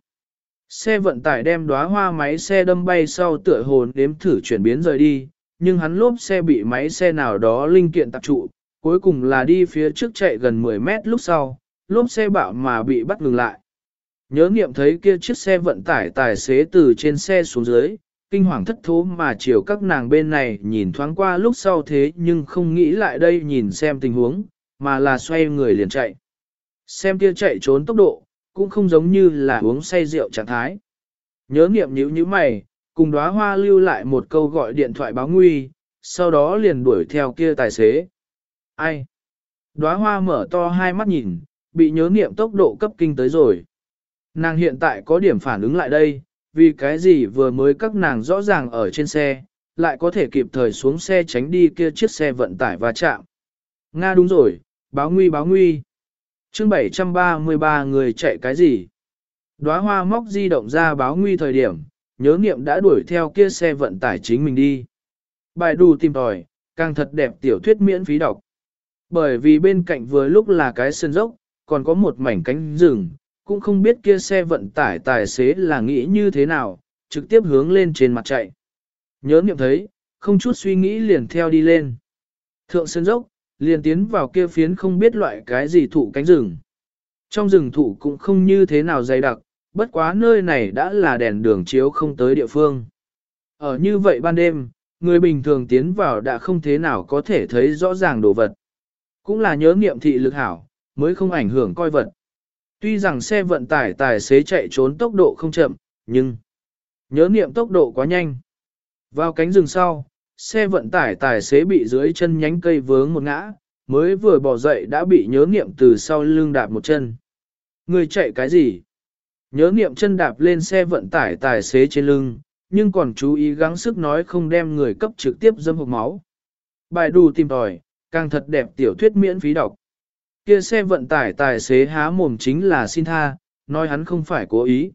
Xe vận tải đem đóa hoa máy xe đâm bay sau tựa hồn đếm thử chuyển biến rời đi, nhưng hắn lốp xe bị máy xe nào đó linh kiện tạp trụ, cuối cùng là đi phía trước chạy gần 10 mét lúc sau, lốp xe bạo mà bị bắt ngừng lại. Nhớ nghiệm thấy kia chiếc xe vận tải tài xế từ trên xe xuống dưới, kinh hoàng thất thố mà chiều các nàng bên này nhìn thoáng qua lúc sau thế nhưng không nghĩ lại đây nhìn xem tình huống, mà là xoay người liền chạy. Xem kia chạy trốn tốc độ, cũng không giống như là uống say rượu trạng thái. Nhớ nghiệm nhíu như mày, cùng đóa hoa lưu lại một câu gọi điện thoại báo nguy, sau đó liền đuổi theo kia tài xế. Ai? Đóa hoa mở to hai mắt nhìn, bị nhớ niệm tốc độ cấp kinh tới rồi. Nàng hiện tại có điểm phản ứng lại đây, vì cái gì vừa mới các nàng rõ ràng ở trên xe, lại có thể kịp thời xuống xe tránh đi kia chiếc xe vận tải va chạm. Nga đúng rồi, báo nguy báo nguy. chương 733 người chạy cái gì? Đóa hoa móc di động ra báo nguy thời điểm, nhớ nghiệm đã đuổi theo kia xe vận tải chính mình đi. Bài đù tìm tòi, càng thật đẹp tiểu thuyết miễn phí đọc. Bởi vì bên cạnh vừa lúc là cái sân dốc, còn có một mảnh cánh rừng, cũng không biết kia xe vận tải tài xế là nghĩ như thế nào, trực tiếp hướng lên trên mặt chạy. Nhớ nghiệm thấy, không chút suy nghĩ liền theo đi lên. Thượng sân dốc, liền tiến vào kia phiến không biết loại cái gì thụ cánh rừng. Trong rừng thụ cũng không như thế nào dày đặc, bất quá nơi này đã là đèn đường chiếu không tới địa phương. Ở như vậy ban đêm, người bình thường tiến vào đã không thế nào có thể thấy rõ ràng đồ vật. Cũng là nhớ nghiệm thị lực hảo, mới không ảnh hưởng coi vật. Tuy rằng xe vận tải tài xế chạy trốn tốc độ không chậm, nhưng nhớ nghiệm tốc độ quá nhanh. Vào cánh rừng sau, xe vận tải tài xế bị dưới chân nhánh cây vướng một ngã, mới vừa bỏ dậy đã bị nhớ nghiệm từ sau lưng đạp một chân. Người chạy cái gì? Nhớ niệm chân đạp lên xe vận tải tài xế trên lưng, nhưng còn chú ý gắng sức nói không đem người cấp trực tiếp dâm hộp máu. Bài đù tìm tòi, càng thật đẹp tiểu thuyết miễn phí đọc. Kia xe vận tải tài xế há mồm chính là xin tha, nói hắn không phải cố ý.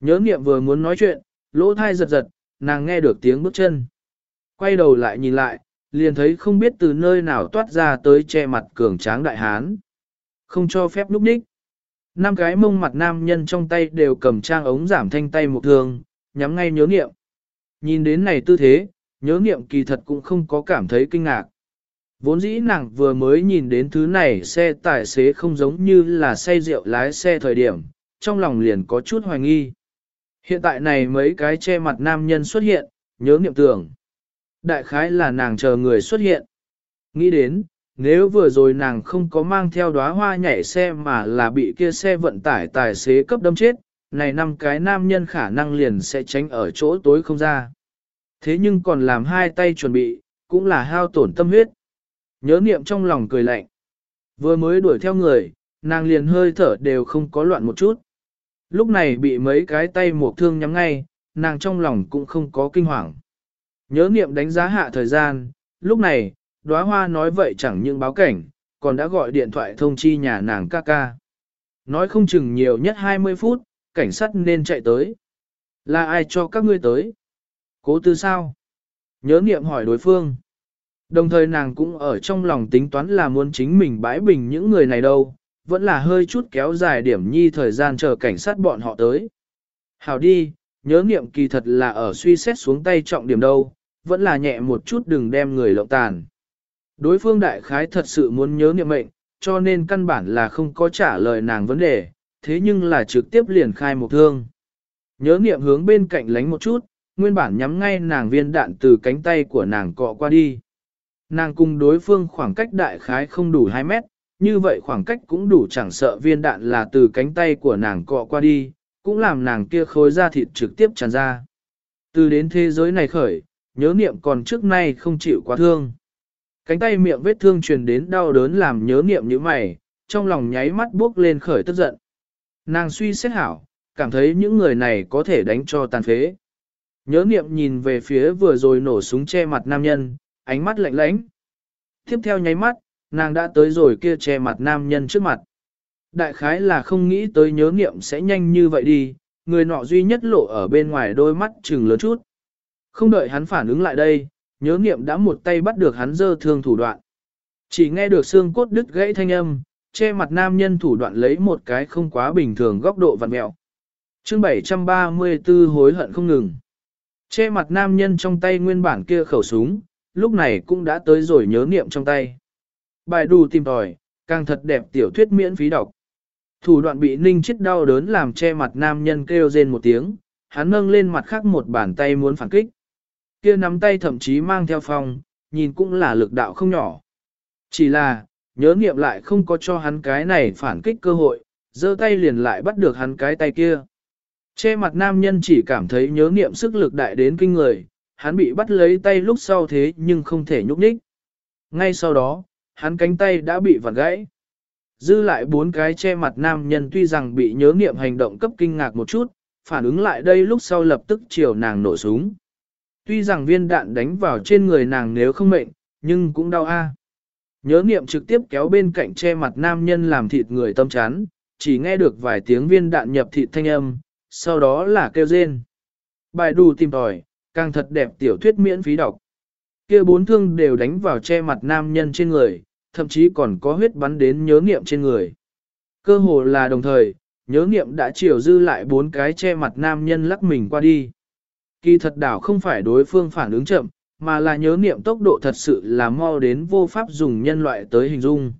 Nhớ niệm vừa muốn nói chuyện, lỗ thai giật giật, nàng nghe được tiếng bước chân. Quay đầu lại nhìn lại, liền thấy không biết từ nơi nào toát ra tới che mặt cường tráng đại hán. Không cho phép núp ních. Năm cái mông mặt nam nhân trong tay đều cầm trang ống giảm thanh tay một thường, nhắm ngay nhớ nghiệm. Nhìn đến này tư thế, nhớ nghiệm kỳ thật cũng không có cảm thấy kinh ngạc. Vốn dĩ nàng vừa mới nhìn đến thứ này xe tài xế không giống như là say rượu lái xe thời điểm, trong lòng liền có chút hoài nghi. Hiện tại này mấy cái che mặt nam nhân xuất hiện, nhớ nghiệm tưởng. Đại khái là nàng chờ người xuất hiện. Nghĩ đến, nếu vừa rồi nàng không có mang theo đóa hoa nhảy xe mà là bị kia xe vận tải tài xế cấp đâm chết, này năm cái nam nhân khả năng liền sẽ tránh ở chỗ tối không ra. Thế nhưng còn làm hai tay chuẩn bị, cũng là hao tổn tâm huyết. Nhớ niệm trong lòng cười lạnh. Vừa mới đuổi theo người, nàng liền hơi thở đều không có loạn một chút. Lúc này bị mấy cái tay một thương nhắm ngay, nàng trong lòng cũng không có kinh hoàng. Nhớ niệm đánh giá hạ thời gian, lúc này, đóa hoa nói vậy chẳng những báo cảnh, còn đã gọi điện thoại thông chi nhà nàng ca ca. Nói không chừng nhiều nhất 20 phút, cảnh sát nên chạy tới. Là ai cho các ngươi tới? Cố tư sao? Nhớ niệm hỏi đối phương. Đồng thời nàng cũng ở trong lòng tính toán là muốn chính mình bãi bình những người này đâu, vẫn là hơi chút kéo dài điểm nhi thời gian chờ cảnh sát bọn họ tới. Hảo đi, nhớ niệm kỳ thật là ở suy xét xuống tay trọng điểm đâu, vẫn là nhẹ một chút đừng đem người lộng tàn. Đối phương đại khái thật sự muốn nhớ niệm mệnh, cho nên căn bản là không có trả lời nàng vấn đề, thế nhưng là trực tiếp liền khai một thương. Nhớ niệm hướng bên cạnh lánh một chút, nguyên bản nhắm ngay nàng viên đạn từ cánh tay của nàng cọ qua đi. Nàng cùng đối phương khoảng cách đại khái không đủ 2 mét, như vậy khoảng cách cũng đủ chẳng sợ viên đạn là từ cánh tay của nàng cọ qua đi, cũng làm nàng kia khối da thịt trực tiếp tràn ra. Từ đến thế giới này khởi, nhớ niệm còn trước nay không chịu quá thương. Cánh tay miệng vết thương truyền đến đau đớn làm nhớ niệm như mày, trong lòng nháy mắt bước lên khởi tức giận. Nàng suy xét hảo, cảm thấy những người này có thể đánh cho tàn phế. Nhớ niệm nhìn về phía vừa rồi nổ súng che mặt nam nhân, ánh mắt lạnh lãnh. Tiếp theo nháy mắt, nàng đã tới rồi kia che mặt nam nhân trước mặt. Đại khái là không nghĩ tới nhớ niệm sẽ nhanh như vậy đi, người nọ duy nhất lộ ở bên ngoài đôi mắt chừng lớn chút. Không đợi hắn phản ứng lại đây, nhớ niệm đã một tay bắt được hắn dơ thương thủ đoạn. Chỉ nghe được xương cốt đứt gãy thanh âm, che mặt nam nhân thủ đoạn lấy một cái không quá bình thường góc độ vặn mẹo. Chương 734 hối hận không ngừng. Che mặt nam nhân trong tay nguyên bản kia khẩu súng, lúc này cũng đã tới rồi nhớ niệm trong tay. Bài đù tìm tòi, càng thật đẹp tiểu thuyết miễn phí đọc. Thủ đoạn bị ninh chết đau đớn làm che mặt nam nhân kêu rên một tiếng, hắn nâng lên mặt khác một bàn tay muốn phản kích. Kia nắm tay thậm chí mang theo phong, nhìn cũng là lực đạo không nhỏ. Chỉ là, nhớ nghiệm lại không có cho hắn cái này phản kích cơ hội, giơ tay liền lại bắt được hắn cái tay kia. Che mặt nam nhân chỉ cảm thấy nhớ niệm sức lực đại đến kinh người, hắn bị bắt lấy tay lúc sau thế nhưng không thể nhúc nhích. Ngay sau đó, hắn cánh tay đã bị vặn gãy. Dư lại bốn cái che mặt nam nhân tuy rằng bị nhớ niệm hành động cấp kinh ngạc một chút, phản ứng lại đây lúc sau lập tức chiều nàng nổ súng. Tuy rằng viên đạn đánh vào trên người nàng nếu không mệnh, nhưng cũng đau a. Nhớ niệm trực tiếp kéo bên cạnh che mặt nam nhân làm thịt người tâm chán, chỉ nghe được vài tiếng viên đạn nhập thịt thanh âm, sau đó là kêu rên. Bài đù tìm tòi, càng thật đẹp tiểu thuyết miễn phí đọc. kia bốn thương đều đánh vào che mặt nam nhân trên người, thậm chí còn có huyết bắn đến nhớ niệm trên người. Cơ hồ là đồng thời, nhớ niệm đã chiều dư lại bốn cái che mặt nam nhân lắc mình qua đi. Kỳ thật đảo không phải đối phương phản ứng chậm, mà là nhớ niệm tốc độ thật sự là mau đến vô pháp dùng nhân loại tới hình dung.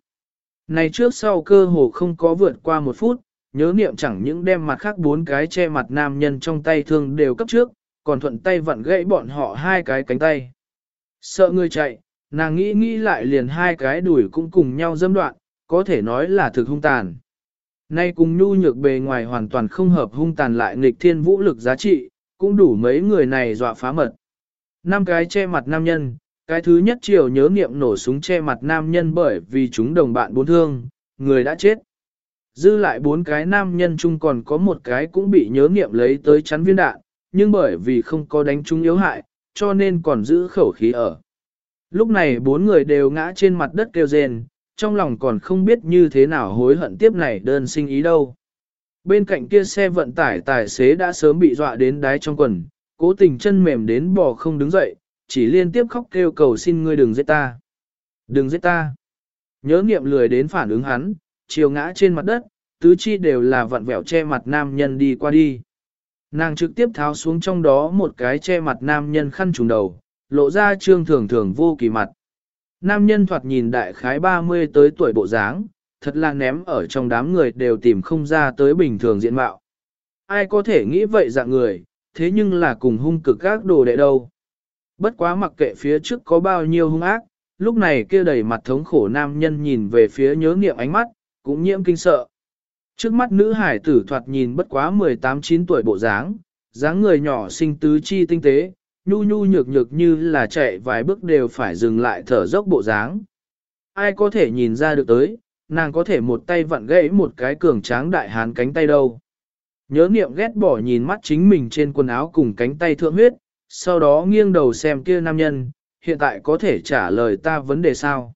Này trước sau cơ hồ không có vượt qua một phút, nhớ niệm chẳng những đem mặt khác bốn cái che mặt nam nhân trong tay thương đều cấp trước, còn thuận tay vặn gãy bọn họ hai cái cánh tay. Sợ người chạy, nàng nghĩ nghĩ lại liền hai cái đuổi cũng cùng nhau dâm đoạn, có thể nói là thực hung tàn. Nay cùng nhu nhược bề ngoài hoàn toàn không hợp hung tàn lại nghịch thiên vũ lực giá trị, cũng đủ mấy người này dọa phá mật. Năm cái che mặt nam nhân, cái thứ nhất chiều nhớ nghiệm nổ súng che mặt nam nhân bởi vì chúng đồng bạn bốn thương, người đã chết. Dư lại bốn cái nam nhân chung còn có một cái cũng bị nhớ nghiệm lấy tới chắn viên đạn, nhưng bởi vì không có đánh chúng yếu hại, cho nên còn giữ khẩu khí ở. Lúc này bốn người đều ngã trên mặt đất kêu rên, trong lòng còn không biết như thế nào hối hận tiếp này đơn sinh ý đâu. Bên cạnh kia xe vận tải tài xế đã sớm bị dọa đến đáy trong quần, cố tình chân mềm đến bò không đứng dậy, chỉ liên tiếp khóc kêu cầu xin ngươi đừng giết ta. Đừng giết ta. Nhớ nghiệm lười đến phản ứng hắn, chiều ngã trên mặt đất, tứ chi đều là vặn vẹo che mặt nam nhân đi qua đi. Nàng trực tiếp tháo xuống trong đó một cái che mặt nam nhân khăn trùng đầu, lộ ra trương thường thường vô kỳ mặt. Nam nhân thoạt nhìn đại khái 30 tới tuổi bộ dáng, thật là ném ở trong đám người đều tìm không ra tới bình thường diện mạo. Ai có thể nghĩ vậy dạng người, thế nhưng là cùng hung cực các đồ đệ đâu. Bất quá mặc kệ phía trước có bao nhiêu hung ác, lúc này kia đầy mặt thống khổ nam nhân nhìn về phía nhớ nghiệm ánh mắt, cũng nhiễm kinh sợ. Trước mắt nữ hải tử thoạt nhìn bất quá 18-9 tuổi bộ dáng, dáng người nhỏ sinh tứ chi tinh tế, nhu nhu nhược nhược như là chạy vài bước đều phải dừng lại thở dốc bộ dáng. Ai có thể nhìn ra được tới, nàng có thể một tay vặn gãy một cái cường tráng đại hán cánh tay đâu. Nhớ niệm ghét bỏ nhìn mắt chính mình trên quần áo cùng cánh tay thượng huyết, sau đó nghiêng đầu xem kia nam nhân, hiện tại có thể trả lời ta vấn đề sao.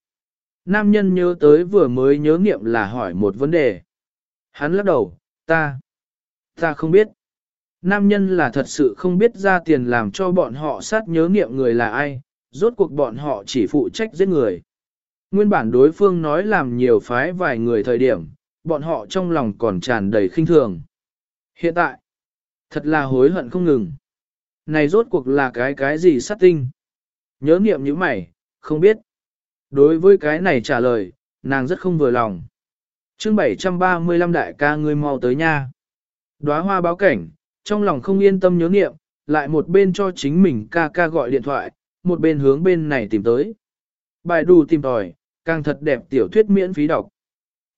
Nam nhân nhớ tới vừa mới nhớ niệm là hỏi một vấn đề. Hắn lắc đầu, ta, ta không biết. Nam nhân là thật sự không biết ra tiền làm cho bọn họ sát nhớ niệm người là ai, rốt cuộc bọn họ chỉ phụ trách giết người. Nguyên bản đối phương nói làm nhiều phái vài người thời điểm, bọn họ trong lòng còn tràn đầy khinh thường. Hiện tại, thật là hối hận không ngừng. Này rốt cuộc là cái cái gì sát tinh? Nhớ niệm như mày, không biết. Đối với cái này trả lời, nàng rất không vừa lòng. chương 735 đại ca ngươi mau tới nha. Đóa hoa báo cảnh, trong lòng không yên tâm nhớ niệm, lại một bên cho chính mình ca ca gọi điện thoại, một bên hướng bên này tìm tới. Bài đủ tìm tòi, càng thật đẹp tiểu thuyết miễn phí đọc.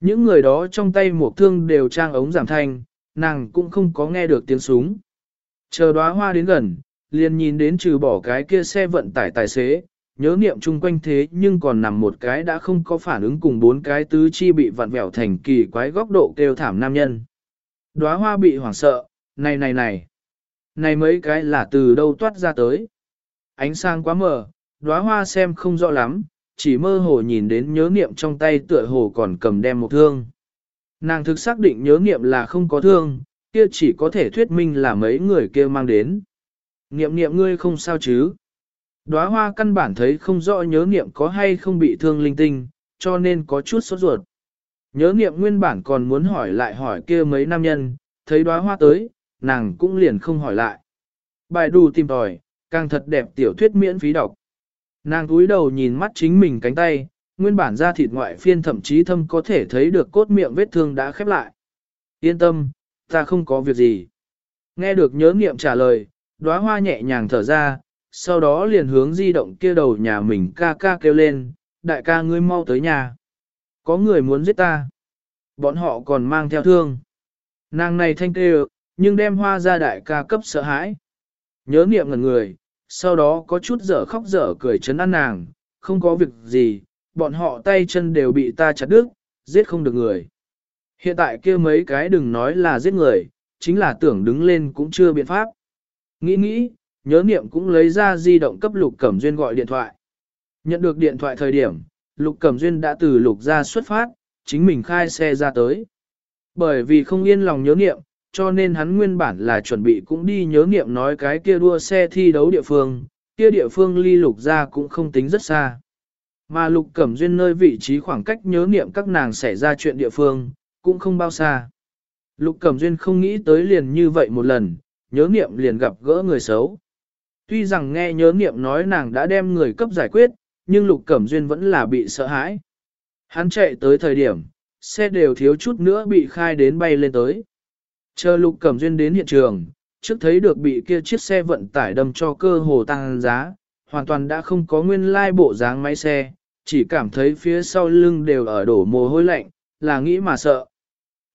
Những người đó trong tay một thương đều trang ống giảm thanh, nàng cũng không có nghe được tiếng súng. Chờ đóa hoa đến gần, liền nhìn đến trừ bỏ cái kia xe vận tải tài xế, nhớ niệm chung quanh thế nhưng còn nằm một cái đã không có phản ứng cùng bốn cái tứ chi bị vặn vẹo thành kỳ quái góc độ kêu thảm nam nhân. Đóa hoa bị hoảng sợ, này này này, này mấy cái là từ đâu toát ra tới. Ánh sáng quá mờ, đóa hoa xem không rõ lắm, chỉ mơ hồ nhìn đến nhớ niệm trong tay tựa hồ còn cầm đem một thương. Nàng thực xác định nhớ niệm là không có thương, kia chỉ có thể thuyết minh là mấy người kia mang đến. Niệm niệm ngươi không sao chứ? Đóa hoa căn bản thấy không rõ nhớ niệm có hay không bị thương linh tinh, cho nên có chút sốt ruột. Nhớ niệm nguyên bản còn muốn hỏi lại hỏi kia mấy nam nhân, thấy đóa hoa tới, nàng cũng liền không hỏi lại. Bài đù tìm tòi, càng thật đẹp tiểu thuyết miễn phí đọc. Nàng túi đầu nhìn mắt chính mình cánh tay, nguyên bản da thịt ngoại phiên thậm chí thâm có thể thấy được cốt miệng vết thương đã khép lại. Yên tâm, ta không có việc gì. Nghe được nhớ nghiệm trả lời, đóa hoa nhẹ nhàng thở ra, sau đó liền hướng di động kia đầu nhà mình ca ca kêu lên, đại ca ngươi mau tới nhà. Có người muốn giết ta. Bọn họ còn mang theo thương. Nàng này thanh kêu, nhưng đem hoa ra đại ca cấp sợ hãi. Nhớ niệm ngần người, sau đó có chút dở khóc dở cười chấn an nàng, không có việc gì, bọn họ tay chân đều bị ta chặt đứt, giết không được người. Hiện tại kia mấy cái đừng nói là giết người, chính là tưởng đứng lên cũng chưa biện pháp. Nghĩ nghĩ, nhớ niệm cũng lấy ra di động cấp Lục Cẩm Duyên gọi điện thoại. Nhận được điện thoại thời điểm, Lục Cẩm Duyên đã từ Lục ra xuất phát, chính mình khai xe ra tới. Bởi vì không yên lòng nhớ niệm, cho nên hắn nguyên bản là chuẩn bị cũng đi nhớ niệm nói cái kia đua xe thi đấu địa phương, kia địa phương ly Lục ra cũng không tính rất xa. Mà Lục Cẩm Duyên nơi vị trí khoảng cách nhớ niệm các nàng xảy ra chuyện địa phương, cũng không bao xa. Lục Cẩm Duyên không nghĩ tới liền như vậy một lần, nhớ niệm liền gặp gỡ người xấu. Tuy rằng nghe nhớ niệm nói nàng đã đem người cấp giải quyết, nhưng Lục Cẩm Duyên vẫn là bị sợ hãi. Hắn chạy tới thời điểm, xe đều thiếu chút nữa bị khai đến bay lên tới. Chờ Lục Cẩm Duyên đến hiện trường, trước thấy được bị kia chiếc xe vận tải đâm cho cơ hồ tăng giá, hoàn toàn đã không có nguyên lai bộ dáng máy xe, chỉ cảm thấy phía sau lưng đều ở đổ mồ hôi lạnh, là nghĩ mà sợ.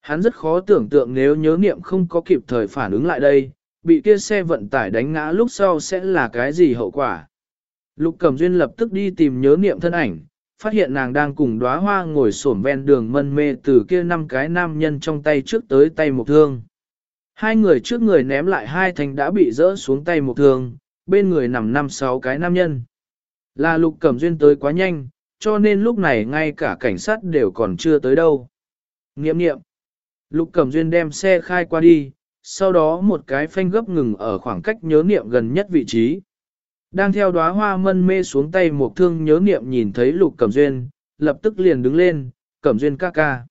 Hắn rất khó tưởng tượng nếu nhớ niệm không có kịp thời phản ứng lại đây, bị kia xe vận tải đánh ngã lúc sau sẽ là cái gì hậu quả. Lục Cẩm Duyên lập tức đi tìm nhớ niệm thân ảnh, phát hiện nàng đang cùng đóa hoa ngồi xổm ven đường mân mê từ kia năm cái nam nhân trong tay trước tới tay một thương. Hai người trước người ném lại hai thành đã bị rỡ xuống tay một thương, bên người nằm năm sáu cái nam nhân. Là Lục Cẩm Duyên tới quá nhanh, cho nên lúc này ngay cả cảnh sát đều còn chưa tới đâu. Nghiệm nghiệm. Lục Cẩm Duyên đem xe khai qua đi, sau đó một cái phanh gấp ngừng ở khoảng cách nhớ niệm gần nhất vị trí. Đang theo đóa hoa mân mê xuống tay một thương nhớ niệm nhìn thấy Lục Cẩm Duyên, lập tức liền đứng lên, Cẩm Duyên ca ca.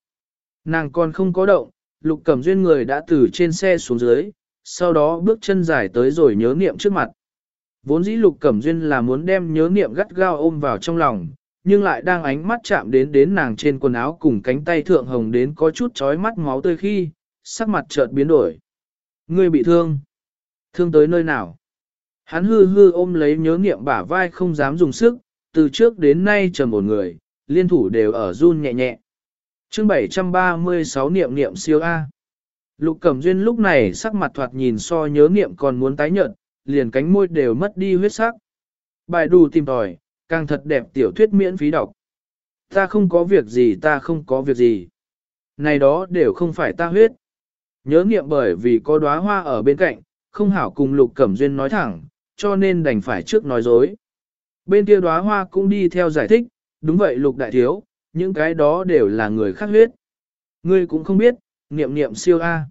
Nàng còn không có động, Lục Cẩm Duyên người đã từ trên xe xuống dưới, sau đó bước chân dài tới rồi nhớ niệm trước mặt. Vốn dĩ Lục Cẩm Duyên là muốn đem nhớ niệm gắt gao ôm vào trong lòng, nhưng lại đang ánh mắt chạm đến đến nàng trên quần áo cùng cánh tay thượng hồng đến có chút chói mắt máu tươi khi, sắc mặt chợt biến đổi. Ngươi bị thương. Thương tới nơi nào? Hắn hư hư ôm lấy nhớ niệm bả vai không dám dùng sức, từ trước đến nay trầm một người, liên thủ đều ở run nhẹ nhẹ chương 736 niệm niệm siêu A. Lục Cẩm Duyên lúc này sắc mặt thoạt nhìn so nhớ niệm còn muốn tái nhợt, liền cánh môi đều mất đi huyết sắc. Bài đù tìm tòi, càng thật đẹp tiểu thuyết miễn phí đọc. Ta không có việc gì ta không có việc gì. Này đó đều không phải ta huyết. Nhớ niệm bởi vì có đóa hoa ở bên cạnh, không hảo cùng Lục Cẩm Duyên nói thẳng, cho nên đành phải trước nói dối. Bên kia đóa hoa cũng đi theo giải thích, đúng vậy Lục Đại Thiếu, những cái đó đều là người khác huyết. Ngươi cũng không biết, niệm niệm siêu A.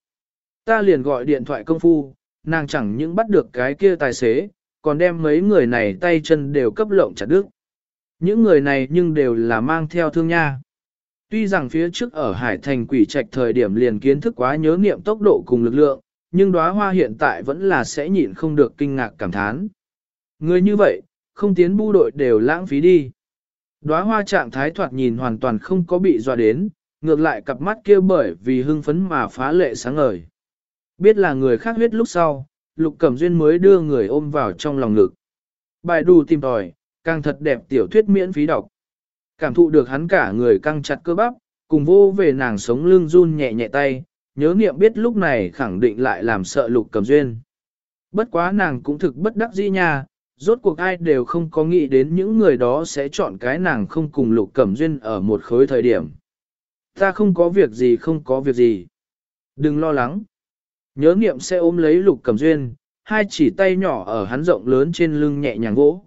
Ta liền gọi điện thoại công phu, nàng chẳng những bắt được cái kia tài xế, còn đem mấy người này tay chân đều cấp lộng chặt đứt. Những người này nhưng đều là mang theo thương nha. Tuy rằng phía trước ở Hải Thành quỷ trạch thời điểm liền kiến thức quá nhớ niệm tốc độ cùng lực lượng, nhưng đóa hoa hiện tại vẫn là sẽ nhịn không được kinh ngạc cảm thán. Người như vậy, không tiến bu đội đều lãng phí đi. Đóa hoa trạng thái thoạt nhìn hoàn toàn không có bị dọa đến, ngược lại cặp mắt kia bởi vì hưng phấn mà phá lệ sáng ngời. Biết là người khác huyết lúc sau, Lục Cẩm Duyên mới đưa người ôm vào trong lòng ngực. Bài đù tìm tòi, càng thật đẹp tiểu thuyết miễn phí đọc. Cảm thụ được hắn cả người căng chặt cơ bắp, cùng vô về nàng sống lưng run nhẹ nhẹ tay, nhớ niệm biết lúc này khẳng định lại làm sợ Lục Cẩm Duyên. Bất quá nàng cũng thực bất đắc dĩ nha, rốt cuộc ai đều không có nghĩ đến những người đó sẽ chọn cái nàng không cùng Lục Cẩm Duyên ở một khối thời điểm. Ta không có việc gì không có việc gì. Đừng lo lắng. Nhớ nghiệm sẽ ôm lấy lục cẩm duyên, hai chỉ tay nhỏ ở hắn rộng lớn trên lưng nhẹ nhàng vỗ.